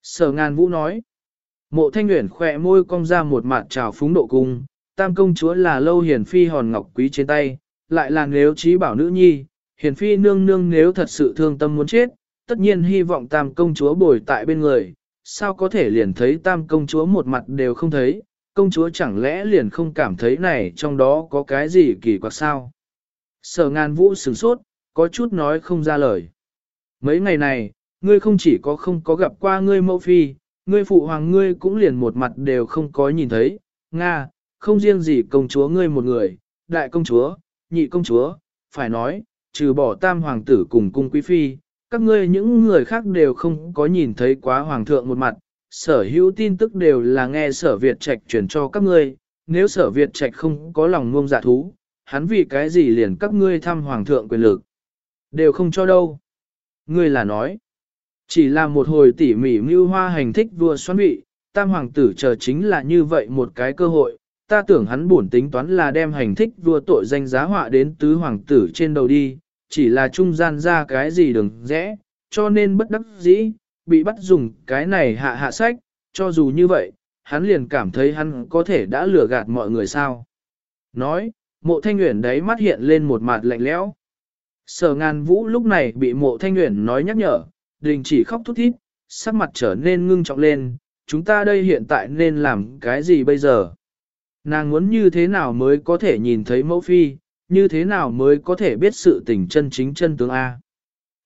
Sở ngàn vũ nói, mộ thanh nguyện khỏe môi cong ra một mặt trào phúng độ cung, tam công chúa là lâu hiền phi hòn ngọc quý trên tay, lại là nếu trí bảo nữ nhi, hiền phi nương nương nếu thật sự thương tâm muốn chết, tất nhiên hy vọng tam công chúa bồi tại bên người, sao có thể liền thấy tam công chúa một mặt đều không thấy, công chúa chẳng lẽ liền không cảm thấy này trong đó có cái gì kỳ quặc sao. Sở ngàn vũ sửng sốt, có chút nói không ra lời. Mấy ngày này, ngươi không chỉ có không có gặp qua ngươi mẫu phi, ngươi phụ hoàng ngươi cũng liền một mặt đều không có nhìn thấy, Nga, không riêng gì công chúa ngươi một người, đại công chúa, nhị công chúa, phải nói, trừ bỏ tam hoàng tử cùng cung quý phi, các ngươi những người khác đều không có nhìn thấy quá hoàng thượng một mặt, sở hữu tin tức đều là nghe sở Việt Trạch chuyển cho các ngươi, nếu sở Việt Trạch không có lòng ngông dạ thú, hắn vì cái gì liền các ngươi thăm hoàng thượng quyền lực, đều không cho đâu. Ngươi là nói, chỉ là một hồi tỉ mỉ mưu hoa hành thích vua xoắn vị, tam hoàng tử chờ chính là như vậy một cái cơ hội, ta tưởng hắn buồn tính toán là đem hành thích vua tội danh giá họa đến tứ hoàng tử trên đầu đi, chỉ là trung gian ra cái gì đừng rẽ, cho nên bất đắc dĩ, bị bắt dùng cái này hạ hạ sách, cho dù như vậy, hắn liền cảm thấy hắn có thể đã lừa gạt mọi người sao. Nói, mộ thanh nguyện đấy mắt hiện lên một mặt lạnh lẽo. Sở ngàn vũ lúc này bị mộ thanh nguyện nói nhắc nhở, đình chỉ khóc thút thít, sắc mặt trở nên ngưng trọng lên, chúng ta đây hiện tại nên làm cái gì bây giờ? Nàng muốn như thế nào mới có thể nhìn thấy mẫu phi, như thế nào mới có thể biết sự tình chân chính chân tướng A.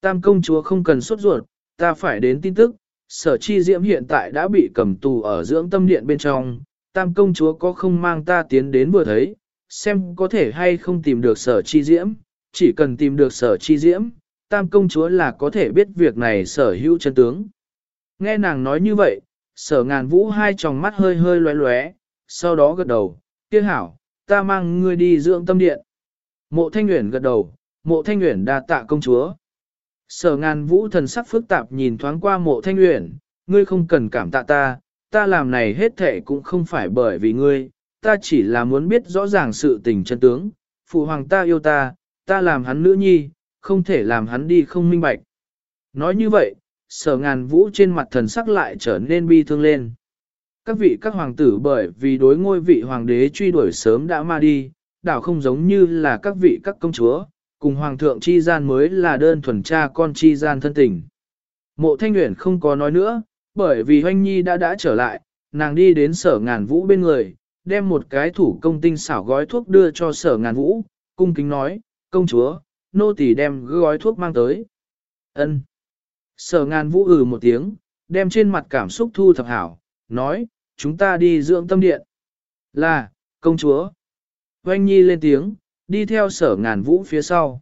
Tam công chúa không cần sốt ruột, ta phải đến tin tức, sở chi diễm hiện tại đã bị cầm tù ở dưỡng tâm điện bên trong, tam công chúa có không mang ta tiến đến vừa thấy, xem có thể hay không tìm được sở chi diễm, chỉ cần tìm được sở chi diễm, tam công chúa là có thể biết việc này sở hữu chân tướng. Nghe nàng nói như vậy, sở ngàn vũ hai tròng mắt hơi hơi loé loé, sau đó gật đầu, kia hảo, ta mang ngươi đi dưỡng tâm điện. Mộ thanh nguyện gật đầu, mộ thanh nguyện đa tạ công chúa. Sở ngàn vũ thần sắc phức tạp nhìn thoáng qua mộ thanh nguyện, ngươi không cần cảm tạ ta, ta làm này hết thệ cũng không phải bởi vì ngươi, ta chỉ là muốn biết rõ ràng sự tình chân tướng, phụ hoàng ta yêu ta, ta làm hắn nữ nhi, không thể làm hắn đi không minh bạch. Nói như vậy, sở ngàn vũ trên mặt thần sắc lại trở nên bi thương lên. Các vị các hoàng tử bởi vì đối ngôi vị hoàng đế truy đuổi sớm đã ma đi, đảo không giống như là các vị các công chúa, cùng hoàng thượng chi gian mới là đơn thuần cha con chi gian thân tình. Mộ thanh nguyện không có nói nữa, bởi vì hoanh nhi đã đã trở lại, nàng đi đến sở ngàn vũ bên người, đem một cái thủ công tinh xảo gói thuốc đưa cho sở ngàn vũ, cung kính nói, công chúa, nô tỳ đem gói thuốc mang tới. ân Sở ngàn vũ ừ một tiếng, đem trên mặt cảm xúc thu thập hảo, nói, chúng ta đi dưỡng tâm điện. Là, công chúa. Oanh Nhi lên tiếng, đi theo sở ngàn vũ phía sau.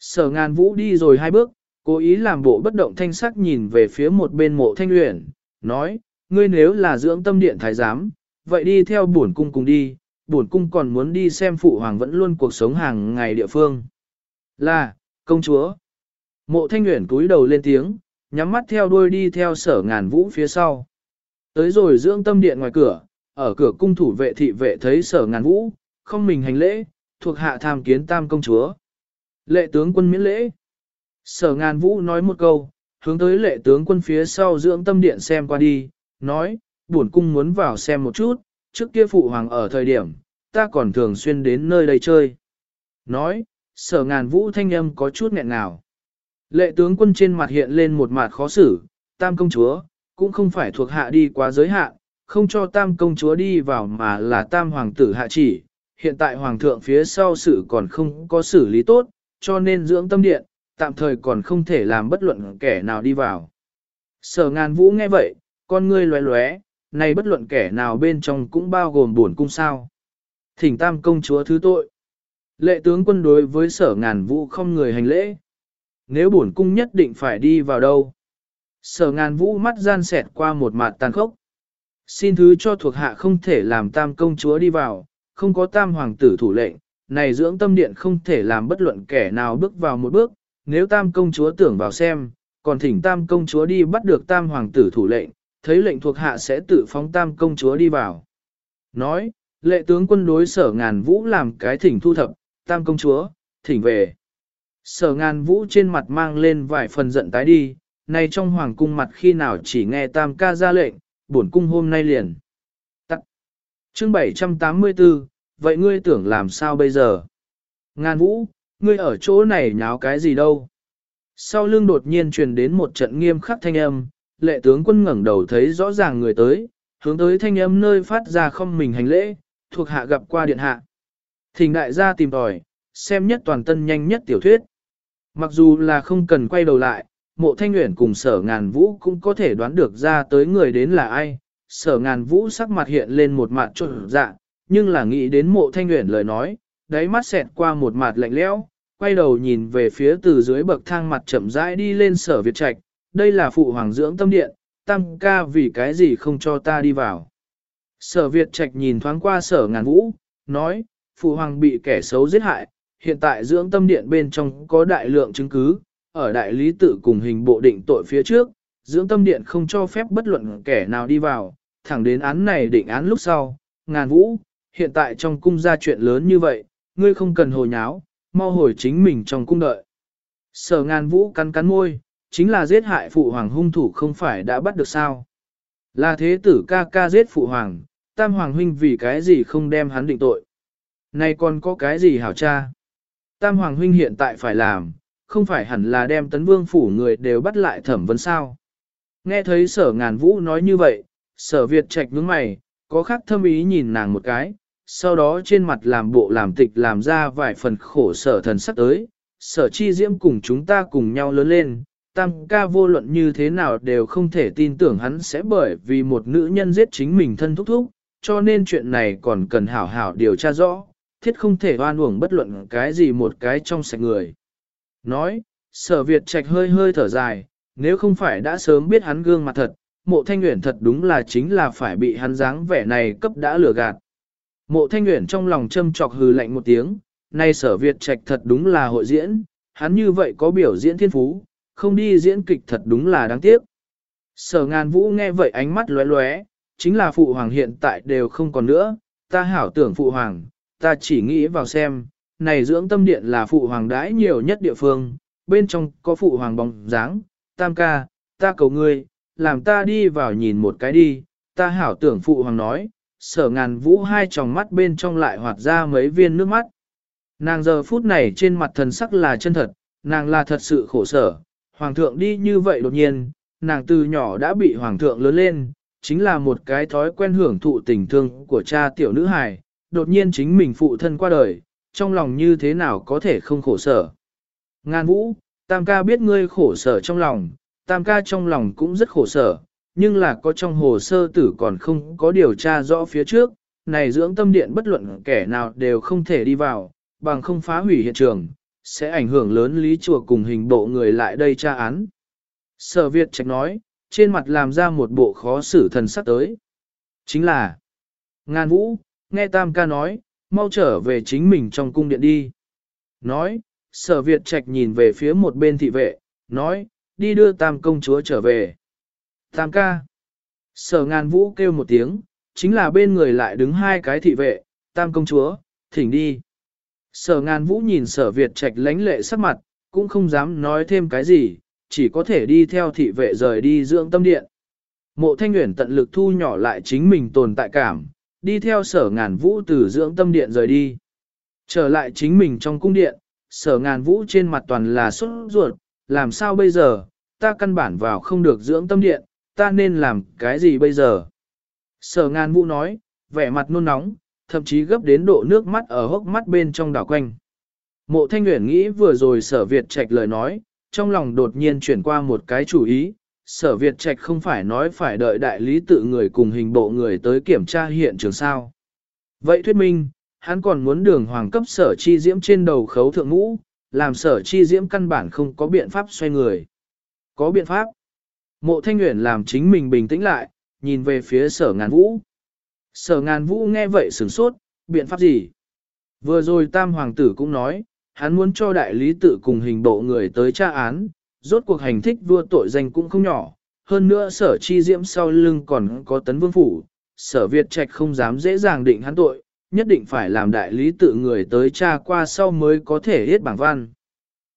Sở ngàn vũ đi rồi hai bước, cố ý làm bộ bất động thanh sắc nhìn về phía một bên mộ thanh luyện, nói, ngươi nếu là dưỡng tâm điện thái giám, vậy đi theo bổn cung cùng đi, bổn cung còn muốn đi xem phụ hoàng vẫn luôn cuộc sống hàng ngày địa phương. Là, công chúa. Mộ thanh nguyện cúi đầu lên tiếng, nhắm mắt theo đuôi đi theo sở ngàn vũ phía sau. Tới rồi dưỡng tâm điện ngoài cửa, ở cửa cung thủ vệ thị vệ thấy sở ngàn vũ, không mình hành lễ, thuộc hạ tham kiến tam công chúa. Lệ tướng quân miễn lễ. Sở ngàn vũ nói một câu, hướng tới lệ tướng quân phía sau dưỡng tâm điện xem qua đi, nói, buồn cung muốn vào xem một chút, trước kia phụ hoàng ở thời điểm, ta còn thường xuyên đến nơi đây chơi. Nói, sở ngàn vũ thanh âm có chút nghẹn nào. Lệ tướng quân trên mặt hiện lên một mặt khó xử, tam công chúa, cũng không phải thuộc hạ đi quá giới hạn, không cho tam công chúa đi vào mà là tam hoàng tử hạ chỉ. Hiện tại hoàng thượng phía sau sự còn không có xử lý tốt, cho nên dưỡng tâm điện, tạm thời còn không thể làm bất luận kẻ nào đi vào. Sở ngàn vũ nghe vậy, con ngươi loé loé, này bất luận kẻ nào bên trong cũng bao gồm buồn cung sao. Thỉnh tam công chúa thứ tội. Lệ tướng quân đối với sở ngàn vũ không người hành lễ. Nếu bổn cung nhất định phải đi vào đâu? Sở ngàn vũ mắt gian xẹt qua một mặt tàn khốc. Xin thứ cho thuộc hạ không thể làm tam công chúa đi vào, không có tam hoàng tử thủ lệnh, này dưỡng tâm điện không thể làm bất luận kẻ nào bước vào một bước, nếu tam công chúa tưởng vào xem, còn thỉnh tam công chúa đi bắt được tam hoàng tử thủ lệnh, thấy lệnh thuộc hạ sẽ tự phóng tam công chúa đi vào. Nói, lệ tướng quân đối sở ngàn vũ làm cái thỉnh thu thập, tam công chúa, thỉnh về. Sở ngàn vũ trên mặt mang lên vài phần giận tái đi, Nay trong hoàng cung mặt khi nào chỉ nghe tam ca ra lệnh, bổn cung hôm nay liền. Tắt. Chương 784, vậy ngươi tưởng làm sao bây giờ? Ngàn vũ, ngươi ở chỗ này nháo cái gì đâu? Sau lưng đột nhiên truyền đến một trận nghiêm khắc thanh âm, lệ tướng quân ngẩng đầu thấy rõ ràng người tới, hướng tới thanh âm nơi phát ra không mình hành lễ, thuộc hạ gặp qua điện hạ. Thỉnh đại gia tìm tòi, xem nhất toàn tân nhanh nhất tiểu thuyết. Mặc dù là không cần quay đầu lại, mộ thanh nguyện cùng sở ngàn vũ cũng có thể đoán được ra tới người đến là ai. Sở ngàn vũ sắc mặt hiện lên một mặt trộn dạ, nhưng là nghĩ đến mộ thanh nguyện lời nói, đáy mắt xẹt qua một mặt lạnh lẽo, quay đầu nhìn về phía từ dưới bậc thang mặt chậm rãi đi lên sở Việt Trạch, đây là phụ hoàng dưỡng tâm điện, tam ca vì cái gì không cho ta đi vào. Sở Việt Trạch nhìn thoáng qua sở ngàn vũ, nói, phụ hoàng bị kẻ xấu giết hại, hiện tại dưỡng tâm điện bên trong có đại lượng chứng cứ, ở đại lý tự cùng hình bộ định tội phía trước, dưỡng tâm điện không cho phép bất luận kẻ nào đi vào, thẳng đến án này định án lúc sau, ngàn vũ, hiện tại trong cung ra chuyện lớn như vậy, ngươi không cần hồi nháo, mau hồi chính mình trong cung đợi. Sở ngàn vũ cắn cắn môi, chính là giết hại phụ hoàng hung thủ không phải đã bắt được sao. Là thế tử ca ca giết phụ hoàng, tam hoàng huynh vì cái gì không đem hắn định tội. Này còn có cái gì hảo cha? Tam hoàng huynh hiện tại phải làm, không phải hẳn là đem tấn vương phủ người đều bắt lại thẩm vấn sao. Nghe thấy sở ngàn vũ nói như vậy, sở Việt trạch nhướng mày, có khác thâm ý nhìn nàng một cái, sau đó trên mặt làm bộ làm tịch làm ra vài phần khổ sở thần sắc tới, sở chi diễm cùng chúng ta cùng nhau lớn lên, tam ca vô luận như thế nào đều không thể tin tưởng hắn sẽ bởi vì một nữ nhân giết chính mình thân thúc thúc, cho nên chuyện này còn cần hảo hảo điều tra rõ, thiết không thể oan uổng bất luận cái gì một cái trong sạch người. Nói, sở Việt trạch hơi hơi thở dài, nếu không phải đã sớm biết hắn gương mặt thật, mộ thanh nguyện thật đúng là chính là phải bị hắn dáng vẻ này cấp đã lừa gạt. Mộ thanh nguyện trong lòng châm trọc hừ lạnh một tiếng, nay sở Việt trạch thật đúng là hội diễn, hắn như vậy có biểu diễn thiên phú, không đi diễn kịch thật đúng là đáng tiếc. Sở ngàn vũ nghe vậy ánh mắt lóe lóe, chính là phụ hoàng hiện tại đều không còn nữa, ta hảo tưởng phụ hoàng, ta chỉ nghĩ vào xem, này dưỡng tâm điện là phụ hoàng đãi nhiều nhất địa phương, bên trong có phụ hoàng bóng dáng, tam ca, ta cầu ngươi, làm ta đi vào nhìn một cái đi, ta hảo tưởng phụ hoàng nói, sở ngàn vũ hai tròng mắt bên trong lại hoạt ra mấy viên nước mắt. Nàng giờ phút này trên mặt thần sắc là chân thật, nàng là thật sự khổ sở, hoàng thượng đi như vậy đột nhiên, nàng từ nhỏ đã bị hoàng thượng lớn lên, chính là một cái thói quen hưởng thụ tình thương của cha tiểu nữ hài, đột nhiên chính mình phụ thân qua đời, trong lòng như thế nào có thể không khổ sở. Ngan vũ, tam ca biết ngươi khổ sở trong lòng, tam ca trong lòng cũng rất khổ sở, nhưng là có trong hồ sơ tử còn không có điều tra rõ phía trước, này dưỡng tâm điện bất luận kẻ nào đều không thể đi vào, bằng không phá hủy hiện trường, sẽ ảnh hưởng lớn lý chùa cùng hình bộ người lại đây tra án. Sở Việt trạch nói, trên mặt làm ra một bộ khó xử thần sắc tới. Chính là, Ngan Vũ, nghe Tam ca nói, mau trở về chính mình trong cung điện đi. Nói, sở Việt trạch nhìn về phía một bên thị vệ, nói, đi đưa Tam công chúa trở về. Tam ca. Sở ngàn vũ kêu một tiếng, chính là bên người lại đứng hai cái thị vệ, Tam công chúa, thỉnh đi. Sở ngàn vũ nhìn sở Việt trạch lánh lệ sắc mặt, cũng không dám nói thêm cái gì, chỉ có thể đi theo thị vệ rời đi dưỡng tâm điện. Mộ thanh nguyện tận lực thu nhỏ lại chính mình tồn tại cảm, đi theo sở ngàn vũ từ dưỡng tâm điện rời đi. Trở lại chính mình trong cung điện, sở ngàn vũ trên mặt toàn là sốt ruột, làm sao bây giờ, ta căn bản vào không được dưỡng tâm điện, ta nên làm cái gì bây giờ? Sở ngàn vũ nói, vẻ mặt nôn nóng, thậm chí gấp đến độ nước mắt ở hốc mắt bên trong đảo quanh. Mộ thanh nguyện nghĩ vừa rồi sở Việt trạch lời nói, trong lòng đột nhiên chuyển qua một cái chủ ý, sở Việt Trạch không phải nói phải đợi đại lý tự người cùng hình bộ người tới kiểm tra hiện trường sao. Vậy thuyết minh, hắn còn muốn đường hoàng cấp sở chi diễm trên đầu khấu thượng ngũ, làm sở chi diễm căn bản không có biện pháp xoay người. Có biện pháp. Mộ thanh nguyện làm chính mình bình tĩnh lại, nhìn về phía sở ngàn vũ. Sở ngàn vũ nghe vậy sửng sốt, biện pháp gì? Vừa rồi tam hoàng tử cũng nói, hắn muốn cho đại lý tự cùng hình bộ người tới tra án, rốt cuộc hành thích vua tội danh cũng không nhỏ, hơn nữa sở chi diễm sau lưng còn có tấn vương phủ, sở Việt Trạch không dám dễ dàng định hắn tội, nhất định phải làm đại lý tự người tới tra qua sau mới có thể hết bảng văn.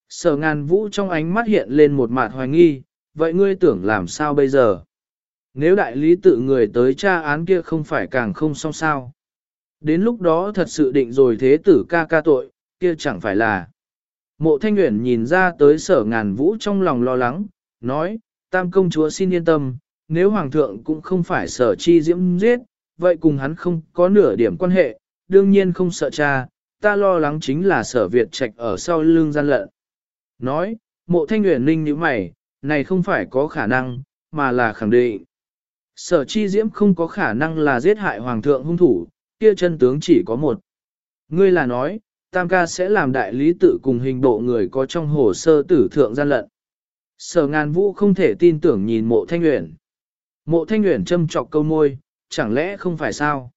Sở ngàn vũ trong ánh mắt hiện lên một mạt hoài nghi, vậy ngươi tưởng làm sao bây giờ? Nếu đại lý tự người tới tra án kia không phải càng không xong sao? Đến lúc đó thật sự định rồi thế tử ca ca tội, kia chẳng phải là. Mộ thanh Uyển nhìn ra tới sở ngàn vũ trong lòng lo lắng, nói, tam công chúa xin yên tâm, nếu hoàng thượng cũng không phải sở chi diễm giết, vậy cùng hắn không có nửa điểm quan hệ, đương nhiên không sợ cha, ta lo lắng chính là sở Việt trạch ở sau lưng gian lận. Nói, mộ thanh nguyện ninh như mày, này không phải có khả năng, mà là khẳng định. Sở chi diễm không có khả năng là giết hại hoàng thượng hung thủ, kia chân tướng chỉ có một. Ngươi là nói, tam ca sẽ làm đại lý tự cùng hình bộ người có trong hồ sơ tử thượng gian lận. Sở ngàn vũ không thể tin tưởng nhìn mộ thanh nguyện. Mộ thanh nguyện châm trọc câu môi, chẳng lẽ không phải sao?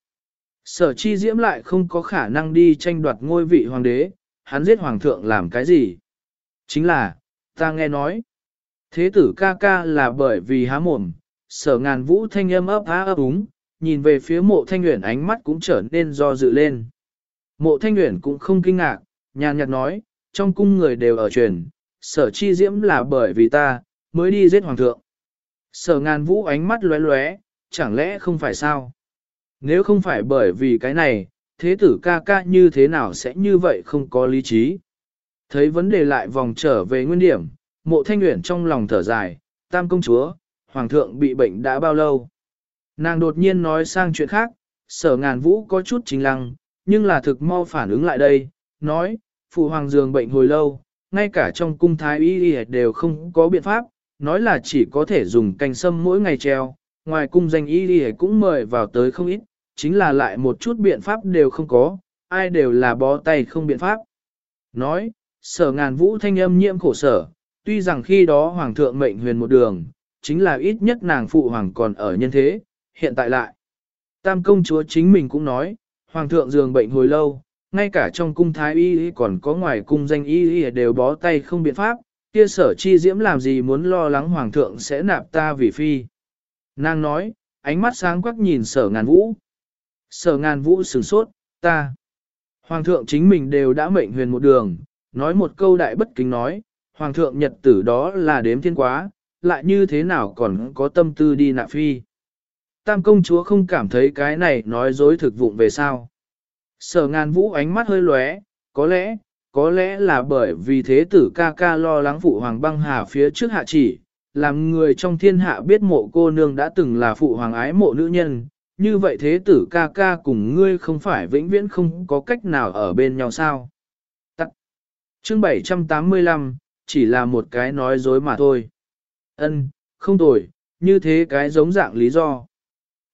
Sở chi diễm lại không có khả năng đi tranh đoạt ngôi vị hoàng đế, hắn giết hoàng thượng làm cái gì? Chính là, ta nghe nói, thế tử ca ca là bởi vì há mồm, sở ngàn vũ thanh âm ấp á ấp úng, nhìn về phía mộ thanh nguyện ánh mắt cũng trở nên do dự lên. Mộ thanh nguyện cũng không kinh ngạc, nhàn nhạt nói, trong cung người đều ở truyền, sở chi diễm là bởi vì ta, mới đi giết hoàng thượng. Sở ngàn vũ ánh mắt lóe lóe, chẳng lẽ không phải sao? Nếu không phải bởi vì cái này, thế tử ca ca như thế nào sẽ như vậy không có lý trí? Thấy vấn đề lại vòng trở về nguyên điểm, mộ thanh nguyện trong lòng thở dài, tam công chúa, hoàng thượng bị bệnh đã bao lâu? Nàng đột nhiên nói sang chuyện khác, sở ngàn vũ có chút chính lăng, nhưng là thực mau phản ứng lại đây, nói, phụ hoàng giường bệnh hồi lâu, ngay cả trong cung thái y đều không có biện pháp, nói là chỉ có thể dùng canh sâm mỗi ngày treo, ngoài cung danh y y cũng mời vào tới không ít, chính là lại một chút biện pháp đều không có, ai đều là bó tay không biện pháp. Nói, sở ngàn vũ thanh âm nhiễm khổ sở, tuy rằng khi đó hoàng thượng mệnh huyền một đường, chính là ít nhất nàng phụ hoàng còn ở nhân thế, hiện tại lại. Tam công chúa chính mình cũng nói, hoàng thượng giường bệnh hồi lâu, ngay cả trong cung thái y còn có ngoài cung danh y y đều bó tay không biện pháp, kia sở chi diễm làm gì muốn lo lắng hoàng thượng sẽ nạp ta vì phi. Nàng nói, ánh mắt sáng quắc nhìn sở ngàn vũ. Sở ngàn vũ sửng sốt, ta. Hoàng thượng chính mình đều đã mệnh huyền một đường, nói một câu đại bất kính nói, hoàng thượng nhật tử đó là đếm thiên quá, lại như thế nào còn có tâm tư đi nạp phi. Tam công chúa không cảm thấy cái này nói dối thực vụng về sao. Sở ngàn vũ ánh mắt hơi lóe, có lẽ, có lẽ là bởi vì thế tử ca ca lo lắng phụ hoàng băng hà phía trước hạ chỉ, làm người trong thiên hạ biết mộ cô nương đã từng là phụ hoàng ái mộ nữ nhân, như vậy thế tử ca ca cùng ngươi không phải vĩnh viễn không có cách nào ở bên nhau sao. Tắc. Chương 785, chỉ là một cái nói dối mà thôi. Ân, không tồi, như thế cái giống dạng lý do.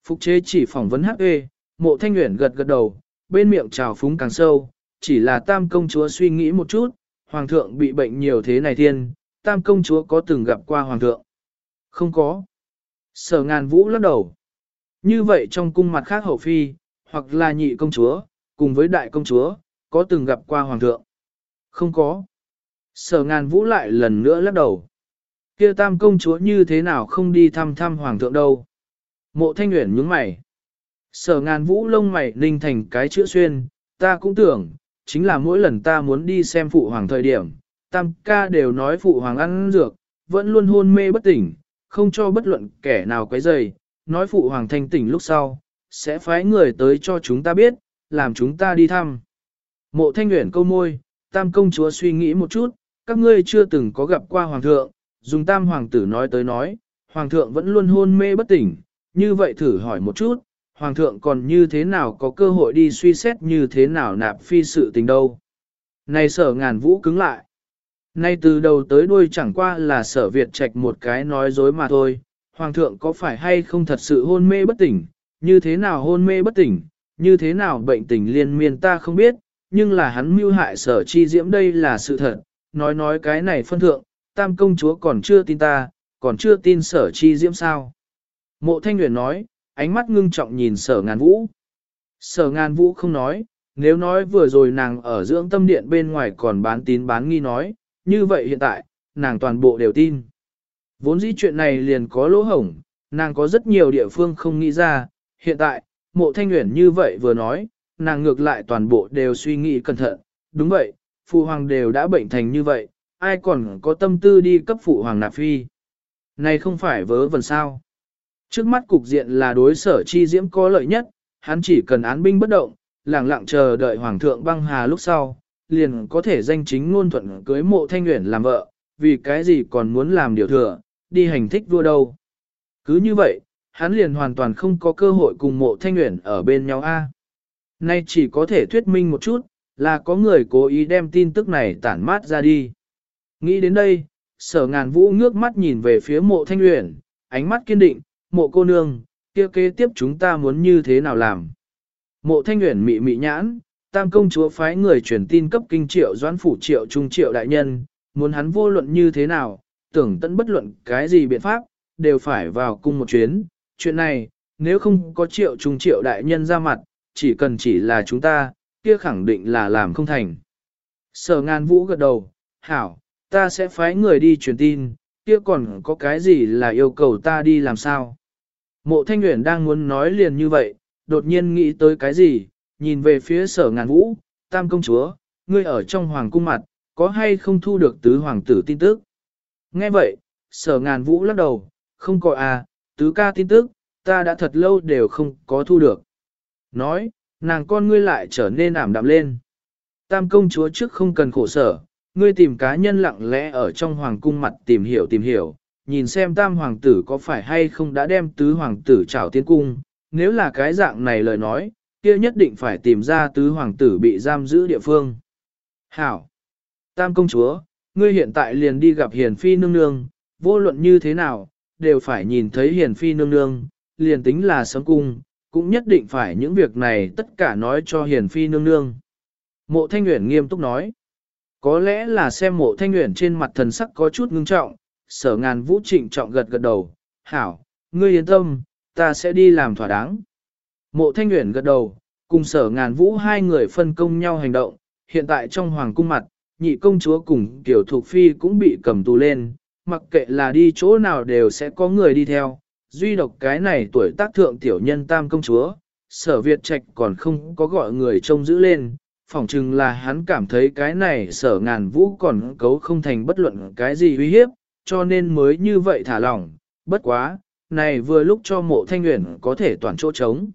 Phục chế chỉ phỏng vấn HP, mộ thanh nguyện gật gật đầu, bên miệng trào phúng càng sâu, chỉ là tam công chúa suy nghĩ một chút, hoàng thượng bị bệnh nhiều thế này thiên, tam công chúa có từng gặp qua hoàng thượng? Không có. Sở ngàn vũ lắc đầu. Như vậy trong cung mặt khác hậu phi, hoặc là nhị công chúa, cùng với đại công chúa, có từng gặp qua hoàng thượng? Không có. Sở ngàn vũ lại lần nữa lắc đầu. kia tam công chúa như thế nào không đi thăm thăm hoàng thượng đâu? Mộ thanh nguyện nhướng mày. Sở ngàn vũ lông mày ninh thành cái chữ xuyên, ta cũng tưởng, chính là mỗi lần ta muốn đi xem phụ hoàng thời điểm, tam ca đều nói phụ hoàng ăn dược, vẫn luôn hôn mê bất tỉnh, không cho bất luận kẻ nào quấy rầy, nói phụ hoàng thanh tỉnh lúc sau, sẽ phái người tới cho chúng ta biết, làm chúng ta đi thăm. Mộ thanh nguyện câu môi, tam công chúa suy nghĩ một chút, các ngươi chưa từng có gặp qua hoàng thượng, dùng tam hoàng tử nói tới nói, hoàng thượng vẫn luôn hôn mê bất tỉnh, như vậy thử hỏi một chút, hoàng thượng còn như thế nào có cơ hội đi suy xét như thế nào nạp phi sự tình đâu. Này sở ngàn vũ cứng lại. Nay từ đầu tới đuôi chẳng qua là sở Việt trạch một cái nói dối mà thôi, hoàng thượng có phải hay không thật sự hôn mê bất tỉnh, như thế nào hôn mê bất tỉnh, như thế nào bệnh tình liên miên ta không biết, nhưng là hắn mưu hại sở chi diễm đây là sự thật, nói nói cái này phân thượng, tam công chúa còn chưa tin ta, còn chưa tin sở chi diễm sao. Mộ thanh Uyển nói, ánh mắt ngưng trọng nhìn sở ngàn vũ. Sở ngàn vũ không nói, nếu nói vừa rồi nàng ở dưỡng tâm điện bên ngoài còn bán tín bán nghi nói, như vậy hiện tại, nàng toàn bộ đều tin. Vốn dĩ chuyện này liền có lỗ hổng, nàng có rất nhiều địa phương không nghĩ ra, hiện tại, mộ thanh nguyện như vậy vừa nói, nàng ngược lại toàn bộ đều suy nghĩ cẩn thận, đúng vậy, phụ hoàng đều đã bệnh thành như vậy, ai còn có tâm tư đi cấp phụ hoàng nạp phi. Này không phải vớ vẩn sao. Trước mắt cục diện là đối sở chi diễm có lợi nhất, hắn chỉ cần án binh bất động, lặng lặng chờ đợi hoàng thượng băng hà lúc sau, liền có thể danh chính ngôn thuận cưới mộ thanh nguyện làm vợ, vì cái gì còn muốn làm điều thừa, đi hành thích vua đâu. Cứ như vậy, hắn liền hoàn toàn không có cơ hội cùng mộ thanh nguyện ở bên nhau a. Nay chỉ có thể thuyết minh một chút, là có người cố ý đem tin tức này tản mát ra đi. Nghĩ đến đây, sở ngàn vũ ngước mắt nhìn về phía mộ thanh nguyện, ánh mắt kiên định, mộ cô nương, kia kế tiếp chúng ta muốn như thế nào làm. Mộ thanh nguyện mị mị nhãn, tam công chúa phái người truyền tin cấp kinh triệu doãn phủ triệu trung triệu đại nhân, muốn hắn vô luận như thế nào, tưởng tận bất luận cái gì biện pháp, đều phải vào cung một chuyến. Chuyện này, nếu không có triệu trung triệu đại nhân ra mặt, chỉ cần chỉ là chúng ta, kia khẳng định là làm không thành. Sở ngàn vũ gật đầu, hảo, ta sẽ phái người đi truyền tin, kia còn có cái gì là yêu cầu ta đi làm sao? Mộ thanh Uyển đang muốn nói liền như vậy, đột nhiên nghĩ tới cái gì, nhìn về phía sở ngàn vũ, tam công chúa, ngươi ở trong hoàng cung mặt, có hay không thu được tứ hoàng tử tin tức? Nghe vậy, sở ngàn vũ lắc đầu, không có à, tứ ca tin tức, ta đã thật lâu đều không có thu được. Nói, nàng con ngươi lại trở nên ảm đạm lên. Tam công chúa trước không cần khổ sở, ngươi tìm cá nhân lặng lẽ ở trong hoàng cung mặt tìm hiểu tìm hiểu, nhìn xem tam hoàng tử có phải hay không đã đem tứ hoàng tử trảo tiến cung, nếu là cái dạng này lời nói, kia nhất định phải tìm ra tứ hoàng tử bị giam giữ địa phương. Hảo! Tam công chúa, ngươi hiện tại liền đi gặp hiền phi nương nương, vô luận như thế nào, đều phải nhìn thấy hiền phi nương nương, liền tính là sớm cung, cũng nhất định phải những việc này tất cả nói cho hiền phi nương nương. Mộ thanh nguyện nghiêm túc nói, có lẽ là xem mộ thanh nguyện trên mặt thần sắc có chút ngưng trọng, sở ngàn vũ trịnh trọng gật gật đầu, hảo, ngươi yên tâm, ta sẽ đi làm thỏa đáng. Mộ thanh nguyện gật đầu, cùng sở ngàn vũ hai người phân công nhau hành động, hiện tại trong hoàng cung mặt, nhị công chúa cùng tiểu thuộc phi cũng bị cầm tù lên, mặc kệ là đi chỗ nào đều sẽ có người đi theo, duy độc cái này tuổi tác thượng tiểu nhân tam công chúa, sở Việt Trạch còn không có gọi người trông giữ lên, phỏng chừng là hắn cảm thấy cái này sở ngàn vũ còn cấu không thành bất luận cái gì uy hiếp, cho nên mới như vậy thả lỏng, bất quá, này vừa lúc cho mộ thanh nguyện có thể toàn chỗ trống.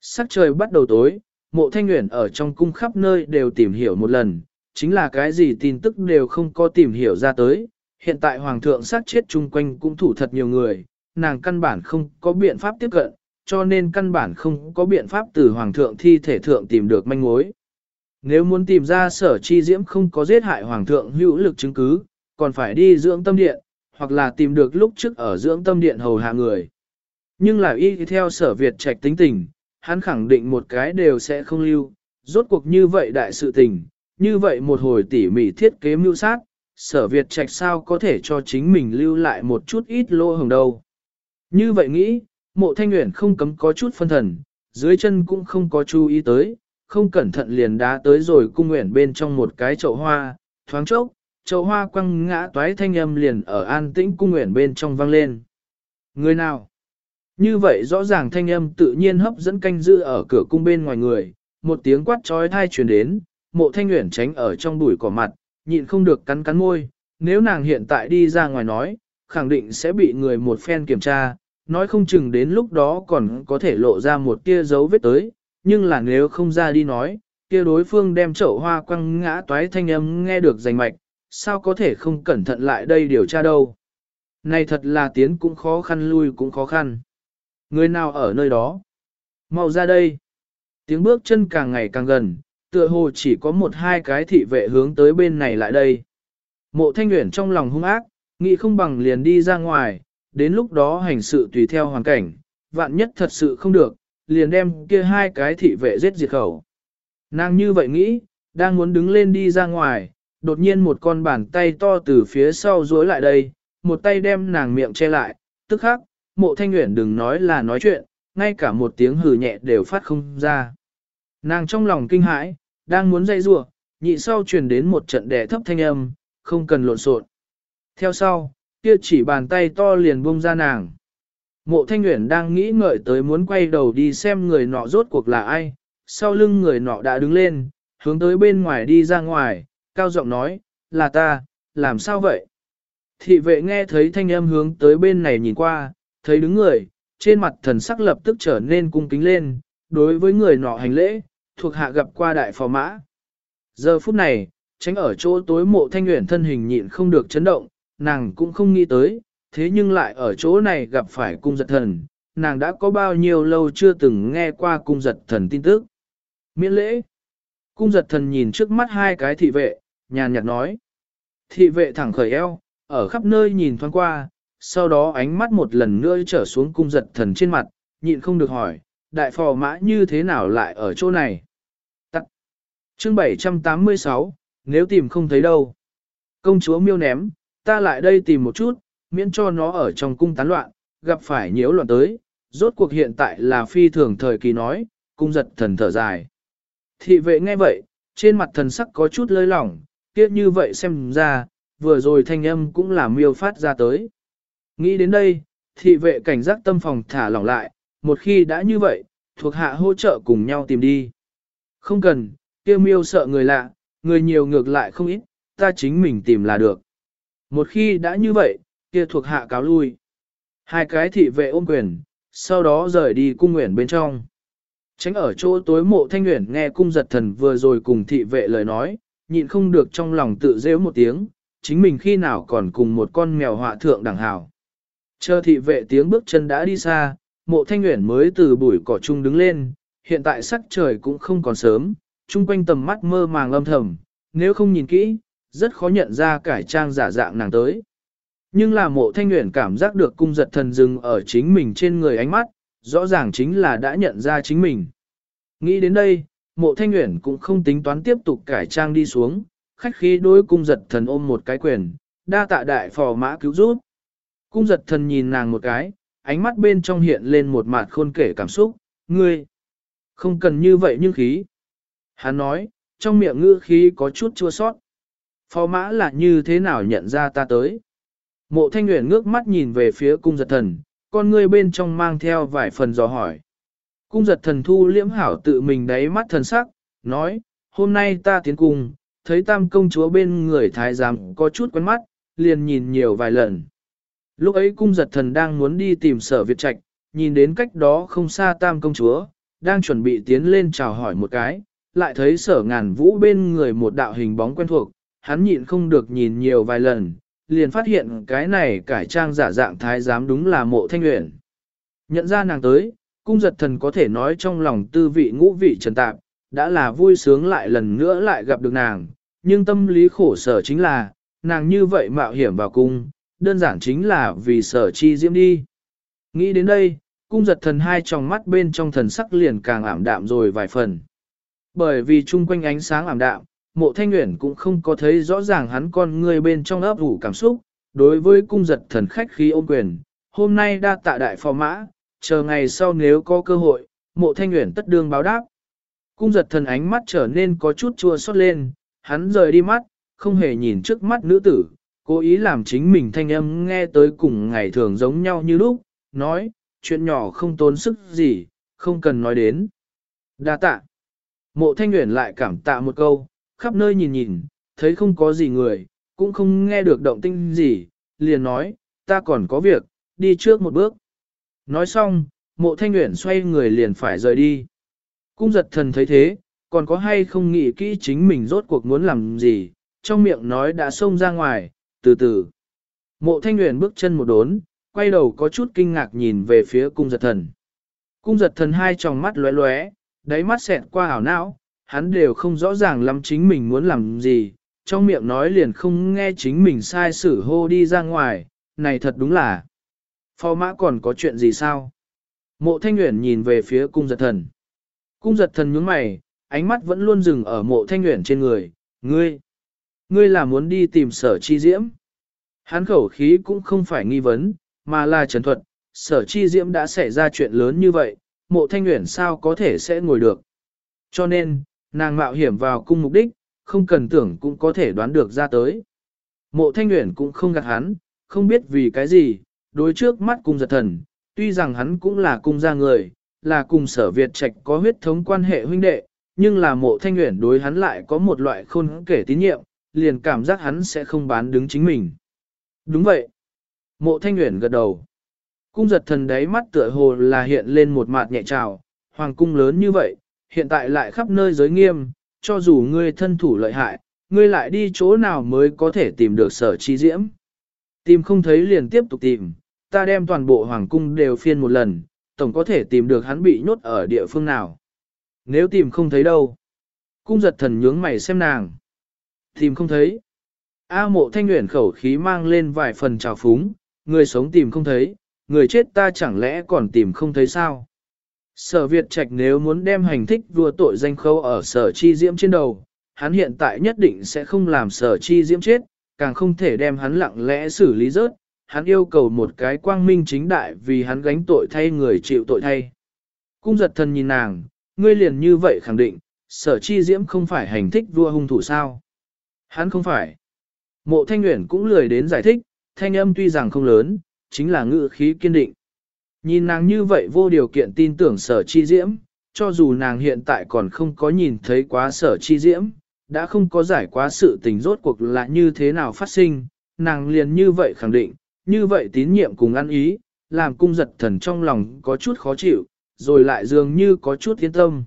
Sắc trời bắt đầu tối, mộ thanh nguyện ở trong cung khắp nơi đều tìm hiểu một lần, chính là cái gì tin tức đều không có tìm hiểu ra tới. Hiện tại hoàng thượng sát chết chung quanh cũng thủ thật nhiều người, nàng căn bản không có biện pháp tiếp cận, cho nên căn bản không có biện pháp từ hoàng thượng thi thể thượng tìm được manh mối. Nếu muốn tìm ra sở chi diễm không có giết hại hoàng thượng hữu lực chứng cứ, còn phải đi dưỡng tâm điện, hoặc là tìm được lúc trước ở dưỡng tâm điện hầu hạ người. Nhưng là y theo sở Việt trạch tính tình, hắn khẳng định một cái đều sẽ không lưu, rốt cuộc như vậy đại sự tình, như vậy một hồi tỉ mỉ thiết kế mưu sát, sở Việt trạch sao có thể cho chính mình lưu lại một chút ít lô hồng đâu. Như vậy nghĩ, mộ thanh nguyện không cấm có chút phân thần, dưới chân cũng không có chú ý tới, không cẩn thận liền đá tới rồi cung nguyện bên trong một cái chậu hoa, thoáng chốc, chậu hoa quăng ngã toái thanh âm liền ở an tĩnh cung nguyện bên trong vang lên. Người nào? Như vậy rõ ràng thanh âm tự nhiên hấp dẫn canh giữ ở cửa cung bên ngoài người, một tiếng quát trói thai truyền đến, mộ thanh nguyện tránh ở trong bụi cỏ mặt, nhịn không được cắn cắn môi, nếu nàng hiện tại đi ra ngoài nói, khẳng định sẽ bị người một phen kiểm tra, nói không chừng đến lúc đó còn có thể lộ ra một tia dấu vết tới, nhưng là nếu không ra đi nói, kia đối phương đem chậu hoa quăng ngã toái thanh âm nghe được rành mạch, sao có thể không cẩn thận lại đây điều tra đâu. Này thật là tiến cũng khó khăn lui cũng khó khăn. Người nào ở nơi đó? Mau ra đây. Tiếng bước chân càng ngày càng gần, tựa hồ chỉ có một hai cái thị vệ hướng tới bên này lại đây. Mộ thanh nguyện trong lòng hung ác, nghĩ không bằng liền đi ra ngoài, đến lúc đó hành sự tùy theo hoàn cảnh, vạn nhất thật sự không được, liền đem kia hai cái thị vệ giết diệt khẩu. Nàng như vậy nghĩ, đang muốn đứng lên đi ra ngoài, đột nhiên một con bàn tay to từ phía sau duỗi lại đây, một tay đem nàng miệng che lại, tức khắc, mộ thanh nguyện đừng nói là nói chuyện, ngay cả một tiếng hừ nhẹ đều phát không ra. Nàng trong lòng kinh hãi, đang muốn dây rủa nhị sau truyền đến một trận đẻ thấp thanh âm, không cần lộn xộn. Theo sau, kia chỉ bàn tay to liền buông ra nàng. Mộ thanh nguyện đang nghĩ ngợi tới muốn quay đầu đi xem người nọ rốt cuộc là ai, sau lưng người nọ đã đứng lên, hướng tới bên ngoài đi ra ngoài, cao giọng nói, là ta, làm sao vậy? Thị vệ nghe thấy thanh âm hướng tới bên này nhìn qua, thấy đứng người, trên mặt thần sắc lập tức trở nên cung kính lên, đối với người nọ hành lễ, thuộc hạ gặp qua đại phò mã. Giờ phút này, tránh ở chỗ tối mộ thanh nguyện thân hình nhịn không được chấn động, nàng cũng không nghĩ tới, thế nhưng lại ở chỗ này gặp phải cung giật thần, nàng đã có bao nhiêu lâu chưa từng nghe qua cung giật thần tin tức. Miễn lễ. Cung giật thần nhìn trước mắt hai cái thị vệ, nhàn nhạt nói. Thị vệ thẳng khởi eo, ở khắp nơi nhìn thoáng qua, sau đó ánh mắt một lần nữa trở xuống cung giật thần trên mặt, nhịn không được hỏi, đại phò mã như thế nào lại ở chỗ này? Tắt. Chương 786, nếu tìm không thấy đâu. Công chúa miêu ném, ta lại đây tìm một chút, miễn cho nó ở trong cung tán loạn, gặp phải nhiễu loạn tới, rốt cuộc hiện tại là phi thường thời kỳ nói, cung giật thần thở dài. Thị vệ nghe vậy, trên mặt thần sắc có chút lơi lỏng, kia như vậy xem ra, vừa rồi thanh âm cũng là miêu phát ra tới. Nghĩ đến đây, thị vệ cảnh giác tâm phòng thả lỏng lại, một khi đã như vậy, thuộc hạ hỗ trợ cùng nhau tìm đi. Không cần, kia miêu sợ người lạ, người nhiều ngược lại không ít, ta chính mình tìm là được. Một khi đã như vậy, kia thuộc hạ cáo lui. Hai cái thị vệ ôm quyền, sau đó rời đi cung nguyện bên trong. Tránh ở chỗ tối mộ thanh nguyện nghe cung giật thần vừa rồi cùng thị vệ lời nói, nhịn không được trong lòng tự rêu một tiếng, chính mình khi nào còn cùng một con mèo họa thượng đẳng hảo. Chờ thị vệ tiếng bước chân đã đi xa, mộ thanh nguyện mới từ bụi cỏ chung đứng lên, hiện tại sắc trời cũng không còn sớm, chung quanh tầm mắt mơ màng âm thầm, nếu không nhìn kỹ, rất khó nhận ra cải trang giả dạng nàng tới. Nhưng là mộ thanh nguyện cảm giác được cung giật thần dừng ở chính mình trên người ánh mắt, rõ ràng chính là đã nhận ra chính mình. Nghĩ đến đây, mộ thanh nguyện cũng không tính toán tiếp tục cải trang đi xuống, khách khí đối cung giật thần ôm một cái quyền, đa tạ đại phò mã cứu giúp. Cung giật thần nhìn nàng một cái, ánh mắt bên trong hiện lên một mặt khôn kể cảm xúc, ngươi, không cần như vậy nhưng khí. Hắn nói, trong miệng ngữ khí có chút chua sót. Phò mã là như thế nào nhận ra ta tới? Mộ thanh nguyện ngước mắt nhìn về phía cung giật thần, con ngươi bên trong mang theo vài phần dò hỏi. Cung giật thần thu liễm hảo tự mình đáy mắt thần sắc, nói, hôm nay ta tiến cung, thấy tam công chúa bên người thái giám có chút quen mắt, liền nhìn nhiều vài lần. Lúc ấy cung giật thần đang muốn đi tìm sở Việt Trạch, nhìn đến cách đó không xa tam công chúa, đang chuẩn bị tiến lên chào hỏi một cái, lại thấy sở ngàn vũ bên người một đạo hình bóng quen thuộc, hắn nhịn không được nhìn nhiều vài lần, liền phát hiện cái này cải trang giả dạng thái giám đúng là mộ thanh nguyện. Nhận ra nàng tới, cung giật thần có thể nói trong lòng tư vị ngũ vị trần tạp, đã là vui sướng lại lần nữa lại gặp được nàng, nhưng tâm lý khổ sở chính là, nàng như vậy mạo hiểm vào cung, đơn giản chính là vì sở chi diễm đi. Nghĩ đến đây, cung giật thần hai tròng mắt bên trong thần sắc liền càng ảm đạm rồi vài phần. Bởi vì chung quanh ánh sáng ảm đạm, mộ thanh nguyện cũng không có thấy rõ ràng hắn con người bên trong ấp ủ cảm xúc, đối với cung giật thần khách khí ôm quyền, hôm nay đa tạ đại phò mã, chờ ngày sau nếu có cơ hội, mộ thanh nguyện tất đương báo đáp. Cung giật thần ánh mắt trở nên có chút chua xót lên, hắn rời đi mắt, không hề nhìn trước mắt nữ tử, cố ý làm chính mình thanh âm nghe tới cùng ngày thường giống nhau như lúc, nói, chuyện nhỏ không tốn sức gì, không cần nói đến. Đa tạ. Mộ thanh nguyện lại cảm tạ một câu, khắp nơi nhìn nhìn, thấy không có gì người, cũng không nghe được động tinh gì, liền nói, ta còn có việc, đi trước một bước. Nói xong, mộ thanh nguyện xoay người liền phải rời đi. Cung giật thần thấy thế, còn có hay không nghĩ kỹ chính mình rốt cuộc muốn làm gì, trong miệng nói đã xông ra ngoài, từ từ. Mộ thanh nguyện bước chân một đốn, quay đầu có chút kinh ngạc nhìn về phía cung giật thần. Cung giật thần hai tròng mắt lóe lóe, đáy mắt xẹt qua ảo não, hắn đều không rõ ràng lắm chính mình muốn làm gì, trong miệng nói liền không nghe chính mình sai sử hô đi ra ngoài, này thật đúng là. Phò mã còn có chuyện gì sao? Mộ thanh nguyện nhìn về phía cung giật thần. Cung giật thần nhướng mày, ánh mắt vẫn luôn dừng ở mộ thanh nguyện trên người, ngươi. Ngươi là muốn đi tìm sở chi diễm. Hán khẩu khí cũng không phải nghi vấn, mà là trần thuật, sở chi diễm đã xảy ra chuyện lớn như vậy, mộ thanh nguyện sao có thể sẽ ngồi được. Cho nên, nàng mạo hiểm vào cung mục đích, không cần tưởng cũng có thể đoán được ra tới. Mộ thanh nguyện cũng không gạt hắn, không biết vì cái gì, đối trước mắt cung giật thần, tuy rằng hắn cũng là cung gia người, là cùng sở Việt trạch có huyết thống quan hệ huynh đệ, nhưng là mộ thanh nguyện đối hắn lại có một loại khôn kể tín nhiệm, liền cảm giác hắn sẽ không bán đứng chính mình. Đúng vậy. Mộ thanh nguyện gật đầu. Cung giật thần đáy mắt tựa hồ là hiện lên một mặt nhẹ trào, hoàng cung lớn như vậy, hiện tại lại khắp nơi giới nghiêm, cho dù ngươi thân thủ lợi hại, ngươi lại đi chỗ nào mới có thể tìm được sở chi diễm. Tìm không thấy liền tiếp tục tìm, ta đem toàn bộ hoàng cung đều phiên một lần, tổng có thể tìm được hắn bị nhốt ở địa phương nào. Nếu tìm không thấy đâu, cung giật thần nhướng mày xem nàng. Tìm không thấy. A mộ thanh nguyện khẩu khí mang lên vài phần trào phúng, người sống tìm không thấy, người chết ta chẳng lẽ còn tìm không thấy sao? Sở Việt Trạch nếu muốn đem hành thích vua tội danh khâu ở sở chi diễm trên đầu, hắn hiện tại nhất định sẽ không làm sở chi diễm chết, càng không thể đem hắn lặng lẽ xử lý rớt, hắn yêu cầu một cái quang minh chính đại vì hắn gánh tội thay người chịu tội thay. Cung giật thần nhìn nàng, ngươi liền như vậy khẳng định, sở chi diễm không phải hành thích vua hung thủ sao. Hắn không phải. Mộ thanh nguyện cũng lười đến giải thích, thanh âm tuy rằng không lớn, chính là ngữ khí kiên định. Nhìn nàng như vậy vô điều kiện tin tưởng sở chi diễm, cho dù nàng hiện tại còn không có nhìn thấy quá sở chi diễm, đã không có giải quá sự tình rốt cuộc là như thế nào phát sinh, nàng liền như vậy khẳng định, như vậy tín nhiệm cùng ăn ý, làm cung giật thần trong lòng có chút khó chịu, rồi lại dường như có chút yên tâm.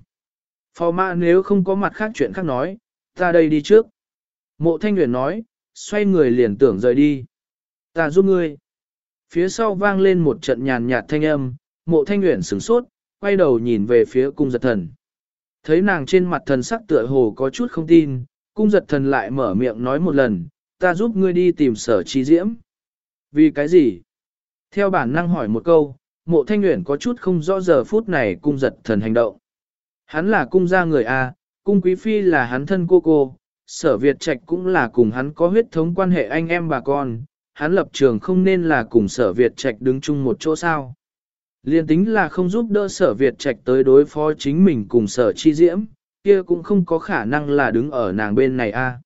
Phò mã nếu không có mặt khác chuyện khác nói, ta đây đi trước. Mộ thanh nguyện nói, xoay người liền tưởng rời đi. Ta giúp ngươi. Phía sau vang lên một trận nhàn nhạt thanh âm, mộ thanh nguyện sửng sốt, quay đầu nhìn về phía cung giật thần. Thấy nàng trên mặt thần sắc tựa hồ có chút không tin, cung giật thần lại mở miệng nói một lần, ta giúp ngươi đi tìm sở trí diễm. Vì cái gì? Theo bản năng hỏi một câu, mộ thanh nguyện có chút không rõ giờ phút này cung giật thần hành động. Hắn là cung gia người A, cung quý phi là hắn thân cô cô, sở Việt Trạch cũng là cùng hắn có huyết thống quan hệ anh em bà con, hắn lập trường không nên là cùng sở Việt Trạch đứng chung một chỗ sao. Liên tính là không giúp đỡ sở Việt Trạch tới đối phó chính mình cùng sở chi diễm, kia cũng không có khả năng là đứng ở nàng bên này a.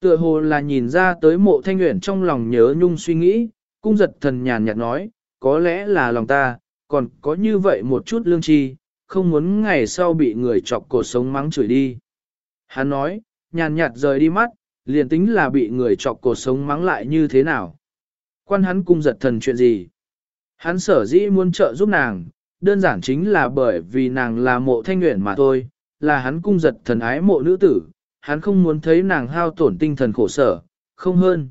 Tựa hồ là nhìn ra tới mộ thanh nguyện trong lòng nhớ nhung suy nghĩ, cung giật thần nhàn nhạt nói, có lẽ là lòng ta, còn có như vậy một chút lương tri, không muốn ngày sau bị người chọc cổ sống mắng chửi đi. Hắn nói, nhàn nhạt rời đi mắt, liền tính là bị người chọc cổ sống mắng lại như thế nào. Quan hắn cung giật thần chuyện gì? Hắn sở dĩ muốn trợ giúp nàng, đơn giản chính là bởi vì nàng là mộ thanh nguyện mà thôi, là hắn cung giật thần ái mộ nữ tử, hắn không muốn thấy nàng hao tổn tinh thần khổ sở, không hơn.